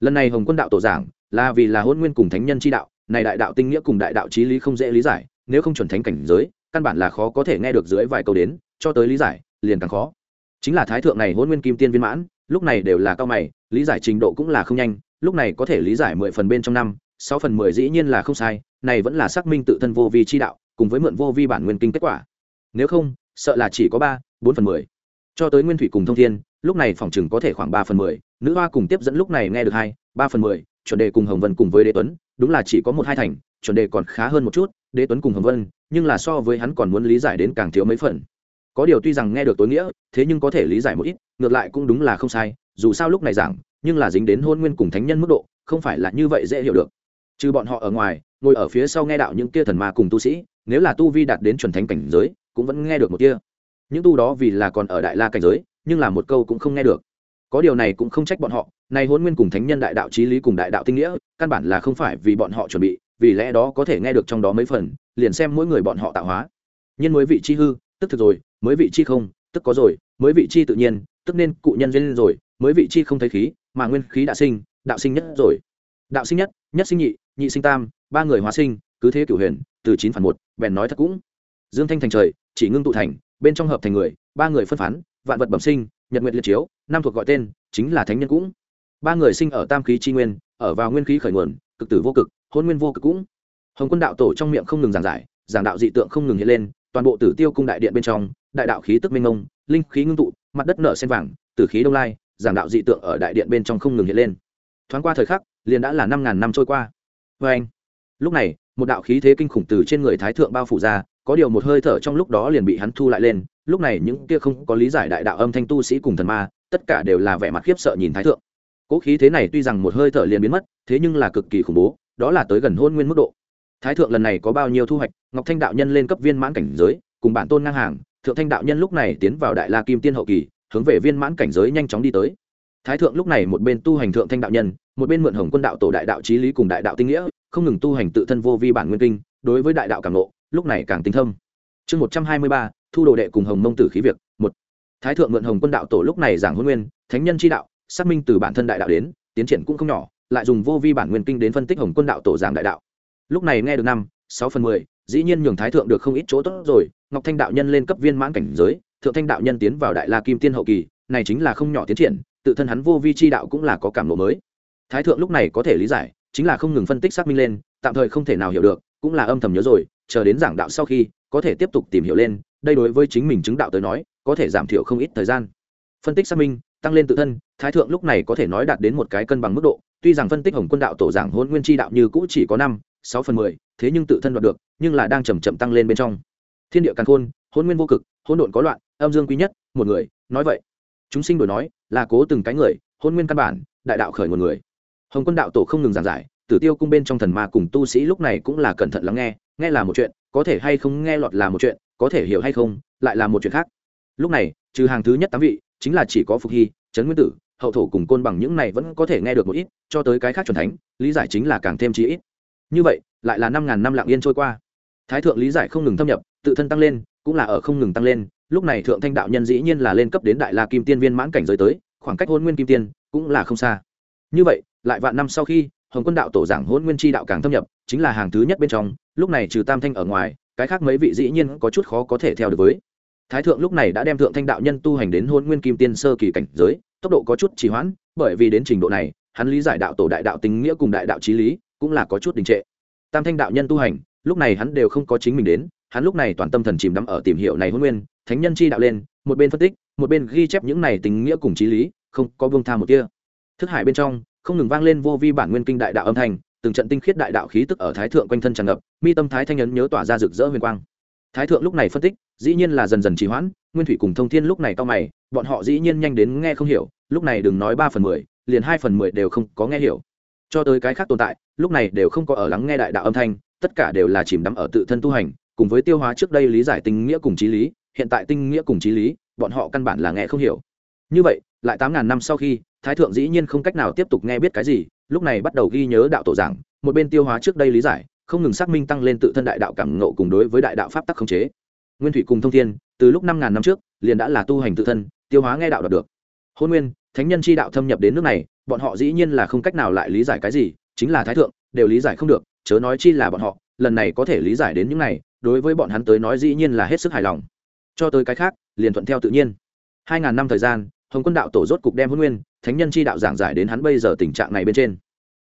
Speaker 1: Lần này hồng quân đạo tổ giảng, là vì là hôn nguyên cùng thánh nhân chi đạo, này đại đạo tinh nghĩa cùng đại đạo trí lý không dễ lý giải nếu không chuẩn thánh cảnh giới, căn bản là khó có thể nghe được dưới vài câu đến, cho tới lý giải, liền càng khó. Chính là thái thượng này hôn nguyên kim tiên viên mãn, lúc này đều là cao mày, lý giải trình độ cũng là không nhanh, lúc này có thể lý giải mười phần bên trong năm, sáu phần mười dĩ nhiên là không sai, này vẫn là xác minh tự thân vô vi chi đạo, cùng với mượn vô vi bản nguyên kinh kết quả. Nếu không, sợ là chỉ có ba, bốn phần mười. Cho tới nguyên thủy cùng thông thiên, lúc này phòng chừng có thể khoảng ba phần mười, nữ hoa cùng tiếp dẫn lúc này nghe được hai, ba phần mười, chuẩn đề cùng hồng vân cùng với đế tuấn, đúng là chỉ có một hai thành, chuẩn đề còn khá hơn một chút đế tuấn cùng hồng vân, nhưng là so với hắn còn muốn lý giải đến càng thiếu mấy phần. Có điều tuy rằng nghe được tối nghĩa, thế nhưng có thể lý giải một ít, ngược lại cũng đúng là không sai, dù sao lúc này giảng, nhưng là dính đến hôn nguyên cùng thánh nhân mức độ, không phải là như vậy dễ hiểu được. Trừ bọn họ ở ngoài, ngồi ở phía sau nghe đạo những kia thần ma cùng tu sĩ, nếu là tu vi đạt đến chuẩn thánh cảnh giới, cũng vẫn nghe được một kia. Những tu đó vì là còn ở đại la cảnh giới, nhưng là một câu cũng không nghe được. Có điều này cũng không trách bọn họ, này hôn nguyên cùng thánh nhân đại đạo trí lý cùng đại đạo tinh nghĩa, căn bản là không phải vì bọn họ chuẩn bị vì lẽ đó có thể nghe được trong đó mấy phần, liền xem mỗi người bọn họ tạo hóa. Nhân mới vị chi hư, tức thực rồi, mới vị chi không, tức có rồi, mới vị chi tự nhiên, tức nên cụ nhân duyên rồi, mới vị chi không thấy khí, mà nguyên khí đã sinh, đạo sinh nhất rồi. Đạo sinh nhất nhất sinh nhị nhị sinh tam, ba người hóa sinh, cứ thế cửu huyền, từ chín phản một, bèn nói thật cũng. Dương thanh thành trời, chỉ ngưng tụ thành, bên trong hợp thành người, ba người phân phán, vạn vật bẩm sinh, nhật nguyện liệt chiếu, năm thuộc gọi tên, chính là thánh nhân cũng. Ba người sinh ở tam khí chi nguyên, ở vào nguyên khí khởi nguồn cực tử vô cực, hôn nguyên vô cực cũng. Hồng quân đạo tổ trong miệng không ngừng giảng giải, giảng đạo dị tượng không ngừng hiện lên, toàn bộ tử tiêu cung đại điện bên trong, đại đạo khí tức minh ngông linh khí ngưng tụ, mặt đất nở sen vàng, tử khí đông lai, giảng đạo dị tượng ở đại điện bên trong không ngừng hiện lên. Thoáng qua thời khắc, liền đã là năm ngàn năm trôi qua. Vê anh, lúc này, một đạo khí thế kinh khủng từ trên người thái thượng bao phủ ra, có điều một hơi thở trong lúc đó liền bị hắn thu lại lên, lúc này những kia không có lý giải đại đạo âm thanh tu sĩ cùng thần ma, tất cả đều là vẻ mặt khiếp sợ nhìn thái thượng cỗ khí thế này tuy rằng một hơi thở liền biến mất thế nhưng là cực kỳ khủng bố đó là tới gần hôn nguyên mức độ. Thái thượng lần này có bao nhiêu thu hoạch ngọc thanh đạo nhân lên cấp viên mãn cảnh giới cùng bản tôn ngang hàng thượng thanh đạo nhân lúc này tiến vào đại la kim tiên hậu kỳ hướng về viên mãn cảnh giới nhanh chóng đi tới. Thái thượng lúc này một bên tu hành thượng thanh đạo nhân một bên mượn hồng quân đạo tổ đại đạo trí lý cùng đại đạo tinh nghĩa không ngừng tu hành tự thân vô vi bản nguyên kinh đối với đại đạo càng ngộ, lúc này càng tinh thâm. Chương một trăm hai mươi ba thu đồ đệ cùng hồng mông tử khí việc một. Thái thượng mượn hồng quân đạo tổ lúc này giảng huân nguyên thánh nhân chi đạo xác minh từ bản thân đại đạo đến, tiến triển cũng không nhỏ, lại dùng vô vi bản nguyên kinh đến phân tích hồng quân đạo tổ giảng đại đạo. Lúc này nghe được năm, sáu phần mười, dĩ nhiên nhường thái thượng được không ít chỗ tốt rồi, ngọc thanh đạo nhân lên cấp viên mãn cảnh giới, thượng thanh đạo nhân tiến vào đại la kim tiên hậu kỳ, này chính là không nhỏ tiến triển, tự thân hắn vô vi chi đạo cũng là có cảm lộ mới. Thái thượng lúc này có thể lý giải, chính là không ngừng phân tích xác minh lên, tạm thời không thể nào hiểu được, cũng là âm thầm nhớ rồi, chờ đến giảng đạo sau khi, có thể tiếp tục tìm hiểu lên, đây đối với chính mình chứng đạo tới nói, có thể giảm thiểu không ít thời gian. Phân tích xác minh tăng lên tự thân, thái thượng lúc này có thể nói đạt đến một cái cân bằng mức độ, tuy rằng phân tích hồng quân đạo tổ giảng hôn nguyên chi đạo như cũ chỉ có năm, sáu phần mười, thế nhưng tự thân đoạt được, nhưng là đang chầm chậm tăng lên bên trong. Thiên địa căn khôn hôn nguyên vô cực hôn độn có loạn, âm dương quý nhất, một người, nói vậy. Chúng sinh đổi nói, là cố từng cái người hôn nguyên căn bản, đại đạo khởi một người. Hồng quân đạo tổ không ngừng giảng giải, tử tiêu cung bên trong thần ma cùng tu sĩ lúc này cũng là cẩn thận lắng nghe nghe là một chuyện, có thể hay không nghe lọt là một chuyện, có thể hiểu hay không, lại là một chuyện khác. Lúc này, trừ hàng thứ nhất tám vị chính là chỉ có phục hy, trấn nguyên tử, hậu thổ cùng côn bằng những này vẫn có thể nghe được một ít, cho tới cái khác c thánh, lý giải chính là càng thêm chí ít. Như vậy, lại là năm ngàn năm lạng yên trôi qua. Thái thượng lý giải không ngừng thâm nhập, tự thân tăng lên, cũng là ở không ngừng tăng lên. Lúc này thượng thanh đạo nhân dĩ nhiên là lên cấp đến đại la kim tiên viên mãn cảnh giới tới, khoảng cách hôn nguyên kim tiên cũng là không xa. Như vậy, lại vạn năm sau khi, hồng quân đạo tổ giảng hôn nguyên tri đạo càng thâm nhập, chính là hàng thứ nhất bên trong, lúc này trừ tam thanh ở ngoài, cái khác mấy vị dĩ nhiên có chút khó có thể theo được với thái thượng lúc này đã đem thượng thanh đạo nhân tu hành đến hôn nguyên kim tiên sơ kỳ cảnh giới, tốc độ có chút trì hoãn, bởi vì đến trình độ này, hắn lý giải đạo tổ đại đạo tính nghĩa cùng đại đạo trí lý cũng là có chút đình trệ. Tam thanh đạo nhân tu hành, lúc này hắn đều không có chính mình đến, hắn lúc này toàn tâm thần chìm đắm ở tìm hiểu này hôn nguyên, thánh nhân chi đạo lên, một bên phân tích, một bên ghi chép những này tình nghĩa cùng trí lý, không có vương tha một kia thức hải bên trong, không ngừng vang lên vô vi bản nguyên kinh đại đạo âm thanh, từng trận tinh khiết đại đạo khí tức ở thái thượng quanh thân tràn ngập, mi tâm thái thanh ấn nhớ tỏa ra rực rỡ huyền quang. Thái thượng lúc này phân tích dĩ nhiên là dần dần trì hoãn, nguyên thủy cùng thông thiên lúc này to mày, bọn họ dĩ nhiên nhanh đến nghe không hiểu, lúc này đừng nói ba phần mười, liền hai phần mười đều không có nghe hiểu. Cho tới cái khác tồn tại, lúc này đều không có ở lắng nghe đại đạo âm thanh, tất cả đều là chìm đắm ở tự thân tu hành, cùng với tiêu hóa trước đây lý giải tinh nghĩa cùng trí lý, hiện tại tinh nghĩa cùng trí lý, bọn họ căn bản là nghe không hiểu. Như vậy, lại tám ngàn năm sau khi, thái thượng dĩ nhiên không cách nào tiếp tục nghe biết cái gì, lúc này bắt đầu ghi nhớ đạo tổ giảng, một bên tiêu hóa trước đây lý giải, không ngừng xác minh tăng lên tự thân đại đạo cảm ngộ cùng đối với đại đạo pháp tắc khống chế nguyên thủy cùng thông thiên, từ lúc năm ngàn năm trước, liền đã là tu hành tự thân, tiêu hóa nghe đạo đạt được. Hôn nguyên, thánh nhân chi đạo thâm nhập đến nước này, bọn họ dĩ nhiên là không cách nào lại lý giải cái gì, chính là thái thượng, đều lý giải không được, chớ nói chi là bọn họ, lần này có thể lý giải đến những này, đối với bọn hắn tới nói dĩ nhiên là hết sức hài lòng. Cho tới cái khác, liền thuận theo tự nhiên. Hai ngàn năm thời gian, hồng quân đạo tổ rốt cục đem hôn nguyên, thánh nhân chi đạo giảng giải đến hắn bây giờ tình trạng này bên trên.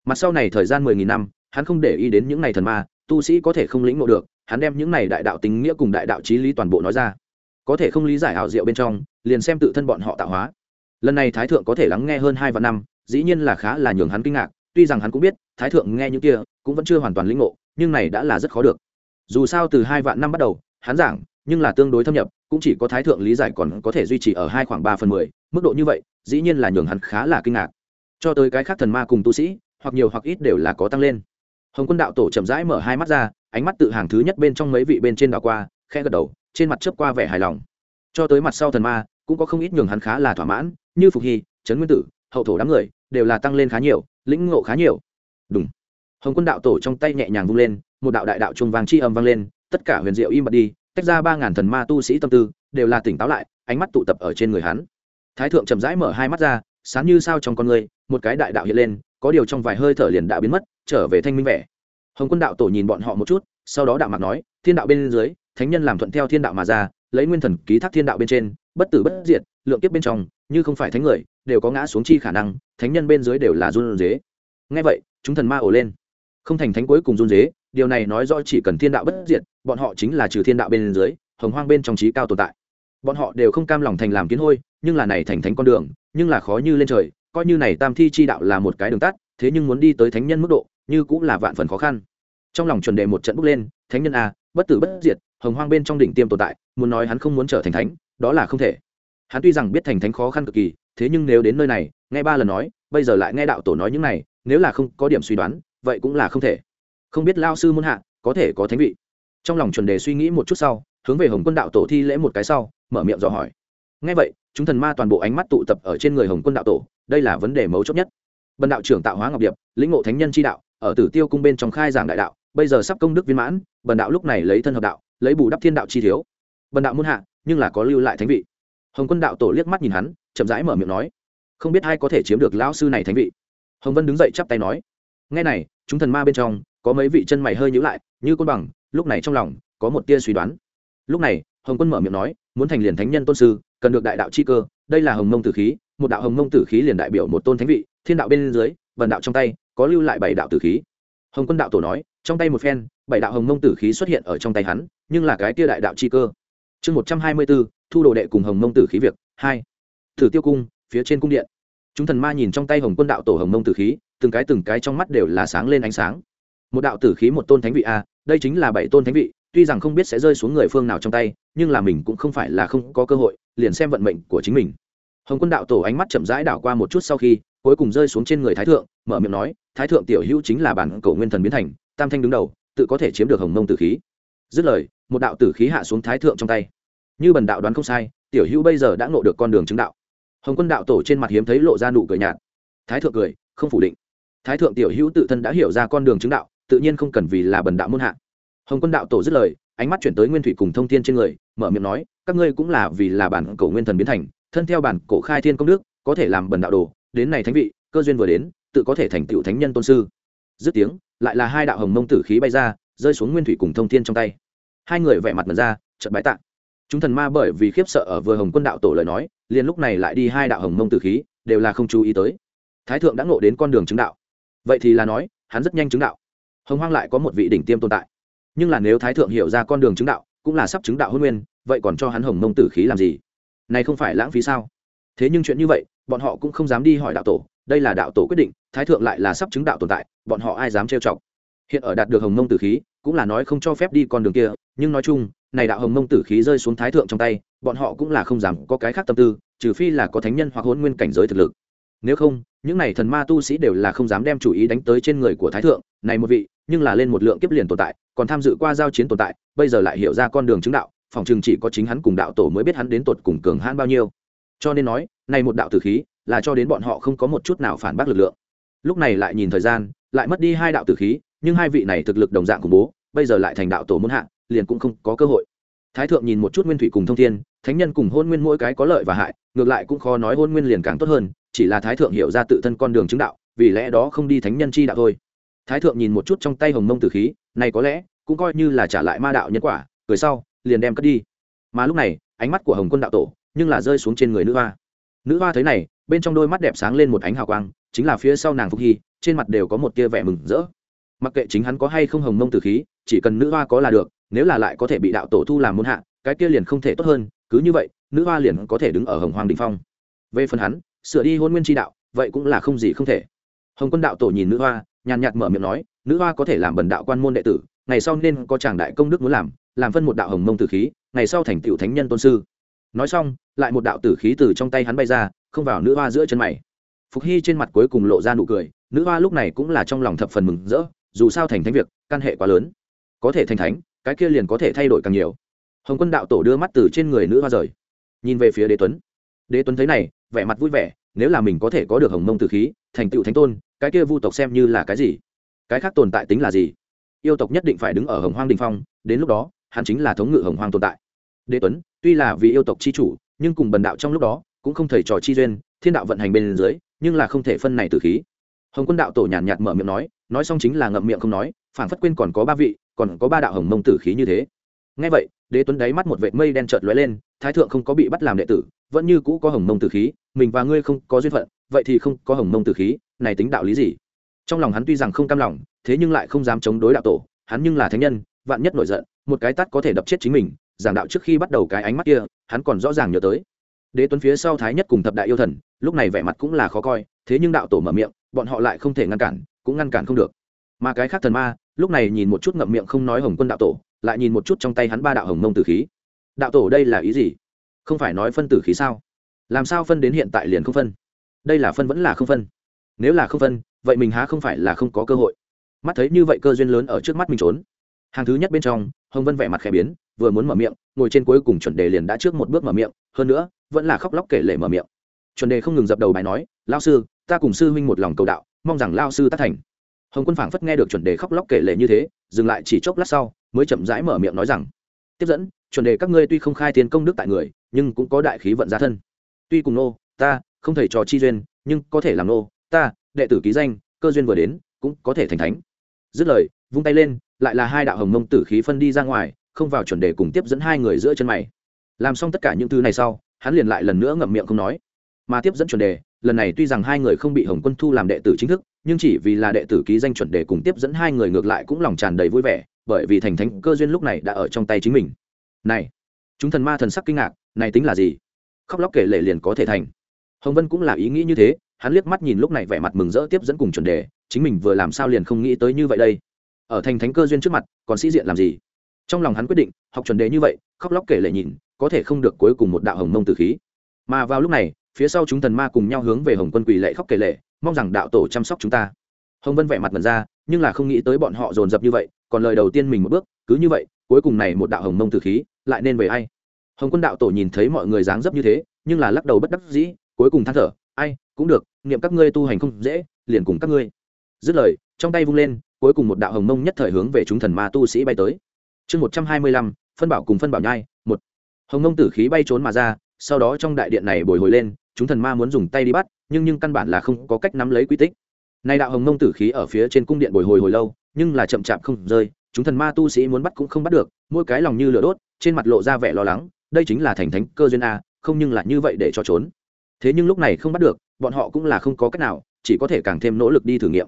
Speaker 1: Mặt sau này thời gian mười nghìn năm, hắn không để ý đến những này thần ma tu sĩ có thể không lĩnh ngộ được, hắn đem những này đại đạo tính nghĩa cùng đại đạo trí lý toàn bộ nói ra. Có thể không lý giải ảo diệu bên trong, liền xem tự thân bọn họ tạo hóa. Lần này thái thượng có thể lắng nghe hơn hai vạn năm, dĩ nhiên là khá là nhường hắn kinh ngạc, tuy rằng hắn cũng biết, thái thượng nghe những kia, cũng vẫn chưa hoàn toàn lĩnh ngộ, nhưng này đã là rất khó được. Dù sao từ hai vạn năm bắt đầu, hắn giảng, nhưng là tương đối thâm nhập, cũng chỉ có thái thượng lý giải còn có thể duy trì ở hai khoảng ba phần mười, mức độ như vậy, dĩ nhiên là nhường hắn khá là kinh ngạc. Cho tới cái khác thần ma cùng tu sĩ, hoặc nhiều hoặc ít đều là có tăng lên hồng quân đạo tổ chậm rãi mở hai mắt ra, ánh mắt tự hàng thứ nhất bên trong mấy vị bên trên đảo qua khe gật đầu, trên mặt chớp qua vẻ hài lòng. Cho tới mặt sau thần ma, cũng có không ít nhường hắn khá là thỏa mãn, như phục hy, trấn nguyên tử, hậu thổ đám người, đều là tăng lên khá nhiều, lĩnh ngộ khá nhiều. Đúng hồng quân đạo tổ trong tay nhẹ nhàng vung lên, một đạo đại đạo trung vàng chi âm vang lên, tất cả huyền diệu im bặt đi, tách ra ba ngàn thần ma tu sĩ tâm tư, đều là tỉnh táo lại, ánh mắt tụ tập ở trên người hắn. Thái thượng chậm rãi mở hai mắt ra, sáng như sao trong con người, một cái đại đạo hiện lên, có điều trong vài hơi thở liền đã biến mất trở về thanh minh vẻ. Hồng quân đạo tổ nhìn bọn họ một chút, sau đó đạo mạc nói, thiên đạo bên dưới, thánh nhân làm thuận theo thiên đạo mà ra, lấy nguyên thần ký thác thiên đạo bên trên, bất tử bất diệt, lượng kiếp bên trong, như không phải thánh người, đều có ngã xuống chi khả năng, thánh nhân bên dưới đều là run dế ngay vậy, chúng thần ma ổ lên. Không thành thánh cuối cùng run dế điều này nói rõ chỉ cần thiên đạo bất diệt, bọn họ chính là trừ thiên đạo bên dưới, hồng hoang bên trong trí cao tồn tại. Bọn họ đều không cam lòng thành làm kiến hôi, nhưng là này thành thánh con đường, nhưng là khó như lên trời, coi như này tam thi chi đạo là một cái đường tắt, thế nhưng muốn đi tới thánh nhân mức độ như cũng là vạn phần khó khăn. Trong lòng chuẩn đề một trận bước lên, thánh nhân a, bất tử bất diệt, hồng hoang bên trong đỉnh tiêm tồn tại, muốn nói hắn không muốn trở thành thánh, đó là không thể. Hắn tuy rằng biết thành thánh khó khăn cực kỳ, thế nhưng nếu đến nơi này, nghe ba lần nói, bây giờ lại nghe đạo tổ nói những này, nếu là không có điểm suy đoán, vậy cũng là không thể. Không biết lao sư muốn hạ, có thể có thánh vị. Trong lòng chuẩn đề suy nghĩ một chút sau, hướng về hồng quân đạo tổ thi lễ một cái sau, mở miệng dò hỏi. Ngay vậy, chúng thần ma toàn bộ ánh mắt tụ tập ở trên người hồng quân đạo tổ, đây là vấn đề mấu chốt nhất. Bần đạo trưởng tạo hóa ngọc điệp, lĩnh ngộ thánh nhân chi đạo ở tử tiêu cung bên trong khai giảng đại đạo, bây giờ sắp công đức viên mãn, bần đạo lúc này lấy thân hợp đạo, lấy bù đắp thiên đạo chi thiếu. Bần đạo muốn hạ, nhưng là có lưu lại thánh vị. Hồng quân đạo tổ liếc mắt nhìn hắn, chậm rãi mở miệng nói, không biết ai có thể chiếm được lão sư này thánh vị? Hồng vân đứng dậy chắp tay nói, nghe này, chúng thần ma bên trong, có mấy vị chân mày hơi nhíu lại, như côn bằng, lúc này trong lòng, có một tia suy đoán. Lúc này, hồng quân mở miệng nói, muốn thành liền thánh nhân tôn sư, cần được đại đạo chi cơ, đây là hồng mông tử khí, một đạo hồng mông tử khí liền đại biểu một tôn thánh vị, thiên đạo bên dưới vần đạo trong tay có lưu lại bảy đạo tử khí. Hồng quân đạo tổ nói, trong tay một phen, bảy đạo hồng mông tử khí xuất hiện ở trong tay hắn, nhưng là cái tia đại đạo chi cơ. Chương một trăm hai mươi b ố thu đồ đệ cùng hồng mông tử khí việc, hai. Thử tiêu cung, phía trên cung điện. Chúng thần ma nhìn trong tay hồng quân đạo tổ hồng mông tử khí, từng cái từng cái trong mắt đều là sáng lên ánh sáng. Một đạo tử khí một tôn thánh vị a, đây chính là bảy tôn thánh vị, tuy rằng không biết sẽ rơi xuống người phương nào trong tay, nhưng là mình cũng không phải là không có cơ hội, liền xem vận mệnh của chính mình. Hồng quân đạo tổ ánh mắt chậm rãi đảo qua một chút sau khi cuối cùng rơi xuống trên người thái thượng, mở miệng nói, thái thượng tiểu hữu chính là bản cổ nguyên thần biến thành, tam thanh đứng đầu, tự có thể chiếm được hồng mông tử khí. Dứt lời, một đạo tử khí hạ xuống thái thượng trong tay. Như bần đạo đoán không sai, tiểu hữu bây giờ đã ngộ được con đường chứng đạo. Hồng quân đạo tổ trên mặt hiếm thấy lộ ra nụ cười nhạt. Thái thượng cười, không phủ định. Thái thượng tiểu hữu tự thân đã hiểu ra con đường chứng đạo, tự nhiên không cần vì là bần đạo muôn hạ. Hồng quân đạo tổ dứt lời, ánh mắt chuyển tới nguyên thủy cùng thông thiên trên người, mở miệng nói, các ngươi cũng là vì là bản cổ nguyên thần biến thành, thân theo bản cổ khai thiên công đức, có thể làm bần đạo đồ đến này thánh vị, cơ duyên vừa đến, tự có thể thành tựu thánh nhân tôn sư. Dứt tiếng, lại là hai đạo hồng mông tử khí bay ra, rơi xuống nguyên thủy cùng thông thiên trong tay. Hai người vẻ mặt mật ra, chợt bái tạ. Chúng thần ma bởi vì khiếp sợ ở vừa hồng quân đạo tổ lời nói, liền lúc này lại đi hai đạo hồng mông tử khí, đều là không chú ý tới. Thái thượng đã ngộ đến con đường chứng đạo. Vậy thì là nói, hắn rất nhanh chứng đạo. Hồng hoang lại có một vị đỉnh tiêm tồn tại. Nhưng là nếu thái thượng hiểu ra con đường chứng đạo, cũng là sắp chứng đạo hôn nguyên, vậy còn cho hắn hồng mông tử khí làm gì? Này không phải lãng phí sao? Thế nhưng chuyện như vậy bọn họ cũng không dám đi hỏi đạo tổ, đây là đạo tổ quyết định, thái thượng lại là sắp chứng đạo tồn tại, bọn họ ai dám trêu chọc? Hiện ở đạt được hồng mông tử khí, cũng là nói không cho phép đi con đường kia, nhưng nói chung, này đạo hồng mông tử khí rơi xuống thái thượng trong tay, bọn họ cũng là không dám có cái khác tâm tư, trừ phi là có thánh nhân hoặc hôn nguyên cảnh giới thực lực. Nếu không, những này thần ma tu sĩ đều là không dám đem chủ ý đánh tới trên người của thái thượng, này một vị, nhưng là lên một lượng kiếp liền tồn tại, còn tham dự qua giao chiến tồn tại, bây giờ lại hiểu ra con đường chứng đạo, phòng chừng chỉ có chính hắn cùng đạo tổ mới biết hắn đến tột cùng cường hãn bao nhiêu. Cho nên nói này một đạo tử khí, là cho đến bọn họ không có một chút nào phản bác lực lượng. Lúc này lại nhìn thời gian, lại mất đi hai đạo tử khí, nhưng hai vị này thực lực đồng dạng khủng bố, bây giờ lại thành đạo tổ muốn hạ, liền cũng không có cơ hội. Thái thượng nhìn một chút nguyên thủy cùng thông thiên, thánh nhân cùng hôn nguyên mỗi cái có lợi và hại, ngược lại cũng khó nói hôn nguyên liền càng tốt hơn, chỉ là thái thượng hiểu ra tự thân con đường chứng đạo, vì lẽ đó không đi thánh nhân chi đạo thôi. Thái thượng nhìn một chút trong tay hồng mông tử khí, này có lẽ cũng coi như là trả lại ma đạo nhân quả, cười sau, liền đem cất đi. Mà lúc này, ánh mắt của hồng quân đạo tổ, nhưng là rơi xuống trên người nữ hoa nữ hoa thấy này, bên trong đôi mắt đẹp sáng lên một ánh hào quang, chính là phía sau nàng phúc hy, trên mặt đều có một tia vẻ mừng rỡ. Mặc kệ chính hắn có hay không hồng mông tử khí, chỉ cần nữ hoa có là được, nếu là lại có thể bị đạo tổ thu làm môn hạ, cái kia liền không thể tốt hơn, cứ như vậy, nữ hoa liền có thể đứng ở hồng hoàng đình phong. Về phần hắn, sửa đi hôn nguyên tri đạo, vậy cũng là không gì không thể. Hồng quân đạo tổ nhìn nữ hoa, nhàn nhạt mở miệng nói, nữ hoa có thể làm bần đạo quan môn đệ tử, ngày sau nên có chàng đại công đức muốn làm làm phân một đạo hồng mông tử khí, ngày sau thành tựu thánh nhân tôn sư nói xong, lại một đạo tử khí từ trong tay hắn bay ra, không vào nữ hoa giữa chân mày. Phục hy trên mặt cuối cùng lộ ra nụ cười, nữ hoa lúc này cũng là trong lòng thập phần mừng rỡ, dù sao thành thánh việc, căn hệ quá lớn. Có thể thành thánh, cái kia liền có thể thay đổi càng nhiều. Hồng quân đạo tổ đưa mắt từ trên người nữ hoa rời. Nhìn về phía đế tuấn. Đế tuấn thấy này, vẻ mặt vui vẻ, nếu là mình có thể có được hồng mông tử khí, thành tựu thánh tôn, cái kia vu tộc xem như là cái gì? Cái khác tồn tại tính là gì? Yêu tộc nhất định phải đứng ở hồng hoang đình phong, đến lúc đó, hắn chính là thống ngự hồng hoang tồn tại. Đế tuấn tuy là vì yêu tộc c h i chủ nhưng cùng bần đạo trong lúc đó cũng không thể trò chi duyên thiên đạo vận hành bên dưới nhưng là không thể phân này từ khí. Hồng quân đạo tổ nhàn nhạt, nhạt mở miệng nói nói xong chính là ngậm miệng không nói phản phất quên còn có ba vị còn có ba đạo hồng mông tử khí như thế. Ngay vậy đế tuấn đáy mắt một vệt mây đen trợt lóe lên thái thượng không có bị bắt làm đệ tử vẫn như cũ có hồng mông tử khí mình và ngươi không có duyên phận vậy thì không có hồng mông tử khí này tính đạo lý gì? Trong lòng hắn tuy rằng không cam lòng thế nhưng lại không dám chống đối đạo tổ hắn nhưng là thánh nhân vạn nhất nổi giận một cái tắt có thể đập chết chính mình giảng đạo trước khi bắt đầu cái ánh mắt kia, hắn còn rõ ràng nhớ tới. Đế tuấn phía sau thái nhất cùng thập đại yêu thần, lúc này vẻ mặt cũng là khó coi, thế nhưng đạo tổ mở miệng, bọn họ lại không thể ngăn cản, cũng ngăn cản không được. Mà cái khác thần ma, lúc này nhìn một chút ngậm miệng không nói hồng quân đạo tổ, lại nhìn một chút trong tay hắn ba đạo hồng mông tử khí. Đạo tổ đây là ý gì? Không phải nói phân tử khí sao? Làm sao phân đến hiện tại liền không phân? Đây là phân vẫn là không phân? Nếu là không phân, vậy mình há không phải là không có cơ hội? Mắt thấy như vậy cơ duyên lớn ở trước mắt mình trốn. Hàng thứ nhất bên trong hồng vân vẻ mặt khẽ biến, vừa muốn mở miệng, ngồi trên cuối cùng chuẩn đề liền đã trước một bước mở miệng, hơn nữa, vẫn là khóc lóc kể lể mở miệng. Chuẩn đề không ngừng dập đầu bài nói lao sư, ta cùng sư huynh một lòng cầu đạo, mong rằng lao sư tác thành. Hồng quân phảng phất nghe được chuẩn đề khóc lóc kể lể như thế, dừng lại chỉ chốc lát sau, mới chậm rãi mở miệng nói rằng, tiếp dẫn, chuẩn đề các ngươi tuy không khai thiên công đức tại người, nhưng cũng có đại khí vận gia thân. Tuy cùng nô, ta, không thể trò chi duyên, nhưng có thể làm nô, ta, đệ tử ký danh, cơ duyên vừa đến, cũng có thể thành thánh. Dứt lời, vung tay lên lại là hai đạo hồng mông tử khí phân đi ra ngoài, không vào chuẩn đề cùng tiếp dẫn hai người giữa chân mày. Làm xong tất cả những thứ này sau, hắn liền lại lần nữa ngậm miệng không nói. Mà tiếp dẫn chuẩn đề, lần này tuy rằng hai người không bị hồng quân thu làm đệ tử chính thức, nhưng chỉ vì là đệ tử ký danh chuẩn đề cùng tiếp dẫn hai người ngược lại cũng lòng tràn đầy vui vẻ, bởi vì thành thánh cơ duyên lúc này đã ở trong tay chính mình. Này, chúng thần ma thần sắc kinh ngạc, này tính là gì? Khóc lóc kể lệ liền có thể thành. Hồng vân cũng là ý nghĩ như thế, hắn liếc mắt nhìn lúc này vẻ mặt mừng rỡ tiếp dẫn cùng chuẩn đề, chính mình vừa làm sao liền không nghĩ tới như vậy đây? Ở thành thánh cơ duyên trước mặt, còn sĩ diện làm gì? Trong lòng hắn quyết định, học chuẩn đề như vậy, khóc lóc kể lệ nhìn, có thể không được cuối cùng một đạo hồng mông từ khí. Mà vào lúc này, phía sau chúng thần ma cùng nhau hướng về hồng quân quỳ lệ khóc kể lệ mong rằng đạo tổ chăm sóc chúng ta. Hồng vân vẻ mặt mật ra, nhưng là không nghĩ tới bọn họ dồn dập như vậy, còn lời đầu tiên mình một bước, cứ như vậy, cuối cùng này một đạo hồng mông từ khí, lại nên về ai? Hồng quân đạo tổ nhìn thấy mọi người dáng dấp như thế, nhưng là lắc đầu bất đắc dĩ, cuối cùng than thở, ai, cũng được, niệm các ngươi tu hành không dễ, liền cùng các ngươi. Dứt lời, trong tay vung lên cuối cùng một đạo hồng mông nhất thời hướng về chúng thần ma tu sĩ bay tới. Chương một trăm hai mươi lăm, phân bảo cùng phân bảo nhai, một. Hồng mông tử khí bay trốn mà ra, sau đó trong đại điện này bồi hồi lên, chúng thần ma muốn dùng tay đi bắt, nhưng nhưng căn bản là không có cách nắm lấy quy tích. Nay đạo hồng mông tử khí ở phía trên cung điện bồi hồi hồi lâu, nhưng là chậm chạp không rơi, chúng thần ma tu sĩ muốn bắt cũng không bắt được, mỗi cái lòng như lửa đốt, trên mặt lộ ra vẻ lo lắng, đây chính là thành thánh cơ duyên a, không nhưng là như vậy để cho trốn. Thế nhưng lúc này không bắt được, bọn họ cũng là không có cách nào, chỉ có thể càng thêm nỗ lực đi thử nghiệm.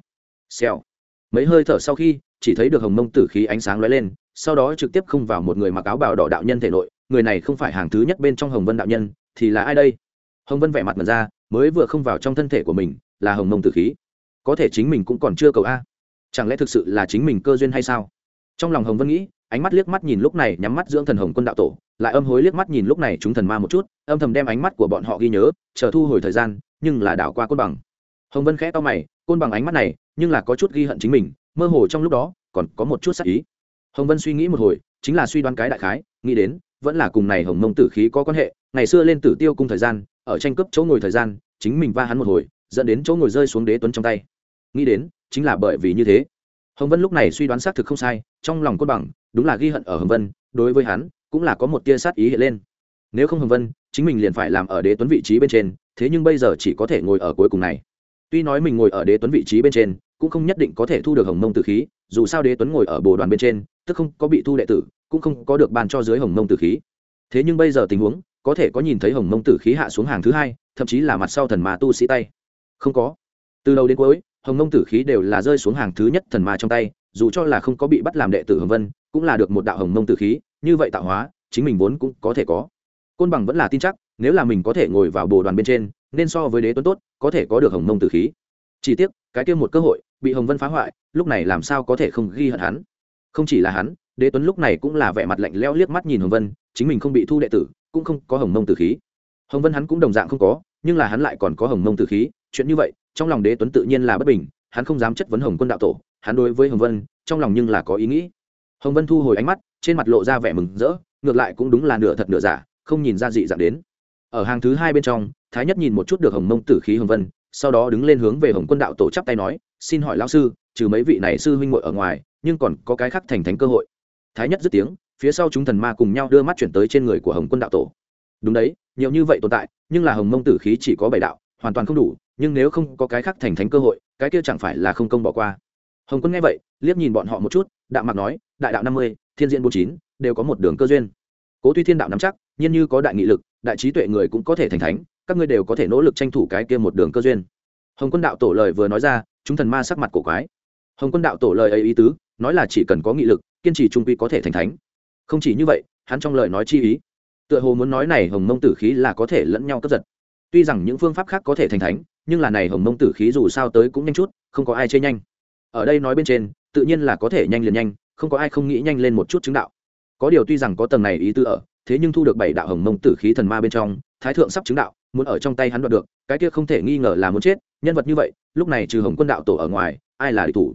Speaker 1: Xèo mấy hơi thở sau khi, chỉ thấy được hồng mông tử khí ánh sáng lóe lên, sau đó trực tiếp không vào một người mặc áo bào đỏ đạo nhân thể nội, người này không phải hàng thứ nhất bên trong hồng vân đạo nhân, thì là ai đây? Hồng vân vẻ mặt mật ra, mới vừa không vào trong thân thể của mình, là hồng mông tử khí. Có thể chính mình cũng còn chưa cầu a. Chẳng lẽ thực sự là chính mình cơ duyên hay sao? Trong lòng hồng vân nghĩ, ánh mắt liếc mắt nhìn lúc này nhắm mắt dưỡng thần hồng quân đạo tổ, lại âm hối liếc mắt nhìn lúc này chúng thần ma một chút, âm thầm đem ánh mắt của bọn họ ghi nhớ, chờ thu hồi thời gian, nhưng là đảo qua côn bằng. Hồng vân khẽ to mày, côn bằng ánh mắt này nhưng là có chút ghi hận chính mình, mơ hồ trong lúc đó còn có một chút sắc ý. Hồng vân suy nghĩ một hồi, chính là suy đoán cái đại khái, nghĩ đến, vẫn là cùng này hồng mông tử khí có quan hệ, ngày xưa lên tử tiêu cung thời gian, ở tranh cướp chỗ ngồi thời gian, chính mình va hắn một hồi, dẫn đến chỗ ngồi rơi xuống đế tuấn trong tay. Nghĩ đến, chính là bởi vì như thế. Hồng vân lúc này suy đoán xác thực không sai, trong lòng côn bằng, đúng là ghi hận ở hồng vân, đối với hắn, cũng là có một tia sát ý hiện lên. Nếu không hồng vân, chính mình liền phải làm ở đế tuấn vị trí bên trên, thế nhưng bây giờ chỉ có thể ngồi ở cuối cùng này tuy nói mình ngồi ở đế tuấn vị trí bên trên, cũng không nhất định có thể thu được hồng mông tử khí, dù sao đế tuấn ngồi ở bồ đoàn bên trên, tức không có bị thu đệ tử, cũng không có được bàn cho dưới hồng mông tử khí. Thế nhưng bây giờ tình huống, có thể có nhìn thấy hồng mông tử khí hạ xuống hàng thứ hai, thậm chí là mặt sau thần ma tu sĩ tay. Không có. Từ đầu đến cuối, hồng mông tử khí đều là rơi xuống hàng thứ nhất thần ma trong tay, dù cho là không có bị bắt làm đệ tử hồng vân, cũng là được một đạo hồng mông tử khí, như vậy tạo hóa, chính mình vốn cũng có thể có. Côn bằng vẫn là tin chắc nếu là mình có thể ngồi vào bồ đoàn bên trên, nên so với đế tuấn tốt, có thể có được hồng mông tử khí. Chỉ tiếc, cái kia một cơ hội, bị hồng vân phá hoại, lúc này làm sao có thể không ghi hận hắn? Không chỉ là hắn, đế tuấn lúc này cũng là vẻ mặt lạnh leo liếc mắt nhìn hồng vân, chính mình không bị thu đệ tử, cũng không có hồng mông tử khí. Hồng vân hắn cũng đồng dạng không có, nhưng là hắn lại còn có hồng mông tử khí, chuyện như vậy, trong lòng đế tuấn tự nhiên là bất bình, hắn không dám chất vấn hồng quân đạo tổ, hắn đối với hồng vân, trong lòng nhưng là có ý nghĩ. Hồng vân thu hồi ánh mắt, trên mặt lộ ra vẻ mừng rỡ, ngược lại cũng đúng là nửa thật nửa giả, không nhìn ra dị dạng đến ở hàng thứ hai bên trong, thái nhất nhìn một chút được hồng mông tử khí hồng vân, sau đó đứng lên hướng về hồng quân đạo tổ chắp tay nói, xin hỏi lão sư, trừ mấy vị này sư huynh ngội ở ngoài, nhưng còn có cái khác thành thánh cơ hội? Thái nhất dứt tiếng, phía sau chúng thần ma cùng nhau đưa mắt chuyển tới trên người của hồng quân đạo tổ. Đúng đấy, nhiều như vậy tồn tại, nhưng là hồng mông tử khí chỉ có bảy đạo, hoàn toàn không đủ, nhưng nếu không có cái khác thành thánh cơ hội, cái kia chẳng phải là không công bỏ qua. Hồng quân nghe vậy, liếc nhìn bọn họ một chút đạo mạc nói, đại đạo năm mươi, thiên diện bốn chín, đều có một đường cơ duyên. Cố tuy thiên đạo nắm chắc, nhiên như có đại nghị lực đại trí tuệ người cũng có thể thành thánh, các ngươi đều có thể nỗ lực tranh thủ cái kia một đường cơ duyên. Hồng quân đạo tổ lời vừa nói ra, chúng thần ma sắc mặt cổ quái. Hồng quân đạo tổ lời ấy ý tứ, nói là chỉ cần có nghị lực, kiên trì trung quy có thể thành thánh. Không chỉ như vậy, hắn trong lời nói chi ý, tựa hồ muốn nói này hồng mông tử khí là có thể lẫn nhau cướp giật. Tuy rằng những phương pháp khác có thể thành thánh, nhưng là này hồng mông tử khí dù sao tới cũng nhanh chút, không có ai chơi nhanh. Ở đây nói bên trên, tự nhiên là có thể nhanh liền nhanh, không có ai không nghĩ nhanh lên một chút chứng đạo. Có điều tuy rằng có tầng này ý tư ở thế nhưng thu được bảy đạo hồng mông tử khí thần ma bên trong, thái thượng sắp chứng đạo, muốn ở trong tay hắn đoạt được, cái kia không thể nghi ngờ là muốn chết, nhân vật như vậy, lúc này trừ hồng quân đạo tổ ở ngoài, ai là địch thủ?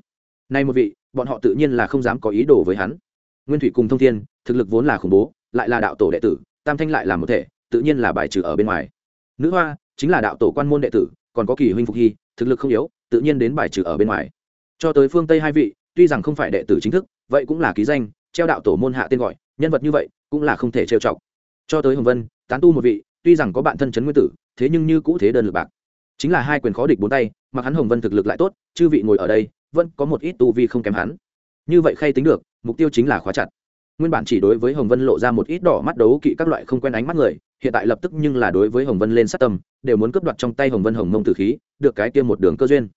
Speaker 1: Nay một vị, bọn họ tự nhiên là không dám có ý đồ với hắn. Nguyên thủy cùng thông thiên, thực lực vốn là khủng bố, lại là đạo tổ đệ tử, tam thanh lại là một thể, tự nhiên là bài trừ ở bên ngoài. Nữ hoa, chính là đạo tổ quan môn đệ tử, còn có kỳ huynh phục hy, thực lực không yếu, tự nhiên đến bài trừ ở bên ngoài. Cho tới phương tây hai vị, tuy rằng không phải đệ tử chính thức, vậy cũng là ký danh, treo đạo tổ môn hạ tên gọi, nhân vật như vậy cũng là không thể trêu chọc. Cho tới hồng vân, tán tu một vị, tuy rằng có bạn thân chấn nguyên tử, thế nhưng như cũ thế đơn lực bạc. Chính là hai quyền khó địch bốn tay mà hắn hồng vân thực lực lại tốt, chư vị ngồi ở đây, vẫn có một ít tu vi không kém hắn. Như vậy khay tính được, mục tiêu chính là khóa chặt. Nguyên bản chỉ đối với hồng vân lộ ra một ít đỏ mắt đấu kỵ các loại không quen ánh mắt người, hiện tại lập tức nhưng là đối với hồng vân lên sát tâm, đều muốn cướp đoạt trong tay hồng vân hồng mông tử khí, được cái tiêm một đường cơ duyên.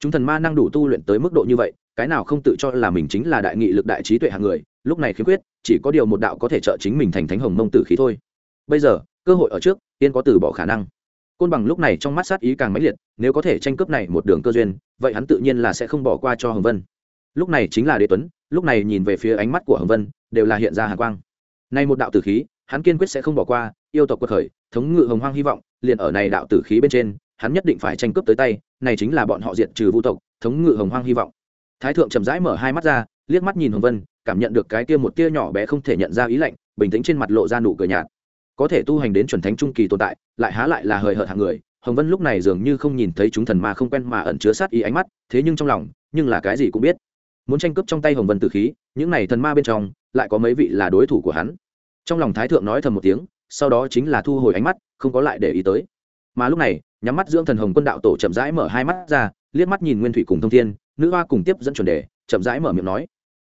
Speaker 1: Chúng thần ma năng đủ tu luyện tới mức độ như vậy, cái nào không tự cho là mình chính là đại nghị lực đại trí tuệ hạng người lúc này khiếm khuyết, chỉ có điều một đạo có thể trợ chính mình thành thánh hồng mông tử khí thôi. Bây giờ, cơ hội ở trước tiên có từ bỏ khả năng. Côn bằng lúc này trong mắt sát ý càng mãnh liệt, nếu có thể tranh cướp này một đường cơ duyên, vậy hắn tự nhiên là sẽ không bỏ qua cho hồng vân. Lúc này chính là đế tuấn, lúc này nhìn về phía ánh mắt của hồng vân, đều là hiện ra hàn quang. Nay một đạo tử khí, hắn kiên quyết sẽ không bỏ qua, yêu tộc quật khởi, thống ngự hồng hoang hy vọng, liền ở này đạo tử khí bên trên, hắn nhất định phải tranh cướp tới tay, này chính là bọn họ diệt trừ vũ tộc, thống ngự hồng hoang hy vọng. Thái thượng chậm rãi mở hai mắt ra, liếc mắt nhìn hồng vân cảm nhận được cái tia một tia nhỏ bé không thể nhận ra ý lạnh, bình tĩnh trên mặt lộ ra nụ cười nhạt. Có thể tu hành đến chuẩn thánh trung kỳ tồn tại, lại há lại là hời hợt hàng người, hồng vân lúc này dường như không nhìn thấy chúng thần ma không quen mà ẩn chứa sát ý ánh mắt, thế nhưng trong lòng, nhưng là cái gì cũng biết. Muốn tranh cướp trong tay hồng vân tử khí, những này thần ma bên trong, lại có mấy vị là đối thủ của hắn. Trong lòng thái thượng nói thầm một tiếng, sau đó chính là thu hồi ánh mắt, không có lại để ý tới. Mà lúc này, nhắm mắt dưỡng thần hồng quân đạo tổ chậm rãi mở hai mắt ra, liếc mắt nhìn nguyên thủy cùng thông thiên, nữ hoa cùng tiếp dẫn chuẩn đề, chậm rãi mở miệng nói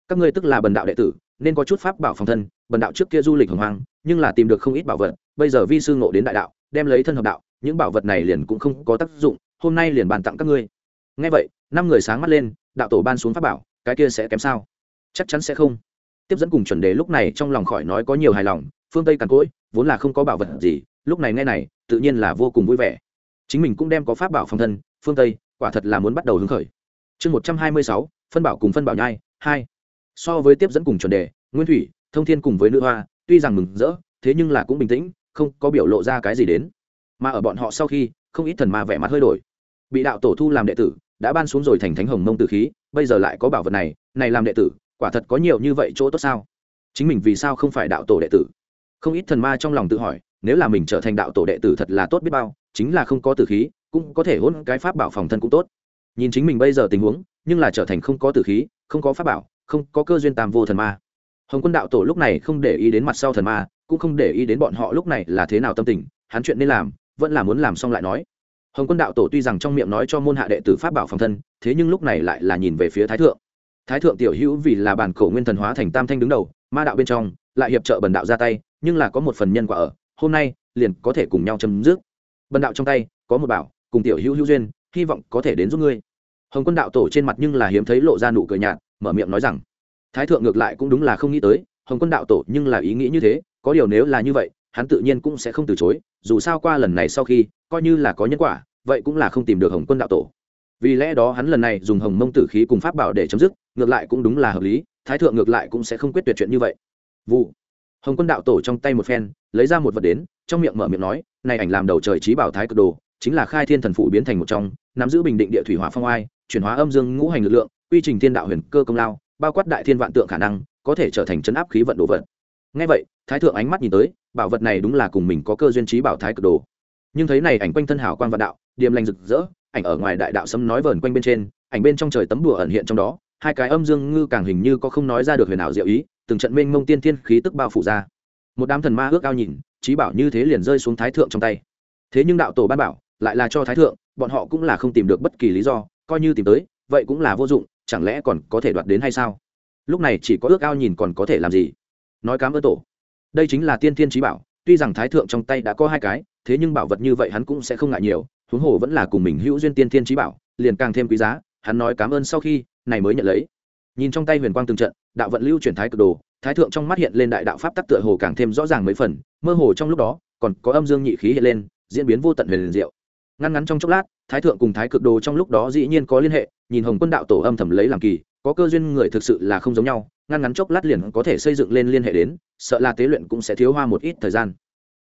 Speaker 1: các ngươi tức là bần đạo đệ tử, nên có chút pháp bảo phòng thân, bần đạo trước kia du lịch hồng hoang, nhưng là tìm được không ít bảo vật, bây giờ vi sư ngộ đến đại đạo, đem lấy thân hợp đạo, những bảo vật này liền cũng không có tác dụng, hôm nay liền bàn tặng các ngươi. Ngay vậy, năm người sáng mắt lên, đạo tổ ban xuống pháp bảo, cái kia sẽ kém sao? Chắc chắn sẽ không. Tiếp dẫn cùng chuẩn đề lúc này trong lòng khỏi nói có nhiều hài lòng, phương tây càn cỗi, vốn là không có bảo vật gì, lúc này nghe này, tự nhiên là vô cùng vui vẻ. Chính mình cũng đem có pháp bảo phòng thân, phương tây, quả thật là muốn bắt đầu hứng khởi. Chương một trăm hai mươi sáu, phân bảo cùng phân bảo nhai, hai so với tiếp dẫn cùng chuẩn đề, nguyên thủy, thông thiên cùng với nữ hoa, tuy rằng mừng rỡ, thế nhưng là cũng bình tĩnh, không có biểu lộ ra cái gì đến. Mà ở bọn họ sau khi, không ít thần ma vẻ mặt hơi đổi. Bị đạo tổ thu làm đệ tử, đã ban xuống rồi thành thánh hồng mông tử khí, bây giờ lại có bảo vật này này làm đệ tử, quả thật có nhiều như vậy chỗ tốt sao? Chính mình vì sao không phải đạo tổ đệ tử? Không ít thần ma trong lòng tự hỏi, nếu là mình trở thành đạo tổ đệ tử thật là tốt biết bao, chính là không có tử khí, cũng có thể hôn cái pháp bảo phòng thân cũng tốt. Nhìn chính mình bây giờ tình huống, nhưng là trở thành không có tử khí, không có pháp bảo không có cơ duyên tam vô thần ma. Hồng quân đạo tổ lúc này không để ý đến mặt sau thần ma, cũng không để ý đến bọn họ lúc này là thế nào tâm tình, hắn chuyện nên làm, vẫn là muốn làm xong lại nói. Hồng quân đạo tổ tuy rằng trong miệng nói cho môn hạ đệ tử pháp bảo phòng thân, thế nhưng lúc này lại là nhìn về phía thái thượng. Thái thượng tiểu hữu vì là bản cổ nguyên thần hóa thành tam thanh đứng đầu, ma đạo bên trong, lại hiệp trợ bần đạo ra tay, nhưng là có một phần nhân quả ở, hôm nay, liền có thể cùng nhau chấm dứt. Bần đạo trong tay, có một bảo, cùng tiểu hữu hữu duyên, hy vọng có thể đến giúp ngươi. Hồng quân đạo tổ trên mặt nhưng là hiếm thấy lộ ra nụ cười nhạt mở miệng nói rằng, thái thượng ngược lại cũng đúng là không nghĩ tới, hồng quân đạo tổ nhưng là ý nghĩ như thế, có điều nếu là như vậy, hắn tự nhiên cũng sẽ không từ chối, dù sao qua lần này sau khi, coi như là có nhân quả, vậy cũng là không tìm được hồng quân đạo tổ. Vì lẽ đó hắn lần này dùng hồng mông tử khí cùng pháp bảo để chấm dứt, ngược lại cũng đúng là hợp lý, thái thượng ngược lại cũng sẽ không quyết tuyệt chuyện như vậy. Vụ. Hồng quân đạo tổ trong tay một phen, lấy ra một vật đến, trong miệng mở miệng nói, này ảnh làm đầu trời trí bảo thái cực đồ, chính là khai thiên thần phụ biến thành một trong, nắm giữ bình định địa thủy hỏa phong ai chuyển hóa âm dương ngũ hành lực lượng quy trình thiên đạo huyền cơ công lao, bao quát đại thiên vạn tượng khả năng, có thể trở thành chấn áp khí vận đồ vật. Ngay vậy, thái thượng ánh mắt nhìn tới, bảo vật này đúng là cùng mình có cơ duyên trí bảo thái cực đồ. Nhưng thấy này ảnh quanh thân hảo quan vạn đạo, điềm lành rực rỡ, ảnh ở ngoài đại đạo sấm nói vờn quanh bên trên, ảnh bên trong trời tấm bùa ẩn hiện trong đó, hai cái âm dương ngư càng hình như có không nói ra được huyền ảo diệu ý, từng trận mênh mông tiên thiên khí tức bao phủ ra. Một đám thần ma ước ao nhìn, trí bảo như thế liền rơi xuống thái thượng trong tay. Thế nhưng đạo tổ ban bảo, lại là cho thái thượng, bọn họ cũng là không tìm được bất kỳ lý do, coi như tìm tới, vậy cũng là vô dụng chẳng lẽ còn có thể đoạt đến hay sao? Lúc này chỉ có ước ao nhìn còn có thể làm gì? Nói cám ơn tổ. Đây chính là tiên thiên trí bảo, tuy rằng thái thượng trong tay đã có hai cái, thế nhưng bảo vật như vậy hắn cũng sẽ không ngại nhiều, huống hồ vẫn là cùng mình hữu duyên tiên thiên trí bảo, liền càng thêm quý giá, hắn nói cảm ơn sau khi, này mới nhận lấy. Nhìn trong tay huyền quang từng trận, đạo vận lưu chuyển thái cực đồ, thái thượng trong mắt hiện lên đại đạo pháp tắc tựa hồ càng thêm rõ ràng mấy phần, mơ hồ trong lúc đó, còn có âm dương nhị khí hiện lên, diễn biến vô tận huyền liền diệu. Ngăn ngắn trong chốc lát, thái thượng cùng thái cực đồ trong lúc đó dĩ nhiên có liên hệ nhìn hồng quân đạo tổ âm thầm lấy làm kỳ, có cơ duyên người thực sự là không giống nhau, ngăn ngắn chốc lát liền có thể xây dựng lên liên hệ đến, sợ là tế luyện cũng sẽ thiếu hoa một ít thời gian.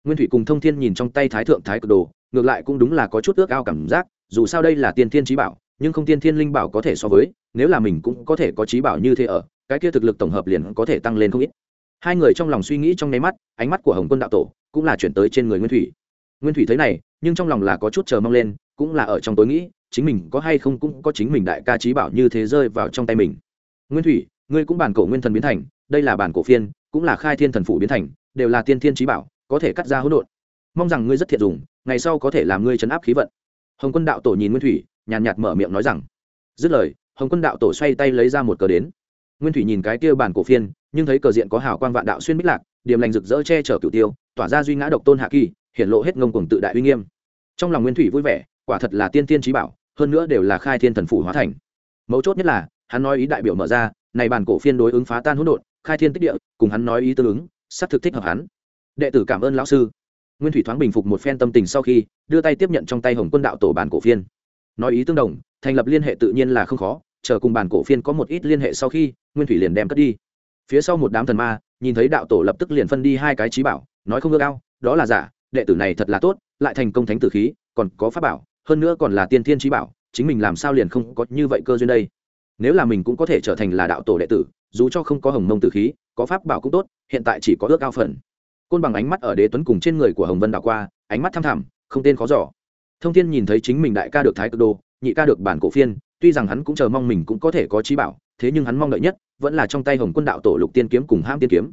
Speaker 1: Nguyên thủy cùng thông thiên nhìn trong tay thái thượng thái cực đồ, ngược lại cũng đúng là có chút ước ao cảm giác, dù sao đây là tiên thiên trí bảo, nhưng không tiên thiên linh bảo có thể so với, nếu là mình cũng có thể có trí bảo như thế ở, cái kia thực lực tổng hợp liền có thể tăng lên không ít. Hai người trong lòng suy nghĩ trong nháy mắt, ánh mắt của hồng quân đạo tổ cũng là chuyển tới trên người nguyên thủy. Nguyên thủy thấy này, nhưng trong lòng là có chút chờ mong lên, cũng là ở trong tối nghĩ chính mình có hay không cũng có chính mình đại ca trí bảo như thế rơi vào trong tay mình. Nguyên thủy, ngươi cũng bản cổ nguyên thần biến thành, đây là bản cổ phiên, cũng là khai thiên thần phủ biến thành, đều là tiên thiên trí bảo, có thể cắt ra hỗn độn. Mong rằng ngươi rất thiện dùng, ngày sau có thể làm ngươi chấn áp khí vận. Hồng quân đạo tổ nhìn nguyên thủy, nhàn nhạt mở miệng nói rằng, dứt lời, hồng quân đạo tổ xoay tay lấy ra một cờ đến. Nguyên thủy nhìn cái kia bản cổ phiên, nhưng thấy cờ diện có hào quang vạn đạo xuyên bích lạc, điểm lành rực rỡ che chở cửu tiêu, tỏa ra duy ngã độc tôn hạ kỳ hiện lộ hết ngông cuồng tự đại uy nghiêm. Trong lòng nguyên thủy vui vẻ quả thật là tiên tiên trí bảo, hơn nữa đều là khai thiên thần phủ hóa thành. Mấu chốt nhất là, hắn nói ý đại biểu mở ra, này bản cổ phiên đối ứng phá tan hỗn độn, khai thiên tích địa, cùng hắn nói ý tương ứng sắp thực thích hợp hắn. Đệ tử cảm ơn lão sư. Nguyên thủy thoáng bình phục một phen tâm tình sau khi, đưa tay tiếp nhận trong tay hồng quân đạo tổ bản cổ phiên. Nói ý tương đồng, thành lập liên hệ tự nhiên là không khó, chờ cùng bản cổ phiên có một ít liên hệ sau khi, nguyên thủy liền đem cất đi. Phía sau một đám thần ma, nhìn thấy đạo tổ lập tức liền phân đi hai cái trí bảo, nói không ngơ cao đó là giả, đệ tử này thật là tốt, lại thành công thánh tử khí, còn có pháp bảo hơn nữa còn là tiên thiên trí bảo, chính mình làm sao liền không có như vậy cơ duyên đây? Nếu là mình cũng có thể trở thành là đạo tổ đệ tử, dù cho không có hồng mông tử khí, có pháp bảo cũng tốt, hiện tại chỉ có ước ao phần. Côn bằng ánh mắt ở đế tuấn cùng trên người của hồng vân đảo qua, ánh mắt thăm thẳm, không tên khó giỏ thông thiên nhìn thấy chính mình đại ca được thái cực đô nhị ca được bản cổ phiên, tuy rằng hắn cũng chờ mong mình cũng có thể có trí bảo, thế nhưng hắn mong đợi nhất vẫn là trong tay hồng quân đạo tổ lục tiên kiếm cùng ham tiên kiếm.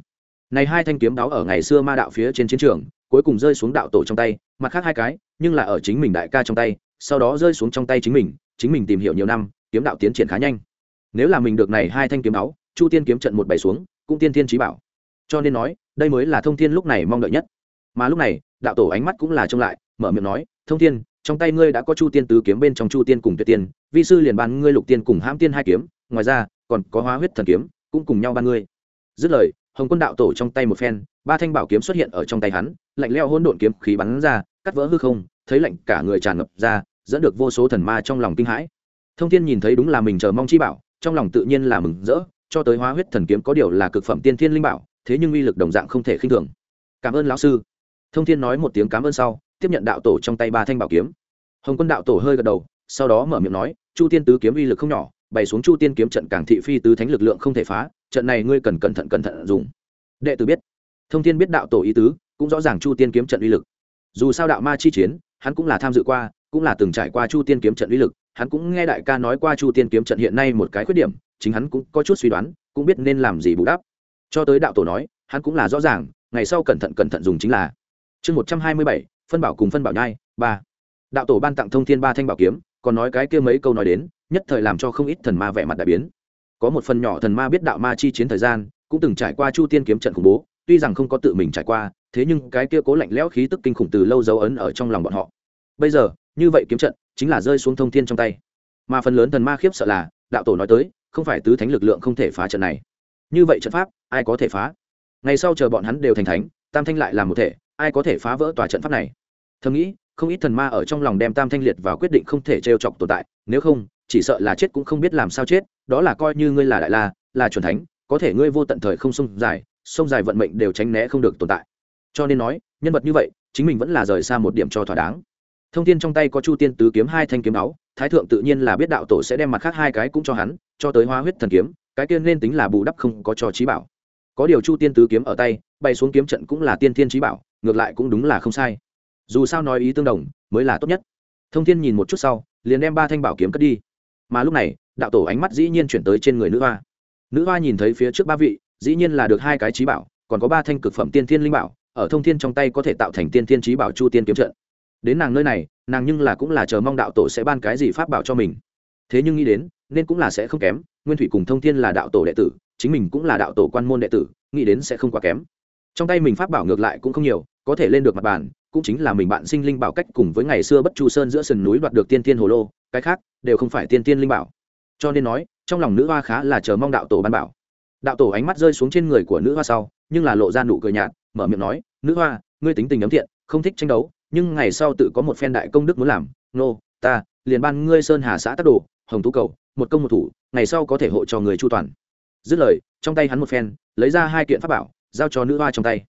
Speaker 1: Này hai thanh kiếm đáo ở ngày xưa ma đạo phía trên chiến trường, cuối cùng rơi xuống đạo tổ trong tay, mặt khác hai cái, nhưng là ở chính mình đại ca trong tay sau đó rơi xuống trong tay chính mình chính mình tìm hiểu nhiều năm, kiếm đạo tiến triển khá nhanh. Nếu là mình được này hai thanh kiếm đáo chu tiên kiếm trận một bảy xuống, cũng tiên tiên trí bảo. Cho nên nói, đây mới là thông thiên lúc này mong đợi nhất. Mà lúc này, đạo tổ ánh mắt cũng là trông lại, mở miệng nói, thông thiên, trong tay ngươi đã có chu tiên tứ kiếm bên trong chu tiên cùng tuyệt tiên, vi sư liền ban ngươi lục tiên cùng hãm tiên hai kiếm, ngoài ra, còn có hóa huyết thần kiếm, cũng cùng nhau ban ngươi. Dứt lời, hồng quân đạo tổ trong tay một phen, ba thanh bảo kiếm xuất hiện ở trong tay hắn, lạnh leo hôn độn kiếm khí bắn ra, cắt vỡ hư không thấy lạnh cả người tràn ngập ra, dẫn được vô số thần ma trong lòng kinh hãi. Thông thiên nhìn thấy đúng là mình chờ mong chi bảo, trong lòng tự nhiên là mừng rỡ, cho tới hóa huyết thần kiếm có điều là cực phẩm tiên thiên linh bảo, thế nhưng uy lực đồng dạng không thể khinh thường. Cảm ơn lão sư. Thông thiên nói một tiếng cảm ơn sau, tiếp nhận đạo tổ trong tay ba thanh bảo kiếm. Hồng quân đạo tổ hơi gật đầu, sau đó mở miệng nói, chu tiên tứ kiếm uy lực không nhỏ, bày xuống chu tiên kiếm trận càng thị phi tứ thánh lực lượng không thể phá, trận này ngươi cần cẩn thận cẩn thận dùng. Đệ tử biết. Thông thiên biết đạo tổ ý tứ, cũng rõ ràng chu tiên kiếm trận uy lực. Dù sao đạo ma chi chiến hắn cũng là tham dự qua, cũng là từng trải qua chu tiên kiếm trận uy lực, hắn cũng nghe đại ca nói qua chu tiên kiếm trận hiện nay một cái khuyết điểm, chính hắn cũng có chút suy đoán, cũng biết nên làm gì bù đắp. Cho tới đạo tổ nói, hắn cũng là rõ ràng, ngày sau cẩn thận cẩn thận dùng chính là chương một trăm hai mươi bảy, phân bảo cùng phân bảo nhai, ba. Đạo tổ ban tặng thông thiên ba thanh bảo kiếm, còn nói cái kia mấy câu nói đến, nhất thời làm cho không ít thần ma vẻ mặt đại biến. Có một phần nhỏ thần ma biết đạo ma chi chiến thời gian, cũng từng trải qua chu tiên kiếm trận khủng bố, tuy rằng không có tự mình trải qua, thế nhưng cái kia cố lạnh lẽo khí tức kinh khủng từ lâu dấu ấn ở trong lòng bọn họ bây giờ, như vậy kiếm trận chính là rơi xuống thông thiên trong tay. Mà phần lớn thần ma khiếp sợ là, đạo tổ nói tới, không phải tứ thánh lực lượng không thể phá trận này. Như vậy trận pháp, ai có thể phá? Ngày sau chờ bọn hắn đều thành thánh, tam thanh lại làm một thể, ai có thể phá vỡ tòa trận pháp này? Thầm nghĩ, không ít thần ma ở trong lòng đem tam thanh liệt vào quyết định không thể trêu chọc tồn tại, nếu không, chỉ sợ là chết cũng không biết làm sao chết, đó là coi như ngươi là đại la, là chuẩn thánh, có thể ngươi vô tận thời không sông dài sông dài vận mệnh đều tránh né không được tồn tại. Cho nên nói, nhân vật như vậy, chính mình vẫn là rời xa một điểm cho thỏa đáng thông tin trong tay có chu tiên tứ kiếm hai thanh kiếm áo, thái thượng tự nhiên là biết đạo tổ sẽ đem mặt khác hai cái cũng cho hắn, cho tới hóa huyết thần kiếm, cái tiên nên tính là bù đắp không có cho trí bảo. Có điều chu tiên tứ kiếm ở tay, bay xuống kiếm trận cũng là tiên thiên trí bảo, ngược lại cũng đúng là không sai. Dù sao nói ý tương đồng, mới là tốt nhất. Thông thiên nhìn một chút sau, liền đem ba thanh bảo kiếm cất đi. Mà lúc này, đạo tổ ánh mắt dĩ nhiên chuyển tới trên người nữ hoa. Nữ hoa nhìn thấy phía trước ba vị, dĩ nhiên là được hai cái trí bảo, còn có ba thanh cực phẩm tiên thiên linh bảo, ở thông thiên trong tay có thể tạo thành tiên thiên trí bảo chu tiên kiếm trận đến nàng nơi này, nàng nhưng là cũng là chờ mong đạo tổ sẽ ban cái gì pháp bảo cho mình. Thế nhưng nghĩ đến, nên cũng là sẽ không kém, nguyên thủy cùng thông thiên là đạo tổ đệ tử, chính mình cũng là đạo tổ quan môn đệ tử, nghĩ đến sẽ không quá kém. Trong tay mình pháp bảo ngược lại cũng không nhiều, có thể lên được mặt bàn, cũng chính là mình bạn sinh linh bảo cách cùng với ngày xưa bất chu sơn giữa sườn núi đoạt được tiên tiên hồ lô, cái khác đều không phải tiên tiên linh bảo. Cho nên nói, trong lòng nữ hoa khá là chờ mong đạo tổ ban bảo. Đạo tổ ánh mắt rơi xuống trên người của nữ hoa sau, nhưng là lộ ra nụ cười nhạt, mở miệng nói, nữ hoa, ngươi tính tình ấm thiện, không thích tranh đấu nhưng ngày sau tự có một phen đại công đức muốn làm. Nô, ta, liền ban ngươi sơn hà xã tắc đồ, hồng tú cầu, một công một thủ, ngày sau có thể hộ cho người chu toàn. Dứt lời, trong tay hắn một phen, lấy ra hai kiện pháp bảo, giao cho nữ hoa trong tay.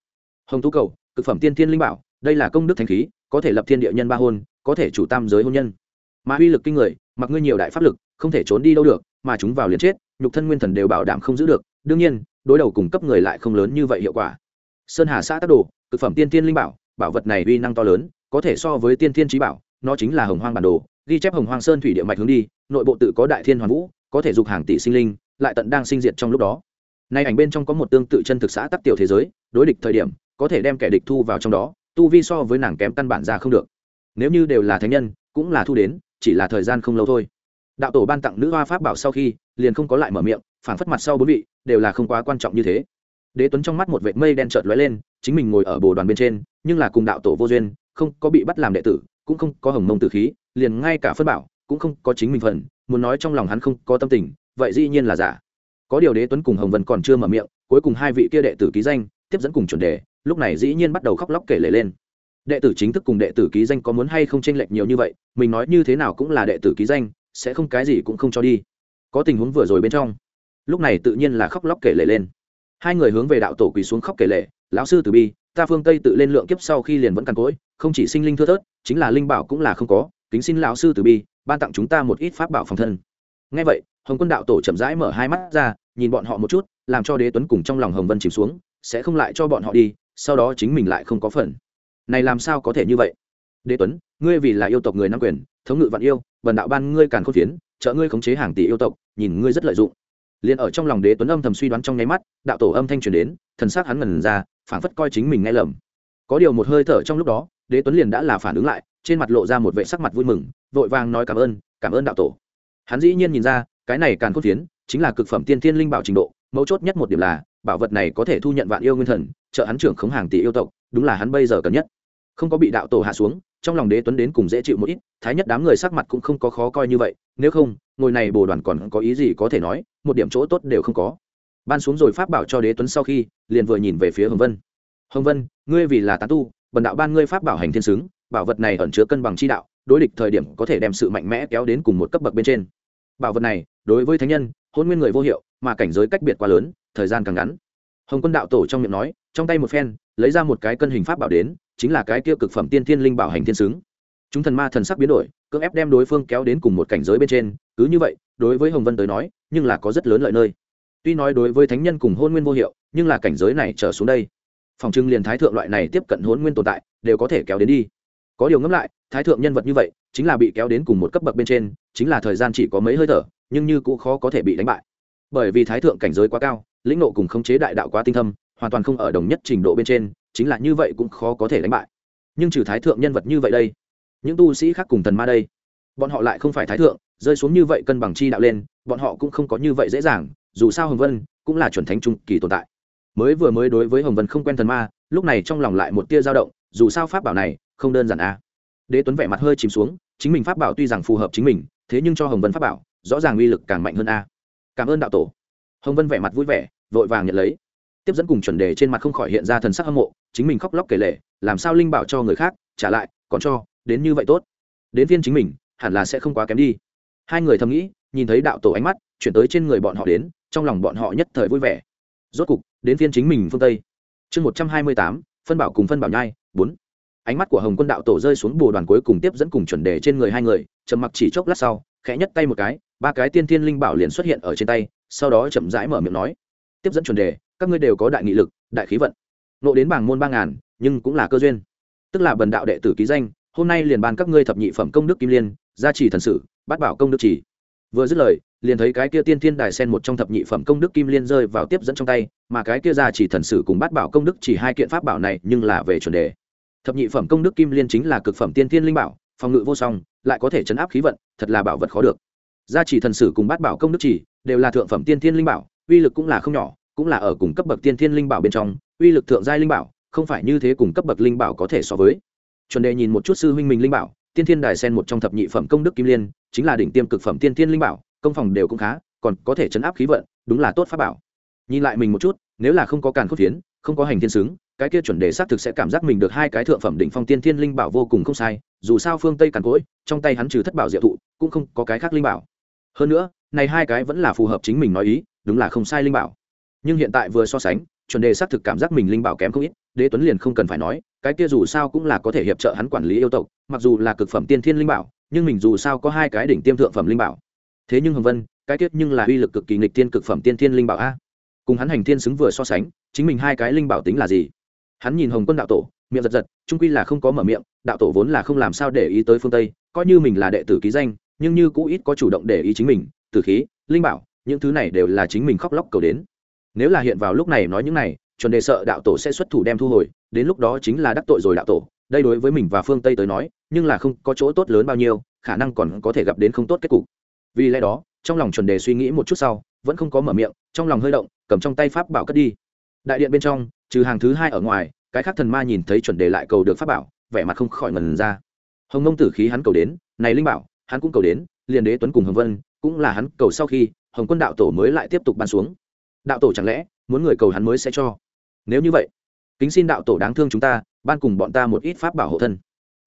Speaker 1: Hồng tú cầu, cực phẩm tiên thiên linh bảo, đây là công đức thánh khí, có thể lập thiên địa nhân ba hôn, có thể chủ tam giới hôn nhân. Mà uy lực kinh người, mặc ngươi nhiều đại pháp lực, không thể trốn đi đâu được, mà chúng vào liền chết, nhục thân nguyên thần đều bảo đảm không giữ được. Đương nhiên, đối đầu cùng cấp người lại không lớn như vậy hiệu quả. Sơn hà xã tắc đồ, cực phẩm tiên tiên linh bảo bảo vật này uy năng to lớn, có thể so với tiên thiên trí bảo, nó chính là hồng hoang bản đồ, ghi chép hồng hoang sơn thủy địa mạch hướng đi, nội bộ tự có đại thiên hoàn vũ, có thể dục hàng tỷ sinh linh, lại tận đang sinh diệt trong lúc đó. Nay ảnh bên trong có một tương tự chân thực xã tắc tiểu thế giới, đối địch thời điểm, có thể đem kẻ địch thu vào trong đó, tu vi so với nàng kém căn bản ra không được. Nếu như đều là thánh nhân, cũng là thu đến, chỉ là thời gian không lâu thôi. Đạo tổ ban tặng nữ hoa pháp bảo sau khi, liền không có lại mở miệng phản phất mặt sau bốn vị, đều là không quá quan trọng như thế đế tuấn trong mắt một vệt mây đen chợt lóe lên, chính mình ngồi ở bồ đoàn bên trên, nhưng là cùng đạo tổ vô duyên, không có bị bắt làm đệ tử, cũng không có hồng mông tử khí, liền ngay cả phân bảo, cũng không có chính mình phần, muốn nói trong lòng hắn không có tâm tình, vậy dĩ nhiên là giả. Có điều đế tuấn cùng hồng vân còn chưa mở miệng, cuối cùng hai vị kia đệ tử ký danh, tiếp dẫn cùng chuẩn đề, lúc này dĩ nhiên bắt đầu khóc lóc kể lể lên. Đệ tử chính thức cùng đệ tử ký danh có muốn hay không tranh lệch nhiều như vậy, mình nói như thế nào cũng là đệ tử ký danh, sẽ không cái gì cũng không cho đi. Có tình huống vừa rồi bên trong, lúc này tự nhiên là khóc lóc kể lể lên hai người hướng về đạo tổ quỳ xuống khóc kể lệ. lão sư từ bi, ta phương tây tự lên lượng kiếp sau khi liền vẫn càn cỗi, không chỉ sinh linh thưa thớt, chính là linh bảo cũng là không có, kính xin lão sư từ bi, ban tặng chúng ta một ít pháp bảo phòng thân. Ngay vậy, hồng quân đạo tổ chậm rãi mở hai mắt ra, nhìn bọn họ một chút, làm cho đế tuấn cùng trong lòng hồng vân chìm xuống, sẽ không lại cho bọn họ đi, sau đó chính mình lại không có phần. Này làm sao có thể như vậy? Đế tuấn, ngươi vì là yêu tộc người nam quyền, thống ngự vạn yêu vần đạo ban ngươi càn khôn phiến, trợ ngươi khống chế hàng tỷ yêu tộc, nhìn ngươi rất lợi dụng liền ở trong lòng đế tuấn âm thầm suy đoán trong nháy mắt, đạo tổ âm thanh truyền đến, thần xác hắn ngần ra, phảng phất coi chính mình nghe lầm. Có điều một hơi thở trong lúc đó, đế tuấn liền đã là phản ứng lại, trên mặt lộ ra một vệ sắc mặt vui mừng, vội vàng nói cảm ơn cảm ơn đạo tổ. Hắn dĩ nhiên nhìn ra, cái này càng cốt phiến, chính là cực phẩm tiên thiên linh bảo trình độ, mấu chốt nhất một điểm là, bảo vật này có thể thu nhận vạn yêu nguyên thần, trợ hắn trưởng khống hàng tỷ yêu tộc, đúng là hắn bây giờ cần nhất. Không có bị đạo tổ hạ xuống, trong lòng đế tuấn đến cùng dễ chịu một ít, thái nhất đám người sắc mặt cũng không có khó coi như vậy, nếu không, ngồi này bồ đoàn còn có ý gì có thể nói một điểm chỗ tốt đều không có. Ban xuống rồi pháp bảo cho đế tuấn sau khi, liền vừa nhìn về phía hồng vân. Hồng vân, ngươi vì là tán tu, bần đạo ban ngươi pháp bảo hành thiên xứng, bảo vật này ẩn chứa cân bằng chi đạo, đối địch thời điểm có thể đem sự mạnh mẽ kéo đến cùng một cấp bậc bên trên. Bảo vật này, đối với thánh nhân, hôn nguyên người vô hiệu, mà cảnh giới cách biệt quá lớn, thời gian càng ngắn. Hồng quân đạo tổ trong miệng nói, trong tay một phen, lấy ra một cái cân hình pháp bảo đến, chính là cái kia cực phẩm tiên thiên linh bảo hành thiên xứng. Chúng thần ma thần sắc biến đổi cưỡng ép đem đối phương kéo đến cùng một cảnh giới bên trên, cứ như vậy, đối với hồng vân tới nói, nhưng là có rất lớn lợi nơi. Tuy nói đối với thánh nhân cùng hôn nguyên vô hiệu, nhưng là cảnh giới này trở xuống đây. Phòng trưng liền thái thượng loại này tiếp cận hôn nguyên tồn tại, đều có thể kéo đến đi. Có điều ngẫm lại, thái thượng nhân vật như vậy, chính là bị kéo đến cùng một cấp bậc bên trên, chính là thời gian chỉ có mấy hơi thở, nhưng như cũng khó có thể bị đánh bại. Bởi vì thái thượng cảnh giới quá cao, lĩnh nộ cùng khống chế đại đạo quá tinh thâm, hoàn toàn không ở đồng nhất trình độ bên trên, chính là như vậy cũng khó có thể đánh bại. Nhưng trừ thái thượng nhân vật như vậy đây những tu sĩ khác cùng thần ma đây. Bọn họ lại không phải thái thượng, rơi xuống như vậy cân bằng chi đạo lên, bọn họ cũng không có như vậy dễ dàng, dù sao hồng vân cũng là chuẩn thánh trung kỳ tồn tại. Mới vừa mới đối với hồng vân không quen thần ma, lúc này trong lòng lại một tia dao động, dù sao pháp bảo này không đơn giản a à. đế tuấn vẻ mặt hơi chìm xuống, chính mình pháp bảo tuy rằng phù hợp chính mình, thế nhưng cho hồng vân pháp bảo, rõ ràng uy lực càng mạnh hơn a. Cảm ơn đạo tổ. Hồng vân vẻ mặt vui vẻ, vội vàng nhận lấy. Tiếp dẫn cùng chuẩn đề trên mặt không khỏi hiện ra thần sắc hâm mộ, chính mình khóc lóc kể lệ làm sao linh bảo cho người khác, trả lại, còn cho đến như vậy tốt. Đến viên chính mình, hẳn là sẽ không quá kém đi. Hai người thầm nghĩ, nhìn thấy đạo tổ ánh mắt, chuyển tới trên người bọn họ đến, trong lòng bọn họ nhất thời vui vẻ. Rốt cục, đến viên chính mình phương tây. Chương một trăm hai mươi tám, phân bảo cùng phân bảo nhai, bốn. Ánh mắt của hồng quân đạo tổ rơi xuống bồ đoàn cuối cùng tiếp dẫn cùng chuẩn đề trên người hai người, trầm mặc chỉ chốc lát sau, khẽ nhất tay một cái, ba cái tiên thiên linh bảo liền xuất hiện ở trên tay, sau đó chậm rãi mở miệng nói. Tiếp dẫn chuẩn đề, các ngươi đều có đại nghị lực, đại khí vận. Nộ đến bảng môn ba ngàn, nhưng cũng là cơ duyên. Tức là bần đạo đệ tử ký danh hôm nay liền ban các ngươi thập nhị phẩm công đức kim liên, gia trì thần sử, bát bảo công đức chỉ vừa dứt lời, liền thấy cái kia tiên thiên đài sen một trong thập nhị phẩm công đức kim liên rơi vào tiếp dẫn trong tay, mà cái kia gia trì thần sử cùng bát bảo công đức chỉ hai kiện pháp bảo này nhưng là về chuẩn đề. Thập nhị phẩm công đức kim liên chính là cực phẩm tiên thiên linh bảo, phòng ngự vô song, lại có thể chấn áp khí vận, thật là bảo vật khó được. Gia trì thần sử cùng bát bảo công đức chỉ đều là thượng phẩm tiên thiên linh bảo, uy lực cũng là không nhỏ, cũng là ở cùng cấp bậc tiên thiên linh bảo bên trong, uy lực thượng giai linh bảo, không phải như thế cùng cấp bậc linh bảo có thể so với chuẩn đề nhìn một chút sư huynh mình linh bảo, tiên thiên đài sen một trong thập nhị phẩm công đức kim liên, chính là đỉnh tiêm cực phẩm tiên thiên linh bảo, công phòng đều cũng khá, còn có thể chấn áp khí vận, đúng là tốt pháp bảo. Nhìn lại mình một chút, nếu là không có càn cốt phiến, không có hành thiên xứng, cái kia chuẩn đề xác thực sẽ cảm giác mình được hai cái thượng phẩm đỉnh phong tiên thiên linh bảo vô cùng không sai, dù sao phương tây càn cỗi, trong tay hắn trừ thất bảo diệu thụ, cũng không có cái khác linh bảo. Hơn nữa, này hai cái vẫn là phù hợp chính mình nói ý, đúng là không sai linh bảo. Nhưng hiện tại vừa so sánh chuẩn đề xác thực cảm giác mình linh bảo kém không ít, đế tuấn liền không cần phải nói, cái kia dù sao cũng là có thể hiệp trợ hắn quản lý yêu tộc, mặc dù là cực phẩm tiên thiên linh bảo, nhưng mình dù sao có hai cái đỉnh tiêm thượng phẩm linh bảo. Thế nhưng hồng vân, cái tiết nhưng là uy lực cực kỳ nghịch tiên cực phẩm tiên thiên linh bảo a. Cùng hắn hành thiên xứng vừa so sánh, chính mình hai cái linh bảo tính là gì? Hắn nhìn hồng quân đạo tổ, miệng giật giật trung quy là không có mở miệng, đạo tổ vốn là không làm sao để ý tới phương tây, coi như mình là đệ tử ký danh, nhưng như cũ ít có chủ động để ý chính mình, tử khí, linh bảo, những thứ này đều là chính mình khóc lóc cầu đến nếu là hiện vào lúc này nói những này, chuẩn đề sợ đạo tổ sẽ xuất thủ đem thu hồi, đến lúc đó chính là đắc tội rồi đạo tổ. Đây đối với mình và phương tây tới nói, nhưng là không có chỗ tốt lớn bao nhiêu, khả năng còn có thể gặp đến không tốt kết cục. Vì lẽ đó, trong lòng chuẩn đề suy nghĩ một chút sau, vẫn không có mở miệng, trong lòng hơi động, cầm trong tay pháp bảo cất đi. Đại điện bên trong, trừ hàng thứ hai ở ngoài, cái khác thần ma nhìn thấy chuẩn đề lại cầu được pháp bảo, vẻ mặt không khỏi ngần ra. Hồng nông tử khí hắn cầu đến, này linh bảo, hắn cũng cầu đến, liền đế tuấn cùng hồng vân, cũng là hắn cầu sau khi hồng quân đạo tổ mới lại tiếp tục ban xuống đạo tổ chẳng lẽ muốn người cầu hắn mới sẽ cho? Nếu như vậy, kính xin đạo tổ đáng thương chúng ta, ban cùng bọn ta một ít pháp bảo hộ thân.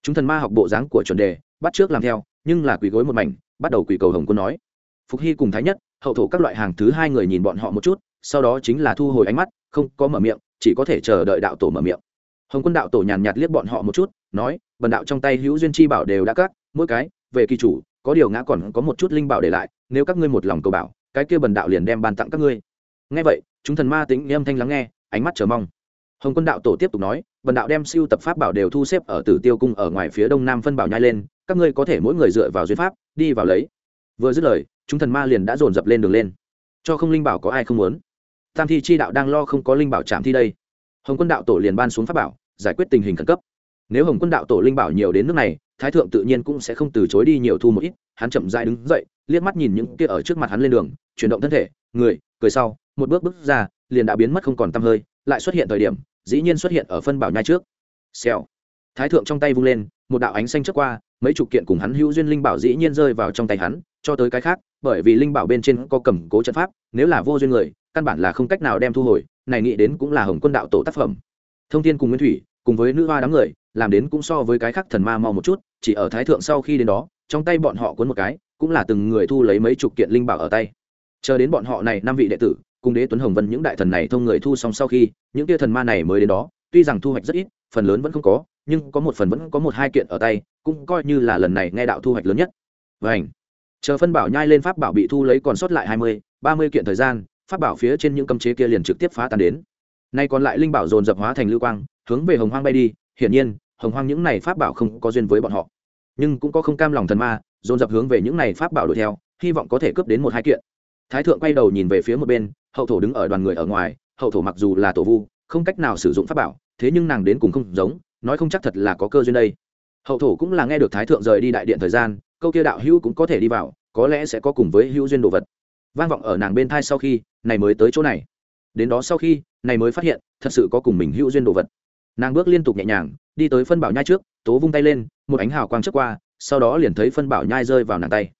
Speaker 1: Chúng thần ma học bộ dáng của chuẩn đề, bắt trước làm theo, nhưng là quỳ gối một mảnh, bắt đầu quỳ cầu hồng quân nói. Phục hy cùng thái nhất, hậu thổ các loại hàng thứ hai người nhìn bọn họ một chút, sau đó chính là thu hồi ánh mắt, không có mở miệng, chỉ có thể chờ đợi đạo tổ mở miệng. Hồng quân đạo tổ nhàn nhạt liếc bọn họ một chút, nói, bần đạo trong tay hữu duyên chi bảo đều đã cắt, mỗi cái, về kỳ chủ, có điều ngã còn có một chút linh bảo để lại, nếu các ngươi một lòng cầu bảo, cái kia bần đạo liền đem ban tặng các ngươi nghe vậy, chúng thần ma tính nghiêm thanh lắng nghe, ánh mắt chờ mong. Hồng quân đạo tổ tiếp tục nói bần đạo đem siêu tập pháp bảo đều thu xếp ở tử tiêu cung ở ngoài phía đông nam phân bảo nhai lên, các ngươi có thể mỗi người dựa vào duyên pháp, đi vào lấy. Vừa dứt lời, chúng thần ma liền đã dồn dập lên đường lên. Cho không linh bảo có ai không muốn? Tam thi chi đạo đang lo không có linh bảo chạm thi đây. Hồng quân đạo tổ liền ban xuống pháp bảo, giải quyết tình hình khẩn cấp. Nếu hồng quân đạo tổ linh bảo nhiều đến nước này, thái thượng tự nhiên cũng sẽ không từ chối đi nhiều thu một ít, hắn chậm dại đứng dậy, liếc mắt nhìn những kia ở trước mặt hắn lên đường, chuyển động thân thể, người, cười sau một bước bước ra, liền đã biến mất không còn tăm hơi, lại xuất hiện thời điểm, dĩ nhiên xuất hiện ở phân bảo nhai trước. Xèo. Thái thượng trong tay vung lên, một đạo ánh xanh trước qua, mấy chục kiện cùng hắn hữu duyên linh bảo dĩ nhiên rơi vào trong tay hắn, cho tới cái khác, bởi vì linh bảo bên trên có cầm cố trận pháp, nếu là vô duyên người, căn bản là không cách nào đem thu hồi, này nghĩ đến cũng là hồng quân đạo tổ tác phẩm. Thông tin cùng nguyên thủy, cùng với nữ hoa đám người, làm đến cũng so với cái khác thần ma mau một chút, chỉ ở thái thượng sau khi đến đó, trong tay bọn họ cuốn một cái, cũng là từng người thu lấy mấy chục kiện linh bảo ở tay. Chờ đến bọn họ này năm vị đệ tử cùng đế tuấn hồng vân những đại thần này thông người thu xong sau khi, những tia thần ma này mới đến đó, tuy rằng thu hoạch rất ít, phần lớn vẫn không có, nhưng có một phần vẫn có một hai kiện ở tay, cũng coi như là lần này nghe đạo thu hoạch lớn nhất. Vảnh chờ phân bảo nhai lên pháp bảo bị thu lấy còn sót lại hai mươi, ba mươi kiện thời gian, pháp bảo phía trên những cấm chế kia liền trực tiếp phá tan đến. Nay còn lại linh bảo dồn dập hóa thành lưu quang, hướng về hồng hoang bay đi, hiển nhiên, hồng hoang những này pháp bảo không có duyên với bọn họ. Nhưng cũng có không cam lòng thần ma, dồn dập hướng về những này pháp bảo đuổi theo, hy vọng có thể cướp đến một hai kiện. Thái thượng quay đầu nhìn về phía một bên hậu thổ đứng ở đoàn người ở ngoài, hậu thổ mặc dù là tổ vu, không cách nào sử dụng pháp bảo, thế nhưng nàng đến cùng không giống, nói không chắc thật là có cơ duyên đây. Hậu thổ cũng là nghe được thái thượng rời đi đại điện thời gian, câu kia đạo hữu cũng có thể đi vào, có lẽ sẽ có cùng với hữu duyên đồ vật. Vang vọng ở nàng bên thai sau khi, này mới tới chỗ này. Đến đó sau khi, này mới phát hiện, thật sự có cùng mình hữu duyên đồ vật. Nàng bước liên tục nhẹ nhàng, đi tới phân bảo nhai trước, tố vung tay lên, một ánh hào quang trước qua, sau đó liền thấy phân bảo nhai rơi vào nàng tay.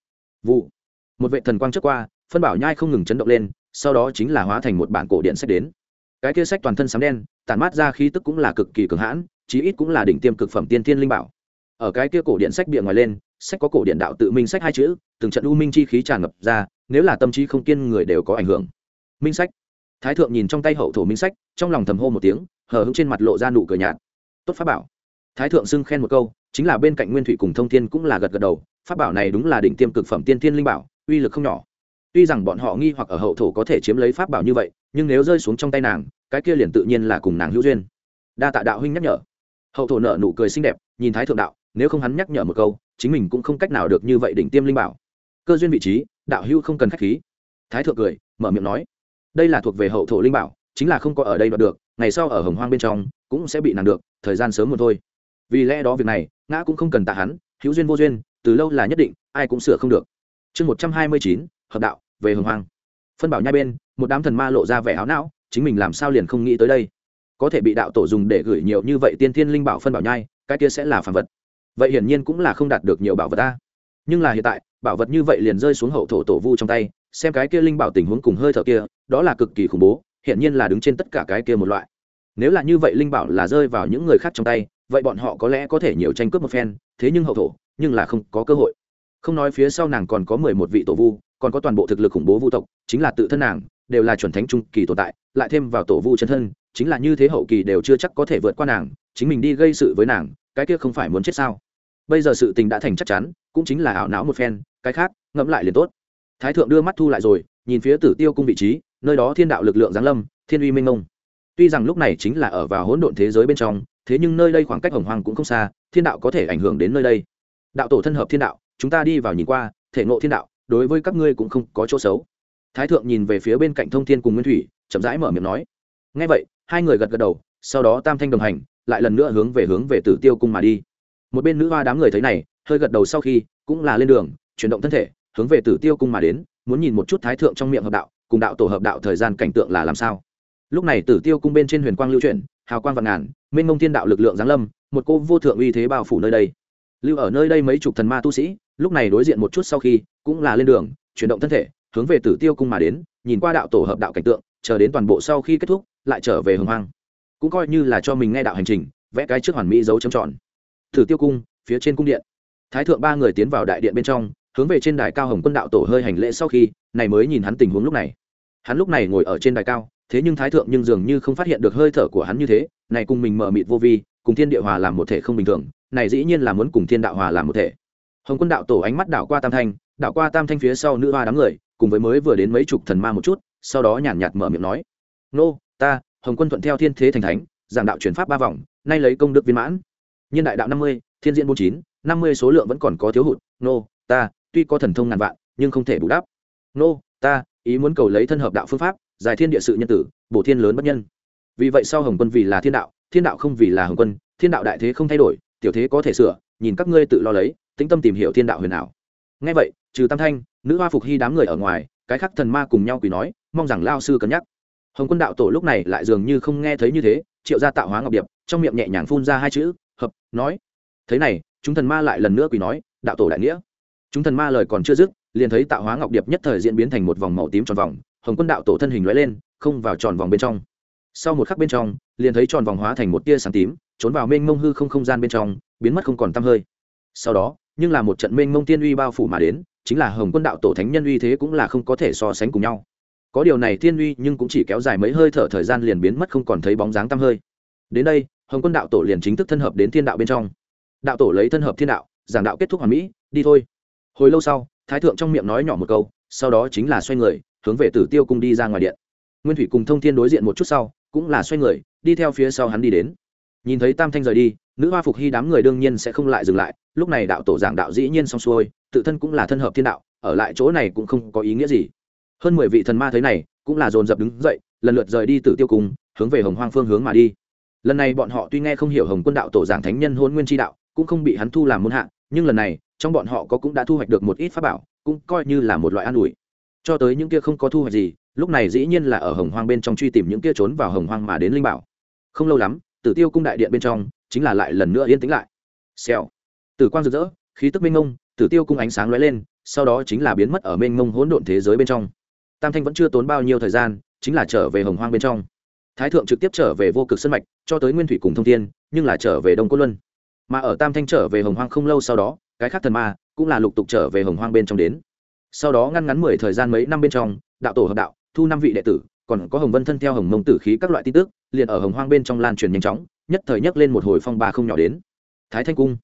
Speaker 1: Vụ. Một vệ thần quang trước qua, phân bảo nhai không ngừng chấn động lên sau đó chính là hóa thành một bản cổ điện sách đến. Cái kia sách toàn thân sám đen, tản mát ra khí tức cũng là cực kỳ cường hãn, chí ít cũng là đỉnh tiêm cực phẩm tiên thiên linh bảo. Ở cái kia cổ điện sách bìa ngoài lên, sách có cổ điện đạo tự minh sách hai chữ, từng trận u minh chi khí tràn ngập ra, nếu là tâm trí không kiên, người đều có ảnh hưởng. Minh sách. Thái thượng nhìn trong tay hậu thổ minh sách, trong lòng thầm hô một tiếng, hờ hững trên mặt lộ ra nụ cười nhạt. Tốt pháp bảo. Thái thượng xưng khen một câu, chính là bên cạnh nguyên thủy cùng thông thiên cũng là gật gật đầu, pháp bảo này đúng là đỉnh tiêm cực phẩm tiên thiên linh bảo, uy lực không nhỏ tuy rằng bọn họ nghi hoặc ở hậu thổ có thể chiếm lấy pháp bảo như vậy, nhưng nếu rơi xuống trong tay nàng, cái kia liền tự nhiên là cùng nàng hữu duyên. Đa tạ đạo huynh nhắc nhở. Hậu thổ nợ nụ cười xinh đẹp, nhìn thái thượng đạo, nếu không hắn nhắc nhở một câu, chính mình cũng không cách nào được như vậy đỉnh tiêm linh bảo. Cơ duyên vị trí, đạo hữu không cần khách khí. Thái thượng cười, mở miệng nói, đây là thuộc về hậu thổ linh bảo, chính là không có ở đây đoạt được, ngày sau ở hồng hoang bên trong, cũng sẽ bị nàng được, thời gian sớm một thôi. Vì lẽ đó việc này, ngã cũng không cần tạ hắn, hữu duyên vô duyên, từ lâu là nhất định, ai cũng sửa không được. Chương một trăm hai mươi chín hợp đạo, về hồng hoang. Phân bảo nhai bên, một đám thần ma lộ ra vẻ áo não, chính mình làm sao liền không nghĩ tới đây? Có thể bị đạo tổ dùng để gửi nhiều như vậy tiên thiên linh bảo phân bảo nhai, cái kia sẽ là phản vật. Vậy hiển nhiên cũng là không đạt được nhiều bảo vật ta. Nhưng là hiện tại, bảo vật như vậy liền rơi xuống hậu thổ tổ vu trong tay, xem cái kia linh bảo tình huống cùng hơi thở kia, đó là cực kỳ khủng bố, hiển nhiên là đứng trên tất cả cái kia một loại. Nếu là như vậy linh bảo là rơi vào những người khác trong tay, vậy bọn họ có lẽ có thể nhiều tranh cướp một phen, thế nhưng hậu thổ, nhưng là không có cơ hội. Không nói phía sau nàng còn có mười một vị tổ vu còn có toàn bộ thực lực khủng bố vu tộc, chính là tự thân nàng, đều là chuẩn thánh trung kỳ tồn tại, lại thêm vào tổ vu chân thân, chính là như thế hậu kỳ đều chưa chắc có thể vượt qua nàng, chính mình đi gây sự với nàng, cái kia không phải muốn chết sao? Bây giờ sự tình đã thành chắc chắn, cũng chính là ảo não một phen, cái khác, ngẫm lại liền tốt. Thái thượng đưa mắt thu lại rồi, nhìn phía tử tiêu cung vị trí, nơi đó thiên đạo lực lượng giáng lâm, thiên uy minh ngông tuy rằng lúc này chính là ở vào hỗn độn thế giới bên trong, thế nhưng nơi đây khoảng cách hồng hoàng cũng không xa, thiên đạo có thể ảnh hưởng đến nơi đây. Đạo tổ thân hợp thiên đạo, chúng ta đi vào nhìn qua, thể ngộ thiên đạo đối với các ngươi cũng không có chỗ xấu. Thái thượng nhìn về phía bên cạnh thông thiên cùng nguyên thủy, chậm rãi mở miệng nói. Ngay vậy, hai người gật gật đầu, sau đó tam thanh đồng hành, lại lần nữa hướng về hướng về tử tiêu cung mà đi. Một bên nữ hoa đám người thấy này, hơi gật đầu sau khi, cũng là lên đường, chuyển động thân thể, hướng về tử tiêu cung mà đến, muốn nhìn một chút thái thượng trong miệng hợp đạo, cùng đạo tổ hợp đạo thời gian cảnh tượng là làm sao. Lúc này tử tiêu cung bên trên huyền quang lưu chuyển, hào quang vạn ngàn, mênh mông thiên đạo lực lượng giáng lâm, một cô vô thượng uy thế bao phủ nơi đây. Lưu ở nơi đây mấy chục thần ma tu sĩ, lúc này đối diện một chút sau khi cũng là lên đường, chuyển động thân thể, hướng về tử tiêu cung mà đến, nhìn qua đạo tổ hợp đạo cảnh tượng, chờ đến toàn bộ sau khi kết thúc, lại trở về hồng hoang. Cũng coi như là cho mình nghe đạo hành trình, vẽ cái trước hoàn mỹ dấu chấm tròn. Tử tiêu cung, phía trên cung điện. Thái thượng ba người tiến vào đại điện bên trong, hướng về trên đài cao hồng quân đạo tổ hơi hành lễ sau khi, này mới nhìn hắn tình huống lúc này. Hắn lúc này ngồi ở trên đài cao, thế nhưng thái thượng nhưng dường như không phát hiện được hơi thở của hắn như thế, này cùng mình mở mịt vô vi, cùng thiên địa hòa làm một thể không bình thường, này dĩ nhiên là muốn cùng thiên đạo hòa làm một thể. Hồng quân đạo tổ ánh mắt đảo qua tam thanh đảo qua tam thanh phía sau nữ hoa đám người, cùng với mới vừa đến mấy chục thần ma một chút, sau đó nhàn nhạt mở miệng nói, nô, ta, hồng quân thuận theo thiên thế thành thánh, giảng đạo truyền pháp ba vòng, nay lấy công đức viên mãn. Nhân đại đạo năm mươi, thiên diễn bốn chín, năm mươi số lượng vẫn còn có thiếu hụt. Nô, ta, tuy có thần thông ngàn vạn, nhưng không thể bù đắp. Nô, ta, ý muốn cầu lấy thân hợp đạo phương pháp, giải thiên địa sự nhân tử, bổ thiên lớn bất nhân. Vì vậy sau hồng quân vì là thiên đạo thiên đạo không vì là hồng quân, thiên đạo đại thế không thay đổi, tiểu thế có thể sửa, nhìn các ngươi tự lo lấy, tĩnh tâm tìm hiểu thiên đạo huyền ảo. Ngay vậy trừ tam thanh, nữ hoa phục hy đám người ở ngoài, cái khác thần ma cùng nhau quỳ nói, mong rằng lao sư cân nhắc. Hồng quân đạo tổ lúc này lại dường như không nghe thấy như thế, triệu ra tạo hóa ngọc điệp, trong miệng nhẹ nhàng phun ra hai chữ, hợp, nói. Thế này, chúng thần ma lại lần nữa quỳ nói, đạo tổ đại nghĩa. Chúng thần ma lời còn chưa dứt, liền thấy tạo hóa ngọc điệp nhất thời diễn biến thành một vòng màu tím tròn vòng, hồng quân đạo tổ thân hình lóe lên, không vào tròn vòng bên trong. Sau một khắc bên trong, liền thấy tròn vòng hóa thành một tia sáng tím, trốn vào mênh mông hư không không gian bên trong, biến mất không còn tăm hơi. Sau đó, nhưng là một trận mênh mông tiên uy bao phủ mà đến chính là hồng quân đạo tổ thánh nhân uy thế cũng là không có thể so sánh cùng nhau. Có điều này thiên uy nhưng cũng chỉ kéo dài mấy hơi thở thời gian liền biến mất không còn thấy bóng dáng tăm hơi. Đến đây, hồng quân đạo tổ liền chính thức thân hợp đến thiên đạo bên trong. Đạo tổ lấy thân hợp thiên đạo, giảng đạo kết thúc hoàn mỹ, đi thôi. Hồi lâu sau, thái thượng trong miệng nói nhỏ một câu, sau đó chính là xoay người, hướng về tử tiêu cung đi ra ngoài điện. Nguyên thủy cùng thông thiên đối diện một chút sau, cũng là xoay người, đi theo phía sau hắn đi đến. Nhìn thấy tam thanh rời đi, nữ hoa phục hy đám người đương nhiên sẽ không lại dừng lại, lúc này đạo tổ giảng đạo dĩ nhiên xong xuôi tự thân cũng là thân hợp thiên đạo, ở lại chỗ này cũng không có ý nghĩa gì. Hơn mười vị thần ma thấy này, cũng là dồn dập đứng dậy, lần lượt rời đi từ tiêu cung, hướng về hồng hoang phương hướng mà đi. Lần này bọn họ tuy nghe không hiểu hồng quân đạo tổ giảng thánh nhân hôn nguyên tri đạo, cũng không bị hắn thu làm môn hạ, nhưng lần này, trong bọn họ có cũng đã thu hoạch được một ít pháp bảo, cũng coi như là một loại an ủi. Cho tới những kia không có thu hoạch gì, lúc này dĩ nhiên là ở hồng hoang bên trong truy tìm những kia trốn vào hồng hoang mà đến linh bảo. Không lâu lắm, tử tiêu cung đại điện bên trong, chính là lại lần nữa yên tĩnh lại. Xèo. Tử quang rực rỡ, khí tức minh ngông tử tiêu cung ánh sáng lóe lên, sau đó chính là biến mất ở mênh mông hỗn độn thế giới bên trong. Tam thanh vẫn chưa tốn bao nhiêu thời gian, chính là trở về hồng hoang bên trong. Thái thượng trực tiếp trở về vô cực sân mạch, cho tới nguyên thủy cùng thông thiên, nhưng là trở về đông cốt luân. Mà ở tam thanh trở về hồng hoang không lâu sau đó, cái khác thần ma cũng là lục tục trở về hồng hoang bên trong đến. Sau đó ngăn ngắn mười thời gian mấy năm bên trong, đạo tổ hợp đạo, thu năm vị đệ tử, còn có hồng vân thân theo hồng mông tử khí các loại tin tức, liền ở hồng hoang bên trong lan truyền nhanh chóng, nhất thời nhấc lên một hồi phong ba không nhỏ đến. Thái thanh cung.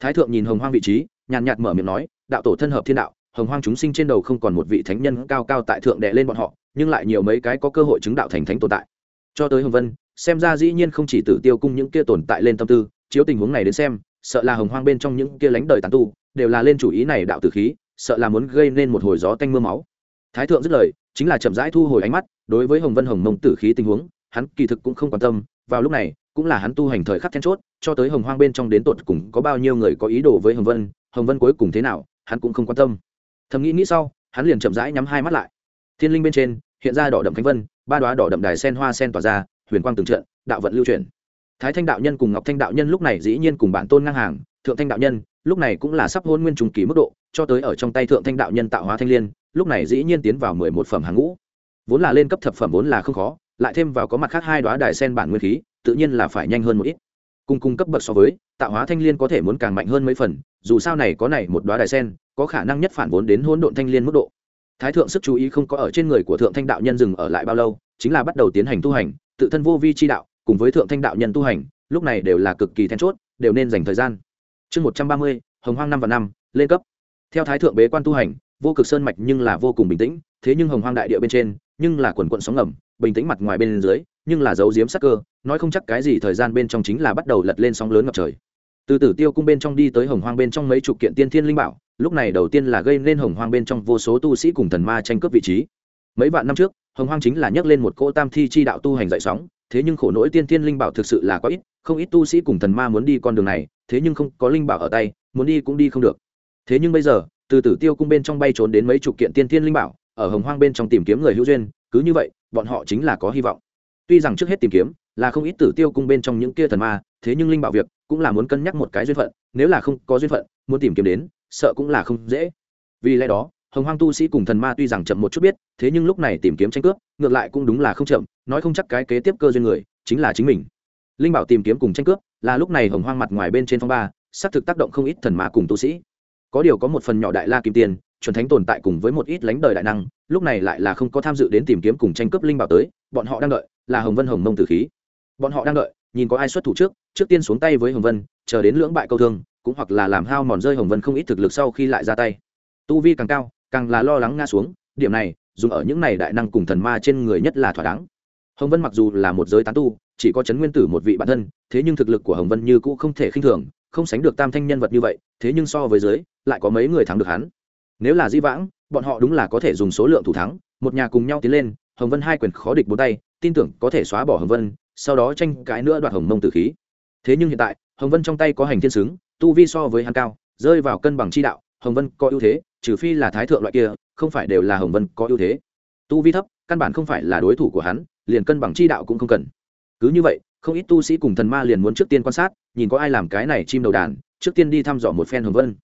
Speaker 1: Thái thượng nhìn hồng hoang vị trí nhàn nhạt mở miệng nói, đạo tổ thân hợp thiên đạo, hồng hoang chúng sinh trên đầu không còn một vị thánh nhân cao cao tại thượng đệ lên bọn họ, nhưng lại nhiều mấy cái có cơ hội chứng đạo thành thánh tồn tại. Cho tới hồng vân, xem ra dĩ nhiên không chỉ tử tiêu cung những kia tồn tại lên tâm tư, chiếu tình huống này đến xem, sợ là hồng hoang bên trong những kia lánh đời tàn tu, đều là lên chủ ý này đạo tử khí, sợ là muốn gây nên một hồi gió tanh mưa máu. Thái thượng dứt lời, chính là chậm rãi thu hồi ánh mắt, đối với hồng vân hồng mông tử khí tình huống, hắn kỳ thực cũng không quan tâm, vào lúc này, cũng là hắn tu hành thời khắc then chốt, cho tới hồng hoang bên trong đến tột cùng có bao nhiêu người có ý đồ với hồng vân hồng vân cuối cùng thế nào, hắn cũng không quan tâm. Thầm nghĩ nghĩ sau, hắn liền chậm rãi nhắm hai mắt lại. Thiên linh bên trên, hiện ra đỏ đậm khánh vân, ba đoá đỏ đậm đài sen hoa sen tỏa ra, huyền quang từng trận, đạo vận lưu chuyển. Thái thanh đạo nhân cùng ngọc thanh đạo nhân lúc này dĩ nhiên cùng bản tôn ngang hàng, thượng thanh đạo nhân, lúc này cũng là sắp hôn nguyên trùng kỳ mức độ, cho tới ở trong tay thượng thanh đạo nhân tạo hóa thanh liên, lúc này dĩ nhiên tiến vào mười một phẩm hàng ngũ. Vốn là lên cấp thập phẩm vốn là không khó, lại thêm vào có mặt khác hai đoá đài sen bản nguyên khí, tự nhiên là phải nhanh hơn một ít. Cùng cung cấp bậc so với, tạo hóa thanh liên có thể muốn càng mạnh hơn mấy phần dù sao này có này một đoá đài sen, có khả năng nhất phản vốn đến hỗn độn thanh liên mức độ. Thái thượng sức chú ý không có ở trên người của thượng thanh đạo nhân dừng ở lại bao lâu, chính là bắt đầu tiến hành tu hành, tự thân vô vi chi đạo, cùng với thượng thanh đạo nhân tu hành, lúc này đều là cực kỳ then chốt, đều nên dành thời gian. Chương một trăm ba mươi, hồng hoang năm và năm, lên cấp. Theo thái thượng bế quan tu hành, vô cực sơn mạch nhưng là vô cùng bình tĩnh, thế nhưng hồng hoang đại địa bên trên, nhưng là quần quận sóng ngầm, bình tĩnh mặt ngoài bên dưới, nhưng là giấu giếm sắc cơ, nói không chắc cái gì thời gian bên trong chính là bắt đầu lật lên sóng lớn ngập trời từ tử tiêu cung bên trong đi tới hồng hoang bên trong mấy chục kiện tiên thiên linh bảo, lúc này đầu tiên là gây nên hồng hoang bên trong vô số tu sĩ cùng thần ma tranh cướp vị trí. Mấy vạn năm trước, hồng hoang chính là nhấc lên một cỗ tam thi chi đạo tu hành dậy sóng, thế nhưng khổ nỗi tiên thiên linh bảo thực sự là có ít, không ít tu sĩ cùng thần ma muốn đi con đường này, thế nhưng không có linh bảo ở tay, muốn đi cũng đi không được. Thế nhưng bây giờ, từ tử tiêu cung bên trong bay trốn đến mấy chục kiện tiên thiên linh bảo, ở hồng hoang bên trong tìm kiếm người hữu duyên, cứ như vậy, bọn họ chính là có hy vọng. Tuy rằng trước hết tìm kiếm là không ít tử tiêu cung bên trong những kia thần ma, thế nhưng linh bảo việc cũng là muốn cân nhắc một cái duyên phận, nếu là không có duyên phận, muốn tìm kiếm đến, sợ cũng là không dễ. Vì lẽ đó, hồng hoang tu sĩ cùng thần ma tuy rằng chậm một chút biết, thế nhưng lúc này tìm kiếm tranh cướp, ngược lại cũng đúng là không chậm, nói không chắc cái kế tiếp cơ duyên người, chính là chính mình. Linh bảo tìm kiếm cùng tranh cướp, là lúc này hồng hoang mặt ngoài bên trên phong ba, xác thực tác động không ít thần ma cùng tu sĩ. Có điều có một phần nhỏ đại la kim tiền, chuẩn thánh tồn tại cùng với một ít lãnh đời đại năng, lúc này lại là không có tham dự đến tìm kiếm cùng tranh cướp linh bảo tới, bọn họ đang đợi là hồng vân hồng mông tử khí bọn họ đang đợi, nhìn có ai xuất thủ trước trước tiên xuống tay với hồng vân, chờ đến lưỡng bại câu thương, cũng hoặc là làm hao mòn rơi hồng vân không ít thực lực sau khi lại ra tay. Tu vi càng cao, càng là lo lắng ngã xuống, điểm này, dùng ở những này đại năng cùng thần ma trên người nhất là thỏa đáng. Hồng vân mặc dù là một giới tán tu, chỉ có chấn nguyên tử một vị bản thân, thế nhưng thực lực của hồng vân như cũ không thể khinh thường, không sánh được tam thanh nhân vật như vậy, thế nhưng so với giới, lại có mấy người thắng được hắn. Nếu là di vãng, bọn họ đúng là có thể dùng số lượng thủ thắng, một nhà cùng nhau tiến lên, hồng vân hai quyền khó địch bốn tay, tin tưởng có thể xóa bỏ hồng vân sau đó tranh cãi nữa đoạt hồng mông tử khí. Thế nhưng hiện tại, hồng vân trong tay có hành thiên xứng tu vi so với hắn cao, rơi vào cân bằng chi đạo, hồng vân có ưu thế, trừ phi là thái thượng loại kia, không phải đều là hồng vân có ưu thế. Tu vi thấp, căn bản không phải là đối thủ của hắn, liền cân bằng chi đạo cũng không cần. Cứ như vậy, không ít tu sĩ cùng thần ma liền muốn trước tiên quan sát, nhìn có ai làm cái này chim đầu đàn, trước tiên đi thăm dò một phen hồng vân.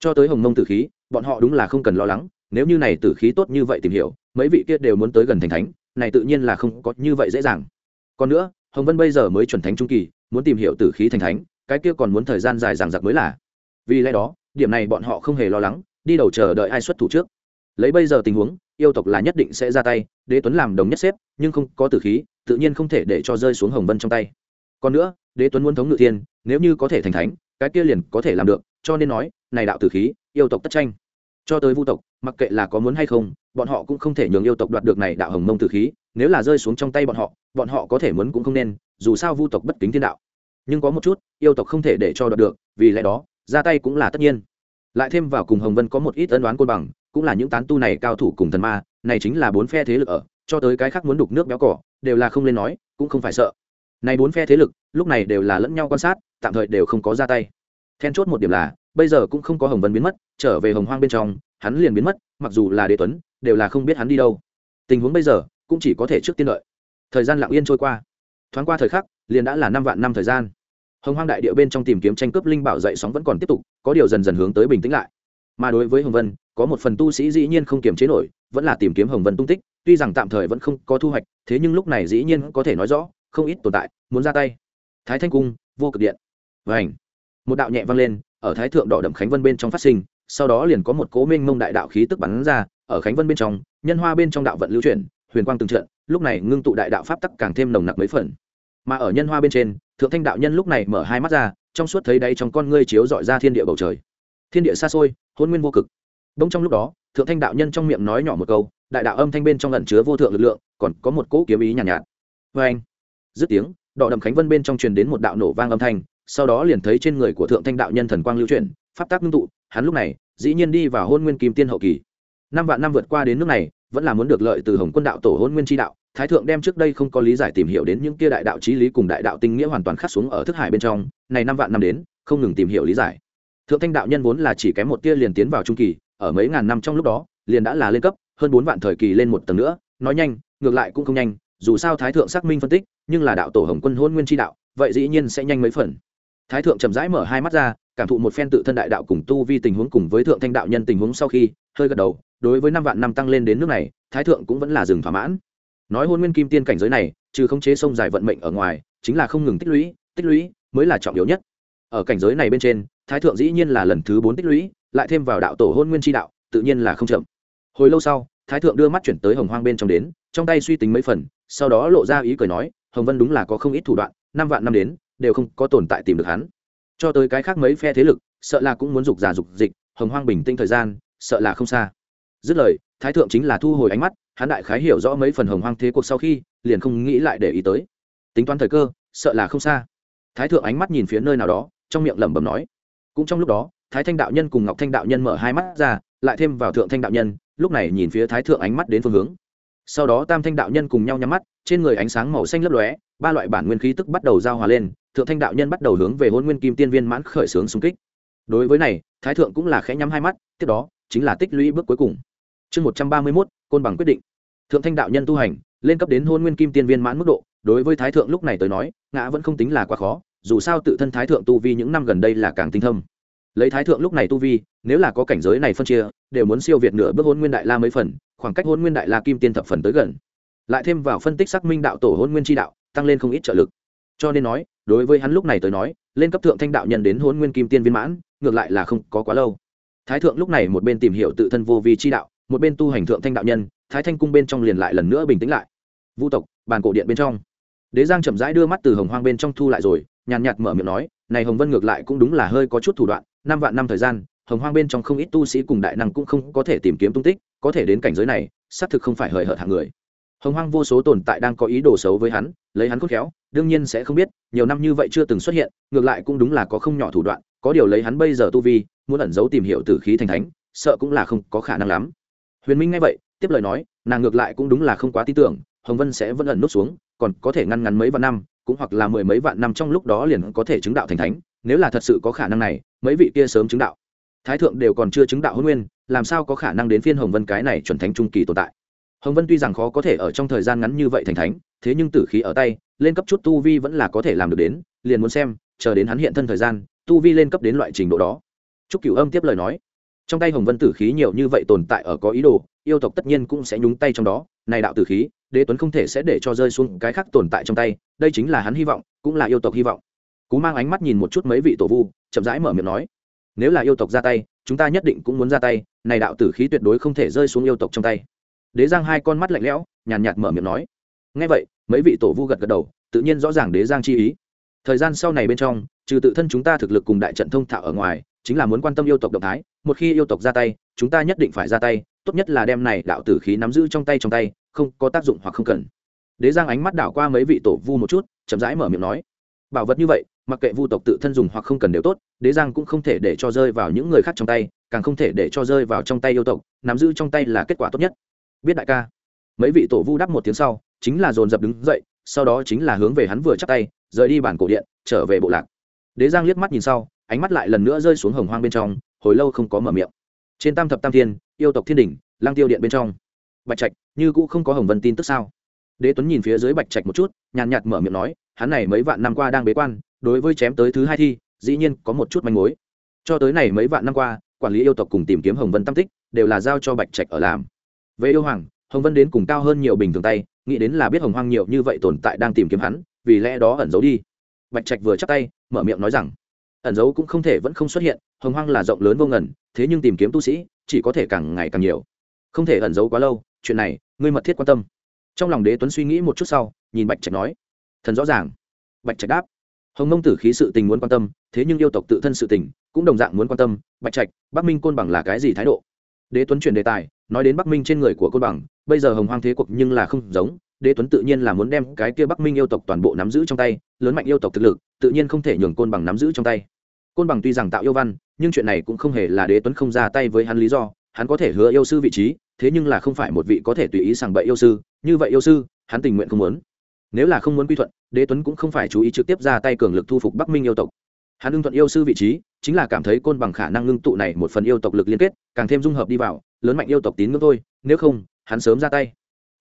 Speaker 1: Cho tới hồng mông tử khí, bọn họ đúng là không cần lo lắng, nếu như này tử khí tốt như vậy tìm hiểu, mấy vị kia đều muốn tới gần thành thánh, này tự nhiên là không có như vậy dễ dàng còn nữa, hồng vân bây giờ mới chuẩn thánh trung kỳ, muốn tìm hiểu tử khí thành thánh, cái kia còn muốn thời gian dài dằng dặc mới là. Vì lẽ đó, điểm này bọn họ không hề lo lắng, đi đầu chờ đợi ai xuất thủ trước. Lấy bây giờ tình huống, yêu tộc là nhất định sẽ ra tay, đế tuấn làm đồng nhất xếp, nhưng không có tử khí, tự nhiên không thể để cho rơi xuống hồng vân trong tay. Còn nữa, đế tuấn muốn thống ngự thiên, nếu như có thể thành thánh, cái kia liền có thể làm được, cho nên nói, này đạo tử khí, yêu tộc tất tranh. Cho tới vu tộc mặc kệ là có muốn hay không, bọn họ cũng không thể nhường yêu tộc đoạt được này đạo hồng mông tử khí, nếu là rơi xuống trong tay bọn họ bọn họ có thể muốn cũng không nên, dù sao vu tộc bất kính thiên đạo. Nhưng có một chút, yêu tộc không thể để cho đoạt được, vì lẽ đó, ra tay cũng là tất nhiên. Lại thêm vào cùng hồng vân có một ít ân đoán côn bằng, cũng là những tán tu này cao thủ cùng thần ma, này chính là bốn phe thế lực ở, cho tới cái khác muốn đục nước béo cỏ, đều là không lên nói, cũng không phải sợ. Này bốn phe thế lực, lúc này đều là lẫn nhau quan sát, tạm thời đều không có ra tay. Then chốt một điểm là bây giờ cũng không có hồng vân biến mất, trở về hồng hoang bên trong, hắn liền biến mất, mặc dù là đế tuấn, đều là không biết hắn đi đâu. Tình huống bây giờ, cũng chỉ có thể trước tiên lợi thời gian lặng yên trôi qua. Thoáng qua thời khắc, liền đã là năm vạn năm thời gian. Hồng hoang đại địa bên trong tìm kiếm tranh cướp linh bảo dậy sóng vẫn còn tiếp tục, có điều dần dần hướng tới bình tĩnh lại. Mà đối với hồng vân, có một phần tu sĩ dĩ nhiên không kiềm chế nổi, vẫn là tìm kiếm hồng vân tung tích, tuy rằng tạm thời vẫn không có thu hoạch, thế nhưng lúc này dĩ nhiên có thể nói rõ, không ít tồn tại, muốn ra tay. Thái thanh cung, vô cực điện. Vảnh một đạo nhẹ vang lên ở thái thượng đỏ đậm khánh vân bên trong phát sinh sau đó liền có một cố minh mông đại đạo khí tức bắn ra ở khánh vân bên trong nhân hoa bên trong đạo vận lưu chuyển huyền quang từng trận lúc này ngưng tụ đại đạo pháp tắc càng thêm nồng nặc mấy phần. Mà ở nhân hoa bên trên thượng thanh đạo nhân lúc này mở hai mắt ra trong suốt thấy đáy trong con ngươi chiếu dọi ra thiên địa bầu trời. Thiên địa xa xôi hôn nguyên vô cực. Bỗng trong lúc đó thượng thanh đạo nhân trong miệng nói nhỏ một câu đại đạo âm thanh bên trong lần chứa vô thượng lực lượng còn có một cỗ kiếm ý nhàn nhạt, nhạt. vê anh dứt tiếng đỏ Đầm khánh vân bên trong truyền đến một đạo nổ vang âm thanh sau đó liền thấy trên người của thượng thanh đạo nhân thần quang lưu chuyển, pháp tác ngưng tụ, hắn lúc này, dĩ nhiên đi vào hôn nguyên kim tiên hậu kỳ. Năm vạn năm vượt qua đến nước này, vẫn là muốn được lợi từ hồng quân đạo tổ hôn nguyên tri đạo, thái thượng đem trước đây không có lý giải tìm hiểu đến những kia đại đạo trí lý cùng đại đạo tinh nghĩa hoàn toàn khắc xuống ở thức hải bên trong, này năm vạn năm đến, không ngừng tìm hiểu lý giải. Thượng thanh đạo nhân vốn là chỉ kém một tia liền tiến vào trung kỳ, ở mấy ngàn năm trong lúc đó, liền đã là lên cấp, hơn bốn vạn thời kỳ lên một tầng nữa, nói nhanh, ngược lại cũng không nhanh, dù sao thái thượng xác minh phân tích, nhưng là đạo tổ hồng quân hôn nguyên tri đạo, vậy dĩ nhiên sẽ nhanh mấy phần thái thượng chậm rãi mở hai mắt ra, cảm thụ một phen tự thân đại đạo cùng tu vi tình huống cùng với thượng thanh đạo nhân tình huống sau khi, hơi gật đầu, đối với năm vạn năm tăng lên đến nước này, thái thượng cũng vẫn là dừng thỏa mãn. Nói hôn nguyên kim tiên cảnh giới này, trừ không chế sông dài vận mệnh ở ngoài, chính là không ngừng tích lũy tích lũy mới là trọng yếu nhất. Ở cảnh giới này bên trên, thái thượng dĩ nhiên là lần thứ bốn tích lũy, lại thêm vào đạo tổ hôn nguyên tri đạo, tự nhiên là không chậm. Hồi lâu sau, thái thượng đưa mắt chuyển tới hồng hoang bên trong đến, trong tay suy tính mấy phần, sau đó lộ ra ý cười nói, hồng vân đúng là có không ít thủ đoạn, năm vạn năm đến đều không có tồn tại tìm được hắn. Cho tới cái khác mấy phe thế lực, sợ là cũng muốn dục giả dục dịch, hồng hoang bình tĩnh thời gian, sợ là không xa. Dứt lời, thái thượng chính là thu hồi ánh mắt, hắn đại khái hiểu rõ mấy phần hồng hoang thế cuộc sau khi, liền không nghĩ lại để ý tới. Tính toán thời cơ, sợ là không xa. Thái thượng ánh mắt nhìn phía nơi nào đó, trong miệng lẩm bẩm nói. Cũng trong lúc đó, thái thanh đạo nhân cùng ngọc thanh đạo nhân mở hai mắt ra, lại thêm vào thượng thanh đạo nhân, lúc này nhìn phía thái thượng ánh mắt đến phương hướng. Sau đó tam thanh đạo nhân cùng nhau nhắm mắt, trên người ánh sáng màu xanh lấp lóe, ba loại bản nguyên khí tức bắt đầu giao hòa lên thượng thanh đạo nhân bắt đầu hướng về hôn nguyên kim tiên viên mãn khởi xướng xung kích. Đối với này, thái thượng cũng là khẽ nhắm hai mắt, tiếp đó, chính là tích lũy bước cuối cùng. Chương một trăm ba mươi mốt, côn bằng quyết định. Thượng thanh đạo nhân tu hành, lên cấp đến hôn nguyên kim tiên viên mãn mức độ, đối với thái thượng lúc này tới nói, ngã vẫn không tính là quá khó, dù sao tự thân thái thượng tu vi những năm gần đây là càng tinh thâm. Lấy thái thượng lúc này tu vi, nếu là có cảnh giới này phân chia, đều muốn siêu việt nửa bước hôn nguyên đại la mấy phần, khoảng cách hôn nguyên đại la kim tiên thập phần tới gần. Lại thêm vào phân tích xác minh đạo tổ hôn nguyên tri đạo, tăng lên không ít trợ lực cho nên nói, đối với hắn lúc này tới nói, lên cấp thượng thanh đạo nhân đến hôn nguyên kim tiên viên mãn, ngược lại là không có quá lâu. Thái thượng lúc này một bên tìm hiểu tự thân vô vi chi đạo, một bên tu hành thượng thanh đạo nhân, thái thanh cung bên trong liền lại lần nữa bình tĩnh lại. Vu tộc, bàn cổ điện bên trong. Đế giang chậm rãi đưa mắt từ hồng hoang bên trong thu lại rồi, nhàn nhạt mở miệng nói, này hồng vân ngược lại cũng đúng là hơi có chút thủ đoạn, năm vạn năm thời gian, hồng hoang bên trong không ít tu sĩ cùng đại năng cũng không có thể tìm kiếm tung tích, có thể đến cảnh giới này, xác thực không phải hời hợt hạng người. Hồng hoang vô số tồn tại đang có ý đồ xấu với hắn lấy hắn khôn khéo, đương nhiên sẽ không biết, nhiều năm như vậy chưa từng xuất hiện, ngược lại cũng đúng là có không nhỏ thủ đoạn, có điều lấy hắn bây giờ tu vi, muốn ẩn giấu tìm hiểu tử khí thành thánh, sợ cũng là không có khả năng lắm. Huyền minh nghe vậy, tiếp lời nói, nàng ngược lại cũng đúng là không quá tin tưởng, hồng vân sẽ vẫn ẩn nút xuống, còn có thể ngăn ngắn mấy vạn năm, cũng hoặc là mười mấy vạn năm trong lúc đó liền có thể chứng đạo thành thánh, nếu là thật sự có khả năng này, mấy vị kia sớm chứng đạo. Thái thượng đều còn chưa chứng đạo hôn nguyên, làm sao có khả năng đến phiên hồng vân cái này chuẩn thánh trung kỳ tồn tại? Hồng vân tuy rằng khó có thể ở trong thời gian ngắn như vậy thành thánh, thế nhưng tử khí ở tay, lên cấp chút tu vi vẫn là có thể làm được đến, liền muốn xem, chờ đến hắn hiện thân thời gian, tu vi lên cấp đến loại trình độ đó. Trúc cửu âm tiếp lời nói. Trong tay hồng vân tử khí nhiều như vậy tồn tại ở có ý đồ, yêu tộc tất nhiên cũng sẽ nhúng tay trong đó, này đạo tử khí, đế tuấn không thể sẽ để cho rơi xuống cái khác tồn tại trong tay, đây chính là hắn hy vọng, cũng là yêu tộc hy vọng. Cú mang ánh mắt nhìn một chút mấy vị tổ vu, chậm rãi mở miệng nói. Nếu là yêu tộc ra tay, chúng ta nhất định cũng muốn ra tay, này đạo tử khí tuyệt đối không thể rơi xuống yêu tộc trong tay đế giang hai con mắt lạnh lẽo, nhàn nhạt mở miệng nói. Ngay vậy, mấy vị tổ vu gật gật đầu, tự nhiên rõ ràng đế giang chi ý. Thời gian sau này bên trong, trừ tự thân chúng ta thực lực cùng đại trận thông thạo ở ngoài, chính là muốn quan tâm yêu tộc động thái, một khi yêu tộc ra tay, chúng ta nhất định phải ra tay, tốt nhất là đem này đạo tử khí nắm giữ trong tay trong tay, không có tác dụng hoặc không cần. Đế giang ánh mắt đảo qua mấy vị tổ vu một chút, chậm rãi mở miệng nói. Bảo vật như vậy, mặc kệ vu tộc tự thân dùng hoặc không cần đều tốt, đế giang cũng không thể để cho rơi vào những người khác trong tay, càng không thể để cho rơi vào trong tay yêu tộc, nắm giữ trong tay là kết quả tốt nhất biết đại ca. Mấy vị tổ vu đáp một tiếng sau, chính là dồn dập đứng dậy, sau đó chính là hướng về hắn vừa chắc tay, rời đi bản cổ điện, trở về bộ lạc. Đế giang liếc mắt nhìn sau, ánh mắt lại lần nữa rơi xuống hồng hoang bên trong, hồi lâu không có mở miệng. Trên tam thập tam thiên, yêu tộc thiên đỉnh lang tiêu điện bên trong. Bạch trạch, như cũ không có hồng vân tin tức sao? Đế tuấn nhìn phía dưới bạch trạch một chút, nhàn nhạt mở miệng nói, hắn này mấy vạn năm qua đang bế quan, đối với chém tới thứ hai thi, dĩ nhiên có một chút manh mối. Cho tới này mấy vạn năm qua, quản lý yêu tộc cùng tìm kiếm hồng vân tam tích, đều là giao cho bạch trạch ở làm về yêu hoàng, hồng vân đến cùng cao hơn nhiều bình thường tay, nghĩ đến là biết hồng hoang nhiều như vậy tồn tại đang tìm kiếm hắn, vì lẽ đó ẩn giấu đi. Bạch trạch vừa chắc tay, mở miệng nói rằng, ẩn giấu cũng không thể vẫn không xuất hiện, hồng hoang là rộng lớn vô ngần, thế nhưng tìm kiếm tu sĩ, chỉ có thể càng ngày càng nhiều. Không thể ẩn giấu quá lâu, chuyện này, ngươi mật thiết quan tâm. Trong lòng đế tuấn suy nghĩ một chút sau, nhìn bạch trạch nói, thần rõ ràng. Bạch trạch đáp, hồng mông tử khí sự tình muốn quan tâm, thế nhưng yêu tộc tự thân sự tình cũng đồng dạng muốn quan tâm. Bạch trạch, bắc minh côn bằng là cái gì thái độ? Đế tuấn chuyển đề tài nói đến bắc minh trên người của côn bằng, bây giờ hồng hoang thế cuộc nhưng là không giống, đế tuấn tự nhiên là muốn đem cái kia bắc minh yêu tộc toàn bộ nắm giữ trong tay, lớn mạnh yêu tộc thực lực, tự nhiên không thể nhường côn bằng nắm giữ trong tay. Côn bằng tuy rằng tạo yêu văn, nhưng chuyện này cũng không hề là đế tuấn không ra tay với hắn lý do, hắn có thể hứa yêu sư vị trí, thế nhưng là không phải một vị có thể tùy ý sàng bậy yêu sư, như vậy yêu sư, hắn tình nguyện không muốn. Nếu là không muốn quy thuận, đế tuấn cũng không phải chú ý trực tiếp ra tay cường lực thu phục bắc minh yêu tộc. Hắn ưng thuận yêu sư vị trí, chính là cảm thấy côn bằng khả năng ngưng tụ này một phần yêu tộc lực liên kết, càng thêm dung hợp đi vào lớn mạnh yêu tộc tín ngưỡng thôi, nếu không, hắn sớm ra tay.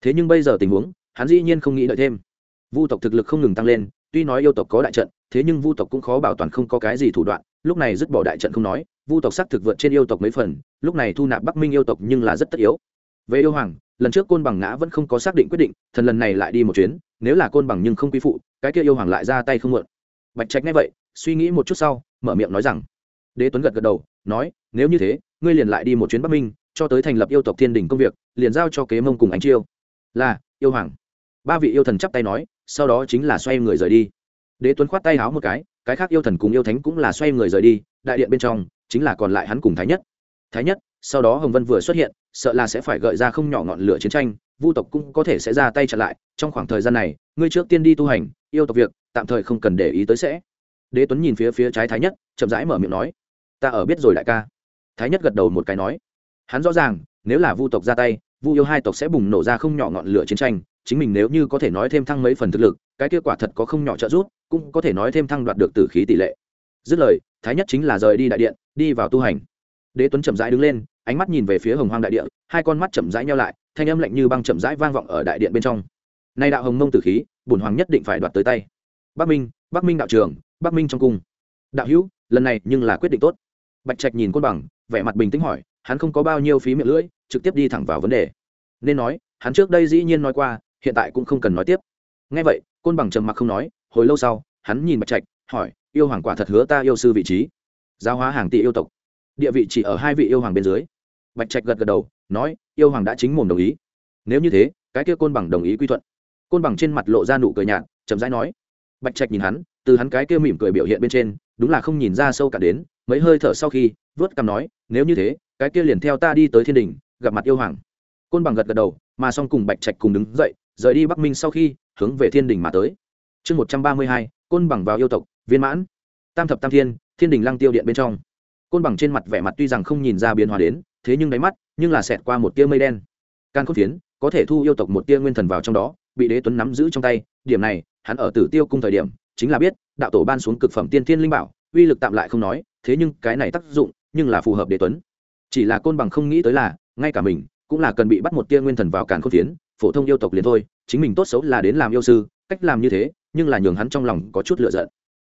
Speaker 1: Thế nhưng bây giờ tình huống, hắn dĩ nhiên không nghĩ đợi thêm. Vu tộc thực lực không ngừng tăng lên, tuy nói yêu tộc có đại trận, thế nhưng vu tộc cũng khó bảo toàn không có cái gì thủ đoạn, lúc này dứt bỏ đại trận không nói, vu tộc xác thực vượt trên yêu tộc mấy phần, lúc này thu nạp bắc minh yêu tộc nhưng là rất tất yếu. Về yêu hoàng, lần trước côn bằng ngã vẫn không có xác định quyết định, thần lần này lại đi một chuyến, nếu là côn bằng nhưng không quy phụ, cái kia yêu hoàng lại ra tay không mượn bạch trạch nghe vậy, suy nghĩ một chút sau, mở miệng nói rằng, đế tuấn gật gật đầu, nói, nếu như thế, ngươi liền lại đi một chuyến bắc minh cho tới thành lập yêu tộc thiên đình công việc, liền giao cho kế mông cùng ánh chiêu. Là, yêu hoàng. Ba vị yêu thần chắp tay nói, sau đó chính là xoay người rời đi. Đế tuấn khoát tay háo một cái cái khác yêu thần cùng yêu thánh cũng là xoay người rời đi, đại điện bên trong, chính là còn lại hắn cùng thái nhất. Thái nhất, sau đó hồng vân vừa xuất hiện, sợ là sẽ phải gợi ra không nhỏ ngọn lửa chiến tranh, vu tộc cũng có thể sẽ ra tay chặn lại, trong khoảng thời gian này, ngươi trước tiên đi tu hành, yêu tộc việc, tạm thời không cần để ý tới sẽ. Đế tuấn nhìn phía phía trái thái nhất, chậm rãi mở miệng nói, ta ở biết rồi đại ca. Thái nhất gật đầu một cái nói hắn rõ ràng nếu là vu tộc ra tay vu yêu hai tộc sẽ bùng nổ ra không nhỏ ngọn lửa chiến tranh chính mình nếu như có thể nói thêm thăng mấy phần thực lực cái kết quả thật có không nhỏ trợ giúp cũng có thể nói thêm thăng đoạt được tử khí tỷ lệ. Dứt lời thái nhất chính là rời đi đại điện đi vào tu hành. Đế tuấn chậm rãi đứng lên ánh mắt nhìn về phía hồng hoang đại điện, hai con mắt chậm rãi nhau lại thanh âm lạnh như băng chậm rãi vang vọng ở đại điện bên trong. Nay đạo hồng mông tử khí bổn hoàng nhất định phải đoạt tới tay. Bắc minh bắc minh đạo trường bắc minh trong cung. Đạo hữu lần này nhưng là quyết định tốt. Bạch trạch nhìn côn bằng vẻ mặt bình tĩnh hỏi hắn không có bao nhiêu phí miệng lưỡi, trực tiếp đi thẳng vào vấn đề. Nên nói, hắn trước đây dĩ nhiên nói qua, hiện tại cũng không cần nói tiếp. Ngay vậy, côn bằng trầm mặc không nói, hồi lâu sau, hắn nhìn bạch trạch, hỏi, yêu hoàng quả thật hứa ta yêu sư vị trí? Giáo hóa hàng tỷ yêu tộc. Địa vị chỉ ở hai vị yêu hoàng bên dưới. Bạch trạch gật gật đầu, nói, yêu hoàng đã chính mồm đồng ý. Nếu như thế, cái kia côn bằng đồng ý quy thuận. Côn bằng trên mặt lộ ra nụ cười nhạt, chậm rãi nói. Bạch trạch nhìn hắn, từ hắn cái kia mỉm cười biểu hiện bên trên, đúng là không nhìn ra sâu cả đến, mấy hơi thở sau khi, vớt cằm nói, nếu như thế cái kia liền theo ta đi tới thiên đình, gặp mặt yêu hoàng. Côn bằng gật gật đầu, mà xong cùng bạch trạch cùng đứng dậy, rời đi bắc minh sau khi, hướng về thiên đình mà tới. Chương một trăm ba mươi hai, côn bằng vào yêu tộc, viên mãn. Tam thập tam thiên thiên đình lăng tiêu điện bên trong. Côn bằng trên mặt vẻ mặt tuy rằng không nhìn ra biến hóa đến, thế nhưng đáy mắt, nhưng là xẹt qua một tia mây đen. Can cốt phiến, có thể thu yêu tộc một tia nguyên thần vào trong đó, bị đế tuấn nắm giữ trong tay, điểm này, hắn ở tử tiêu cung thời điểm, chính là biết, đạo tổ ban xuống cực phẩm tiên thiên linh bảo, uy lực tạm lại không nói, thế nhưng cái này tác dụng, nhưng là phù hợp đế tuấn chỉ là côn bằng không nghĩ tới là, ngay cả mình, cũng là cần bị bắt một tia nguyên thần vào càn khôn phiến, phổ thông yêu tộc liền thôi, chính mình tốt xấu là đến làm yêu sư, cách làm như thế, nhưng là nhường hắn trong lòng có chút lựa giận.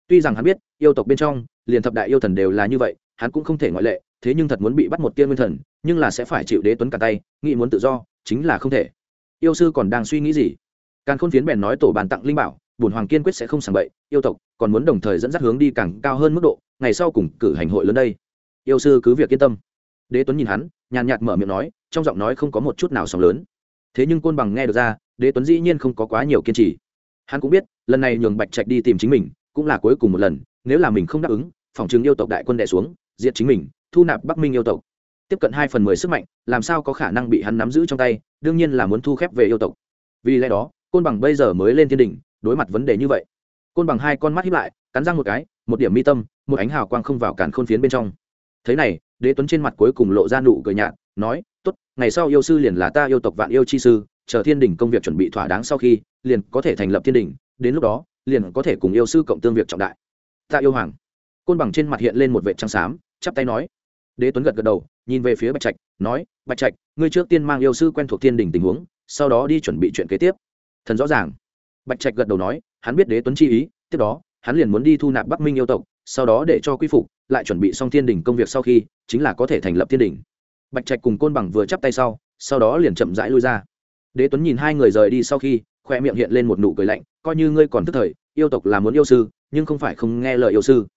Speaker 1: Tuy rằng hắn biết, yêu tộc bên trong, liền thập đại yêu thần đều là như vậy, hắn cũng không thể ngoại lệ, thế nhưng thật muốn bị bắt một tia nguyên thần, nhưng là sẽ phải chịu đế tuấn cả tay, nghĩ muốn tự do, chính là không thể. Yêu sư còn đang suy nghĩ gì? Càng khôn phiến bèn nói tổ bàn tặng linh bảo bùn hoàng kiên quyết sẽ không sàng bậy, yêu tộc còn muốn đồng thời dẫn dắt hướng đi càng cao hơn mức độ, ngày sau cùng cử hành hội lớn đây. Yêu sư cứ việc yên tâm đế tuấn nhìn hắn, nhàn nhạt mở miệng nói, trong giọng nói không có một chút nào sóng lớn. Thế nhưng côn bằng nghe được ra, đế tuấn dĩ nhiên không có quá nhiều kiên trì. Hắn cũng biết, lần này nhường bạch trạch đi tìm chính mình, cũng là cuối cùng một lần, nếu là mình không đáp ứng, phòng chứng yêu tộc đại quân đẻ xuống, diệt chính mình, thu nạp bắc minh yêu tộc. Tiếp cận hai phần mười sức mạnh, làm sao có khả năng bị hắn nắm giữ trong tay, đương nhiên là muốn thu khép về yêu tộc. Vì lẽ đó, côn bằng bây giờ mới lên thiên đình đối mặt vấn đề như vậy. Côn bằng hai con mắt hiếp lại, cắn răng một cái, một điểm mi tâm, một ánh hào quang không vào cản khôn phiến bên trong thế này, đế tuấn trên mặt cuối cùng lộ ra nụ cười nhạt, nói, tốt, ngày sau yêu sư liền là ta yêu tộc vạn yêu chi sư, chờ thiên đình công việc chuẩn bị thỏa đáng sau khi, liền có thể thành lập thiên đình, đến lúc đó, liền có thể cùng yêu sư cộng tương việc trọng đại. Ta yêu hoàng. Côn bằng trên mặt hiện lên một vệ trăng xám, chắp tay nói. Đế tuấn gật gật đầu, nhìn về phía bạch trạch, nói, bạch trạch, ngươi trước tiên mang yêu sư quen thuộc thiên đình tình huống, sau đó đi chuẩn bị chuyện kế tiếp. Thần rõ ràng. Bạch trạch gật đầu nói, hắn biết đế tuấn chi ý, tiếp đó, hắn liền muốn đi thu nạp bắc minh yêu tộc, sau đó để cho quy phục lại chuẩn bị xong thiên đình công việc sau khi, chính là có thể thành lập thiên đình. Bạch trạch cùng côn bằng vừa chắp tay sau sau đó liền chậm rãi lui ra. Đế tuấn nhìn hai người rời đi sau khi, khoe miệng hiện lên một nụ cười lạnh, coi như ngươi còn tức thời, yêu tộc là muốn yêu sư, nhưng không phải không nghe lời yêu sư.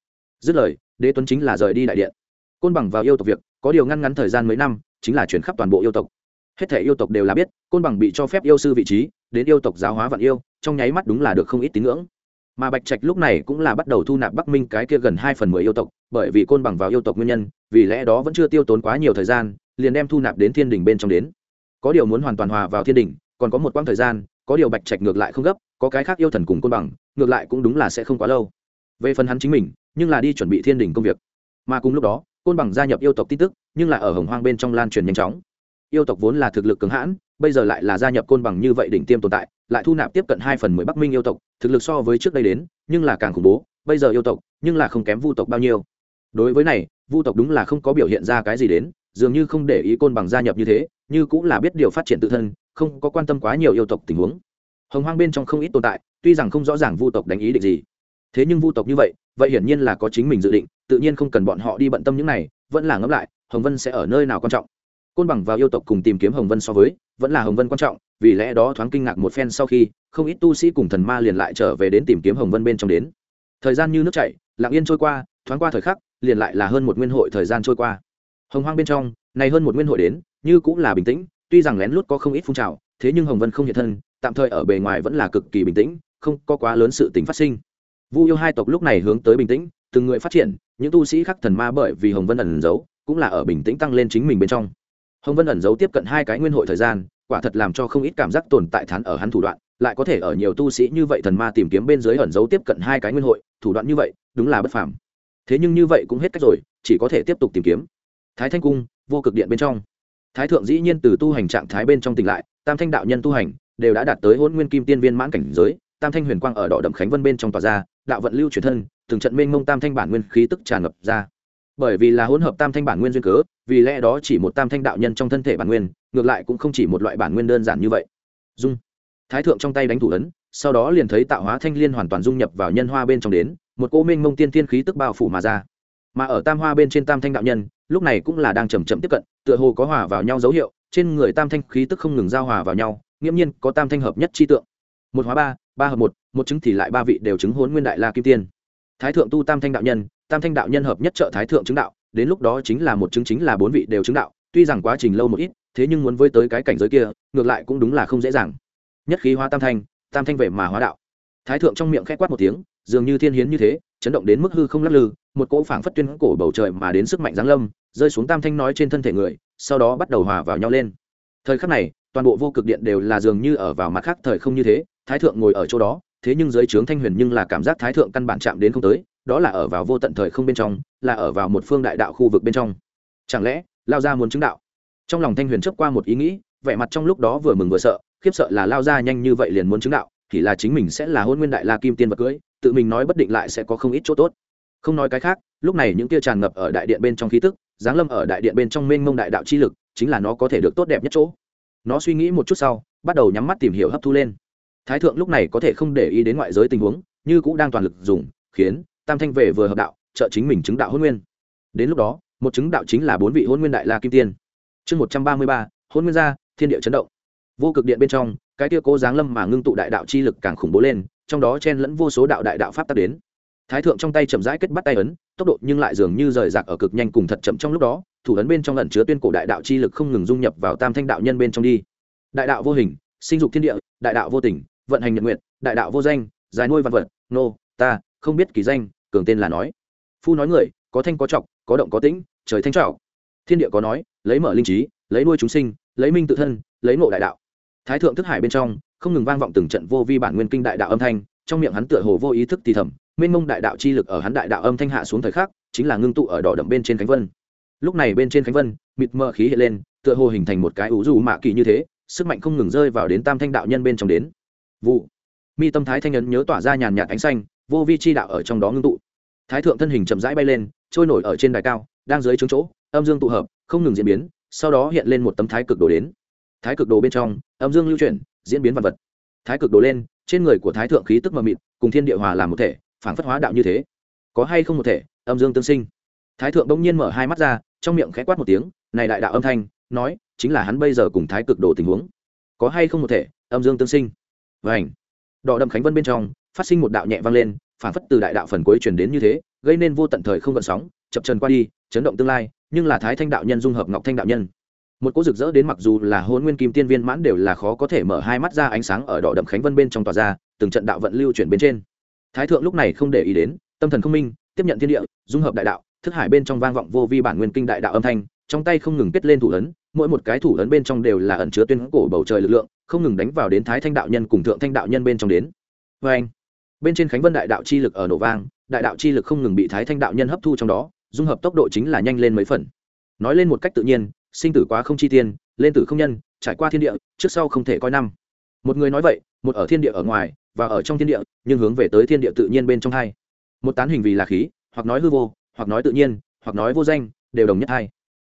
Speaker 1: Dứt lời, đế tuấn chính là rời đi đại điện. Côn bằng vào yêu tộc việc, có điều ngăn ngắn thời gian mấy năm, chính là chuyển khắp toàn bộ yêu tộc. Hết thể yêu tộc đều là biết, côn bằng bị cho phép yêu sư vị trí, đến yêu tộc giáo hóa vạn yêu, trong nháy mắt đúng là được không ít tín ngưỡng mà bạch trạch lúc này cũng là bắt đầu thu nạp bắc minh cái kia gần hai phần mười yêu tộc, bởi vì côn bằng vào yêu tộc nguyên nhân, vì lẽ đó vẫn chưa tiêu tốn quá nhiều thời gian, liền đem thu nạp đến thiên đình bên trong đến. Có điều muốn hoàn toàn hòa vào thiên đình còn có một quãng thời gian, có điều bạch trạch ngược lại không gấp, có cái khác yêu thần cùng côn bằng, ngược lại cũng đúng là sẽ không quá lâu. Về phần hắn chính mình, nhưng là đi chuẩn bị thiên đình công việc. Mà cùng lúc đó, côn bằng gia nhập yêu tộc tin tức, nhưng là ở hồng hoang bên trong lan truyền nhanh chóng. Yêu tộc vốn là thực lực cứng hãn bây giờ lại là gia nhập côn bằng như vậy đỉnh tiêm tồn tại, lại thu nạp tiếp cận hai phần mười bắc minh yêu tộc, thực lực so với trước đây đến, nhưng là càng khủng bố, bây giờ yêu tộc, nhưng là không kém vu tộc bao nhiêu. Đối với này, vu tộc đúng là không có biểu hiện ra cái gì đến, dường như không để ý côn bằng gia nhập như thế, như cũng là biết điều phát triển tự thân, không có quan tâm quá nhiều yêu tộc tình huống. Hồng hoang bên trong không ít tồn tại, tuy rằng không rõ ràng vu tộc đánh ý định gì, thế nhưng vu tộc như vậy vậy hiển nhiên là có chính mình dự định, tự nhiên không cần bọn họ đi bận tâm những này, vẫn là ngẫm lại, hồng vân sẽ ở nơi nào quan trọng. Côn bằng vào yêu tộc cùng tìm kiếm hồng vân so với vẫn là hồng vân quan trọng, vì lẽ đó thoáng kinh ngạc một phen sau khi, không ít tu sĩ cùng thần ma liền lại trở về đến tìm kiếm hồng vân bên trong đến. Thời gian như nước chảy, lặng yên trôi qua, thoáng qua thời khắc, liền lại là hơn một nguyên hội thời gian trôi qua. Hồng hoang bên trong, này hơn một nguyên hội đến, như cũng là bình tĩnh, tuy rằng lén lút có không ít phun trào, thế nhưng hồng vân không hiện thân, tạm thời ở bề ngoài vẫn là cực kỳ bình tĩnh, không có quá lớn sự tính phát sinh. Vu yêu hai tộc lúc này hướng tới bình tĩnh, từng người phát triển, những tu sĩ khác thần ma bởi vì hồng vân ẩn giấu, cũng là ở bình tĩnh tăng lên chính mình bên trong hồng vân ẩn giấu tiếp cận hai cái nguyên hội thời gian, quả thật làm cho không ít cảm giác tồn tại thán ở hắn thủ đoạn, lại có thể ở nhiều tu sĩ như vậy thần ma tìm kiếm bên dưới ẩn giấu tiếp cận hai cái nguyên hội, thủ đoạn như vậy, đúng là bất phàm. Thế nhưng như vậy cũng hết cách rồi, chỉ có thể tiếp tục tìm kiếm. Thái thanh cung, vô cực điện bên trong. Thái thượng dĩ nhiên từ tu hành trạng thái bên trong tỉnh lại, tam thanh đạo nhân tu hành, đều đã đạt tới hôn nguyên kim tiên viên mãn cảnh giới, tam thanh huyền quang ở đỏ đậm khánh vân bên trong tòa ra, đạo vận lưu truyền thân, từng trận mênh mông tam thanh bản nguyên khí tức tràn ngập ra bởi vì là hỗn hợp tam thanh bản nguyên duyên cớ, vì lẽ đó chỉ một tam thanh đạo nhân trong thân thể bản nguyên, ngược lại cũng không chỉ một loại bản nguyên đơn giản như vậy. Dung. Thái thượng trong tay đánh thủ ấn, sau đó liền thấy tạo hóa thanh liên hoàn toàn dung nhập vào nhân hoa bên trong đến, một cô minh mông tiên tiên khí tức bao phủ mà ra. Mà ở tam hoa bên trên tam thanh đạo nhân, lúc này cũng là đang chầm chậm tiếp cận, tựa hồ có hòa vào nhau dấu hiệu, trên người tam thanh khí tức không ngừng giao hòa vào nhau, nghiễm nhiên có tam thanh hợp nhất chi tượng. Một hóa ba ba hợp một một chứng thì lại ba vị đều chứng hôn nguyên đại la kim tiên. Thái thượng tu tam thanh đạo nhân tam thanh đạo nhân hợp nhất trợ thái thượng chứng đạo, đến lúc đó chính là một chứng chính là bốn vị đều chứng đạo, tuy rằng quá trình lâu một ít, thế nhưng muốn với tới cái cảnh giới kia, ngược lại cũng đúng là không dễ dàng. Nhất khí hóa tam thanh tam thanh về mà hóa đạo. Thái thượng trong miệng khẽ quát một tiếng, dường như thiên hiến như thế, chấn động đến mức hư không lắc lư, một cỗ phảng phất tuyên cổ bầu trời mà đến sức mạnh giáng lâm, rơi xuống tam thanh nói trên thân thể người, sau đó bắt đầu hòa vào nhau lên. Thời khắc này, toàn bộ vô cực điện đều là dường như ở vào mặt khác thời không như thế, thái thượng ngồi ở chỗ đó, thế nhưng dưới trướng thanh huyền nhưng là cảm giác thái thượng căn bản chạm đến không tới đó là ở vào vô tận thời không bên trong, là ở vào một phương đại đạo khu vực bên trong. Chẳng lẽ, lao ra muốn chứng đạo? Trong lòng thanh huyền chấp qua một ý nghĩ, vẻ mặt trong lúc đó vừa mừng vừa sợ, khiếp sợ là lao ra nhanh như vậy liền muốn chứng đạo, thì là chính mình sẽ là hôn nguyên đại la kim tiên vật cưới, tự mình nói bất định lại sẽ có không ít chỗ tốt. Không nói cái khác, lúc này những kia tràn ngập ở đại điện bên trong khí tức, giáng lâm ở đại điện bên trong mênh mông đại đạo chi lực, chính là nó có thể được tốt đẹp nhất chỗ. Nó suy nghĩ một chút sau, bắt đầu nhắm mắt tìm hiểu hấp thu lên. Thái thượng lúc này có thể không để ý đến ngoại giới tình huống, như cũng đang toàn lực dùng, khiến tam thanh về vừa hợp đạo, trợ chính mình chứng đạo hôn nguyên. Đến lúc đó, một chứng đạo chính là bốn vị hôn nguyên đại la kim tiên. Chương một trăm ba mươi ba, hôn nguyên gia, thiên địa chấn động. Vô cực điện bên trong, cái tia cố giáng lâm mà ngưng tụ đại đạo chi lực càng khủng bố lên, trong đó chen lẫn vô số đạo đại đạo pháp tắc đến. Thái thượng trong tay chậm rãi kết bắt tay ấn, tốc độ nhưng lại dường như rời rạc ở cực nhanh cùng thật chậm trong lúc đó, thủ ấn bên trong lẩn chứa tuyên cổ đại đạo chi lực không ngừng dung nhập vào tam thanh đạo nhân bên trong đi. Đại đạo vô hình, sinh dục thiên địa, đại đạo vô tình, vận hành nhật nguyện, đại đạo vô danh dài nuôi văn vật, nô, ta, không biết kỳ danh cường tên là nói. Phu nói người, có thanh có trọc, có động có tĩnh, trời thanh trọc. Thiên địa có nói, lấy mở linh trí, lấy nuôi chúng sinh, lấy minh tự thân, lấy ngộ đại đạo. Thái thượng thức hải bên trong, không ngừng vang vọng từng trận vô vi bản nguyên kinh đại đạo âm thanh, trong miệng hắn tựa hồ vô ý thức thì thầm, mênh mông đại đạo chi lực ở hắn đại đạo âm thanh hạ xuống thời khắc, chính là ngưng tụ ở đỏ đậm bên trên khánh vân. Lúc này bên trên khánh vân, mịt mờ khí hiện lên, tựa hồ hình thành một cái ủ dù mạ kỳ như thế, sức mạnh không ngừng rơi vào đến tam thanh đạo nhân bên trong đến. Vụ. Mi tâm thái thanh nhấn nhớ tỏa ra nhàn nhạt ánh xanh vô vi chi đạo ở trong đó ngưng tụ. Thái thượng thân hình chậm rãi bay lên, trôi nổi ở trên đài cao, đang dưới trướng chỗ, âm dương tụ hợp, không ngừng diễn biến, sau đó hiện lên một tấm thái cực đồ đến. Thái cực đồ bên trong, âm dương lưu chuyển, diễn biến vật vật. Thái cực đồ lên, trên người của thái thượng khí tức mờ mịt, cùng thiên địa hòa làm một thể phản phất hóa đạo như thế. Có hay không một thể, âm dương tương sinh. Thái thượng bỗng nhiên mở hai mắt ra, trong miệng khẽ quát một tiếng, này đại đạo âm thanh, nói, chính là hắn bây giờ cùng thái cực đồ tình huống. Có hay không một thể, âm dương tương sinh? Và ảnh đỏ đậm khánh vân bên trong phát sinh một đạo nhẹ vang lên phản phất từ đại đạo phần cuối truyền đến như thế, gây nên vô tận thời không gợn sóng, chập trần qua đi, chấn động tương lai, nhưng là thái thanh đạo nhân dung hợp ngọc thanh đạo nhân. Một cỗ rực rỡ đến mặc dù là hôn nguyên kim tiên viên mãn đều là khó có thể mở hai mắt ra ánh sáng ở đỏ đậm khánh vân bên trong tòa ra, từng trận đạo vận lưu chuyển bên trên. Thái thượng lúc này không để ý đến, tâm thần không minh, tiếp nhận thiên địa, dung hợp đại đạo, thức hải bên trong vang vọng vô vi bản nguyên kinh đại đạo âm thanh, trong tay không ngừng kết lên thủ ấn, mỗi một cái thủ ấn bên trong đều là ẩn chứa tuyên cổ bầu trời lực lượng, không ngừng đánh vào đến thái thanh đạo nhân cùng thượng thanh đạo nhân bên trong đến. Vê anh bên trên khánh vân đại đạo chi lực ở nổ vang, đại đạo chi lực không ngừng bị thái thanh đạo nhân hấp thu trong đó, dung hợp tốc độ chính là nhanh lên mấy phần. Nói lên một cách tự nhiên, sinh tử quá không chi tiên, lên tử không nhân, trải qua thiên địa, trước sau không thể coi năm. Một người nói vậy, một ở thiên địa ở ngoài, và ở trong thiên địa, nhưng hướng về tới thiên địa tự nhiên bên trong hai. Một tán hình vì là khí, hoặc nói hư vô, hoặc nói tự nhiên, hoặc nói vô danh, đều đồng nhất hai.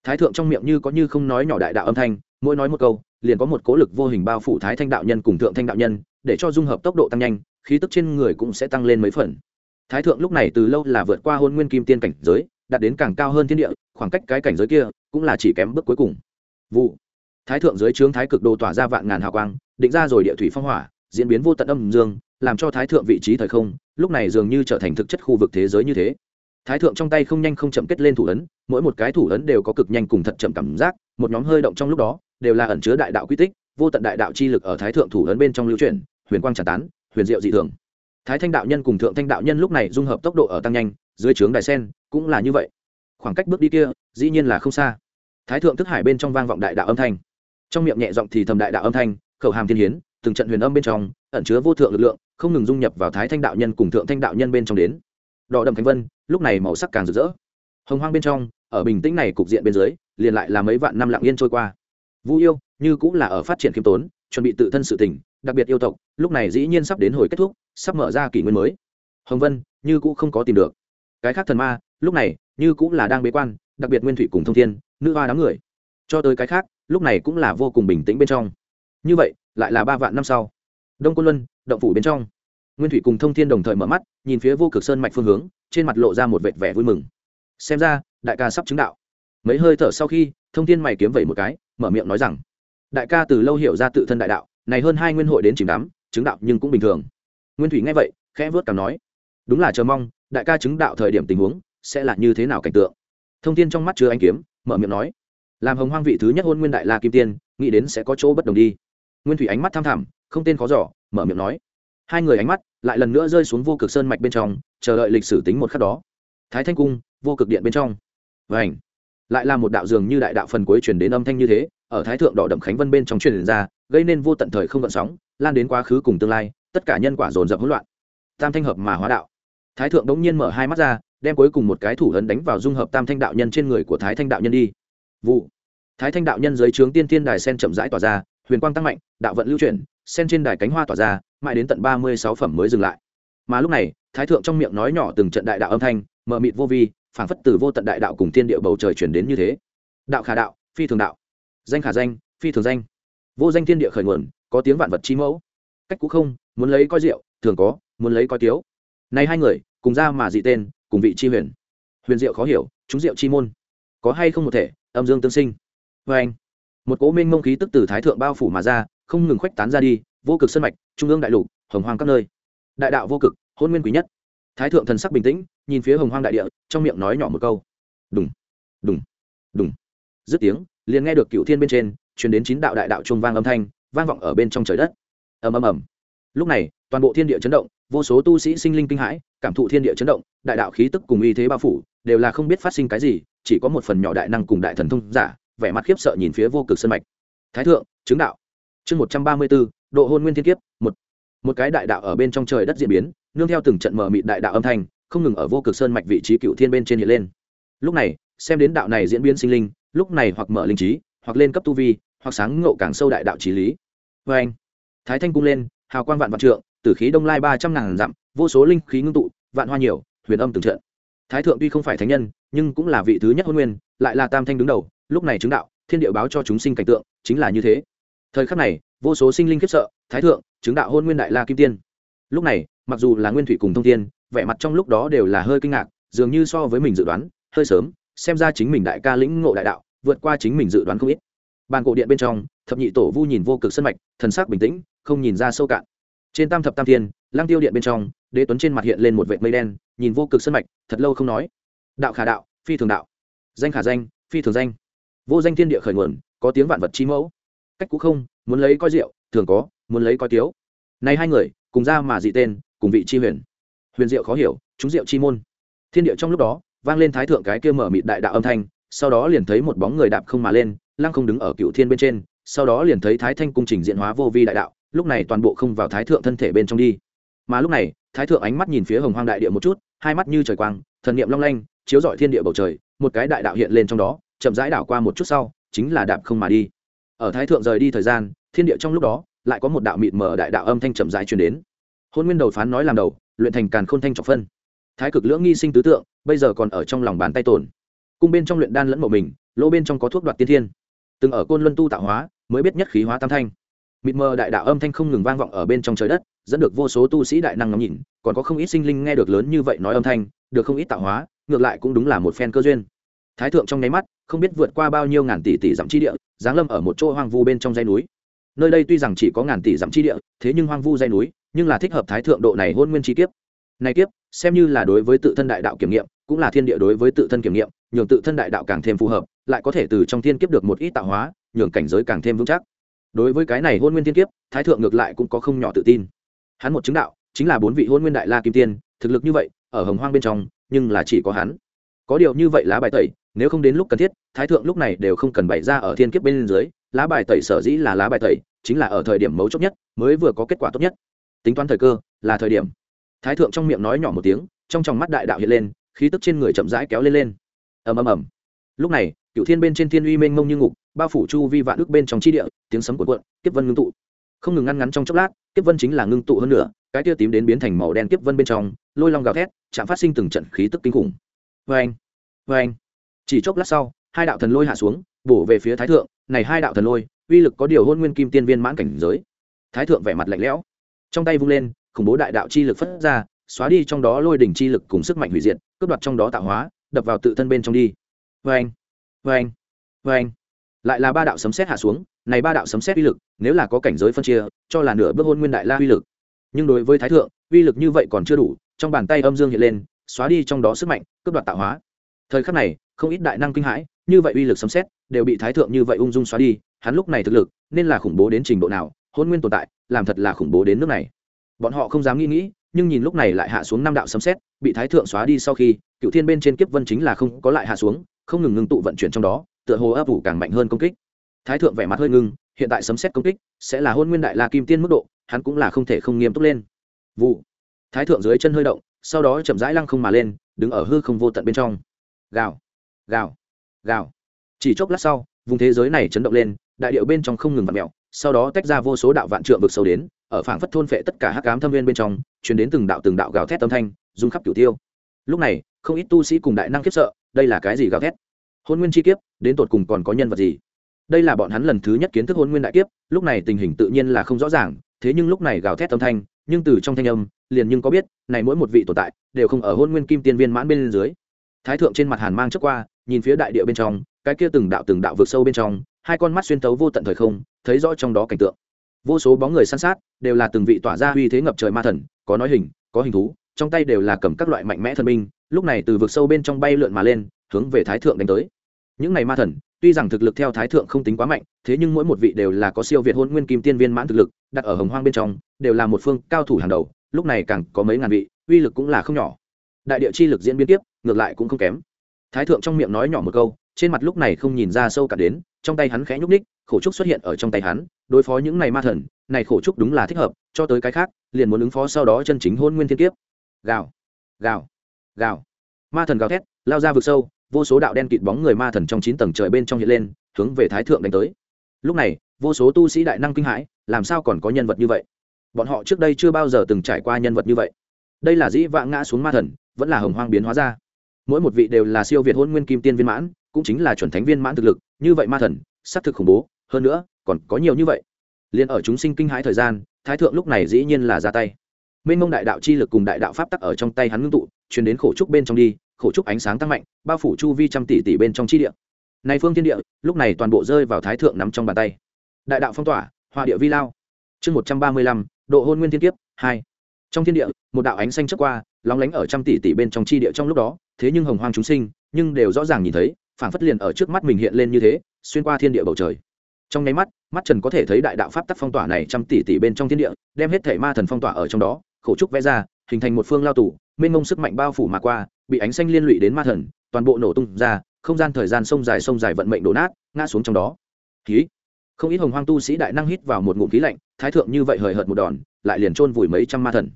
Speaker 1: Thái thượng trong miệng như có như không nói nhỏ đại đạo âm thanh, mỗi nói một câu, liền có một cố lực vô hình bao phủ thái thanh đạo nhân cùng thượng thanh đạo nhân để cho dung hợp tốc độ tăng nhanh, khí tức trên người cũng sẽ tăng lên mấy phần. Thái thượng lúc này từ lâu là vượt qua hôn nguyên kim tiên cảnh giới, đạt đến càng cao hơn thiên địa, khoảng cách cái cảnh giới kia cũng là chỉ kém bước cuối cùng. Vụ. Thái thượng dưới trướng thái cực đồ tỏa ra vạn ngàn hào quang, định ra rồi địa thủy phong hỏa, diễn biến vô tận âm dương, làm cho thái thượng vị trí thời không, lúc này dường như trở thành thực chất khu vực thế giới như thế. Thái thượng trong tay không nhanh không chậm kết lên thủ ấn, mỗi một cái thủ ấn đều có cực nhanh cùng thật chậm cảm giác, một nhóm hơi động trong lúc đó, đều là ẩn chứa đại đạo quy tích, vô tận đại đạo chi lực ở thái thượng thủ ấn bên trong lưu chuyển huyền quang tràn tán, huyền diệu dị thường. Thái thanh đạo nhân cùng thượng thanh đạo nhân lúc này dung hợp tốc độ ở tăng nhanh, dưới trướng đài sen, cũng là như vậy. Khoảng cách bước đi kia, dĩ nhiên là không xa. Thái thượng thức hải bên trong vang vọng đại đạo âm thanh. Trong miệng nhẹ giọng thì thầm đại đạo âm thanh, khẩu hàm thiên hiến, từng trận huyền âm bên trong, ẩn chứa vô thượng lực lượng, không ngừng dung nhập vào thái thanh đạo nhân cùng thượng thanh đạo nhân bên trong đến. Đỏ đậm khánh vân, lúc này màu sắc càng rực rỡ. Hồng hoang bên trong, ở bình tĩnh này cục diện bên dưới, liền lại là mấy vạn năm lặng yên trôi qua. Vũ yêu, như cũng là ở phát triển khiêm tốn chuẩn bị tự thân sự tỉnh đặc biệt yêu tộc, lúc này dĩ nhiên sắp đến hồi kết thúc, sắp mở ra kỷ nguyên mới. Hồng vân, như cũng không có tìm được. Cái khác thần ma, lúc này, như cũng là đang bế quan, đặc biệt nguyên thủy cùng thông thiên, nữ hoa đám người. Cho tới cái khác, lúc này cũng là vô cùng bình tĩnh bên trong. Như vậy, lại là ba vạn năm sau. Đông quân luân, động phủ bên trong. Nguyên thủy cùng thông thiên đồng thời mở mắt, nhìn phía vô cực sơn mạch phương hướng, trên mặt lộ ra một vệt vẻ vui mừng. Xem ra, đại ca sắp chứng đạo. Mấy hơi thở sau khi, thông thiên mày kiếm vẩy một cái, mở miệng nói rằng đại ca từ lâu hiểu ra tự thân đại đạo, này hơn hai nguyên hội đến chìm đắm, chứng đạo nhưng cũng bình thường. Nguyên thủy nghe vậy, khẽ vớt cảm nói, đúng là chờ mong, đại ca chứng đạo thời điểm tình huống sẽ là như thế nào cảnh tượng? Thông tin trong mắt chứa anh kiếm, mở miệng nói, làm hồng hoang vị thứ nhất hôn nguyên đại la kim tiên, nghĩ đến sẽ có chỗ bất đồng đi. Nguyên thủy ánh mắt tham thẳm, không tên khó giỏ mở miệng nói, hai người ánh mắt lại lần nữa rơi xuống vô cực sơn mạch bên trong, chờ đợi lịch sử tính một khắc đó. Thái thanh cung, vô cực điện bên trong. Và ảnh lại là một đạo dường như đại đạo phần cuối chuyển đến âm thanh như thế ở thái thượng đỏ đậm khánh vân bên trong truyền ra, gây nên vô tận thời không gợn sóng, lan đến quá khứ cùng tương lai, tất cả nhân quả dồn dập hỗn loạn. Tam thanh hợp mà hóa đạo. Thái thượng đống nhiên mở hai mắt ra, đem cuối cùng một cái thủ ấn đánh vào dung hợp tam thanh đạo nhân trên người của thái thanh đạo nhân đi. Vụ. Thái thanh đạo nhân dưới trướng tiên tiên đài sen chậm rãi tỏa ra, huyền quang tăng mạnh, đạo vận lưu chuyển, sen trên đài cánh hoa tỏa ra, mãi đến tận ba mươi sáu phẩm mới dừng lại. Mà lúc này, thái thượng trong miệng nói nhỏ từng trận đại đạo âm thanh, mờ mịt vô vi, phảng phất từ vô tận đại đạo cùng tiên địa bầu trời chuyển đến như thế. Đạo khả đạo, phi thường đạo danh khả danh, phi thường danh. Vô danh thiên địa khởi nguồn, có tiếng vạn vật chi mẫu. Cách cũ không, muốn lấy coi rượu, thường có, muốn lấy coi tiếu. Này hai người, cùng ra mà dị tên, cùng vị chi huyền. Huyền diệu khó hiểu, chúng diệu chi môn. Có hay không một thể, âm dương tương sinh. Vê anh, một cố minh mông khí tức từ thái thượng bao phủ mà ra, không ngừng khuếch tán ra đi, vô cực sân mạch, trung ương đại lục, hồng hoàng các nơi. Đại đạo vô cực, hôn nguyên quý nhất. Thái thượng thần sắc bình tĩnh, nhìn phía hồng hoang đại địa, trong miệng nói nhỏ một câu. Đùng đùng đùng. Dứt tiếng liền nghe được cựu thiên bên trên chuyển đến chín đạo đại đạo trung vang âm thanh, vang vọng ở bên trong trời đất. Ầm ầm ầm. Lúc này, toàn bộ thiên địa chấn động, vô số tu sĩ sinh linh kinh hãi, cảm thụ thiên địa chấn động, đại đạo khí tức cùng uy thế bao phủ, đều là không biết phát sinh cái gì, chỉ có một phần nhỏ đại năng cùng đại thần thông giả, vẻ mặt khiếp sợ nhìn phía vô cực sân mạch. Thái thượng, chứng đạo. Chương một trăm ba mươi bốn, độ hôn nguyên thiên kiếp, một. Một cái đại đạo ở bên trong trời đất diễn biến, nương theo từng trận mở mịt đại đạo âm thanh, không ngừng ở vô cực sơn mạch vị trí cựu thiên bên trên hiện lên. Lúc này, xem đến đạo này diễn biến sinh linh lúc này hoặc mở linh trí, hoặc lên cấp tu vi, hoặc sáng ngộ càng sâu đại đạo trí lý. Vê anh, thái thanh cung lên, hào quang vạn vạn trượng, tử khí đông lai ba trăm ngàn dặm, vô số linh khí ngưng tụ, vạn hoa nhiều, huyền âm từng trận. Thái thượng tuy không phải thánh nhân, nhưng cũng là vị thứ nhất hôn nguyên, lại là tam thanh đứng đầu, lúc này chứng đạo, thiên địa báo cho chúng sinh cảnh tượng, chính là như thế. Thời khắc này, vô số sinh linh khiếp sợ, thái thượng, chứng đạo hôn nguyên đại la kim tiên. Lúc này, mặc dù là nguyên thủy cùng thông tiên vẻ mặt trong lúc đó đều là hơi kinh ngạc, dường như so với mình dự đoán, hơi sớm xem ra chính mình đại ca lĩnh ngộ đại đạo, vượt qua chính mình dự đoán không ít. Bàn cổ điện bên trong, thập nhị tổ vu nhìn vô cực sân mạch, thần sắc bình tĩnh, không nhìn ra sâu cạn. Trên tam thập tam thiên lang tiêu điện bên trong, đế tuấn trên mặt hiện lên một vệt mây đen, nhìn vô cực sân mạch, thật lâu không nói. Đạo khả đạo, phi thường đạo. Danh khả danh, phi thường danh. Vô danh thiên địa khởi nguồn, có tiếng vạn vật chi mẫu. Cách cũ không, muốn lấy coi rượu thường có, muốn lấy coi tiếu. Này hai người, cùng ra mà dị tên, cùng vị chi huyền. Huyền diệu khó hiểu, chúng diệu chi môn. Thiên địa trong lúc đó vang lên thái thượng cái kia mở mịt đại đạo âm thanh, sau đó liền thấy một bóng người đạp không mà lên, lăng không đứng ở cựu thiên bên trên, sau đó liền thấy thái thanh cung trình diện hóa vô vi đại đạo, lúc này toàn bộ không vào thái thượng thân thể bên trong đi. Mà lúc này, thái thượng ánh mắt nhìn phía hồng hoang đại địa một chút, hai mắt như trời quang, thần niệm long lanh, chiếu rọi thiên địa bầu trời, một cái đại đạo hiện lên trong đó, chậm rãi đảo qua một chút sau, chính là đạp không mà đi. Ở thái thượng rời đi thời gian, thiên địa trong lúc đó, lại có một đạo mịt mở đại đạo âm thanh chậm rãi truyền đến. Hôn nguyên đầu phán nói làm đầu, luyện thành càn khôn thanh trọc phân thái cực lưỡng nghi sinh tứ tượng, bây giờ còn ở trong lòng bàn tay tổn cung bên trong luyện đan lẫn mộ mình, lỗ bên trong có thuốc đoạt tiên thiên. Từng ở côn luân tu tạo hóa, mới biết nhất khí hóa tam thanh. Mịt mờ đại đạo âm thanh không ngừng vang vọng ở bên trong trời đất, dẫn được vô số tu sĩ đại năng ngắm nhìn, còn có không ít sinh linh nghe được lớn như vậy nói âm thanh, được không ít tạo hóa, ngược lại cũng đúng là một phen cơ duyên. Thái thượng trong nháy mắt, không biết vượt qua bao nhiêu ngàn tỷ tỷ dặm chi địa, giáng lâm ở một chỗ hoang vu bên trong dãy núi. Nơi đây tuy rằng chỉ có ngàn tỷ dặm chi địa, thế nhưng hoang vu dãy núi, nhưng là thích hợp thái thượng độ này hôn nguyên chi kiếp. Này kiếp xem như là đối với tự thân đại đạo kiểm nghiệm, cũng là thiên địa đối với tự thân kiểm nghiệm, nhường tự thân đại đạo càng thêm phù hợp, lại có thể từ trong thiên kiếp được một ít tạo hóa, nhường cảnh giới càng thêm vững chắc. Đối với cái này hôn nguyên thiên kiếp, thái thượng ngược lại cũng có không nhỏ tự tin. Hắn một chứng đạo, chính là bốn vị hôn nguyên đại la kim tiên, thực lực như vậy, ở hồng hoang bên trong, nhưng là chỉ có hắn. Có điều như vậy lá bài tẩy, nếu không đến lúc cần thiết, thái thượng lúc này đều không cần bày ra ở thiên kiếp bên dưới, lá bài tẩy sở dĩ là lá bài tẩy, chính là ở thời điểm mấu chốt nhất, mới vừa có kết quả tốt nhất. Tính toán thời cơ, là thời điểm thái thượng trong miệng nói nhỏ một tiếng, trong tròng mắt đại đạo hiện lên, khí tức trên người chậm rãi kéo lên lên. Ầm ầm ầm. Lúc này cựu thiên bên trên thiên uy mênh mông như ngục, bao phủ chu vi vạn ước bên trong chi địa, tiếng sấm cuộn cuộn, kiếp vân ngưng tụ. Không ngừng ngăn ngắn trong chốc lát, kiếp vân chính là ngưng tụ hơn nữa cái tia tím đến biến thành màu đen kiếp vân bên trong, lôi long gào thét, chạm phát sinh từng trận khí tức kinh khủng. Vê anh vê anh chỉ chốc lát sau, hai đạo thần lôi hạ xuống, bổ về phía thái thượng, này hai đạo thần lôi, uy lực có điều hôn nguyên kim tiên viên mãn cảnh giới. Thái thượng vẻ mặt lạnh lẽo, trong tay vung lên khủng bố đại đạo chi lực phất ra, xóa đi trong đó lôi đỉnh chi lực cùng sức mạnh hủy diệt, cướp đoạt trong đó tạo hóa, đập vào tự thân bên trong đi. Vê anh vê anh vê anh lại là ba đạo sấm xét hạ xuống, này ba đạo sấm xét uy lực, nếu là có cảnh giới phân chia, cho là nửa bước hôn nguyên đại la uy lực. Nhưng đối với thái thượng, uy lực như vậy còn chưa đủ, trong bàn tay âm dương hiện lên, xóa đi trong đó sức mạnh, cướp đoạt tạo hóa. Thời khắc này, không ít đại năng kinh hãi, như vậy uy lực sấm xét đều bị thái thượng như vậy ung dung xóa đi, hắn lúc này thực lực, nên là khủng bố đến trình độ nào, hôn nguyên tồn tại, làm thật là khủng bố đến nước này bọn họ không dám nghĩ nghĩ, nhưng nhìn lúc này lại hạ xuống năm đạo sấm xét bị thái thượng xóa đi sau khi cựu thiên bên trên kiếp vân chính là không có lại hạ xuống, không ngừng ngưng tụ vận chuyển trong đó, tựa hồ ấp ủ càng mạnh hơn công kích. Thái thượng vẻ mặt hơi ngưng, hiện tại sấm xét công kích sẽ là hôn nguyên đại la kim tiên mức độ, hắn cũng là không thể không nghiêm túc lên. Vụ. Thái thượng dưới chân hơi động, sau đó chậm rãi lăng không mà lên, đứng ở hư không vô tận bên trong. Gào. Gào. Gào. Chỉ chốc lát sau, vùng thế giới này chấn động lên, đại điệu bên trong không ngừng vặn mẹo sau đó tách ra vô số đạo vạn trượng vực sâu đến ở phảng phất thôn phệ tất cả hắc ám thâm viên bên trong chuyển đến từng đạo từng đạo gào thét âm thanh, rung khắp cửu tiêu. Lúc này, không ít tu sĩ cùng đại năng khiếp sợ, đây là cái gì gào thét? Hôn nguyên chi kiếp, đến tột cùng còn có nhân vật gì? Đây là bọn hắn lần thứ nhất kiến thức hôn nguyên đại kiếp, lúc này tình hình tự nhiên là không rõ ràng, thế nhưng lúc này gào thét âm thanh, nhưng từ trong thanh âm, liền nhưng có biết, này mỗi một vị tồn tại, đều không ở hôn nguyên kim tiên viên mãn bên dưới. Thái thượng trên mặt hàn mang trước qua, nhìn phía đại địa bên trong, cái kia từng đạo từng đạo vượt sâu bên trong, hai con mắt xuyên tấu vô tận thời không, thấy rõ trong đó cảnh tượng vô số bóng người săn sát, đều là từng vị tỏa ra uy thế ngập trời ma thần, có nói hình, có hình thú, trong tay đều là cầm các loại mạnh mẽ thần binh, lúc này từ vực sâu bên trong bay lượn mà lên, hướng về thái thượng đánh tới. Những này ma thần, tuy rằng thực lực theo thái thượng không tính quá mạnh, thế nhưng mỗi một vị đều là có siêu việt hôn nguyên kim tiên viên mãn thực lực, đặt ở hồng hoang bên trong, đều là một phương cao thủ hàng đầu, lúc này càng có mấy ngàn vị, uy lực cũng là không nhỏ. Đại địa chi lực diễn biến tiếp, ngược lại cũng không kém. Thái thượng trong miệng nói nhỏ một câu, trên mặt lúc này không nhìn ra sâu cả đến, trong tay hắn khẽ nhúc ních khổ trúc xuất hiện ở trong tay hắn đối phó những này ma thần, này khổ trúc đúng là thích hợp, cho tới cái khác, liền muốn ứng phó sau đó chân chính hôn nguyên thiên kiếp. Gào gào gào. Ma thần gào thét, lao ra vực sâu, vô số đạo đen kịt bóng người ma thần trong chín tầng trời bên trong hiện lên, hướng về thái thượng đánh tới. Lúc này, vô số tu sĩ đại năng kinh hãi, làm sao còn có nhân vật như vậy? Bọn họ trước đây chưa bao giờ từng trải qua nhân vật như vậy. Đây là dĩ vãng ngã xuống ma thần, vẫn là hồng hoang biến hóa ra. Mỗi một vị đều là siêu việt hôn nguyên kim tiên viên mãn, cũng chính là chuẩn thánh viên mãn thực lực, như vậy ma thần, xác thực khủng bố. Hơn nữa còn có nhiều như vậy. Liền ở chúng sinh kinh hãi thời gian, thái thượng lúc này dĩ nhiên là ra tay. Mênh mông đại đạo chi lực cùng đại đạo pháp tắc ở trong tay hắn ngưng tụ chuyển đến khổ trúc bên trong đi, khổ trúc ánh sáng tăng mạnh, bao phủ chu vi trăm tỷ tỷ bên trong chi địa. Này phương thiên địa, lúc này toàn bộ rơi vào thái thượng nắm trong bàn tay. Đại đạo phong tỏa hòa địa vi lao. Chương một trăm ba mươi lăm, độ hôn nguyên thiên kiếp, hai. Trong thiên địa, một đạo ánh xanh trước qua, lóng lánh ở trăm tỷ tỷ bên trong chi địa trong lúc đó, thế nhưng hồng hoang chúng sinh, nhưng đều rõ ràng nhìn thấy, phảng phất liền ở trước mắt mình hiện lên như thế, xuyên qua thiên địa bầu trời trong nháy mắt mắt trần có thể thấy đại đạo pháp tắc phong tỏa này trăm tỷ tỷ bên trong thiên địa đem hết thể ma thần phong tỏa ở trong đó khổ trúc vẽ ra hình thành một phương lao tù, mênh mông sức mạnh bao phủ mà qua bị ánh xanh liên lụy đến ma thần toàn bộ nổ tung ra không gian thời gian sông dài sông dài vận mệnh đổ nát ngã xuống trong đó. Khí không ít hồng hoang tu sĩ đại năng hít vào một ngụm khí lạnh thái thượng như vậy hời hợt một đòn lại liền chôn vùi mấy trăm ma thần.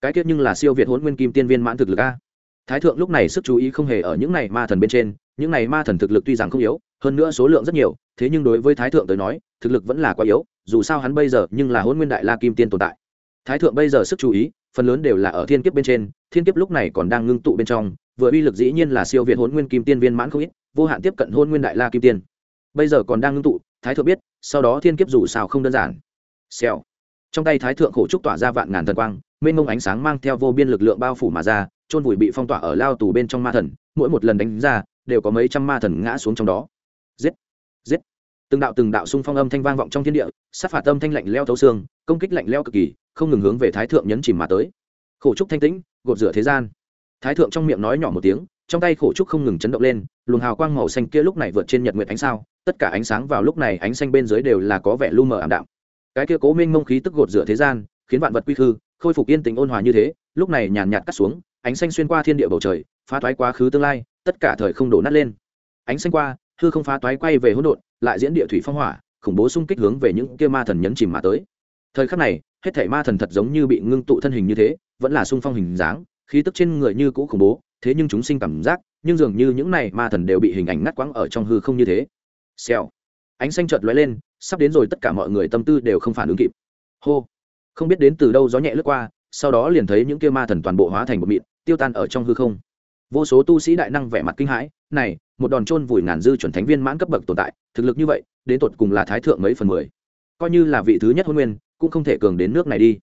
Speaker 1: Cái tiếc nhưng là siêu việt hỗn nguyên kim tiên viên mãn thực lực a. Thái thượng lúc này sức chú ý không hề ở những này ma thần bên trên những này ma thần thực lực tuy rằng không yếu, hơn nữa số lượng rất nhiều, thế nhưng đối với thái thượng tới nói, thực lực vẫn là quá yếu, dù sao hắn bây giờ nhưng là hôn nguyên đại la kim tiên tồn tại. Thái thượng bây giờ sức chú ý, phần lớn đều là ở thiên kiếp bên trên, thiên kiếp lúc này còn đang ngưng tụ bên trong, vừa uy lực dĩ nhiên là siêu việt hôn nguyên kim tiên viên mãn không ít, vô hạn tiếp cận hôn nguyên đại la kim tiên. Bây giờ còn đang ngưng tụ, thái thượng biết, sau đó thiên kiếp dù sao không đơn giản. Xèo. Trong tay thái thượng khổ trúc tỏa ra vạn ngàn thần quang, mênh mông ánh sáng mang theo vô biên lực lượng bao phủ mà ra, chôn vùi bị phong tỏa ở lao tù bên trong ma thần, mỗi một lần đánh ra đều có mấy trăm ma thần ngã xuống trong đó. Giết giết. Từng đạo từng đạo xung phong âm thanh vang vọng trong thiên địa, sát phạt âm thanh lạnh leo thấu xương, công kích lạnh leo cực kỳ, không ngừng hướng về thái thượng nhấn chìm mà tới. Khổ trúc thanh tĩnh, gột rửa thế gian. Thái thượng trong miệng nói nhỏ một tiếng, trong tay khổ trúc không ngừng chấn động lên, luồng hào quang màu xanh kia lúc này vượt trên nhật nguyệt ánh sao, tất cả ánh sáng vào lúc này ánh xanh bên dưới đều là có vẻ lu mờ ảm đạm. Cái kia cố minh mông khí tức gột rửa thế gian, khiến vạn vật quy khư, khôi phục yên tĩnh ôn hòa như thế, lúc này nhàn nhạt cắt xuống, ánh xanh xuyên qua thiên địa bầu trời, phá toái quá khứ tương lai tất cả thời không đổ nát lên. Ánh xanh qua, hư không phá toái quay về hỗn độn, lại diễn địa thủy phong hỏa, khủng bố xung kích hướng về những kia ma thần nhấn chìm mà tới. Thời khắc này, hết thảy ma thần thật giống như bị ngưng tụ thân hình như thế, vẫn là xung phong hình dáng, khí tức trên người như cũ khủng bố, thế nhưng chúng sinh cảm giác, nhưng dường như những này ma thần đều bị hình ảnh ngắt quãng ở trong hư không như thế. Xèo. Ánh xanh chợt lóe lên, sắp đến rồi tất cả mọi người tâm tư đều không phản ứng kịp. Hô. Không biết đến từ đâu gió nhẹ lướt qua, sau đó liền thấy những kia ma thần toàn bộ hóa thành một mịn, tiêu tan ở trong hư không vô số tu sĩ đại năng vẻ mặt kinh hãi, này, một đòn trôn vùi ngàn dư chuẩn thánh viên mãn cấp bậc tồn tại, thực lực như vậy, đến tột cùng là thái thượng mấy phần mười? Coi như là vị thứ nhất hôn nguyên, cũng không thể cường đến nước này đi.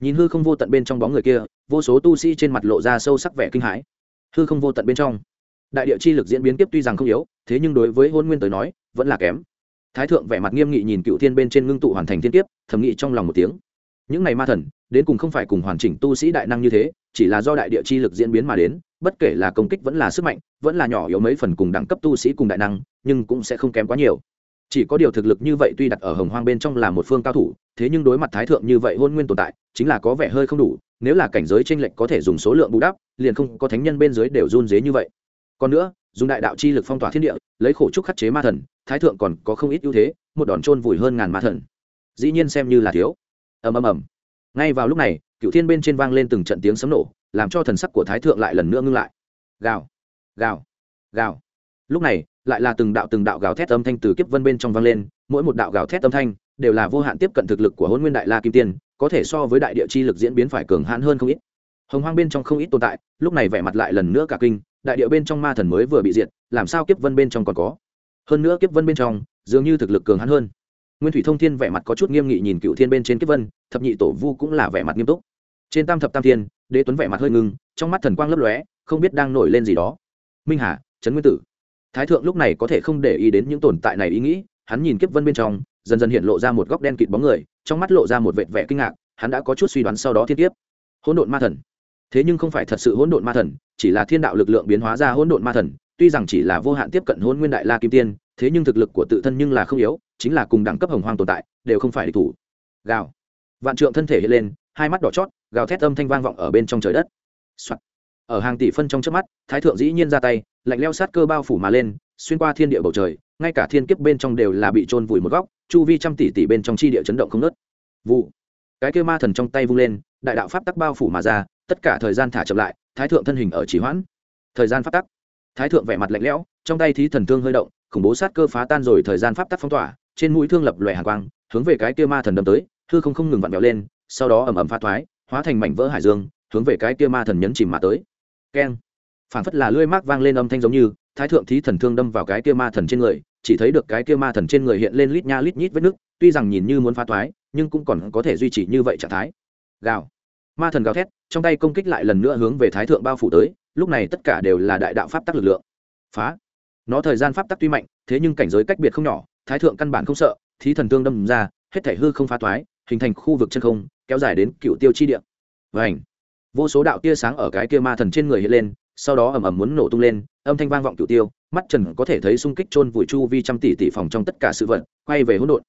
Speaker 1: Nhìn hư không vô tận bên trong bóng người kia, vô số tu sĩ trên mặt lộ ra sâu sắc vẻ kinh hãi. Hư không vô tận bên trong, đại địa chi lực diễn biến tiếp tuy rằng không yếu, thế nhưng đối với hôn nguyên tới nói, vẫn là kém. Thái thượng vẻ mặt nghiêm nghị nhìn cựu thiên bên trên ngưng tụ hoàn thành thiên kiếp, thầm nghị trong lòng một tiếng. Những này ma thần, đến cùng không phải cùng hoàn chỉnh tu sĩ đại năng như thế chỉ là do đại địa chi lực diễn biến mà đến, bất kể là công kích vẫn là sức mạnh, vẫn là nhỏ yếu mấy phần cùng đẳng cấp tu sĩ cùng đại năng, nhưng cũng sẽ không kém quá nhiều. Chỉ có điều thực lực như vậy tuy đặt ở hồng hoang bên trong là một phương cao thủ, thế nhưng đối mặt thái thượng như vậy hôn nguyên tồn tại, chính là có vẻ hơi không đủ, nếu là cảnh giới tranh lệch có thể dùng số lượng bù đắp, liền không có thánh nhân bên dưới đều run dế như vậy. Còn nữa, dùng đại đạo chi lực phong tỏa thiên địa, lấy khổ trúc khắc chế ma thần, thái thượng còn có không ít ưu thế, một đòn trôn vùi hơn ngàn ma thần. Dĩ nhiên xem như là thiếu. Ầm ầm ầm. Ngay vào lúc này cựu thiên bên trên vang lên từng trận tiếng sấm nổ, làm cho thần sắc của thái thượng lại lần nữa ngưng lại. Gào gào gào. Lúc này, lại là từng đạo từng đạo gào thét âm thanh từ kiếp vân bên trong vang lên, mỗi một đạo gào thét âm thanh đều là vô hạn tiếp cận thực lực của hôn nguyên đại la kim tiên, có thể so với đại địa chi lực diễn biến phải cường hãn hơn không ít. Hồng hoang bên trong không ít tồn tại, lúc này vẻ mặt lại lần nữa cả kinh, đại địa bên trong ma thần mới vừa bị diệt, làm sao kiếp vân bên trong còn có? Hơn nữa kiếp vân bên trong, dường như thực lực cường hãn hơn. Nguyên thủy thông thiên vẻ mặt có chút nghiêm nghị nhìn cựu thiên bên trên kiếp vân, thập nhị tổ vu cũng là vẻ mặt nghiêm túc trên tam thập tam thiên, đế tuấn vẻ mặt hơi ngưng, trong mắt thần quang lấp lóe, không biết đang nổi lên gì đó. Minh hà, trấn nguyên tử. Thái thượng lúc này có thể không để ý đến những tồn tại này ý nghĩ, hắn nhìn kiếp vân bên trong, dần dần hiện lộ ra một góc đen kịt bóng người, trong mắt lộ ra một vệt vẻ kinh ngạc, hắn đã có chút suy đoán sau đó thiên tiếp hỗn độn ma thần. Thế nhưng không phải thật sự hỗn độn ma thần, chỉ là thiên đạo lực lượng biến hóa ra hỗn độn ma thần, tuy rằng chỉ là vô hạn tiếp cận hôn nguyên đại la kim tiên, thế nhưng thực lực của tự thân nhưng là không yếu, chính là cùng đẳng cấp hồng hoang tồn tại, đều không phải địch thủ. Gào. Vạn trượng thân thể hiện lên hai mắt đỏ chót, gào thét âm thanh vang vọng ở bên trong trời đất、Soạn. ở hàng tỷ phân trong trước mắt, thái thượng dĩ nhiên ra tay, lạnh leo sát cơ bao phủ mà lên, xuyên qua thiên địa bầu trời, ngay cả thiên kiếp bên trong đều là bị trôn vùi một góc, chu vi trăm tỷ tỷ bên trong chi địa chấn động không nớt vụ. Cái kêu ma thần trong tay vung lên, đại đạo pháp tắc bao phủ mà ra, tất cả thời gian thả chậm lại, thái thượng thân hình ở chỉ hoãn. Thời gian pháp tắc. Thái thượng vẻ mặt lạnh lẽo, trong tay thí thần thương hơi động, khủng bố sát cơ phá tan rồi thời gian pháp tắc phong tỏa, trên mũi thương lập lòe hàng quang, hướng về cái kia ma thần đâm tới, hư không không ngừng vặn vẹo lên sau đó ầm ầm pha thoái, hóa thành mảnh vỡ hải dương, hướng về cái kia ma thần nhấn chìm mà tới. Keng. Phảng phất là lưỡi mác vang lên âm thanh giống như, thái thượng thí thần thương đâm vào cái kia ma thần trên người, chỉ thấy được cái kia ma thần trên người hiện lên lít nha lít nhít vết nứt, tuy rằng nhìn như muốn phá thoái, nhưng cũng còn có thể duy trì như vậy trạng thái. Gào. Ma thần gào thét, trong tay công kích lại lần nữa hướng về thái thượng bao phủ tới, lúc này tất cả đều là đại đạo pháp tắc lực lượng. Phá. Nó thời gian pháp tắc tuy mạnh, thế nhưng cảnh giới cách biệt không nhỏ, thái thượng căn bản không sợ, thí thần thương đâm ra, hết thể hư không phá thoái, hình thành khu vực chân không kéo dài đến cựu tiêu chi địa. Vảnh vô số đạo tia sáng ở cái kia ma thần trên người hiện lên, sau đó ầm ầm muốn nổ tung lên, âm thanh vang vọng cựu tiêu, mắt trần có thể thấy xung kích chôn vùi chu vi trăm tỷ tỷ phòng trong tất cả sự vật, quay về hỗn độn.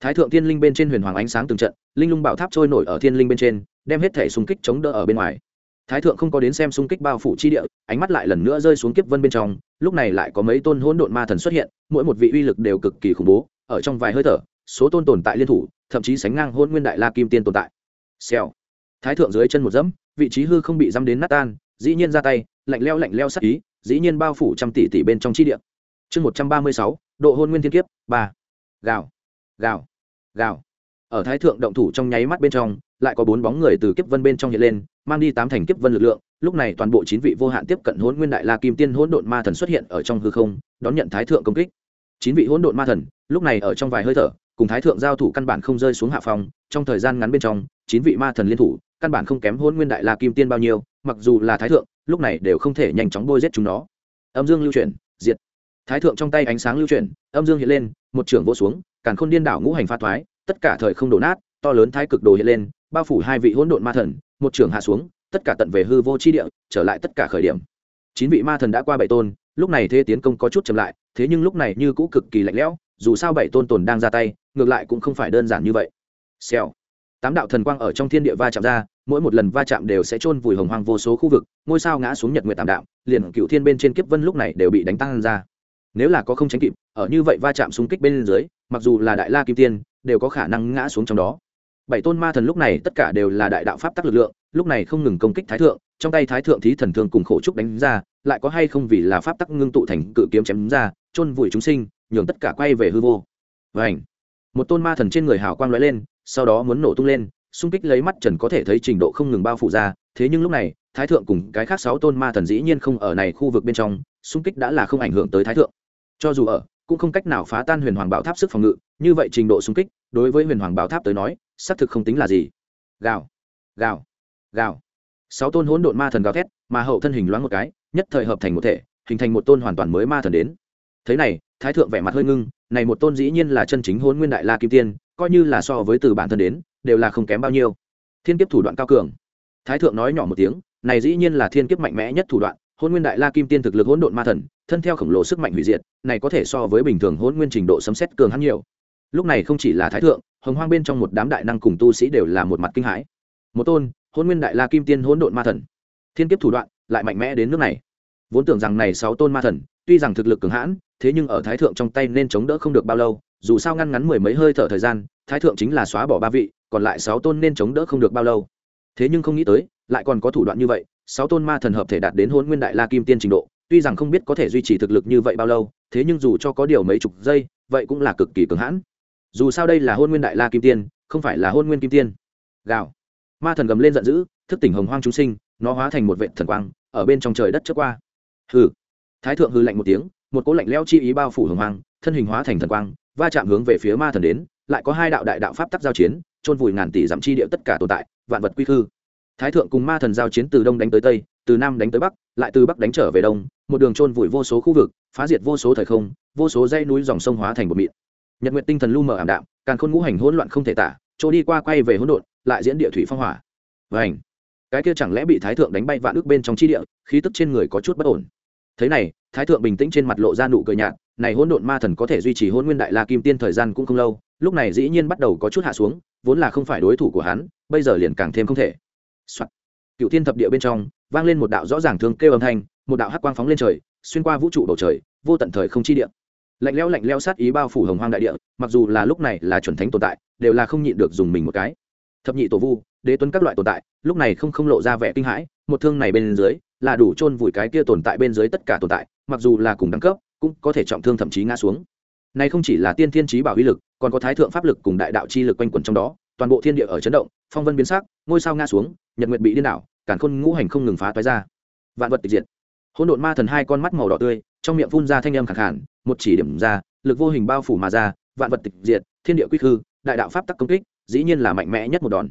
Speaker 1: Thái thượng thiên linh bên trên huyền hoàng ánh sáng từng trận, linh lung bảo tháp trôi nổi ở thiên linh bên trên, đem hết thể xung kích chống đỡ ở bên ngoài. Thái thượng không có đến xem xung kích bao phủ chi địa, ánh mắt lại lần nữa rơi xuống kiếp vân bên trong, lúc này lại có mấy tôn hỗn độn ma thần xuất hiện, mỗi một vị uy lực đều cực kỳ khủng bố, ở trong vài hơi thở, số tôn tồn tại liên thủ, thậm chí sánh ngang hôn nguyên đại la kim tiên tồn tại xèo. Thái thượng dưới chân một dẫm, vị trí hư không bị dăm đến nát tan, dĩ nhiên ra tay, lạnh leo lạnh leo sắc ý, dĩ nhiên bao phủ trăm tỷ tỷ bên trong chi địa. Chương một trăm ba mươi sáu, độ hôn nguyên thiên kiếp, ba. Gào. Gào. Gào. Ở thái thượng động thủ trong nháy mắt bên trong, lại có bốn bóng người từ kiếp vân bên trong hiện lên, mang đi tám thành kiếp vân lực lượng, lúc này toàn bộ chín vị vô hạn tiếp cận hỗn nguyên đại la kim tiên hỗn độn ma thần xuất hiện ở trong hư không, đón nhận thái thượng công kích. Chín vị hỗn độn ma thần, lúc này ở trong vài hơi thở, cùng thái thượng giao thủ căn bản không rơi xuống hạ phòng, trong thời gian ngắn bên trong chín vị ma thần liên thủ, căn bản không kém hôn nguyên đại la kim tiên bao nhiêu, mặc dù là thái thượng, lúc này đều không thể nhanh chóng bôi giết chúng nó. Âm dương lưu chuyển, diệt. Thái thượng trong tay ánh sáng lưu chuyển, âm dương hiện lên, một trưởng vỗ xuống, càn khôn điên đảo ngũ hành pha thoái, tất cả thời không đổ nát, to lớn thái cực đồ hiện lên, bao phủ hai vị hỗn độn ma thần, một trưởng hạ xuống, tất cả tận về hư vô chi địa, trở lại tất cả khởi điểm. Chín vị ma thần đã qua bảy tôn, lúc này thế tiến công có chút chậm lại, thế nhưng lúc này như cũ cực kỳ lạnh lẽo, dù sao bảy tôn tồn đang ra tay, ngược lại cũng không phải đơn giản như vậy. Xèo tám đạo thần quang ở trong thiên địa va chạm ra, mỗi một lần va chạm đều sẽ chôn vùi hồng hoang vô số khu vực, ngôi sao ngã xuống nhật nguyệt tạm đạo, liền cựu thiên bên trên kiếp vân lúc này đều bị đánh tăng ra. Nếu là có không tránh kịp, ở như vậy va chạm xung kích bên dưới, mặc dù là đại la kim tiên, đều có khả năng ngã xuống trong đó. Bảy tôn ma thần lúc này tất cả đều là đại đạo pháp tắc lực lượng, lúc này không ngừng công kích thái thượng, trong tay thái thượng thí thần thương cùng khổ trúc đánh ra, lại có hay không vì là pháp tắc ngưng tụ thành cự kiếm chém ra, chôn vùi chúng sinh, nhường tất cả quay về hư vô. Vảnh một tôn ma thần trên người hào quang lóe lên sau đó muốn nổ tung lên, xung kích lấy mắt trần có thể thấy trình độ không ngừng bao phủ ra, thế nhưng lúc này, thái thượng cùng cái khác sáu tôn ma thần dĩ nhiên không ở này khu vực bên trong, xung kích đã là không ảnh hưởng tới thái thượng. Cho dù ở, cũng không cách nào phá tan huyền hoàng bảo tháp sức phòng ngự, như vậy trình độ xung kích, đối với huyền hoàng bảo tháp tới nói, xác thực không tính là gì. Gào gào gào. Sáu tôn hỗn độn ma thần gào thét, mà hậu thân hình loáng một cái, nhất thời hợp thành một thể, hình thành một tôn hoàn toàn mới ma thần đến. Thế này, thái thượng vẻ mặt hơi ngưng, này một tôn dĩ nhiên là chân chính hôn nguyên đại la kim tiên coi như là so với từ bản thân đến, đều là không kém bao nhiêu. Thiên kiếp thủ đoạn cao cường. Thái thượng nói nhỏ một tiếng, này dĩ nhiên là thiên kiếp mạnh mẽ nhất thủ đoạn hôn nguyên đại la kim tiên thực lực hỗn độn ma thần, thân theo khổng lồ sức mạnh hủy diệt, này có thể so với bình thường hôn nguyên trình độ sấm xét cường hắn nhiều. Lúc này không chỉ là thái thượng, hồng hoang bên trong một đám đại năng cùng tu sĩ đều là một mặt kinh hãi. Một tôn hôn nguyên đại la kim tiên hỗn độn ma thần. Thiên kiếp thủ đoạn lại mạnh mẽ đến nước này. Vốn tưởng rằng này sáu tôn ma thần, tuy rằng thực lực cường hãn thế nhưng ở thái thượng trong tay nên chống đỡ không được bao lâu, dù sao ngăn ngắn mười mấy hơi thở thời gian, thái thượng chính là xóa bỏ ba vị, còn lại sáu tôn nên chống đỡ không được bao lâu. Thế nhưng không nghĩ tới, lại còn có thủ đoạn như vậy, sáu tôn ma thần hợp thể đạt đến hôn nguyên đại la kim tiên trình độ, tuy rằng không biết có thể duy trì thực lực như vậy bao lâu, thế nhưng dù cho có điều mấy chục giây, vậy cũng là cực kỳ cường hãn. Dù sao đây là hôn nguyên đại la kim tiên, không phải là hôn nguyên kim tiên. Gào. Ma thần gầm lên giận dữ, thức tỉnh hồng hoang chúng sinh, nó hóa thành một vệ thần quang, ở bên trong trời đất trước qua. Hừ. Thái thượng hư lạnh một tiếng một cỗ lạnh leo chi ý bao phủ hồng hoang, thân hình hóa thành thần quang, va chạm hướng về phía ma thần đến, lại có hai đạo đại đạo pháp tắc giao chiến trôn vùi ngàn tỷ giảm chi địa tất cả tồn tại, vạn vật quy khư. Thái thượng cùng ma thần giao chiến từ đông đánh tới tây, từ nam đánh tới bắc, lại từ bắc đánh trở về đông, một đường trôn vùi vô số khu vực, phá diệt vô số thời không, vô số dãy núi dòng sông hóa thành một mịn. Nhật nguyện tinh thần lu mờ ảm đạm càng khôn ngũ hành hỗn loạn không thể tả, chỗ đi qua quay về hỗn độn, lại diễn địa thủy phong hỏa. Vảnh cái kia chẳng lẽ bị thái thượng đánh bay vạn ước bên trong chi địa, khí tức trên người có chút bất ổn? Thế này, thái thượng bình tĩnh trên mặt lộ ra nụ cười nhạt, này hỗn độn ma thần có thể duy trì hôn nguyên đại la kim tiên thời gian cũng không lâu, lúc này dĩ nhiên bắt đầu có chút hạ xuống, vốn là không phải đối thủ của hắn, bây giờ liền càng thêm không thể、Soạn. cựu thiên thập địa bên trong, vang lên một đạo rõ ràng thương kêu âm thanh, một đạo hắc quang phóng lên trời, xuyên qua vũ trụ bầu trời, vô tận thời không chi địa. Lạnh leo lạnh leo sát ý bao phủ hồng hoang đại địa, mặc dù là lúc này là chuẩn thánh tồn tại, đều là không nhịn được dùng mình một cái. Thập nhị tổ vu đế tuấn các loại tồn tại, lúc này không không lộ ra vẻ kinh hãi, một thương này bên dưới là đủ chôn vùi cái kia tồn tại bên dưới tất cả tồn tại, mặc dù là cùng đẳng cấp, cũng có thể trọng thương thậm chí ngã xuống. Này không chỉ là tiên thiên trí bảo uy lực, còn có thái thượng pháp lực cùng đại đạo chi lực quanh quẩn trong đó, toàn bộ thiên địa ở chấn động, phong vân biến sắc, ngôi sao ngã xuống, nhật nguyệt bị điên đảo cản khôn ngũ hành không ngừng phá toái ra. Vạn vật tịch diệt. Hỗn độn ma thần hai con mắt màu đỏ tươi, trong miệng phun ra thanh âm khẳng khản một chỉ điểm ra, lực vô hình bao phủ mà ra, vạn vật tịch diệt, thiên địa quy khư, đại đạo pháp tắc công kích, dĩ nhiên là mạnh mẽ nhất một đòn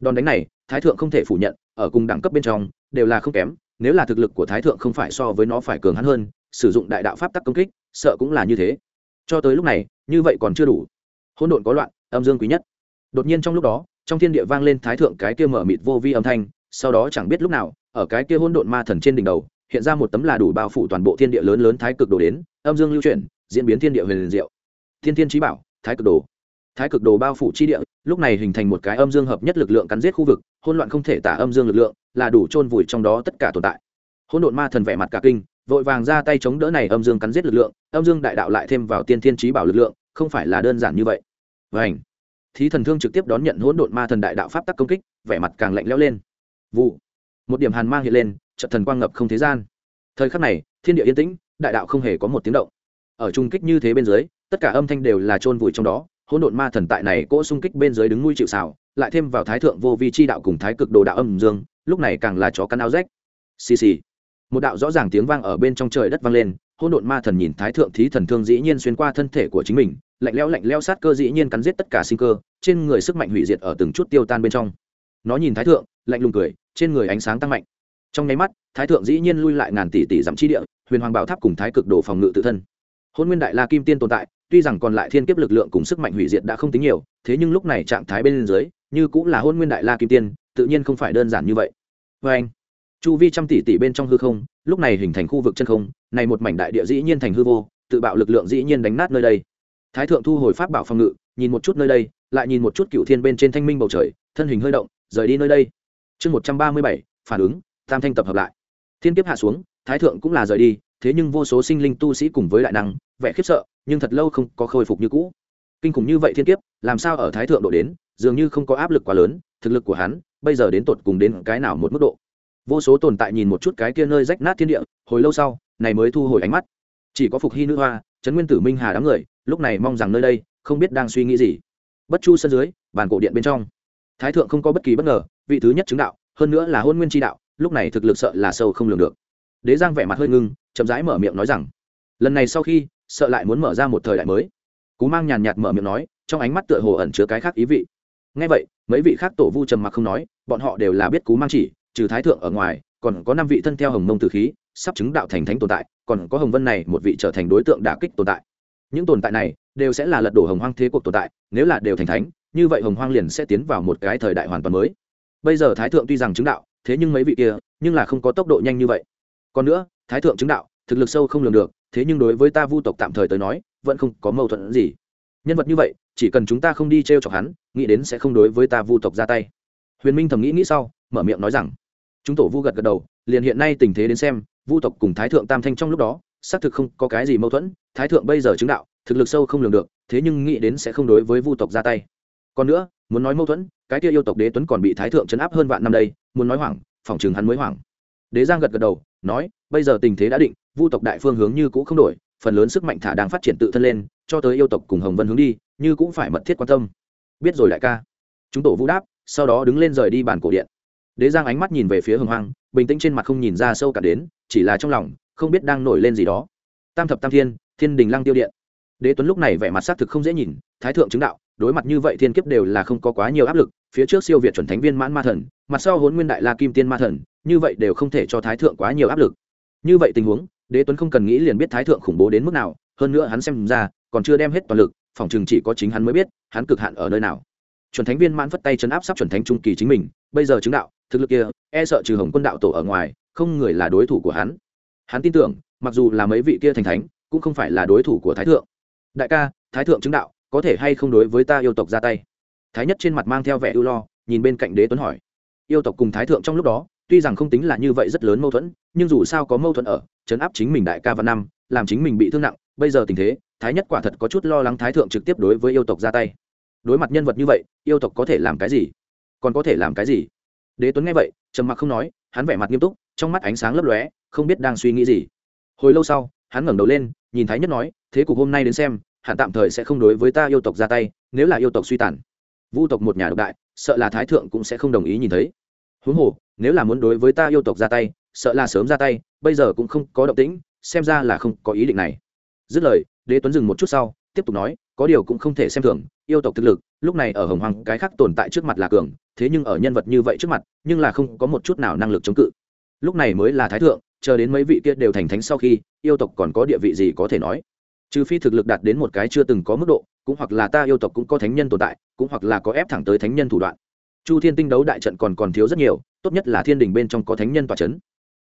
Speaker 1: đòn đánh này, thái thượng không thể phủ nhận, ở cùng đẳng cấp bên trong, đều là không kém, nếu là thực lực của thái thượng không phải so với nó phải cường hắn hơn, sử dụng đại đạo pháp tắc công kích, sợ cũng là như thế. Cho tới lúc này, như vậy còn chưa đủ. Hỗn độn có loạn, âm dương quý nhất. Đột nhiên trong lúc đó, trong thiên địa vang lên thái thượng cái kia mở mịt vô vi âm thanh, sau đó chẳng biết lúc nào, ở cái kia hỗn độn ma thần trên đỉnh đầu, hiện ra một tấm là đủ bao phủ toàn bộ thiên địa lớn lớn thái cực đồ đến, âm dương lưu chuyển, diễn biến thiên địa huyền diệu. Thiên thiên trí bảo, thái cực đồ thái cực đồ bao phủ chi địa, lúc này hình thành một cái âm dương hợp nhất lực lượng cắn giết khu vực, hỗn loạn không thể tả âm dương lực lượng, là đủ chôn vùi trong đó tất cả tồn tại. Hỗn độn ma thần vẻ mặt cả kinh, vội vàng ra tay chống đỡ này âm dương cắn giết lực lượng, âm dương đại đạo lại thêm vào tiên thiên trí bảo lực lượng, không phải là đơn giản như vậy. Vảnh thí thần thương trực tiếp đón nhận hỗn độn ma thần đại đạo pháp tắc công kích, vẻ mặt càng lạnh lẽo lên. Vụ. Một điểm hàn mang hiện lên trận thần quang ngập không thế gian. Thời khắc này, thiên địa yên tĩnh, đại đạo không hề có một tiếng động. Ở trung kích như thế bên dưới, tất cả âm thanh đều là chôn vùi trong đó hỗn độn ma thần tại này cỗ xung kích bên dưới đứng nuôi chịu xảo lại thêm vào thái thượng vô vi chi đạo cùng thái cực đồ đạo âm dương, lúc này càng là chó cắn áo rách. Xì xì. Một đạo rõ ràng tiếng vang ở bên trong trời đất vang lên, hỗn độn ma thần nhìn thái thượng thí thần thương dĩ nhiên xuyên qua thân thể của chính mình, lạnh lẽo lạnh lẽo sát cơ dĩ nhiên cắn giết tất cả sinh cơ, trên người sức mạnh hủy diệt ở từng chút tiêu tan bên trong. Nó nhìn thái thượng, lạnh lùng cười, trên người ánh sáng tăng mạnh. Trong nháy mắt, thái thượng dĩ nhiên lui lại ngàn tỷ tỷ dặm chi địa, huyền hoàng bảo tháp cùng thái cực đồ phòng ngự tự thân. Hôn nguyên đại la kim tiên tồn tại tuy rằng còn lại thiên kiếp lực lượng cùng sức mạnh hủy diệt đã không tính nhiều, thế nhưng lúc này trạng thái bên dưới, như cũng là hôn nguyên đại la kim tiên, tự nhiên không phải đơn giản như vậy. Vê anh, chu vi trăm tỷ tỷ bên trong hư không, lúc này hình thành khu vực chân không, này một mảnh đại địa dĩ nhiên thành hư vô, tự bạo lực lượng dĩ nhiên đánh nát nơi đây. Thái thượng thu hồi pháp bảo phòng ngự, nhìn một chút nơi đây, lại nhìn một chút cựu thiên bên trên thanh minh bầu trời, thân hình hơi động, rời đi nơi đây. Chương một trăm ba mươi bảy, phản ứng, tam thanh tập hợp lại. Thiên kiếp hạ xuống, thái thượng cũng là rời đi, thế nhưng vô số sinh linh tu sĩ cùng với đại năng, vẻ khiếp sợ nhưng thật lâu không có khôi phục như cũ. Kinh khủng như vậy thiên kiếp, làm sao ở thái thượng độ đến, dường như không có áp lực quá lớn, thực lực của hắn, bây giờ đến tột cùng đến cái nào một mức độ. Vô số tồn tại nhìn một chút cái kia nơi rách nát thiên địa, hồi lâu sau, này mới thu hồi ánh mắt. Chỉ có phục hy nữ hoa, trấn nguyên tử minh hà đám người, lúc này mong rằng nơi đây, không biết đang suy nghĩ gì. Bất chu sân dưới, bàn cổ điện bên trong. Thái thượng không có bất kỳ bất ngờ, vị thứ nhất chứng đạo, hơn nữa là hôn nguyên tri đạo, lúc này thực lực sợ là sâu không lường được. Đế giang vẻ mặt hơi ngưng, chậm rãi mở miệng nói rằng, lần này sau khi sợ lại muốn mở ra một thời đại mới. Cú mang nhàn nhạt mở miệng nói, trong ánh mắt tựa hồ ẩn chứa cái khác ý vị. Ngay vậy, mấy vị khác tổ vu trầm mặc không nói, bọn họ đều là biết cú mang chỉ, trừ thái thượng ở ngoài, còn có năm vị thân theo hồng mông tử khí, sắp chứng đạo thành thánh tồn tại, còn có hồng vân này một vị trở thành đối tượng đả kích tồn tại. Những tồn tại này đều sẽ là lật đổ hồng hoang thế cuộc tồn tại, nếu là đều thành thánh, như vậy hồng hoang liền sẽ tiến vào một cái thời đại hoàn toàn mới. Bây giờ thái thượng tuy rằng chứng đạo, thế nhưng mấy vị kia, nhưng là không có tốc độ nhanh như vậy. Còn nữa, thái thượng chứng đạo, thực lực sâu không lường được thế nhưng đối với ta vu tộc tạm thời tới nói, vẫn không có mâu thuẫn gì. Nhân vật như vậy, chỉ cần chúng ta không đi t r e o chọc hắn, nghĩ đến sẽ không đối với ta vu tộc ra tay. Huyền minh thầm nghĩ nghĩ sau, mở miệng nói rằng, chúng tổ vu gật gật đầu, liền hiện nay tình thế đến xem, vu tộc cùng thái thượng tam thanh trong lúc đó, xác thực không có cái gì mâu thuẫn, thái thượng bây giờ chứng đạo, thực lực sâu không lường được, thế nhưng nghĩ đến sẽ không đối với vu tộc ra tay. Còn nữa, muốn nói mâu thuẫn, cái kia yêu tộc đế tuấn còn bị thái thượng chấn áp hơn vạn năm đây, muốn nói hoảng, phòng chừng hắn mới hoảng. Đế giang gật gật đầu, nói, bây giờ tình thế đã định vu tộc đại phương hướng như cũ không đổi, phần lớn sức mạnh thả đang phát triển tự thân lên, cho tới yêu tộc cùng hồng vân hướng đi, như cũng phải mật thiết quan tâm. Biết rồi đại ca. Chúng tổ vũ đáp, sau đó đứng lên rời đi bàn cổ điện. Đế giang ánh mắt nhìn về phía hồng hoang, bình tĩnh trên mặt không nhìn ra sâu cả đến, chỉ là trong lòng, không biết đang nổi lên gì đó. Tam thập tam thiên thiên đình lăng tiêu điện. Đế tuấn lúc này vẻ mặt xác thực không dễ nhìn, thái thượng chứng đạo, đối mặt như vậy thiên kiếp đều là không có quá nhiều áp lực, phía trước siêu việt chuẩn thánh viên mãn ma thần, mặt sau hốn nguyên đại la kim tiên ma thần, như vậy đều không thể cho thái thượng quá nhiều áp lực. Như vậy tình huống đế tuấn không cần nghĩ liền biết thái thượng khủng bố đến mức nào, hơn nữa hắn xem ra, còn chưa đem hết toàn lực, phòng chừng chỉ có chính hắn mới biết, hắn cực hạn ở nơi nào. Chuẩn thánh viên mãn phất tay chấn áp sắp chuẩn thánh trung kỳ chính mình, bây giờ chứng đạo, thực lực kia e sợ trừ hồng quân đạo tổ ở ngoài, không người là đối thủ của hắn. Hắn tin tưởng, mặc dù là mấy vị kia thành thánh, cũng không phải là đối thủ của thái thượng. Đại ca, thái thượng chứng đạo, có thể hay không đối với ta yêu tộc ra tay? Thái nhất trên mặt mang theo vẻ ưu lo, nhìn bên cạnh đế tuấn hỏi. Yêu tộc cùng thái thượng trong lúc đó tuy rằng không tính là như vậy rất lớn mâu thuẫn, nhưng dù sao có mâu thuẫn ở, chấn áp chính mình đại ca văn năm làm chính mình bị thương nặng, bây giờ tình thế, thái nhất quả thật có chút lo lắng thái thượng trực tiếp đối với yêu tộc ra tay. Đối mặt nhân vật như vậy, yêu tộc có thể làm cái gì? Còn có thể làm cái gì? Đế tuấn nghe vậy, trầm mặc không nói, hắn vẻ mặt nghiêm túc, trong mắt ánh sáng lấp lóe, không biết đang suy nghĩ gì. Hồi lâu sau, hắn ngẩng đầu lên, nhìn thái nhất nói, thế cục hôm nay đến xem hạn tạm thời sẽ không đối với ta yêu tộc ra tay, nếu là yêu tộc suy tàn, vu tộc một nhà độc đại, sợ là thái thượng cũng sẽ không đồng ý nhìn thấy. Huống hồ nếu là muốn đối với ta yêu tộc ra tay, sợ là sớm ra tay, bây giờ cũng không có động tĩnh, xem ra là không có ý định này. Dứt lời, đế tuấn dừng một chút sau, tiếp tục nói, có điều cũng không thể xem thường, yêu tộc thực lực, lúc này ở hồng hoàng cái khác tồn tại trước mặt là cường, thế nhưng ở nhân vật như vậy trước mặt, nhưng là không có một chút nào năng lực chống cự. Lúc này mới là thái thượng, chờ đến mấy vị kia đều thành thánh sau khi, yêu tộc còn có địa vị gì có thể nói. Trừ phi thực lực đạt đến một cái chưa từng có mức độ, cũng hoặc là ta yêu tộc cũng có thánh nhân tồn tại, cũng hoặc là có ép thẳng tới thánh nhân thủ đoạn chu thiên tinh đấu đại trận còn còn thiếu rất nhiều, tốt nhất là thiên đình bên trong có thánh nhân tòa c h ấ n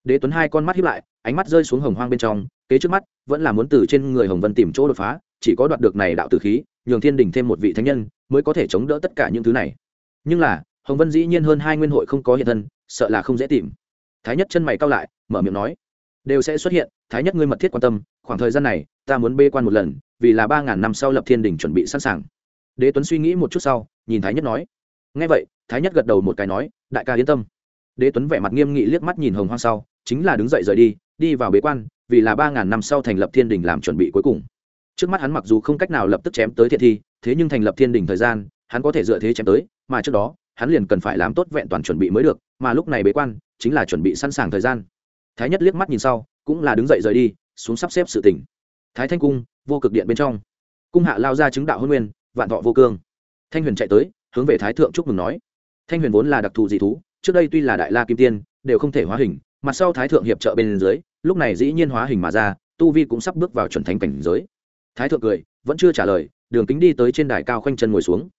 Speaker 1: đế tuấn hai con mắt hiếp lại, ánh mắt rơi xuống hồng hoang bên trong, kế trước mắt, vẫn là muốn từ trên người hồng vân tìm chỗ đột phá, chỉ có đoạt được này đạo tử khí, nhường thiên đình thêm một vị thánh nhân, mới có thể chống đỡ tất cả những thứ này. Nhưng là, hồng vân dĩ nhiên hơn hai nguyên hội không có hiện thân, sợ là không dễ tìm. Thái nhất chân mày cao lại, mở miệng nói, đều sẽ xuất hiện, thái nhất ngươi mật thiết quan tâm, khoảng thời gian này, ta muốn bê quan một lần, vì là ba ngàn năm sau lập thiên đình chuẩn bị sẵn sàng. Đế tuấn suy nghĩ một chút sau, nhìn thái nhất nói ngay vậy, thái nhất gật đầu một cái nói, đại ca yên tâm. Đế tuấn vẻ mặt nghiêm nghị liếc mắt nhìn hồng hoang sau, chính là đứng dậy rời đi đi vào bế quan, vì là ba ngàn năm sau thành lập thiên đình làm chuẩn bị cuối cùng. Trước mắt hắn mặc dù không cách nào lập tức chém tới thiện thi, thế nhưng thành lập thiên đình thời gian, hắn có thể dựa thế chém tới, mà trước đó, hắn liền cần phải làm tốt vẹn toàn chuẩn bị mới được, mà lúc này bế quan, chính là chuẩn bị sẵn sàng thời gian. Thái nhất liếc mắt nhìn sau, cũng là đứng dậy rời đi, xuống sắp xếp sự tỉnh. Thái thanh cung, vô cực điện bên trong. Cung hạ lao ra chứng đạo hôn nguyên, vạn thọ vô cương. Thanh huyền chạy tới hướng về thái thượng chúc mừng nói, thanh huyền vốn là đặc thù dị thú, trước đây tuy là đại la kim tiên, đều không thể hóa hình mặt sau thái thượng hiệp trợ bên dưới, lúc này dĩ nhiên hóa hình mà ra, tu vi cũng sắp bước vào chuẩn thánh cảnh giới. Thái thượng cười, vẫn chưa trả lời, đường kính đi tới trên đài cao khoanh chân ngồi xuống.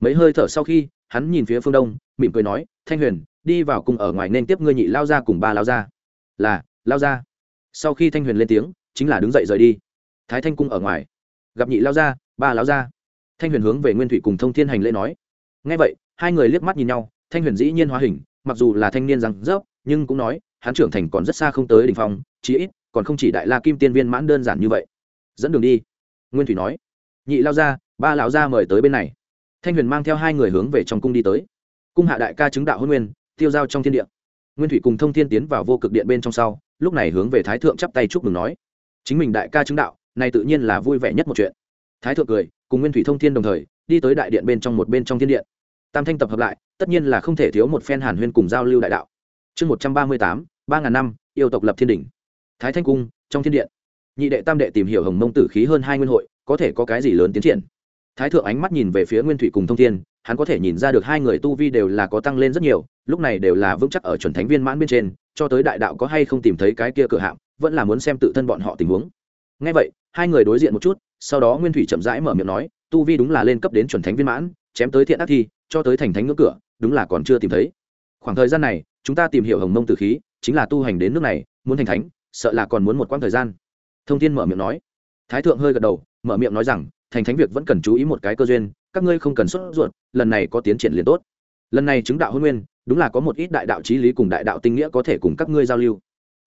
Speaker 1: Mấy hơi thở sau khi, hắn nhìn phía phương đông, mỉm cười nói, thanh huyền, đi vào cùng ở ngoài nên tiếp ngươi nhị lao ra cùng ba lao ra là, lao ra sau khi thanh huyền lên tiếng, chính là đứng dậy rời đi. Thái thanh cung ở ngoài. Gặp nhị lao ra ba lao ra thanh huyền hướng về nguyên thủy cùng thông thiên hành lễ nói ngay vậy, hai người liếc mắt nhìn nhau, thanh huyền dĩ nhiên hóa hình, mặc dù là thanh niên rằng rớp, nhưng cũng nói, hắn trưởng thành còn rất xa không tới đ ỉ n h phong, chí ít, còn không chỉ đại la kim tiên viên mãn đơn giản như vậy. Dẫn đường đi. Nguyên thủy nói. Nhị lao ra, ba lão ra mời tới bên này. Thanh huyền mang theo hai người hướng về trong cung đi tới. Cung hạ đại ca chứng đạo hôn nguyên, tiêu giao trong thiên địa. Nguyên thủy cùng thông thiên tiến vào vô cực điện bên trong sau, lúc này hướng về thái thượng chắp tay chúc mừng nói. Chính mình đại ca chứng đạo, này tự nhiên là vui vẻ nhất một chuyện. Thái thượng cười cùng nguyên thủy thông thiên đồng thời, đi tới đại điện bên trong một bên trong thiên điện. Tam thanh tập hợp lại, tất nhiên là không thể thiếu một phen hàn huyên cùng giao lưu đại đạo. Chương một trăm ba mươi tám, ba ngàn năm, yêu tộc lập thiên đình thái thanh cung, trong thiên điện. Nhị đệ tam đệ tìm hiểu hồng mông tử khí hơn hai nguyên hội, có thể có cái gì lớn tiến triển? Thái thượng ánh mắt nhìn về phía nguyên thủy cùng thông thiên, hắn có thể nhìn ra được hai người tu vi đều là có tăng lên rất nhiều, lúc này đều là vững chắc ở chuẩn thánh viên mãn bên trên, cho tới đại đạo có hay không tìm thấy cái kia cửa hạm, vẫn là muốn xem tự thân bọn họ tình huống. Ngay vậy, hai người đối diện một chút sau đó nguyên thủy chậm rãi mở miệng nói, tu vi đúng là lên cấp đến chuẩn thánh viên mãn, chém tới thiện ác thi, cho tới thành thánh ngưỡng cửa, đúng là còn chưa tìm thấy. Khoảng thời gian này, chúng ta tìm hiểu hồng mông tử khí, chính là tu hành đến nước này, muốn thành thánh, sợ là còn muốn một quãng thời gian. Thông tin mở miệng nói. Thái thượng hơi gật đầu, mở miệng nói rằng, thành thánh việc vẫn cần chú ý một cái cơ duyên, các ngươi không cần xuất ruột, lần này có tiến triển liền tốt. Lần này chứng đạo hôn nguyên, đúng là có một ít đại đạo trí lý cùng đại đạo tinh nghĩa có thể cùng các ngươi giao lưu.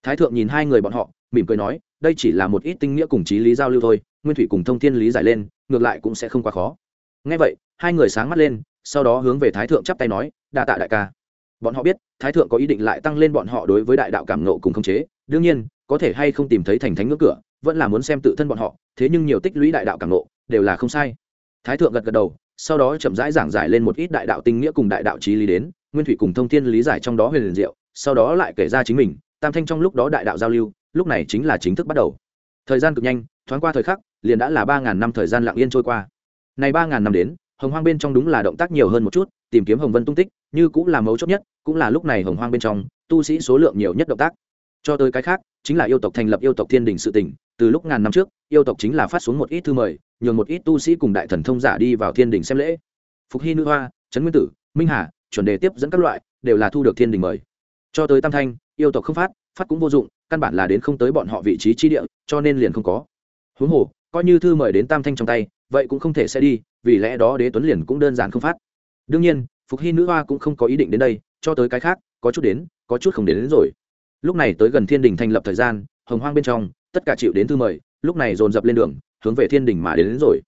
Speaker 1: Thái thượng nhìn hai người bọn họ, mỉm cười nói đây chỉ là một ít tinh nghĩa cùng trí lý giao lưu thôi, nguyên thủy cùng thông thiên lý giải lên, ngược lại cũng sẽ không quá khó. Ngay vậy, hai người sáng mắt lên, sau đó hướng về thái thượng chắp tay nói, đa tạ đại ca. Bọn họ biết, thái thượng có ý định lại tăng lên bọn họ đối với đại đạo cảm nộ cùng khống chế. Đương nhiên, có thể hay không tìm thấy thành thánh ngưỡng cửa, vẫn là muốn xem tự thân bọn họ, thế nhưng nhiều tích lũy đại đạo cảm nộ đều là không sai. Thái thượng gật gật đầu, sau đó chậm rãi giảng giải lên một ít đại đạo tinh nghĩa cùng đại đạo trí lý đến, nguyên thủy cùng thông thiên lý giải trong đó huyền liền diệu, sau đó lại kể ra chính mình, tam thanh trong lúc đó đại đạo giao lưu lúc này chính là chính thức bắt đầu. Thời gian cực nhanh, thoáng qua thời khắc, liền đã là ba ngàn năm thời gian lặng yên trôi qua. Này ba ngàn năm đến, hồng hoang bên trong đúng là động tác nhiều hơn một chút, tìm kiếm hồng vân tung tích, như cũng là mấu chốt nhất, cũng là lúc này hồng hoang bên trong, tu sĩ số lượng nhiều nhất động tác. Cho tới cái khác, chính là yêu tộc thành lập yêu tộc thiên đình sự tỉnh, từ lúc ngàn năm trước, yêu tộc chính là phát xuống một ít thư mời, nhường một ít tu sĩ cùng đại thần thông giả đi vào thiên đình xem lễ. Phục hy nữ hoa, trấn nguyên tử, minh hà, chuẩn đề tiếp dẫn các loại, đều là thu được thiên đình mời. Cho tới tam thanh, yêu tộc không phát phát cũng vô dụng căn bản là đến không tới bọn họ vị trí chi địa cho nên liền không có. Huống hồ coi như thư mời đến tam thanh trong tay vậy cũng không thể sẽ đi vì lẽ đó đế tuấn liền cũng đơn giản không phát. Đương nhiên phục hy nữ hoa cũng không có ý định đến đây cho tới cái khác có chút đến có chút không đến, đến rồi. Lúc này tới gần thiên đình thành lập thời gian hồng hoang bên trong tất cả chịu đến thư mời lúc này dồn dập lên đường hướng về thiên đình mà đến, đến rồi.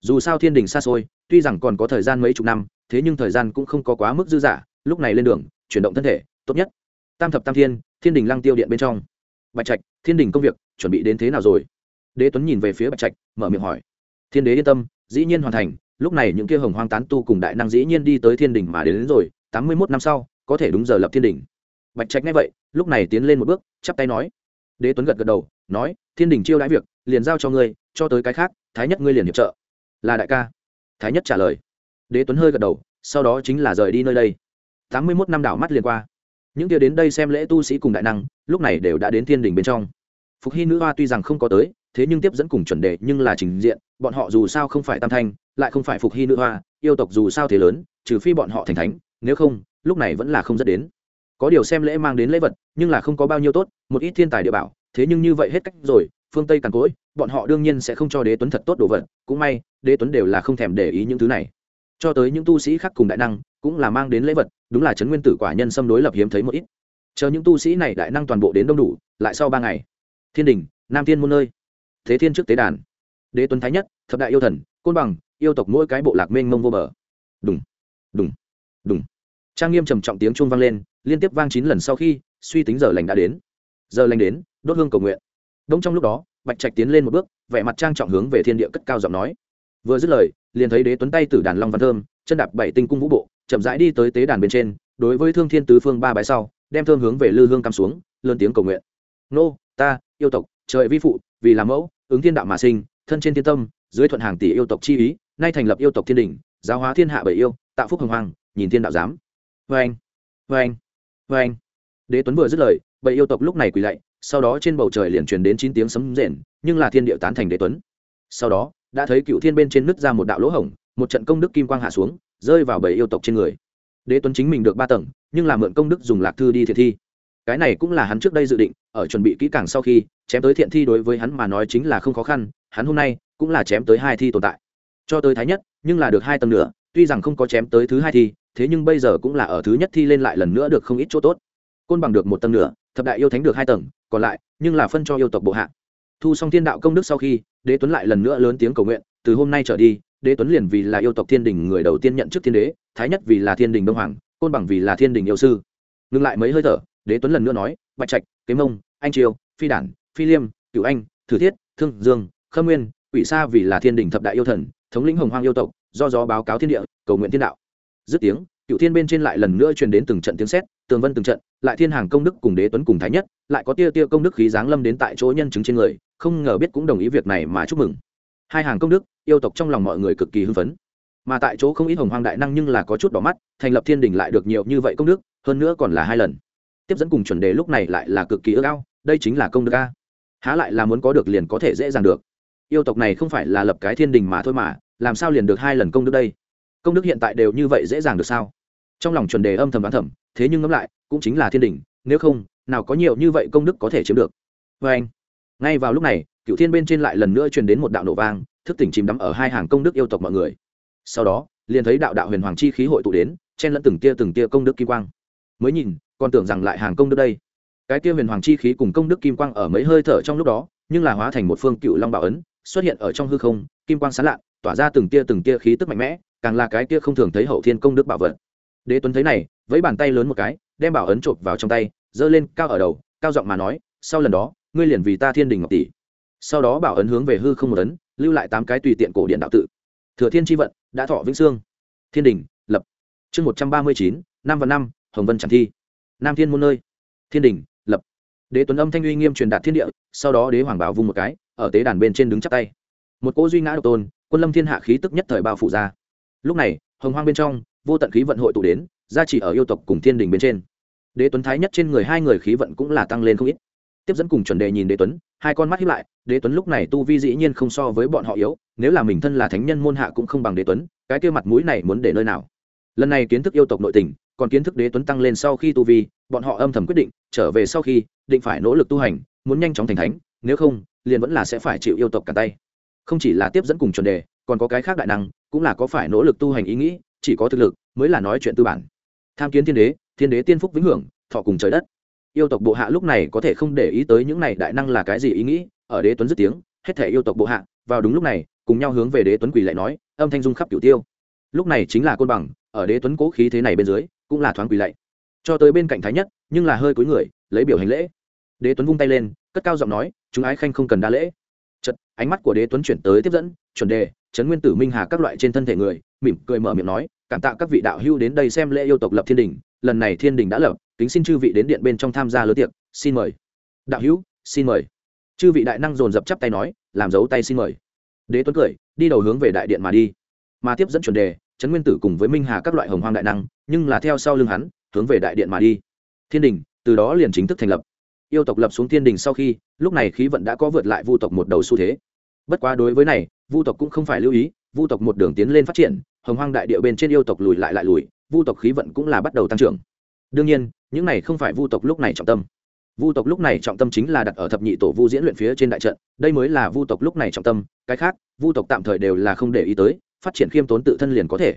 Speaker 1: Dù sao thiên đình xa xôi tuy rằng còn có thời gian mấy chục năm thế nhưng thời gian cũng không có quá mức dư dả lúc này lên đường chuyển động thân thể tốt nhất. Tam thập tam thiên thiên đình lăng tiêu điện bên trong. Bạch trạch thiên đình công việc chuẩn bị đến thế nào rồi? Đế tuấn nhìn về phía bạch trạch mở miệng hỏi. Thiên đế yên tâm dĩ nhiên hoàn thành lúc này những kia hồng hoang tán tu cùng đại năng dĩ nhiên đi tới thiên đình mà đến, đến rồi tám mươi mốt năm sau có thể đúng giờ lập thiên đình. Bạch trạch nghe vậy lúc này tiến lên một bước chắp tay nói. Đế tuấn gật gật đầu nói thiên đình chiêu đãi việc liền giao cho ngươi cho tới cái khác thái nhất ngươi liền hiệp trợ. Là đại ca. Thái nhất trả lời. Đế tuấn hơi gật đầu sau đó chính là rời đi nơi đây. tám mươi mốt năm đảo mắt liền qua những kia đến đây xem lễ tu sĩ cùng đại năng, lúc này đều đã đến thiên đình bên trong. Phục hy nữ hoa tuy rằng không có tới, thế nhưng tiếp dẫn cùng chuẩn đề nhưng là trình diện, bọn họ dù sao không phải tam thanh, lại không phải phục hy nữ hoa, yêu tộc dù sao thế lớn, trừ phi bọn họ thành thánh, nếu không, lúc này vẫn là không dẫn đến. Có điều xem lễ mang đến lễ vật, nhưng là không có bao nhiêu tốt, một ít thiên tài địa bảo, thế nhưng như vậy hết cách rồi, phương tây càn cỗi bọn họ đương nhiên sẽ không cho đế tuấn thật tốt đồ vật, cũng may, đế tuấn đều là không thèm để ý những thứ này. Cho tới những tu sĩ khác cùng đại năng cũng là mang đến lễ vật, đúng là trấn nguyên tử quả nhân xâm đối lập hiếm thấy một ít. Chờ những tu sĩ này đại năng toàn bộ đến đông đủ, lại sau ba ngày. Thiên đình, nam thiên muôn nơi. Thế thiên trước tế đàn. Đế tuấn thái nhất, thập đại yêu thần, côn bằng, yêu tộc mỗi cái bộ lạc mênh mông vô bờ. Đúng đúng đúng trang nghiêm trầm trọng tiếng chuông vang lên, liên tiếp vang chín lần sau khi, suy tính giờ lành đã đến. Giờ lành đến, đốt hương cầu nguyện. Đông trong lúc đó, bạch trạch tiến lên một bước, vẻ mặt trang trọng hướng về thiên địa cất cao giọng nói. Vừa dứt lời, liền thấy đế tuấn tay tử đàn long văn thơm, chân đạp bảy tinh cung vũ bộ chậm rãi đi tới tế đàn bên trên, đối với thương thiên tứ phương ba bái sau, đem thơm hướng về lư hương cắm xuống, lớn tiếng cầu nguyện. Nô, ta, yêu tộc, trời vi phụ, vì làm mẫu, ứng thiên đạo mà sinh, thân trên thiên tâm, dưới thuận hàng tỷ yêu tộc chi ý, nay thành lập yêu tộc thiên đình, giáo hóa thiên hạ bảy yêu, tạo phúc hồng hoàng nhìn thiên đạo giám. Vê anh vê anh vê anh. Đế tuấn vừa dứt lời, bảy yêu tộc lúc này quỳ lạy, sau đó trên bầu trời liền truyền đến chín tiếng sấm rền, nhưng là thiên địa tán thành đế tuấn. Sau đó, đã thấy cựu thiên bên trên nứt ra một đạo lỗ hổng, một trận công đức kim quang hạ xuống rơi vào bảy yêu tộc trên người. Đế tuấn chính mình được ba tầng, nhưng là mượn công đức dùng lạc thư đi thiện thi. Cái này cũng là hắn trước đây dự định, ở chuẩn bị kỹ càng sau khi, chém tới thiện thi đối với hắn mà nói chính là không khó khăn, hắn hôm nay cũng là chém tới hai thi tồn tại. Cho tới thái nhất, nhưng là được hai tầng nữa, tuy rằng không có chém tới thứ hai thi, thế nhưng bây giờ cũng là ở thứ nhất thi lên lại lần nữa được không ít chỗ tốt. Côn bằng được một tầng nữa, thập đại yêu thánh được hai tầng, còn lại, nhưng là phân cho yêu tộc bộ hạ. Thu xong thiên đạo công đức sau khi, đế tuấn lại lần nữa lớn tiếng cầu nguyện, từ hôm nay trở đi đế tuấn liền vì là yêu tộc thiên đình người đầu tiên nhận chức thiên đế, thái nhất vì là thiên đình đông hoàng, côn bằng vì là thiên đình yêu sư. Ngừng lại mấy hơi thở, đế tuấn lần nữa nói, bạch trạch, kế mông, anh triều, phi đản, phi liêm cựu anh, thử thiết, thương dương, khâm nguyên, quỷ sa vì là thiên đình thập đại yêu thần, thống lĩnh hồng hoang yêu tộc, do gió báo cáo thiên địa, cầu nguyện thiên đạo. Dứt tiếng, cựu thiên bên trên lại lần nữa truyền đến từng trận tiếng sét, tường vân từng trận, lại thiên hàng công đức cùng đế tuấn cùng thái nhất, lại có tia tia công đức khí giáng lâm đến tại chỗ nhân chứng trên người, không ngờ biết cũng đồng ý việc này mà chúc mừng hai hàng công đức, yêu tộc trong lòng mọi người cực kỳ hưng phấn. Mà tại chỗ không ít hồng hoang đại năng nhưng là có chút đỏ mắt, thành lập thiên đình lại được nhiều như vậy công đức, hơn nữa còn là hai lần. Tiếp dẫn cùng chuẩn đề lúc này lại là cực kỳ ước ao, đây chính là công đức a. Há lại là muốn có được liền có thể dễ dàng được. Yêu tộc này không phải là lập cái thiên đình mà thôi mà, làm sao liền được hai lần công đức đây? Công đức hiện tại đều như vậy dễ dàng được sao? Trong lòng chuẩn đề âm thầm đoán thầm, thế nhưng ngẫm lại, cũng chính là thiên đình, nếu không, nào có nhiều như vậy công đức có thể chiếm được. Vê anh ngay vào lúc này, cựu thiên bên trên lại lần nữa truyền đến một đạo nổ vang, thức tỉnh chìm đắm ở hai hàng công đức yêu tộc mọi người. Sau đó, liền thấy đạo đạo huyền hoàng chi khí hội tụ đến, chen lẫn từng tia từng tia công đức kim quang. Mới nhìn, còn tưởng rằng lại hàng công đức đây. Cái tia huyền hoàng chi khí cùng công đức kim quang ở mấy hơi thở trong lúc đó, nhưng là hóa thành một phương cựu long bảo ấn, xuất hiện ở trong hư không, kim quang sán lạ, tỏa ra từng tia từng tia khí tức mạnh mẽ, càng là cái tia không thường thấy hậu thiên công đức bảo vật. Đế tuấn thấy này với bàn tay lớn một cái, đem bảo ấn chộp vào trong tay, giơ lên, cao ở đầu, cao giọng mà nói, sau lần đó ngươi liền vì ta thiên đình ngọc tỷ. Sau đó bảo ấn hướng về hư không một ấn, lưu lại tám cái tùy tiện cổ điện đạo tự. Thừa thiên tri vận, đã thọ vĩnh sương. Thiên đình, lập. Chương một trăm ba mươi chín năm và năm, hồng vân tràng thi. Nam thiên môn nơi. Thiên đình, lập. Đế tuấn âm thanh uy nghiêm truyền đạt thiên địa, sau đó đế hoàng bảo vung một cái, ở tế đàn bên trên đứng chắp tay. Một cỗ duy ngã độc tôn, quân lâm thiên hạ khí tức nhất thời bao phủ ra. Lúc này, hồng hoang bên trong, vô tận khí vận hội tụ đến, gia trì ở yêu tộc cùng thiên đình bên trên. Đế tuấn thái nhất trên người hai người khí vận cũng là tăng lên không ít tiếp dẫn cùng chuẩn đề nhìn đế tuấn, hai con mắt hiếp lại, đế tuấn lúc này tu vi dĩ nhiên không so với bọn họ yếu, nếu là mình thân là thánh nhân môn hạ cũng không bằng đế tuấn, cái kia mặt mũi này muốn để nơi nào? Lần này kiến thức yêu tộc nội tình, còn kiến thức đế tuấn tăng lên sau khi tu vi, bọn họ âm thầm quyết định, trở về sau khi, định phải nỗ lực tu hành, muốn nhanh chóng thành thánh, nếu không, liền vẫn là sẽ phải chịu yêu tộc cả tay. Không chỉ là tiếp dẫn cùng chuẩn đề, còn có cái khác đại năng, cũng là có phải nỗ lực tu hành ý nghĩ, chỉ có thực lực, mới là nói chuyện tư bản. Tham kiến thiên đế thiên đế tiên phúc vĩnh hưởng, thọ cùng trời đất yêu tộc bộ hạ lúc này có thể không để ý tới những này đại năng là cái gì ý nghĩ, ở đế tuấn dứt tiếng, hết thể yêu tộc bộ hạ, vào đúng lúc này, cùng nhau hướng về đế tuấn quỳ lại nói, âm thanh dung khắp cửu tiêu. Lúc này chính là côn bằng, ở đế tuấn cố khí thế này bên dưới, cũng là thoáng quỳ lạy. Cho tới bên cạnh thái nhất, nhưng là hơi cúi người, lấy biểu hành lễ. Đế tuấn vung tay lên, cất cao giọng nói, chúng ái khanh không cần đa lễ. Chật ánh mắt của đế tuấn chuyển tới tiếp dẫn, chuẩn đề trấn nguyên tử minh hà các loại trên thân thể người, mỉm cười mở miệng nói, cảm tạ các vị đạo hưu đến đây xem lễ yêu tộc lập thiên đình, lần này thiên đình đã lập kính xin chư vị đến điện bên trong tham gia lứa tiệc, xin mời. Đạo hữu, xin mời. Chư vị đại năng dồn dập chắp tay nói, làm dấu tay xin mời. Đế tuấn cười, đi đầu hướng về đại điện mà đi. Mà tiếp dẫn chuẩn đề, trấn nguyên tử cùng với minh hà các loại hồng hoang đại năng, nhưng là theo sau lưng hắn, hướng về đại điện mà đi. Thiên đình, từ đó liền chính thức thành lập. Yêu tộc lập xuống thiên đình sau khi, lúc này khí vận đã có vượt lại vu tộc một đầu xu thế. Bất quá đối với này, vu tộc cũng không phải lưu ý, vu tộc một đường tiến lên phát triển, hồng hoang đại địa bên trên yêu tộc lùi lại lại lùi, vu tộc khí vận cũng là bắt đầu tăng trưởng đương nhiên, những này không phải vu tộc lúc này trọng tâm. Vu tộc lúc này trọng tâm chính là đặt ở thập nhị tổ vu diễn luyện phía trên đại trận, đây mới là vu tộc lúc này trọng tâm, cái khác, vu tộc tạm thời đều là không để ý tới, phát triển khiêm tốn tự thân liền có thể.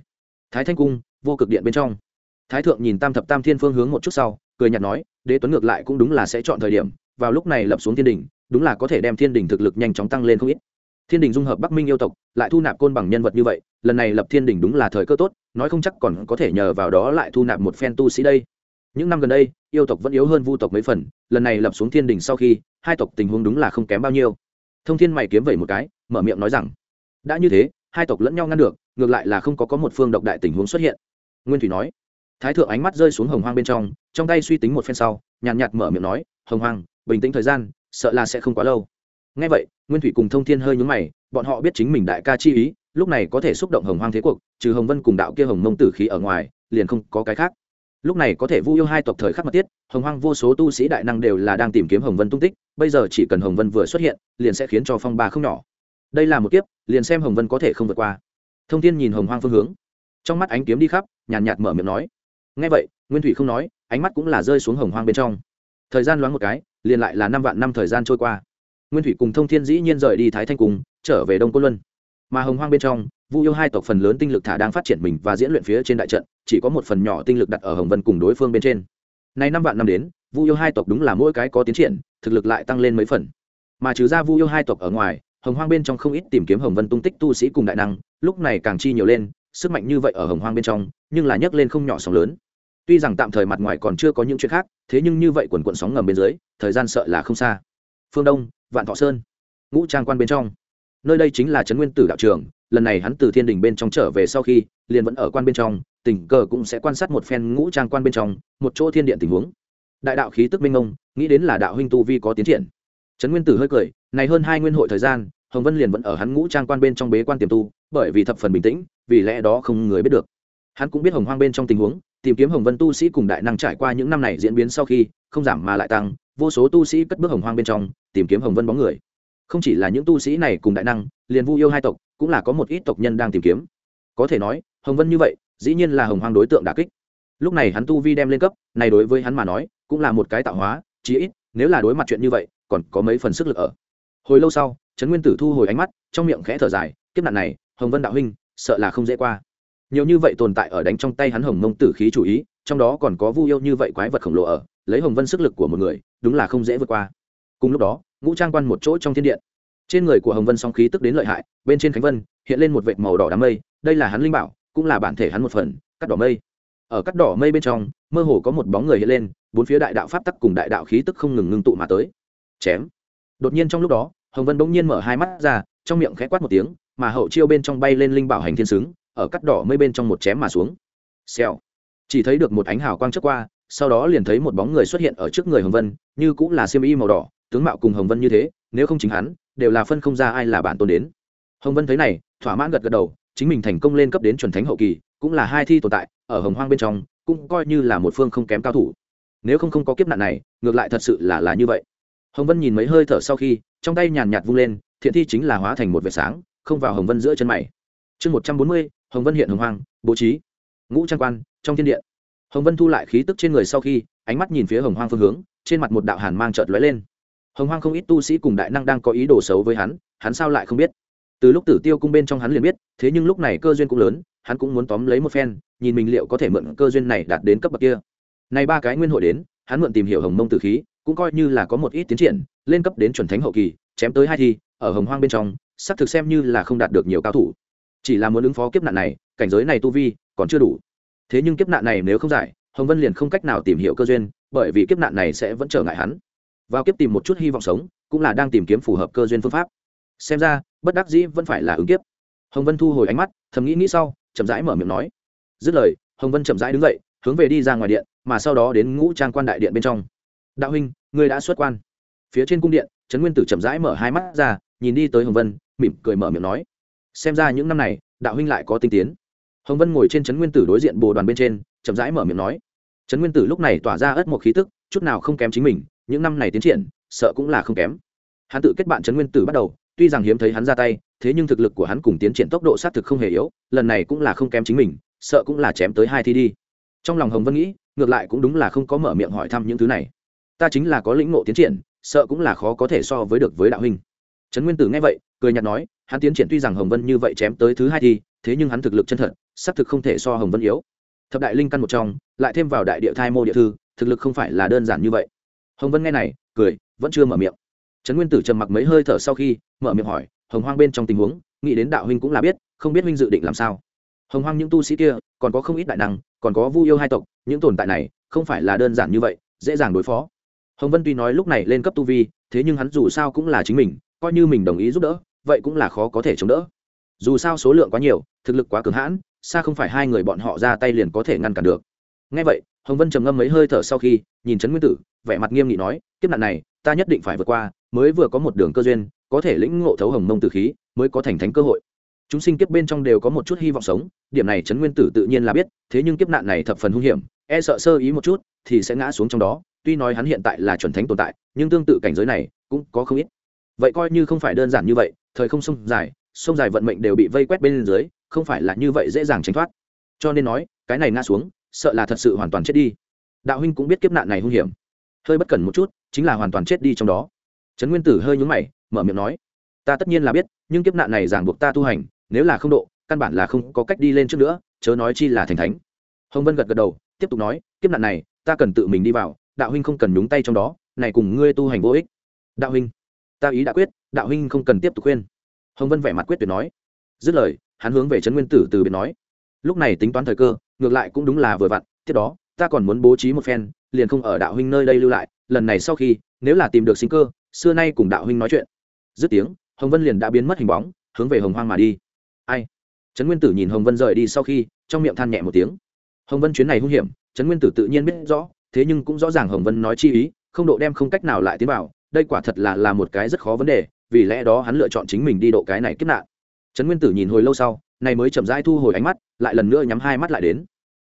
Speaker 1: Thái thanh cung, vô cực điện bên trong. Thái thượng nhìn tam thập tam thiên phương hướng một chút sau, cười nhạt nói, đế tuấn ngược lại cũng đúng là sẽ chọn thời điểm, vào lúc này lập xuống thiên đình đúng là có thể đem thiên đình thực lực nhanh chóng tăng lên không ít. Thiên đình dung hợp bắc minh yêu tộc, lại thu nạp côn bằng nhân vật như vậy, lần này lập thiên đình đúng là thời cơ tốt, nói không chắc còn có thể nhờ vào đó lại thu nạp một phen tu sĩ đây những năm gần đây yêu tộc vẫn yếu hơn vu tộc mấy phần lần này lập xuống thiên đình sau khi hai tộc tình huống đúng là không kém bao nhiêu. Thông thiên mày kiếm vẩy một cái mở miệng nói rằng đã như thế hai tộc lẫn nhau ngăn được ngược lại là không có có một phương độc đại tình huống xuất hiện. Nguyên thủy nói. Thái thượng ánh mắt rơi xuống hồng hoang bên trong trong tay suy tính một phen sau nhàn nhạt, nhạt mở miệng nói hồng hoang bình tĩnh thời gian sợ là sẽ không quá lâu. Ngay vậy nguyên thủy cùng thông thiên hơi nhúng mày bọn họ biết chính mình đại ca chi ý lúc này có thể xúc động hồng hoang thế cuộc trừ hồng vân cùng đạo kia hồng mông tử khí ở ngoài liền không có cái khác lúc này có thể vu yêu hai tộc thời khắc mật tiết hồng hoang vô số tu sĩ đại năng đều là đang tìm kiếm hồng vân tung tích bây giờ chỉ cần hồng vân vừa xuất hiện liền sẽ khiến cho phong ba không nhỏ. Đây là một kiếp liền xem hồng vân có thể không vượt qua. Thông tin nhìn hồng hoang phương hướng trong mắt ánh kiếm đi khắp nhàn nhạt, nhạt mở miệng nói. Ngay vậy nguyên thủy không nói ánh mắt cũng là rơi xuống hồng hoang bên trong. Thời gian loáng một cái liền lại là năm vạn năm thời gian trôi qua. Nguyên thủy cùng thông thiên dĩ nhiên rời đi thái thanh cùng trở về đông côn luân. Mà hồng hoang bên trong vu yêu hai tộc phần lớn tinh lực thả đang phát triển mình và diễn luyện phía trên đại trận, chỉ có một phần nhỏ tinh lực đặt ở hồng vân cùng đối phương bên trên. Nay năm vạn năm đến, vu yêu hai tộc đúng là mỗi cái có tiến triển, thực lực lại tăng lên mấy phần. Mà trừ ra vu yêu hai tộc ở ngoài, hồng hoang bên trong không ít tìm kiếm hồng vân tung tích tu sĩ cùng đại năng, lúc này càng chi nhiều lên, sức mạnh như vậy ở hồng hoang bên trong, nhưng là nhấc lên không nhỏ sóng lớn. Tuy rằng tạm thời mặt ngoài còn chưa có những chuyện khác, thế nhưng như vậy quần quận sóng ngầm bên dưới, thời gian sợ là không xa. Phương đông, vạn thọ sơn, ngũ trang quan bên trong. Nơi đây chính là trấn nguyên tử đạo trường lần này hắn từ thiên đình bên trong trở về sau khi, liền vẫn ở quan bên trong, tình cờ cũng sẽ quan sát một phen ngũ trang quan bên trong, một chỗ thiên điện tình huống. Đại đạo khí tức minh ông nghĩ đến là đạo huynh tu vi có tiến triển. Trấn nguyên tử hơi cười, này hơn hai nguyên hội thời gian, hồng vân liền vẫn ở hắn ngũ trang quan bên trong bế quan tiềm tu, bởi vì thập phần bình tĩnh, vì lẽ đó không người biết được. Hắn cũng biết hồng hoang bên trong tình huống, tìm kiếm hồng vân tu sĩ cùng đại năng trải qua những năm này diễn biến sau khi, không giảm mà lại tăng, vô số tu sĩ cất bước hồng hoang bên trong, tìm kiếm hồng vân bóng người. Không chỉ là những tu sĩ này cùng đại năng, liền vu yêu hai tộc cũng là có một ít tộc nhân đang tìm kiếm. Có thể nói, hồng vân như vậy, dĩ nhiên là hồng hoang đối tượng đà kích. Lúc này hắn tu vi đem lên cấp, này đối với hắn mà nói, cũng là một cái tạo hóa, chí ít, nếu là đối mặt chuyện như vậy, còn có mấy phần sức lực ở. Hồi lâu sau, trấn nguyên tử thu hồi ánh mắt, trong miệng khẽ thở dài, kiếp nạn này, hồng vân đạo huynh, sợ là không dễ qua. Nhiều như vậy tồn tại ở đánh trong tay hắn hồng mông tử khí chủ ý, trong đó còn có vu yêu như vậy quái vật khổng lồ ở, lấy hồng vân sức lực của một người, đúng là không dễ vượt qua. Cùng lúc đó, ngũ trang quan một chỗ trong thiên điện trên người của hồng vân song khí tức đến lợi hại, bên trên khánh vân hiện lên một vệt màu đỏ đám mây, đây là hắn linh bảo, cũng là bản thể hắn một phần, cắt đỏ mây. Ở cắt đỏ mây bên trong, mơ hồ có một bóng người hiện lên, bốn phía đại đạo pháp tắc cùng đại đạo khí tức không ngừng ngưng tụ mà tới. Chém. Đột nhiên trong lúc đó, hồng vân bỗng nhiên mở hai mắt ra, trong miệng khẽ quát một tiếng, mà hậu chiêu bên trong bay lên linh bảo hành thiên xứng ở cắt đỏ mây bên trong một chém mà xuống. Xèo. Chỉ thấy được một ánh hào quang trước qua, sau đó liền thấy một bóng người xuất hiện ở trước người hồng vân, như cũng là xiêm y màu đỏ, tướng mạo cùng hồng vân như thế, nếu không chính hắn đều là phân không ra ai là bản tôn đến. Hồng vân thấy này, thỏa mãn gật gật đầu, chính mình thành công lên cấp đến chuẩn thánh hậu kỳ, cũng là hai thi tồn tại, ở hồng hoang bên trong, cũng coi như là một phương không kém cao thủ. Nếu không không có kiếp nạn này, ngược lại thật sự là là như vậy. Hồng vân nhìn mấy hơi thở sau khi, trong tay nhàn nhạt vung lên, thiện thi chính là hóa thành một vệt sáng, không vào hồng vân giữa chân mày. Chương một trăm bốn mươi, hồng vân hiện hồng hoang, bố trí. Ngũ trang quan, trong thiên điện. Hồng vân thu lại khí tức trên người sau khi, ánh mắt nhìn phía hồng hoang phương hướng, trên mặt một đạo hàn mang trợt lóe lên hồng hoang không ít tu sĩ cùng đại năng đang có ý đồ xấu với hắn hắn sao lại không biết? Từ lúc tử tiêu cung bên trong hắn liền biết, thế nhưng lúc này cơ duyên cũng lớn, hắn cũng muốn tóm lấy một phen, nhìn mình liệu có thể mượn cơ duyên này đạt đến cấp bậc kia. Này ba cái nguyên hội đến, hắn mượn tìm hiểu hồng mông tử khí, cũng coi như là có một ít tiến triển, lên cấp đến chuẩn thánh hậu kỳ, chém tới hai thi, ở hồng hoang bên trong sắp thực xem như là không đạt được nhiều cao thủ. Chỉ là muốn ứng phó kiếp nạn này, cảnh giới này tu vi, còn chưa đủ. Thế nhưng kiếp nạn này nếu không giải, hồng vân liền không cách nào tìm hiểu cơ duyên, bởi vì kiếp nạn này sẽ vẫn trở ngại hắn vào kiếp tìm một chút hy vọng sống, cũng là đang tìm kiếm phù hợp cơ duyên phương pháp. Xem ra, bất đắc dĩ vẫn phải là ứng kiếp. Hồng vân thu hồi ánh mắt, thầm nghĩ nghĩ sau, chậm rãi mở miệng nói. Dứt lời, hồng vân chậm rãi đứng dậy, hướng về đi ra ngoài điện, mà sau đó đến ngũ trang quan đại điện bên trong. Đạo huynh người đã xuất quan. Phía trên cung điện, trấn nguyên tử chậm rãi mở hai mắt ra, nhìn đi tới hồng vân, mỉm cười mở miệng nói. Xem ra những năm này, đạo huynh lại có tinh tiến. Hồng vân ngồi trên trấn nguyên tử đối diện bồ đoàn bên trên, chậm rãi mở miệng nói. Trấn nguyên tử lúc này tỏa ra ớt một khí tức, chút nào không kém chính mình những năm này tiến triển, sợ cũng là không kém. Hắn tự kết bạn trấn nguyên tử bắt đầu, tuy rằng hiếm thấy hắn ra tay, thế nhưng thực lực của hắn cùng tiến triển tốc độ xác thực không hề yếu, lần này cũng là không kém chính mình, sợ cũng là chém tới hai thi đi. Trong lòng hồng vân nghĩ, ngược lại cũng đúng là không có mở miệng hỏi thăm những thứ này. Ta chính là có lĩnh ngộ tiến triển, sợ cũng là khó có thể so với được với đạo huynh. Trấn nguyên tử nghe vậy, cười nhạt nói, hắn tiến triển tuy rằng hồng vân như vậy chém tới thứ hai thi, thế nhưng hắn thực lực chân thật, xác thực không thể so hồng vân yếu. Thập đại linh căn một trong, lại thêm vào đại địa thai mô địa thư, thực lực không phải là đơn giản như vậy hồng vân nghe này, cười, vẫn chưa mở miệng. Trấn nguyên tử trầm mặc mấy hơi thở sau khi, mở miệng hỏi, hồng hoang bên trong tình huống, nghĩ đến đạo huynh cũng là biết, không biết huynh dự định làm sao. Hồng hoang những tu sĩ kia, còn có không ít đại năng, còn có vu yêu hai tộc, những tồn tại này, không phải là đơn giản như vậy, dễ dàng đối phó. Hồng vân tuy nói lúc này lên cấp tu vi, thế nhưng hắn dù sao cũng là chính mình, coi như mình đồng ý giúp đỡ, vậy cũng là khó có thể chống đỡ. Dù sao số lượng quá nhiều, thực lực quá cường hãn, xa không phải hai người bọn họ ra tay liền có thể ngăn cản được. Ngay vậy, hồng vân trầm ngâm mấy hơi thở sau khi nhìn trấn nguyên tử, vẻ mặt nghiêm nghị nói, kiếp nạn này, ta nhất định phải vượt qua, mới vừa có một đường cơ duyên, có thể lĩnh ngộ thấu hồng mông tử khí, mới có thành thánh cơ hội. Chúng sinh kiếp bên trong đều có một chút hy vọng sống, điểm này trấn nguyên tử tự nhiên là biết, thế nhưng kiếp nạn này thập phần hung hiểm e sợ sơ ý một chút, thì sẽ ngã xuống trong đó, tuy nói hắn hiện tại là chuẩn thánh tồn tại, nhưng tương tự cảnh giới này, cũng có không ít. Vậy coi như không phải đơn giản như vậy, thời không sông dài sông dài vận mệnh đều bị vây quét bên dưới, không phải là như vậy dễ dàng tránh thoát. Cho nên nói, cái này ngã xuống, sợ là thật sự hoàn toàn chết đi đạo huynh cũng biết kiếp nạn này hung hiểm. Hơi bất cẩn một chút, chính là hoàn toàn chết đi trong đó. Trấn nguyên tử hơi nhúng mày, mở miệng nói, ta tất nhiên là biết, nhưng kiếp nạn này ràng buộc ta tu hành, nếu là không độ, căn bản là không có cách đi lên trước nữa, chớ nói chi là thành thánh. Hồng vân gật gật đầu, tiếp tục nói, kiếp nạn này, ta cần tự mình đi vào, đạo huynh không cần nhúng tay trong đó, này cùng ngươi tu hành vô ích. Đạo huynh, ta ý đã quyết, đạo huynh không cần tiếp tục khuyên. Hồng vân vẻ mặt quyết tuyệt nói. Dứt lời, hắn hướng về trấn nguyên tử từ biệt nói, lúc này tính toán thời cơ, ngược lại cũng đúng là vừa vặn, tiếp đó ta còn muốn bố trí một phen, liền không ở đạo huynh nơi đây lưu lại, lần này sau khi, nếu là tìm được sinh cơ, xưa nay cùng đạo huynh nói chuyện. Dứt tiếng, hồng vân liền đã biến mất hình bóng, hướng về hồng hoang mà đi. Ai? Trấn nguyên tử nhìn hồng vân rời đi sau khi, trong miệng than nhẹ một tiếng. Hồng vân chuyến này hung hiểm, trấn nguyên tử tự nhiên biết rõ, thế nhưng cũng rõ ràng hồng vân nói chi ý, không độ đem không cách nào lại tiến vào, đây quả thật là là một cái rất khó vấn đề, vì lẽ đó hắn lựa chọn chính mình đi độ cái này kiếp nạn. Trấn nguyên tử nhìn hồi lâu sau, này mới chậm rãi thu hồi ánh mắt, lại lần nữa nhắm hai mắt lại đến.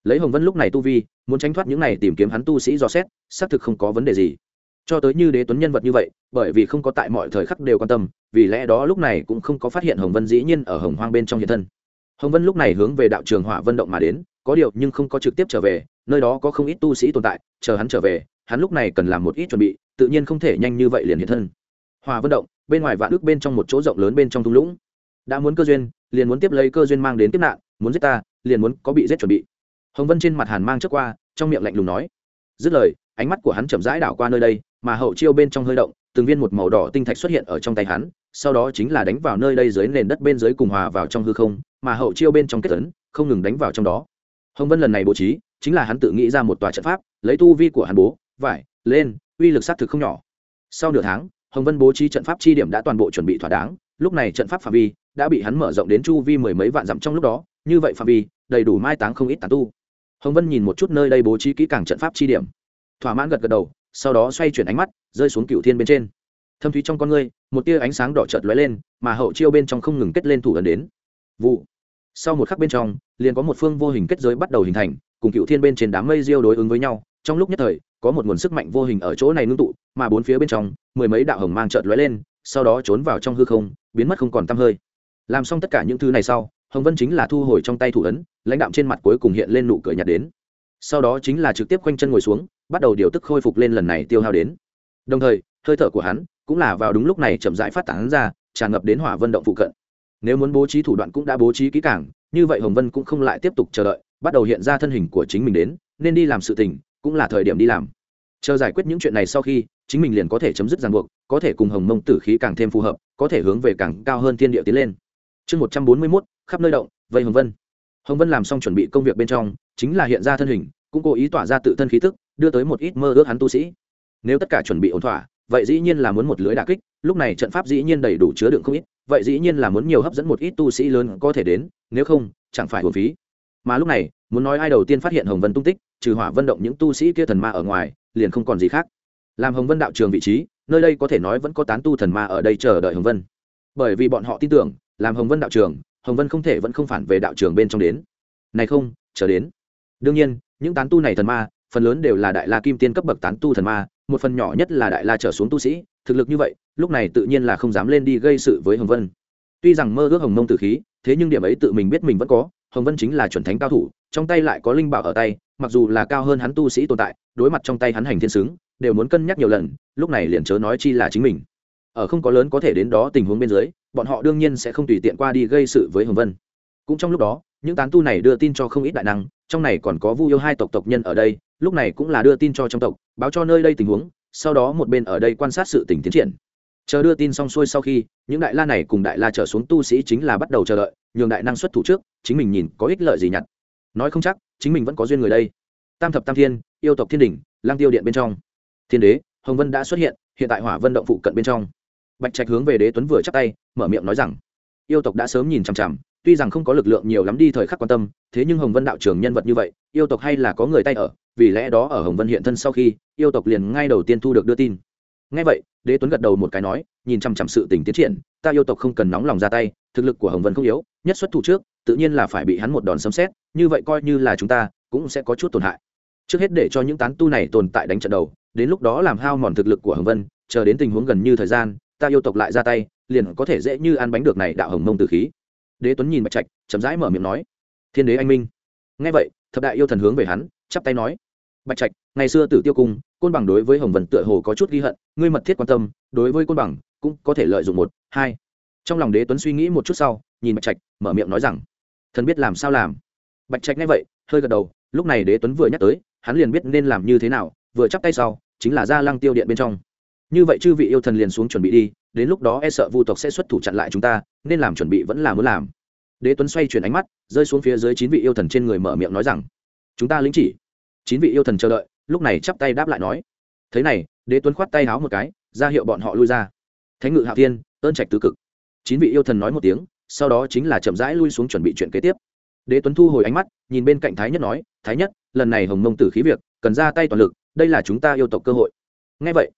Speaker 1: Lấy hồng vân lúc này tu vi muốn tránh thoát những này tìm kiếm hắn tu sĩ do xét, xác thực không có vấn đề gì. Cho tới như đế tuấn nhân vật như vậy, bởi vì không có tại mọi thời khắc đều quan tâm, vì lẽ đó lúc này cũng không có phát hiện hồng vân dĩ nhiên ở hồng hoang bên trong hiện thân. Hồng vân lúc này hướng về đạo trường hỏa vân động mà đến, có điều nhưng không có trực tiếp trở về, nơi đó có không ít tu sĩ tồn tại, chờ hắn trở về, hắn lúc này cần làm một ít chuẩn bị, tự nhiên không thể nhanh như vậy liền hiện thân. Hòa vân động, bên ngoài vạn ước bên trong một chỗ rộng lớn bên trong thung lũng. Đã muốn cơ duyên, liền muốn tiếp lấy cơ duyên mang đến tiếp nạn, muốn giết ta, liền muốn có bị giết chuẩn bị hồng vân trên mặt hàn mang trước qua, trong miệng lạnh lùng nói, dứt lời, ánh mắt của hắn chậm rãi đảo qua nơi đây, mà hậu chiêu bên trong hơi động, từng viên một màu đỏ tinh thạch xuất hiện ở trong tay hắn, sau đó chính là đánh vào nơi đây dưới nền đất bên dưới cùng hòa vào trong hư không, mà hậu chiêu bên trong kết tấn không ngừng đánh vào trong đó. Hồng vân lần này bố trí, chính là hắn tự nghĩ ra một tòa trận pháp, lấy tu vi của hắn bố, vải, lên, uy lực xác thực không nhỏ. Sau nửa tháng, hồng vân bố trí trận pháp chi điểm đã toàn bộ chuẩn bị thỏa đáng, lúc này trận pháp phạm vi đã bị hắn mở rộng đến chu vi mười mấy vạn dặm trong lúc đó, như vậy phạm vi, đầy đủ mai táng không ít tàn tu hồng vân nhìn một chút nơi đây bố trí kỹ càng trận pháp chi điểm. Thỏa mãn gật gật đầu, sau đó xoay chuyển ánh mắt, rơi xuống cựu thiên bên trên. Thâm thúy trong con ngươi, một tia ánh sáng đỏ chợt lóe lên, mà hậu chiêu bên trong không ngừng kết lên thủ ấn đến. Vụ. Sau một khắc bên trong, liền có một phương vô hình kết giới bắt đầu hình thành, cùng cựu thiên bên trên đám mây diêu đối ứng với nhau. Trong lúc nhất thời, có một nguồn sức mạnh vô hình ở chỗ này ngưng tụ, mà bốn phía bên trong, mười mấy đạo hồng mang chợt lóe lên, sau đó trốn vào trong hư không, biến mất không còn tăm hơi. Làm xong tất cả những thứ này sau hồng vân chính là thu hồi trong tay thủ ấn, lãnh đạm trên mặt cuối cùng hiện lên nụ cười nhạt đến. Sau đó chính là trực tiếp quanh chân ngồi xuống, bắt đầu điều tức khôi phục lên lần này tiêu hao đến. Đồng thời, hơi thở của hắn cũng là vào đúng lúc này chậm rãi phát tán ra, tràn ngập đến hỏa vân động phụ cận. Nếu muốn bố trí thủ đoạn cũng đã bố trí kỹ càng, như vậy hồng vân cũng không lại tiếp tục chờ đợi, bắt đầu hiện ra thân hình của chính mình đến, nên đi làm sự tình, cũng là thời điểm đi làm. Chờ giải quyết những chuyện này sau khi, chính mình liền có thể chấm dứt ràng buộc, có thể cùng hồng mông tử khí càng thêm phù hợp, có thể hướng về càng cao hơn thiên địa tiến lên. Chương một trăm bốn mươi mốt khắp nơi động, vây hồng vân. Hồng vân làm xong chuẩn bị công việc bên trong, chính là hiện ra thân hình, cũng cố ý tỏa ra tự thân khí tức, đưa tới một ít mơ ước hắn tu sĩ. Nếu tất cả chuẩn bị ổn thỏa, vậy dĩ nhiên là muốn một lưới đà kích, lúc này trận pháp dĩ nhiên đầy đủ chứa đựng không ít, vậy dĩ nhiên là muốn nhiều hấp dẫn một ít tu sĩ lớn có thể đến, nếu không, chẳng phải hồn phí. Mà lúc này, muốn nói ai đầu tiên phát hiện hồng vân tung tích, trừ hỏa vân động những tu sĩ kia thần ma ở ngoài, liền không còn gì khác. Làm hồng vân đạo trường vị trí, nơi đây có thể nói vẫn có tán tu thần ma ở đây chờ đợi hồng vân. Bởi vì bọn họ tin tưởng, làm hồng vân đạo trường hồng vân không thể vẫn không phản về đạo trường bên trong đến. Này không chờ đến. Đương nhiên những tán tu này thần ma phần lớn đều là đại la kim tiên cấp bậc tán tu thần ma một phần nhỏ nhất là đại la trở xuống tu sĩ thực lực như vậy lúc này tự nhiên là không dám lên đi gây sự với hồng vân. Tuy rằng mơ ước hồng mông tử khí thế nhưng điểm ấy tự mình biết mình vẫn có hồng vân chính là chuẩn thánh cao thủ trong tay lại có linh bảo ở tay mặc dù là cao hơn hắn tu sĩ tồn tại đối mặt trong tay hắn hành thiên sướng, đều muốn cân nhắc nhiều lần lúc này liền chớ nói chi là chính mình. Ở không có lớn có thể đến đó tình huống bên dưới bọn họ đương nhiên sẽ không tùy tiện qua đi gây sự với hồng vân. Cũng trong lúc đó, những tán tu này đưa tin cho không ít đại năng, trong này còn có vu yêu hai tộc tộc nhân ở đây, lúc này cũng là đưa tin cho trong tộc, báo cho nơi đây tình huống, sau đó một bên ở đây quan sát sự tình tiến triển. Chờ đưa tin xong xuôi sau khi, những đại la này cùng đại la trở xuống tu sĩ chính là bắt đầu chờ đợi, nhường đại năng xuất thủ trước, chính mình nhìn có ích lợi gì nhặt. Nói không chắc, chính mình vẫn có duyên người đây. Tam thập tam thiên, yêu tộc thiên đình lang tiêu điện bên trong. Thiên đế, hồng vân đã xuất hiện hiện tại hỏa vân động phụ cận bên trong bạch trạch hướng về đế tuấn vừa chắc tay, mở miệng nói rằng, yêu tộc đã sớm nhìn chằm chằm, tuy rằng không có lực lượng nhiều lắm đi thời khắc quan tâm, thế nhưng hồng vân đạo trưởng nhân vật như vậy, yêu tộc hay là có người tay ở, vì lẽ đó ở hồng vân hiện thân sau khi, yêu tộc liền ngay đầu tiên thu được đưa tin. Ngay vậy, đế tuấn gật đầu một cái nói, nhìn chằm chằm sự tình tiến triển, ta yêu tộc không cần nóng lòng ra tay, thực lực của hồng vân không yếu, nhất xuất thủ trước, tự nhiên là phải bị hắn một đòn sấm xét như vậy coi như là chúng ta, cũng sẽ có chút tổn hại. Trước hết để cho những tán tu này tồn tại đánh trận đầu, đến lúc đó làm hao mòn thực lực của hồng vân, chờ đến tình huống gần như thời gian ta yêu tộc lại ra tay, liền có thể dễ như ăn bánh được này đạo hồng mông từ khí. Đế tuấn nhìn bạch trạch, chậm rãi mở miệng nói, thiên đế anh minh. Ngay vậy, thập đại yêu thần hướng về hắn, chắp tay nói, bạch trạch, ngày xưa tử tiêu cung, côn bằng đối với hồng vần tựa hồ có chút ghi hận, ngươi mật thiết quan tâm, đối với côn bằng cũng có thể lợi dụng một, hai. Trong lòng đế tuấn suy nghĩ một chút sau, nhìn bạch trạch, mở miệng nói rằng, thần biết làm sao làm? Bạch trạch nghe vậy, hơi gật đầu, lúc này đế tuấn vừa nhắc tới, hắn liền biết nên làm như thế nào, vừa chắp tay sau, chính là ra lăng tiêu điện bên trong như vậy chư vị yêu thần liền xuống chuẩn bị đi, đến lúc đó e sợ vu tộc sẽ xuất thủ chặn lại chúng ta, nên làm chuẩn bị vẫn là muốn làm. Đế tuấn xoay chuyển ánh mắt, rơi xuống phía dưới chín vị yêu thần trên người mở miệng nói rằng, chúng ta lĩnh chỉ. Chín vị yêu thần chờ đợi, lúc này chắp tay đáp lại nói. Thế này, đế tuấn khoát tay háo một cái, ra hiệu bọn họ lui ra. Thánh ngự hạ tiên ơn trạch tứ cực. Chín vị yêu thần nói một tiếng, sau đó chính là chậm rãi lui xuống chuẩn bị chuyện kế tiếp. Đế tuấn thu hồi ánh mắt, nhìn bên cạnh thái nhất nói, thái nhất, lần này hồng mông tử khí việc, cần ra tay toàn lực, đây là chúng ta yêu tộc cơ hội. Ngay vậy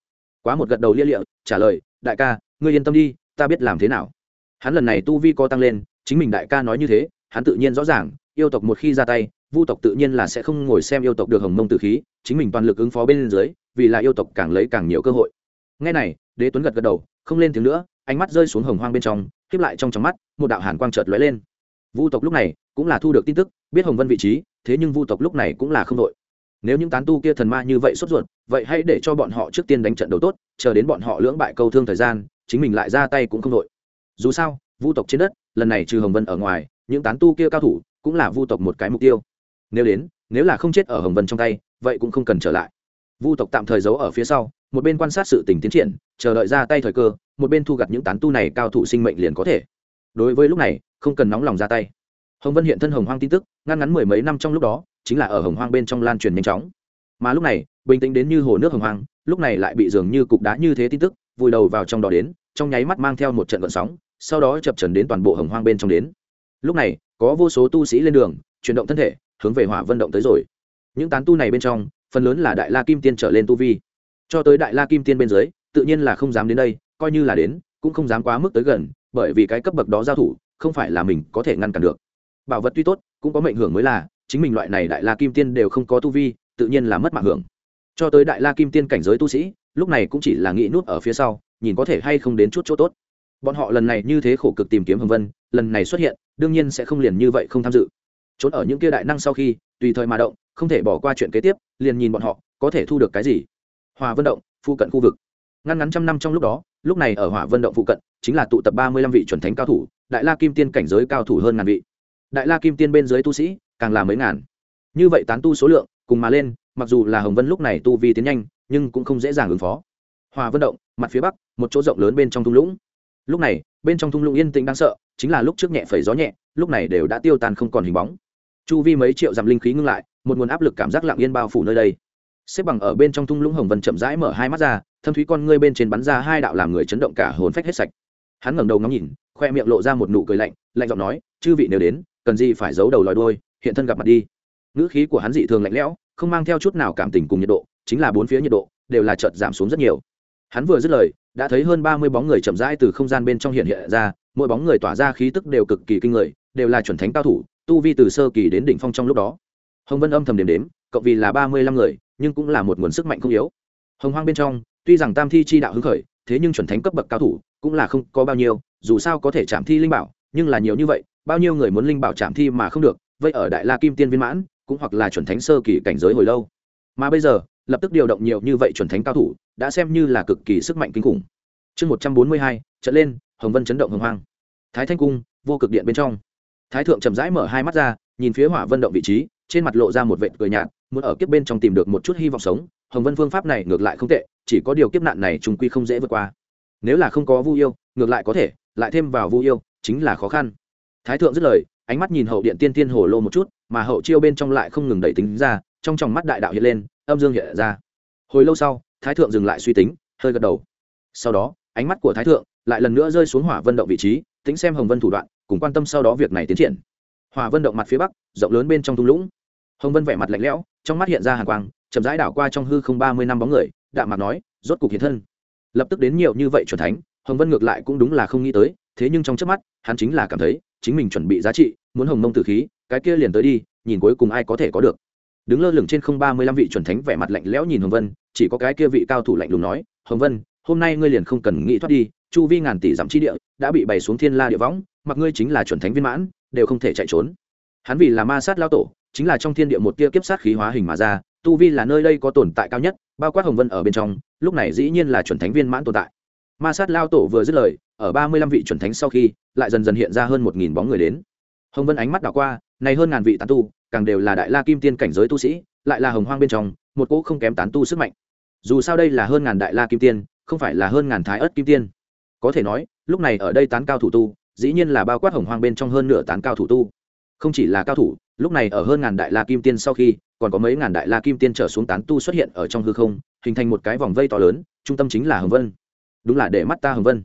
Speaker 1: quá một gật đầu lia lịa, trả lời, đại ca, ngươi yên tâm đi, ta biết làm thế nào. Hắn lần này tu vi co tăng lên, chính mình đại ca nói như thế, hắn tự nhiên rõ ràng, yêu tộc một khi ra tay, vu tộc tự nhiên là sẽ không ngồi xem yêu tộc được hồng mông tử khí, chính mình toàn lực ứng phó bên dưới, vì là yêu tộc càng lấy càng nhiều cơ hội. Ngay này, đế tuấn gật gật đầu, không lên tiếng nữa, ánh mắt rơi xuống hồng hoang bên trong, khiếp lại trong trong mắt, một đạo hàn quang chợt lóe lên. Vu tộc lúc này cũng là thu được tin tức, biết hồng vân vị trí, thế nhưng vu tộc lúc này cũng là không đội nếu những tán tu kia thần ma như vậy sốt ruột, vậy hãy để cho bọn họ trước tiên đánh trận đấu tốt, chờ đến bọn họ lưỡng bại câu thương thời gian, chính mình lại ra tay cũng không đội. Dù sao, vu tộc trên đất, lần này trừ hồng vân ở ngoài, những tán tu kia cao thủ cũng là vu tộc một cái mục tiêu. Nếu đến, nếu là không chết ở hồng vân trong tay, vậy cũng không cần trở lại. Vu tộc tạm thời giấu ở phía sau, một bên quan sát sự tình tiến triển, chờ đợi ra tay thời cơ, một bên thu gặt những tán tu này cao thủ sinh mệnh liền có thể. Đối với lúc này, không cần nóng lòng ra tay. Hồng vân hiện thân hồng hoang tin tức, ngăn ngắn mười mấy năm trong lúc đó chính là ở hồng hoang bên trong lan truyền nhanh chóng. Mà lúc này, bình tĩnh đến như hồ nước hồng hoang, lúc này lại bị dường như cục đá như thế tin tức, vùi đầu vào trong đó đến, trong nháy mắt mang theo một trận vận sóng, sau đó chập trần đến toàn bộ hồng hoang bên trong đến. Lúc này, có vô số tu sĩ lên đường, chuyển động thân thể, hướng về hỏa vân động tới rồi. Những tán tu này bên trong, phần lớn là đại la kim tiên trở lên tu vi. Cho tới đại la kim tiên bên dưới, tự nhiên là không dám đến đây, coi như là đến, cũng không dám quá mức tới gần, bởi vì cái cấp bậc đó giao thủ, không phải là mình có thể ngăn cản được. Bảo vật tuy tốt, cũng có mệnh hưởng mới là chính mình loại này đại la kim tiên đều không có tu vi, tự nhiên là mất mạng hưởng. Cho tới đại la kim tiên cảnh giới tu sĩ, lúc này cũng chỉ là nghĩ nút ở phía sau, nhìn có thể hay không đến chút chỗ tốt. Bọn họ lần này như thế khổ cực tìm kiếm hồng vân, lần này xuất hiện, đương nhiên sẽ không liền như vậy không tham dự. Trốn ở những kia đại năng sau khi, tùy thời mà động, không thể bỏ qua chuyện kế tiếp, liền nhìn bọn họ, có thể thu được cái gì? Hòa vân động phụ cận khu vực. Ngăn ngắn trăm năm trong lúc đó, lúc này ở hỏa vân động phụ cận, chính là tụ tập ba mươi lăm vị chuẩn thánh cao thủ, đại la kim tiên cảnh giới cao thủ hơn ngàn vị. Đại la kim tiên bên dưới tu sĩ càng là mấy ngàn. Như vậy tán tu số lượng, cùng mà lên, mặc dù là hồng vân lúc này tu vi tiến nhanh, nhưng cũng không dễ dàng ứng phó. Hòa vân động, mặt phía bắc, một chỗ rộng lớn bên trong thung lũng. Lúc này, bên trong thung lũng yên tĩnh đáng sợ, chính là lúc trước nhẹ phẩy gió nhẹ, lúc này đều đã tiêu tan không còn hình bóng. Chu vi mấy triệu dặm linh khí ngưng lại, một nguồn áp lực cảm giác lặng yên bao phủ nơi đây. Xếp bằng ở bên trong thung lũng hồng vân chậm rãi mở hai mắt ra, thâm thúy con ngươi bên trên bắn ra hai đạo làm người chấn động cả hồn phách hết sạch. Hắn ngẩng đầu ngắm nhìn, khoe miệng lộ ra một nụ cười lạnh lạnh giọng nói, chư vị nếu đến, cần gì phải giấu đầu lòi đôi hiện thân gặp mặt đi. Ngữ khí của hắn dị thường lạnh lẽo, không mang theo chút nào cảm tình cùng nhiệt độ, chính là bốn phía nhiệt độ đều là chợt giảm xuống rất nhiều. Hắn vừa dứt lời, đã thấy hơn ba mươi bóng người chậm rãi từ không gian bên trong hiện hiện ra, mỗi bóng người tỏa ra khí tức đều cực kỳ kinh người, đều là chuẩn thánh cao thủ, tu vi từ sơ kỳ đến đỉnh phong trong lúc đó. Hồng vân âm thầm đếm đếm cộng vì là ba mươi lăm người, nhưng cũng là một nguồn sức mạnh không yếu. Hồng hoang bên trong, tuy rằng tam thi chi đạo hứng khởi, thế nhưng chuẩn thánh cấp bậc cao thủ cũng là không có bao nhiêu, dù sao có thể chạm thi linh bảo, nhưng là nhiều như vậy, bao nhiêu người muốn linh bảo chạm thi mà không được vậy ở đại la kim tiên viên mãn, cũng hoặc là chuẩn thánh sơ kỳ cảnh giới hồi lâu. Mà bây giờ, lập tức điều động nhiều như vậy chuẩn thánh cao thủ, đã xem như là cực kỳ sức mạnh kinh khủng. Chương một trăm bốn mươi hai, trận lên, hồng vân chấn động hồng hoang. Thái thanh cung, vô cực điện bên trong. Thái thượng chậm rãi mở hai mắt ra, nhìn phía hỏa vân động vị trí, trên mặt lộ ra một vệt cười nhạt, muốn ở kiếp bên trong tìm được một chút hy vọng sống. Hồng vân phương pháp này ngược lại không tệ, chỉ có điều kiếp nạn này trùng quy không dễ vượt qua. Nếu là không có vu yêu, ngược lại có thể, lại thêm vào vu yêu, chính là khó khăn. Thái thượng dứt lời ánh mắt nhìn hậu điện tiên tiên hồ lô một chút, mà hậu chiêu bên trong lại không ngừng đẩy tính ra, trong tròng mắt đại đạo hiện lên, âm dương hiện ra. Hồi lâu sau, thái thượng dừng lại suy tính, hơi gật đầu. Sau đó, ánh mắt của thái thượng lại lần nữa rơi xuống hỏa vân động vị trí, tính xem hồng vân thủ đoạn, cùng quan tâm sau đó việc này tiến triển. Hỏa vân động mặt phía bắc, rộng lớn bên trong thung lũng. Hồng vân vẻ mặt lạnh lẽo, trong mắt hiện ra hàng quang, chậm rãi đảo qua trong hư không ba mươi năm bóng người, đạm mặt nói, rốt cục hiện thân. Lập tức đến nhiều như vậy chuẩn thánh, hồng vân ngược lại cũng đúng là không nghĩ tới thế nhưng trong trước mắt, hắn chính là cảm thấy, chính mình chuẩn bị giá trị, muốn hồng mông tử khí, cái kia liền tới đi, nhìn cuối cùng ai có thể có được. Đứng lơ lửng trên không ba mươi lăm vị chuẩn thánh vẻ mặt lạnh lẽo nhìn hồng vân, chỉ có cái kia vị cao thủ lạnh lùng nói, hồng vân, hôm nay ngươi liền không cần nghĩ thoát đi, chu vi ngàn tỷ dặm chi địa, đã bị bày xuống thiên la địa võng, mặc ngươi chính là chuẩn thánh viên mãn, đều không thể chạy trốn. Hắn vì là ma sát lao tổ, chính là trong thiên địa một tia kiếp sát khí hóa hình mà ra, tu vi là nơi đây có tồn tại cao nhất, bao quát hồng vân ở bên trong, lúc này dĩ nhiên là chuẩn thánh viên mãn tồn tại. Ma sát lao tổ vừa dứt lời ở ba mươi lăm vị chuẩn thánh sau khi, lại dần dần hiện ra hơn một nghìn bóng người đến. Hồng vân ánh mắt đảo qua, này hơn ngàn vị tán tu, càng đều là đại la kim tiên cảnh giới tu sĩ, lại là hồng hoang bên trong, một cỗ không kém tán tu sức mạnh. Dù sao đây là hơn ngàn đại la kim tiên, không phải là hơn ngàn thái ớt kim tiên. Có thể nói, lúc này ở đây tán cao thủ tu, dĩ nhiên là bao quát hồng hoang bên trong hơn nửa tán cao thủ tu. Không chỉ là cao thủ, lúc này ở hơn ngàn đại la kim tiên sau khi, còn có mấy ngàn đại la kim tiên trở xuống tán tu xuất hiện ở trong hư không, hình thành một cái vòng vây to lớn, trung tâm chính là hồng vân. Đúng là để mắt ta hồng vân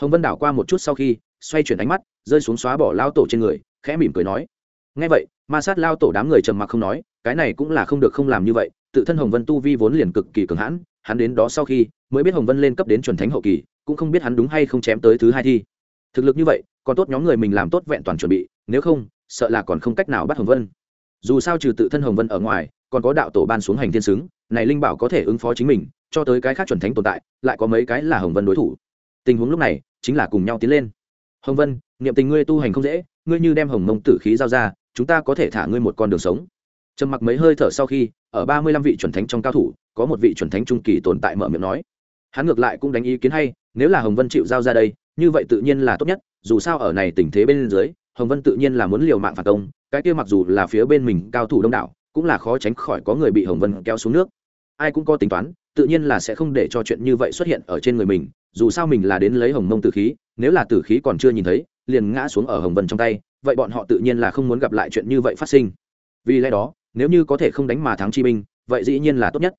Speaker 1: hồng vân đảo qua một chút sau khi, xoay chuyển ánh mắt, rơi xuống xóa bỏ lao tổ trên người, khẽ mỉm cười nói. Ngay vậy, ma sát lao tổ đám người trầm mặc không nói, cái này cũng là không được không làm như vậy, tự thân hồng vân tu vi vốn liền cực kỳ cường hãn, hắn đến đó sau khi, mới biết hồng vân lên cấp đến chuẩn thánh hậu kỳ, cũng không biết hắn đúng hay không chém tới thứ hai thi. Thực lực như vậy, còn tốt nhóm người mình làm tốt vẹn toàn chuẩn bị, nếu không, sợ là còn không cách nào bắt hồng vân. Dù sao trừ tự thân hồng vân ở ngoài, còn có đạo tổ ban xuống hành thiên xứng, này linh bảo có thể ứng phó chính mình, cho tới cái khác chuẩn thánh tồn tại, lại có mấy cái là hồng vân đối thủ. Tình huống lúc này chính là cùng nhau tiến lên. Hồng vân, niệm tình ngươi tu hành không dễ, ngươi như đem hồng mông tử khí giao ra, chúng ta có thể thả ngươi một con đường sống. Trầm mặc mấy hơi thở sau khi, ở ba mươi lăm vị chuẩn thánh trong cao thủ, có một vị chuẩn thánh trung kỳ tồn tại mở miệng nói. Hắn ngược lại cũng đánh ý kiến hay, nếu là hồng vân chịu giao ra đây, như vậy tự nhiên là tốt nhất, dù sao ở này tình thế bên dưới, hồng vân tự nhiên là muốn liều mạng phản công, cái kia mặc dù là phía bên mình cao thủ đông đảo, cũng là khó tránh khỏi có người bị hồng vân kéo xuống nước. Ai cũng có tính toán, tự nhiên là sẽ không để cho chuyện như vậy xuất hiện ở trên người mình dù sao mình là đến lấy hồng mông tử khí, nếu là tử khí còn chưa nhìn thấy, liền ngã xuống ở hồng vân trong tay, vậy bọn họ tự nhiên là không muốn gặp lại chuyện như vậy phát sinh. Vì lẽ đó, nếu như có thể không đánh mà thắng chi binh, vậy dĩ nhiên là tốt nhất.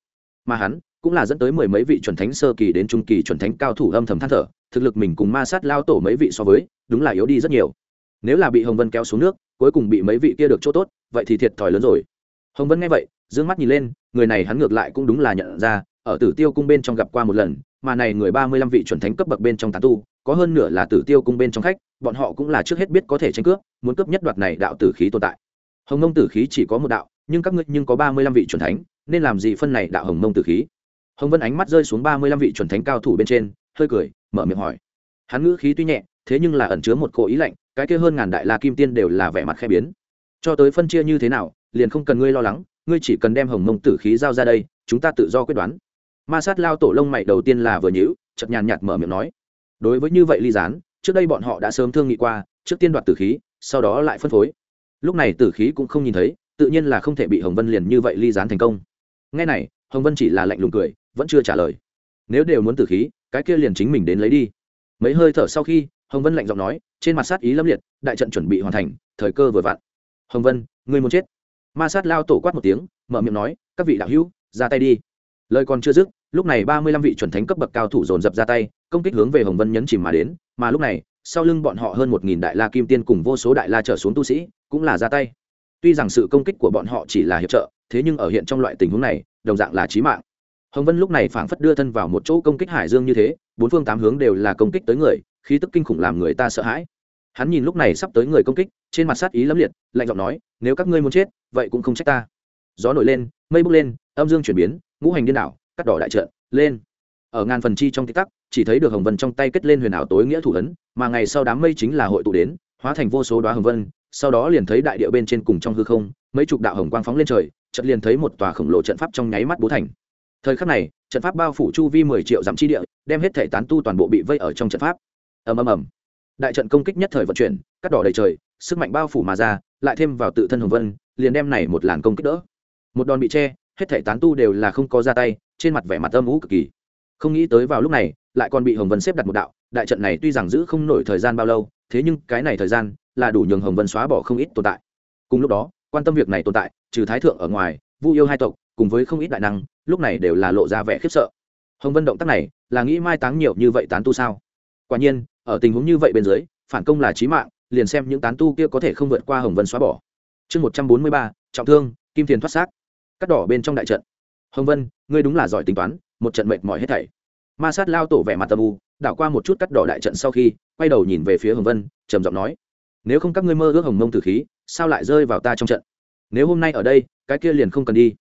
Speaker 1: Mà hắn cũng là dẫn tới mười mấy vị chuẩn thánh sơ kỳ đến trung kỳ chuẩn thánh cao thủ âm thầm than thở, thực lực mình cùng ma sát lao tổ mấy vị so với, đúng là yếu đi rất nhiều. Nếu là bị hồng vân kéo xuống nước, cuối cùng bị mấy vị kia được chỗ tốt, vậy thì thiệt thòi lớn rồi. Hồng vân nghe vậy d ư ơ n g mắt nhìn lên, người này hắn ngược lại cũng đúng là nhận ra, ở tử tiêu cung bên trong gặp qua một lần mà này người ba mươi lăm vị chuẩn thánh cấp bậc bên trong tán tu, có hơn nửa là tử tiêu cung bên trong khách, bọn họ cũng là trước hết biết có thể tranh cướp, muốn cướp nhất đoạt này đạo tử khí tồn tại. Hồng mông tử khí chỉ có một đạo, nhưng các ngươi nhưng có ba mươi lăm vị chuẩn thánh, nên làm gì phân này đạo hồng mông tử khí? Hồng vân ánh mắt rơi xuống ba mươi lăm vị chuẩn thánh cao thủ bên trên, hơi cười, mở miệng hỏi. Hắn ngữ khí tuy nhẹ, thế nhưng là ẩn chứa một cỗ ý lạnh, cái kia hơn ngàn đại la kim tiên đều là vẻ mặt khẽ biến. Cho tới phân chia như thế nào, liền không cần ngươi lo lắng, ngươi chỉ cần đem hồng mông tử khí giao ra đây, chúng ta tự do quyết đoán ma sát lao tổ lông mày đầu tiên là vừa nhữ chật nhàn nhạt mở miệng nói, đối với như vậy ly gián, trước đây bọn họ đã sớm thương nghị qua, trước tiên đoạt tử khí, sau đó lại phân phối. Lúc này tử khí cũng không nhìn thấy, tự nhiên là không thể bị hồng vân liền như vậy ly gián thành công. Ngay này, hồng vân chỉ là lạnh lùng cười, vẫn chưa trả lời. Nếu đều muốn tử khí, cái kia liền chính mình đến lấy đi. Mấy hơi thở sau khi, hồng vân lạnh giọng nói, trên mặt sát ý lâm liệt, đại trận chuẩn bị hoàn thành, thời cơ vừa vặn. Hồng vân, ngươi muốn chết? Ma sát lao tổ quát một tiếng, mở miệng nói, các vị đạo hữu, ra tay đi. Lời còn chưa dứt lúc này ba mươi lăm vị chuẩn thánh cấp bậc cao thủ dồn dập ra tay, công kích hướng về hồng vân nhấn chìm mà đến, mà lúc này, sau lưng bọn họ hơn một nghìn đại la kim tiên cùng vô số đại la trở xuống tu sĩ cũng là ra tay. Tuy rằng sự công kích của bọn họ chỉ là hiệp trợ, thế nhưng ở hiện trong loại tình huống này, đồng dạng là chí mạng. Hồng vân lúc này phảng phất đưa thân vào một chỗ công kích hải dương như thế, bốn phương tám hướng đều là công kích tới người, khí tức kinh khủng làm người ta sợ hãi. Hắn nhìn lúc này sắp tới người công kích, trên mặt sát ý lẫm liệt, lạnh giọng nói, nếu các ngươi muốn chết, vậy cũng không trách ta. Gió nổi lên, mây bốc lên, âm dương chuyển biến, ngũ hành điên đảo cắt đỏ đại trận, lên. Ở ngàn phần chi trong tích tắc, chỉ thấy được hồng vân trong tay kết lên huyền ảo tối nghĩa thủ ấn, mà ngày sau đám mây chính là hội tụ đến, hóa thành vô số đoá hồng vân, sau đó liền thấy đại địa bên trên cùng trong hư không, mấy chục đạo hồng quang phóng lên trời, chợt liền thấy một tòa khổng lồ trận pháp trong nháy mắt bố thành. Thời khắc này, trận pháp bao phủ chu vi mười triệu dặm chi địa, đem hết thể tán tu toàn bộ bị vây ở trong trận pháp. Ầm ầm ầm. Đại trận công kích nhất thời vận chuyển, cắt đỏ đầy trời, sức mạnh bao phủ mà ra, lại thêm vào tự thân hồng vân, liền đem này một làn công kích đỡ. Một đòn bị che hết thể tán tu đều là không có ra tay, trên mặt vẻ mặt âm ú cực kỳ. Không nghĩ tới vào lúc này, lại còn bị hồng vân xếp đặt một đạo, đại trận này tuy rằng giữ không nổi thời gian bao lâu, thế nhưng cái này thời gian là đủ nhường hồng vân xóa bỏ không ít tồn tại. Cùng lúc đó, quan tâm việc này tồn tại, trừ thái thượng ở ngoài, vu yêu hai tộc, cùng với không ít đại năng, lúc này đều là lộ ra vẻ khiếp sợ. Hồng vân động tác này, là nghĩ mai táng nhiều như vậy tán tu sao? Quả nhiên, ở tình huống như vậy bên dưới, phản công là chí mạng, liền xem những tán tu kia có thể không vượt qua hồng vân xóa bỏ. Chương một trăm bốn mươi ba, trọng thương, kim tiền thoát xác cắt đỏ bên trong đại trận. Hồng vân, ngươi đúng là giỏi tính toán, một trận mệt mỏi hết thảy. Ma sát lao tổ vẻ mặt tâm u, đảo qua một chút cắt đỏ đại trận sau khi, quay đầu nhìn về phía hồng vân, trầm giọng nói, nếu không các ngươi mơ ước hồng mông tử khí, sao lại rơi vào ta trong trận? Nếu hôm nay ở đây, cái kia liền không cần đi.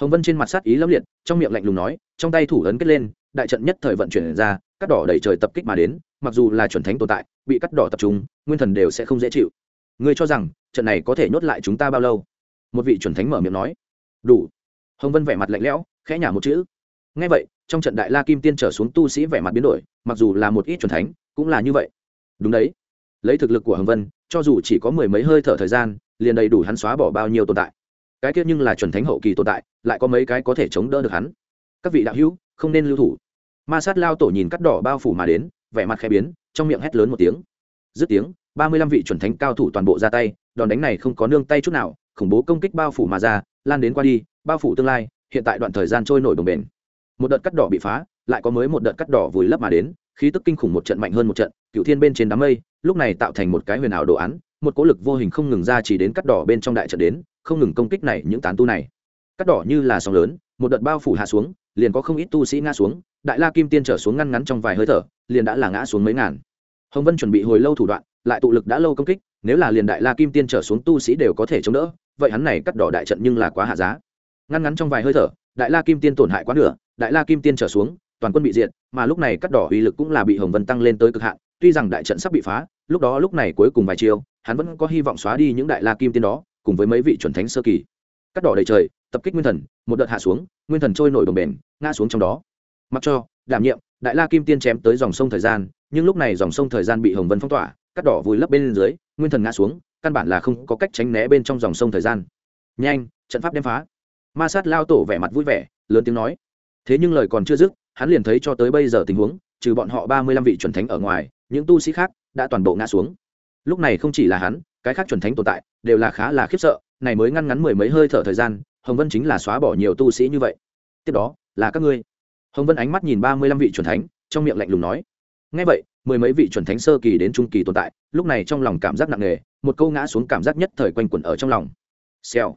Speaker 1: Hồng vân trên mặt sát ý lâm liệt, trong miệng lạnh lùng nói, trong tay thủ ấn kết lên, đại trận nhất thời vận chuyển ra, cắt đỏ đầy trời tập kích mà đến, mặc dù là chuẩn thánh tồn tại, bị cắt đỏ tập trung, nguyên thần đều sẽ không dễ chịu. Ngươi cho rằng, trận này có thể nhốt lại chúng ta bao lâu? Một vị chuẩn thánh mở miệng nói đủ. Hồng vân vẻ mặt lạnh lẽo, khẽ nhả một chữ. Ngay vậy, trong trận đại la kim tiên trở xuống tu sĩ vẻ mặt biến đổi, mặc dù là một ít chuẩn thánh, cũng là như vậy. Đúng đấy. Lấy thực lực của hồng vân, cho dù chỉ có mười mấy hơi thở thời gian, liền đầy đủ hắn xóa bỏ bao nhiêu tồn tại. Cái tiết nhưng là chuẩn thánh hậu kỳ tồn tại, lại có mấy cái có thể chống đỡ được hắn. Các vị đạo hữu, không nên lưu thủ. Ma sát lao tổ nhìn cắt đỏ bao phủ mà đến, vẻ mặt khẽ biến, trong miệng hét lớn một tiếng. Dứt tiếng, ba mươi lăm vị chuẩn thánh cao thủ toàn bộ ra tay, đòn đánh này không có nương tay chút nào, khủng bố công kích bao phủ mà ra lan đến qua đi, bao phủ tương lai, hiện tại đoạn thời gian trôi nổi đồng bền một đợt cắt đỏ bị phá, lại có mới một đợt cắt đỏ vùi lấp mà đến, khí tức kinh khủng một trận mạnh hơn một trận cựu thiên bên trên đám mây, lúc này tạo thành một cái huyền ảo đồ án, một cỗ lực vô hình không ngừng ra chỉ đến cắt đỏ bên trong đại trận đến, không ngừng công kích này, những tán tu này. Cắt đỏ như là sóng lớn, một đợt bao phủ hạ xuống, liền có không ít tu sĩ ngã xuống, đại la kim tiên trở xuống ngăn ngắn trong vài hơi thở, liền đã là ngã xuống mấy ngàn. Hồng vân chuẩn bị hồi lâu thủ đoạn, lại tụ lực đã lâu công kích, nếu là liền đại la kim tiên trở xuống tu sĩ đều có thể chống đỡ vậy hắn này cắt đỏ đại trận nhưng là quá hạ giá. Ngăn ngắn trong vài hơi thở, đại la kim tiên tổn hại quá nửa, đại la kim tiên trở xuống, toàn quân bị diệt, mà lúc này cắt đỏ uy lực cũng là bị hồng vân tăng lên tới cực hạn, tuy rằng đại trận sắp bị phá, lúc đó lúc này cuối cùng vài chiêu, hắn vẫn có hy vọng xóa đi những đại la kim tiên đó, cùng với mấy vị chuẩn thánh sơ kỳ. Cắt đỏ đầy trời, tập kích nguyên thần, một đợt hạ xuống, nguyên thần trôi nổi đồng bền ngã xuống trong đó. Mặc cho, đảm nhiệm, đại la kim tiên chém tới dòng sông thời gian, nhưng lúc này dòng sông thời gian bị hồng vân phong tỏa cắt đỏ vùi lấp bên dưới, nguyên thần ngã xuống, căn bản là không có cách tránh né bên trong dòng sông thời gian. Nhanh, trận pháp đem phá. Ma sát lao tổ vẻ mặt vui vẻ, lớn tiếng nói. Thế nhưng lời còn chưa dứt, hắn liền thấy cho tới bây giờ tình huống, trừ bọn họ ba mươi lăm vị chuẩn thánh ở ngoài, những tu sĩ khác đã toàn bộ ngã xuống. Lúc này không chỉ là hắn, cái khác chuẩn thánh tồn tại, đều là khá là khiếp sợ, này mới ngăn ngắn mười mấy hơi thở thời gian, hồng vân chính là xóa bỏ nhiều tu sĩ như vậy. Tiếp đó, là các ngươi. Hồng vân ánh mắt nhìn ba mươi lăm vị chuẩn thánh, trong miệng lạnh lùng nói. Ngay vậy mười mấy vị chuẩn thánh sơ kỳ đến trung kỳ tồn tại, lúc này trong lòng cảm giác nặng nề, một câu ngã xuống cảm giác nhất thời quanh quẩn ở trong lòng. Xèo.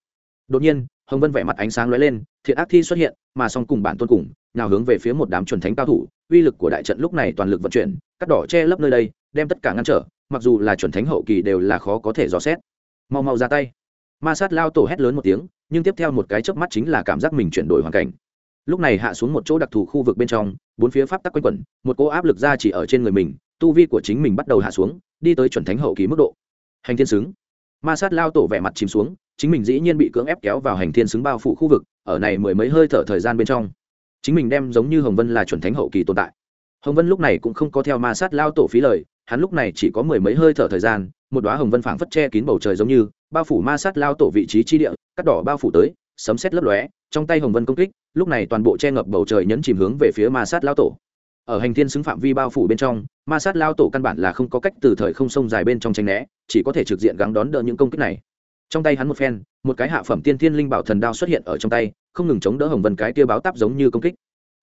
Speaker 1: Đột nhiên, hồng vân vẻ mặt ánh sáng lóe lên, thiện ác thi xuất hiện, mà song cùng bản tôn cùng nào hướng về phía một đám chuẩn thánh cao thủ, uy lực của đại trận lúc này toàn lực vận chuyển, cắt đỏ che lấp nơi đây, đem tất cả ngăn trở, mặc dù là chuẩn thánh hậu kỳ đều là khó có thể dò xét. Mau mau ra tay. Ma sát lao tổ hét lớn một tiếng, nhưng tiếp theo một cái chớp mắt chính là cảm giác mình chuyển đổi hoàn cảnh lúc này hạ xuống một chỗ đặc thù khu vực bên trong, bốn phía pháp tắc quanh quẩn, một cô áp lực ra chỉ ở trên người mình, tu vi của chính mình bắt đầu hạ xuống, đi tới chuẩn thánh hậu kỳ mức độ. Hành thiên xứng. Ma sát lao tổ vẻ mặt chìm xuống, chính mình dĩ nhiên bị cưỡng ép kéo vào hành thiên xứng bao phủ khu vực, ở này mười mấy hơi thở thời gian bên trong. Chính mình đem giống như hồng vân là chuẩn thánh hậu kỳ tồn tại. Hồng vân lúc này cũng không có theo ma sát lao tổ phí lời, hắn lúc này chỉ có mười mấy hơi thở thời gian, một đoá hồng vân phảng phất che kín bầu trời giống như, bao phủ ma sát lao tổ vị trí chi địa, cắt đỏ bao phủ tới sấm xét lấp lóe, trong tay hồng vân công kích, lúc này toàn bộ che ngập bầu trời nhấn chìm hướng về phía ma sát lao tổ. Ở hành thiên xứng phạm vi bao phủ bên trong, ma sát lao tổ căn bản là không có cách từ thời không sông dài bên trong tranh né, chỉ có thể trực diện gắng đón đỡ những công kích này. Trong tay hắn một phen, một cái hạ phẩm tiên thiên linh bảo thần đao xuất hiện ở trong tay, không ngừng chống đỡ hồng vân cái tia báo táp giống như công kích.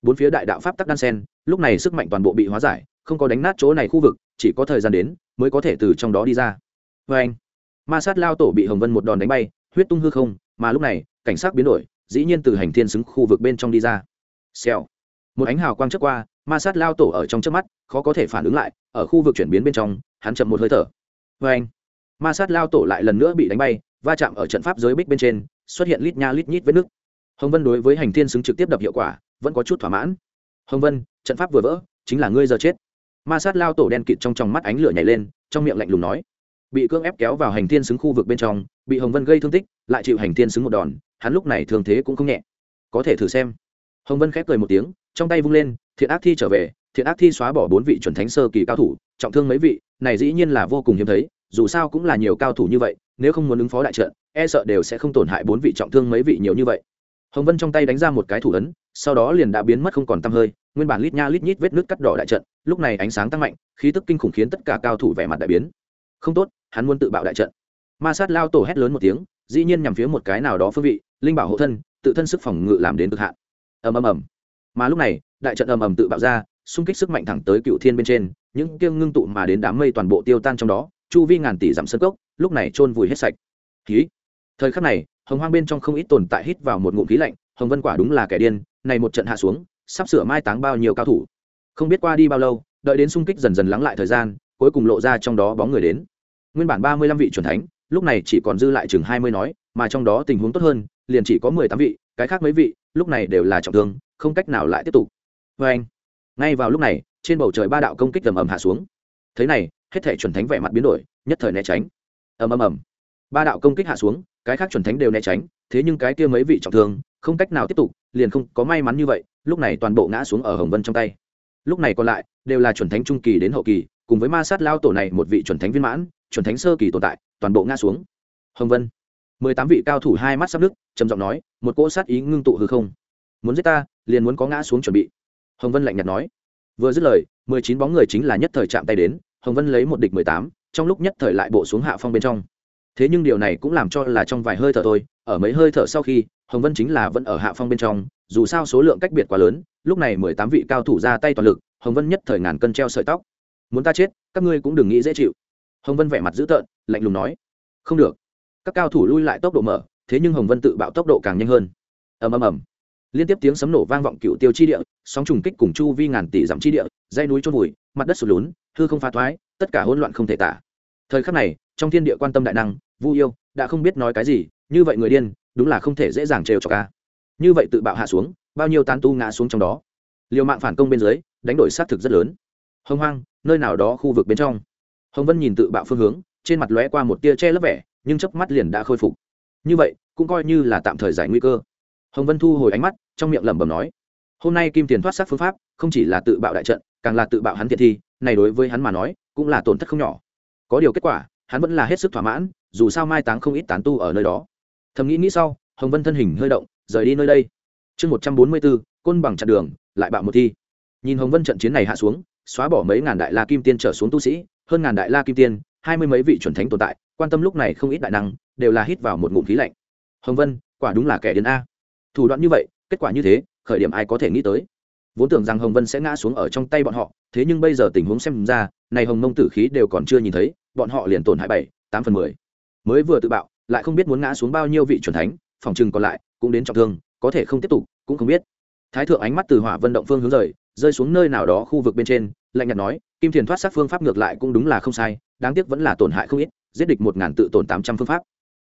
Speaker 1: Bốn phía đại đạo pháp tắc đan sen lúc này sức mạnh toàn bộ bị hóa giải, không có đánh nát chỗ này khu vực, chỉ có thời gian đến mới có thể từ trong đó đi ra. Vê anh ma sát lao tổ bị hồng vân một đòn đánh bay, huyết tung hư không, mà lúc này cảnh sát biến đổi, dĩ nhiên từ hành thiên xứng khu vực bên trong đi ra. Xèo. Một ánh hào quang trước qua, ma sát lao tổ ở trong trước mắt, khó có thể phản ứng lại, ở khu vực chuyển biến bên trong, hắn chậm một hơi thở. Vê anh ma sát lao tổ lại lần nữa bị đánh bay, va chạm ở trận pháp giới bích bên trên, xuất hiện lít nha lít nhít vết nước hồng vân đối với hành thiên xứng trực tiếp đập hiệu quả, vẫn có chút thỏa mãn. Hồng vân, trận pháp vừa vỡ, chính là ngươi giờ chết. Ma sát lao tổ đen kịt trong trong mắt ánh lửa nhảy lên, trong miệng lạnh lùng nói. Bị cưỡng ép kéo vào hành thiên xứng khu vực bên trong, bị hồng vân gây thương tích, lại chịu hành thiên xứng một đòn hắn lúc này thường thế cũng không nhẹ. Có thể thử xem. Hồng vân khép cười một tiếng, trong tay vung lên, thiện ác thi trở về, thiện ác thi xóa bỏ bốn vị chuẩn thánh sơ kỳ cao thủ, trọng thương mấy vị, này dĩ nhiên là vô cùng hiếm thấy, dù sao cũng là nhiều cao thủ như vậy, nếu không muốn ứng phó đại trận e sợ đều sẽ không tổn hại bốn vị trọng thương mấy vị nhiều như vậy. Hồng vân trong tay đánh ra một cái thủ ấn, sau đó liền đã biến mất không còn t hơi, nguyên bản lít nha lít nhít vết nước cắt đỏ đại trận, lúc này ánh sáng tăng mạnh, khí tức kinh khủng khiến tất cả cao thủ vẻ mặt đại biến. Không tốt, hắn muốn tự bạo đại trận. Ma sát lao tổ hét lớn một tiếng, dĩ nhiên nhằm phía một cái nào đó phương vị linh bảo hộ thân, tự thân sức phòng ngự làm đến cực hạn. Ầm ầm ầm. Mà lúc này, đại trận ầm ầm tự bạo ra, xung kích sức mạnh thẳng tới cựu thiên bên trên, những kiêng ngưng tụ mà đến đám mây toàn bộ tiêu tan trong đó, chu vi ngàn tỷ dặm sân cốc, lúc này chôn vùi hết sạch. Khí. Thời khắc này, hồng hoang bên trong không ít tồn tại hít vào một ngụm khí lạnh, hồng vân quả đúng là kẻ điên, này một trận hạ xuống, sắp sửa mai táng bao nhiêu cao thủ. Không biết qua đi bao lâu, đợi đến xung kích dần dần lắng lại thời gian, cuối cùng lộ ra trong đó bóng người đến. Nguyên bản ba mươi lăm vị c thánh, lúc này chỉ còn dư lại chừng hai mươi nói, mà trong đó tình huống tốt hơn liền chỉ có mười tám vị, cái khác mấy vị, lúc này đều là trọng thương, không cách nào lại tiếp tục. Vê anh, ngay vào lúc này, trên bầu trời ba đạo công kích ầm ầm hạ xuống. Thế này, hết thể chuẩn thánh vẻ mặt biến đổi, nhất thời né tránh. Ầm ầm ầm. Ba đạo công kích hạ xuống, cái khác chuẩn thánh đều né tránh, thế nhưng cái kia mấy vị trọng thương, không cách nào tiếp tục, liền không có may mắn như vậy, lúc này toàn bộ ngã xuống ở hồng vân trong tay. Lúc này còn lại, đều là chuẩn thánh trung kỳ đến hậu kỳ, cùng với ma sát lao tổ này một vị chuẩn thánh viên mãn, chuẩn thánh sơ kỳ tồn tại, toàn bộ ngã xuống. Hồng vân mười tám vị cao thủ hai mắt sắp nước trầm giọng nói, một cỗ sát ý ngưng tụ hư không. Muốn giết ta, liền muốn có ngã xuống chuẩn bị. Hồng vân lạnh nhạt nói. Vừa dứt lời, mười chín bóng người chính là nhất thời chạm tay đến, hồng vân lấy một địch mười tám, trong lúc nhất thời lại bộ xuống hạ phong bên trong. Thế nhưng điều này cũng làm cho là trong vài hơi thở thôi, ở mấy hơi thở sau khi, hồng vân chính là vẫn ở hạ phong bên trong, dù sao số lượng cách biệt quá lớn, lúc này mười tám vị cao thủ ra tay toàn lực, hồng vân nhất thời ngàn cân treo sợi tóc. Muốn ta chết, các ngươi cũng đừng nghĩ dễ chịu. Hồng vân vẻ mặt dữ tợn, lạnh lùng nói. Không được các cao thủ lui lại tốc độ mở, thế nhưng hồng vân tự bạo tốc độ càng nhanh hơn. Ầm ầm ầm. Liên tiếp tiếng sấm nổ vang vọng cựu tiêu chi địa, sóng trùng kích cùng chu vi ngàn tỷ dặm chi địa dây núi trôn vùi, mặt đất sụt lún, hư không phá thoái, tất cả hỗn loạn không thể tả. Thời khắc này, trong thiên địa quan tâm đại năng, vu yêu, đã không biết nói cái gì, như vậy người điên, đúng là không thể dễ dàng trêu cho ca như vậy tự bạo hạ xuống, bao nhiêu tán tu ngã xuống trong đó. Liều mạng phản công bên dưới, đánh đổi sát thực rất lớn. Hông hoang, nơi nào đó khu vực bên trong. Hồng vân nhìn tự bạo phương hướng, trên mặt lóe qua một tia che lấp vẻ nhưng chớp mắt liền đã khôi phục. Như vậy, cũng coi như là tạm thời giải nguy cơ. Hồng vân thu hồi ánh mắt, trong miệng lẩm bẩm nói, hôm nay kim tiền thoát sát phương pháp, không chỉ là tự bạo đại trận, càng là tự bạo hắn thiệt thi, này đối với hắn mà nói, cũng là tổn thất không nhỏ. Có điều kết quả, hắn vẫn là hết sức thỏa mãn, dù sao mai táng không ít tán tu ở nơi đó. Thầm nghĩ nghĩ sau, hồng vân thân hình hơi động, rời đi nơi đây. Chương một trăm bốn mươi bốn, côn bằng chặn đường, lại bạo một thi. Nhìn hồng vân trận chiến này hạ xuống, xóa bỏ mấy ngàn đại la kim tiên trở xuống tu sĩ, hơn ngàn đại la kim tiên hai mươi mấy vị chuẩn thánh tồn tại, quan tâm lúc này không ít đại năng, đều là hít vào một ngụm khí lạnh. Hồng vân, quả đúng là kẻ đến a. Thủ đoạn như vậy, kết quả như thế, khởi điểm ai có thể nghĩ tới? Vốn tưởng rằng hồng vân sẽ ngã xuống ở trong tay bọn họ, thế nhưng bây giờ tình huống xem ra, này hồng mông tử khí đều còn chưa nhìn thấy, bọn họ liền tổn hại bảy, tám phần mười. Mới vừa tự bạo, lại không biết muốn ngã xuống bao nhiêu vị chuẩn thánh, phòng chừng còn lại cũng đến trọng thương, có thể không tiếp tục, cũng không biết. Thái thượng ánh mắt từ hỏa vân động phương hướng rời, rơi xuống nơi nào đó khu vực bên trên, lạnh nhạt nói, kim thiền thoát sát phương pháp ngược lại cũng đúng là không sai đáng tiếc vẫn là tổn hại không ít, giết địch một ngàn tự tổn tám trăm phương pháp.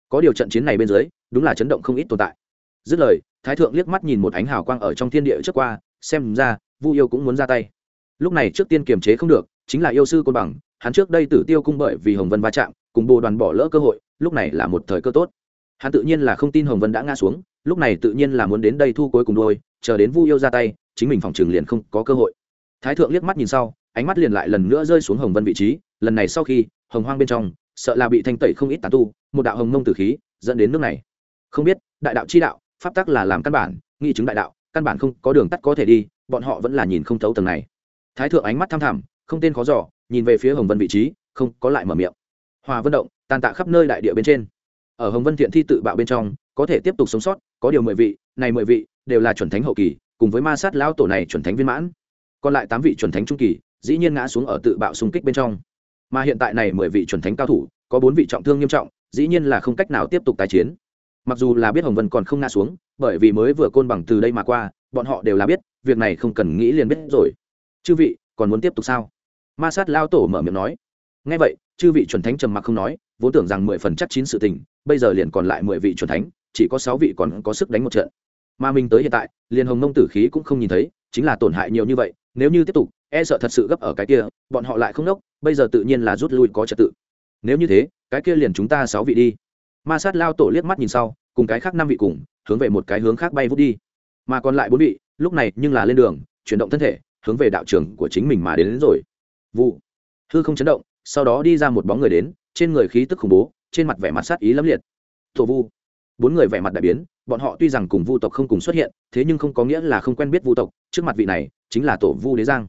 Speaker 1: Có điều trận chiến này bên dưới, đúng là chấn động không ít tồn tại. Dứt lời, thái thượng liếc mắt nhìn một ánh hào quang ở trong thiên địa trước qua, xem ra, vu yêu cũng muốn ra tay. Lúc này trước tiên kiềm chế không được, chính là yêu sư côn bằng, hắn trước đây tử tiêu cung bởi vì hồng vân va chạm, cùng bồ đoàn bỏ lỡ cơ hội, lúc này là một thời cơ tốt. Hắn tự nhiên là không tin hồng vân đã ngã xuống, lúc này tự nhiên là muốn đến đây thu cuối cùng đôi, chờ đến vu yêu ra tay, chính mình phòng trường liền không có cơ hội. Thái thượng liếc mắt nhìn sau, ánh mắt liền lại lần nữa rơi xuống hồng vân vị trí lần này sau khi, hồng hoang bên trong, sợ là bị thanh tẩy không ít tán tu, một đạo hồng mông tử khí dẫn đến nước này. Không biết, đại đạo chi đạo, pháp tắc là làm căn bản nghị chứng đại đạo, căn bản không có đường tắt có thể đi, bọn họ vẫn là nhìn không thấu tầng này. Thái thượng ánh mắt tham thẳm, không tên khó giỏ nhìn về phía hồng vân vị trí, không có lại mở miệng. Hòa vân động, tàn tạ khắp nơi đại địa bên trên. Ở hồng vân thiện thi tự bạo bên trong, có thể tiếp tục sống sót, có điều mười vị, này mười vị đều là chuẩn thánh hậu kỳ, cùng với ma sát lão tổ này chuẩn thánh viên mãn. Còn lại tám vị chuẩn thánh trung kỳ, dĩ nhiên ngã xuống ở tự bạo xung kích bên trong mà hiện tại này mười vị chuẩn thánh cao thủ, có bốn vị trọng thương nghiêm trọng, dĩ nhiên là không cách nào tiếp tục tái chiến. Mặc dù là biết hồng vân còn không ngã xuống, bởi vì mới vừa côn bằng từ đây mà qua, bọn họ đều là biết, việc này không cần nghĩ liền biết rồi. Chư vị, còn muốn tiếp tục sao? Ma sát lao tổ mở miệng nói. Ngay vậy, chư vị chuẩn thánh trầm mặc không nói, vốn tưởng rằng mười phần chắc chín sự tình, bây giờ liền còn lại mười vị chuẩn thánh, chỉ có sáu vị còn có sức đánh một trận. Mà mình tới hiện tại, liền hồng mông tử khí cũng không nhìn thấy chính là tổn hại nhiều như vậy nếu như tiếp tục e sợ thật sự gấp ở cái kia bọn họ lại không đốc bây giờ tự nhiên là rút lui có trật tự. Nếu như thế cái kia liền chúng ta sáu vị đi. Ma sát lao tổ liếc mắt nhìn sau cùng cái khác năm vị cùng hướng về một cái hướng khác bay vút đi. Mà còn lại bốn vị lúc này nhưng là lên đường chuyển động thân thể hướng về đạo trường của chính mình mà đến, đến rồi. Vụ. Hư không chấn động sau đó đi ra một bóng người đến trên người khí tức khủng bố trên mặt vẻ mặt sát ý lẫm liệt. Tổ vu bốn người vẻ mặt đại biến, bọn họ tuy rằng cùng vu tộc không cùng xuất hiện, thế nhưng không có nghĩa là không quen biết vu tộc, trước mặt vị này chính là tổ vu đế giang.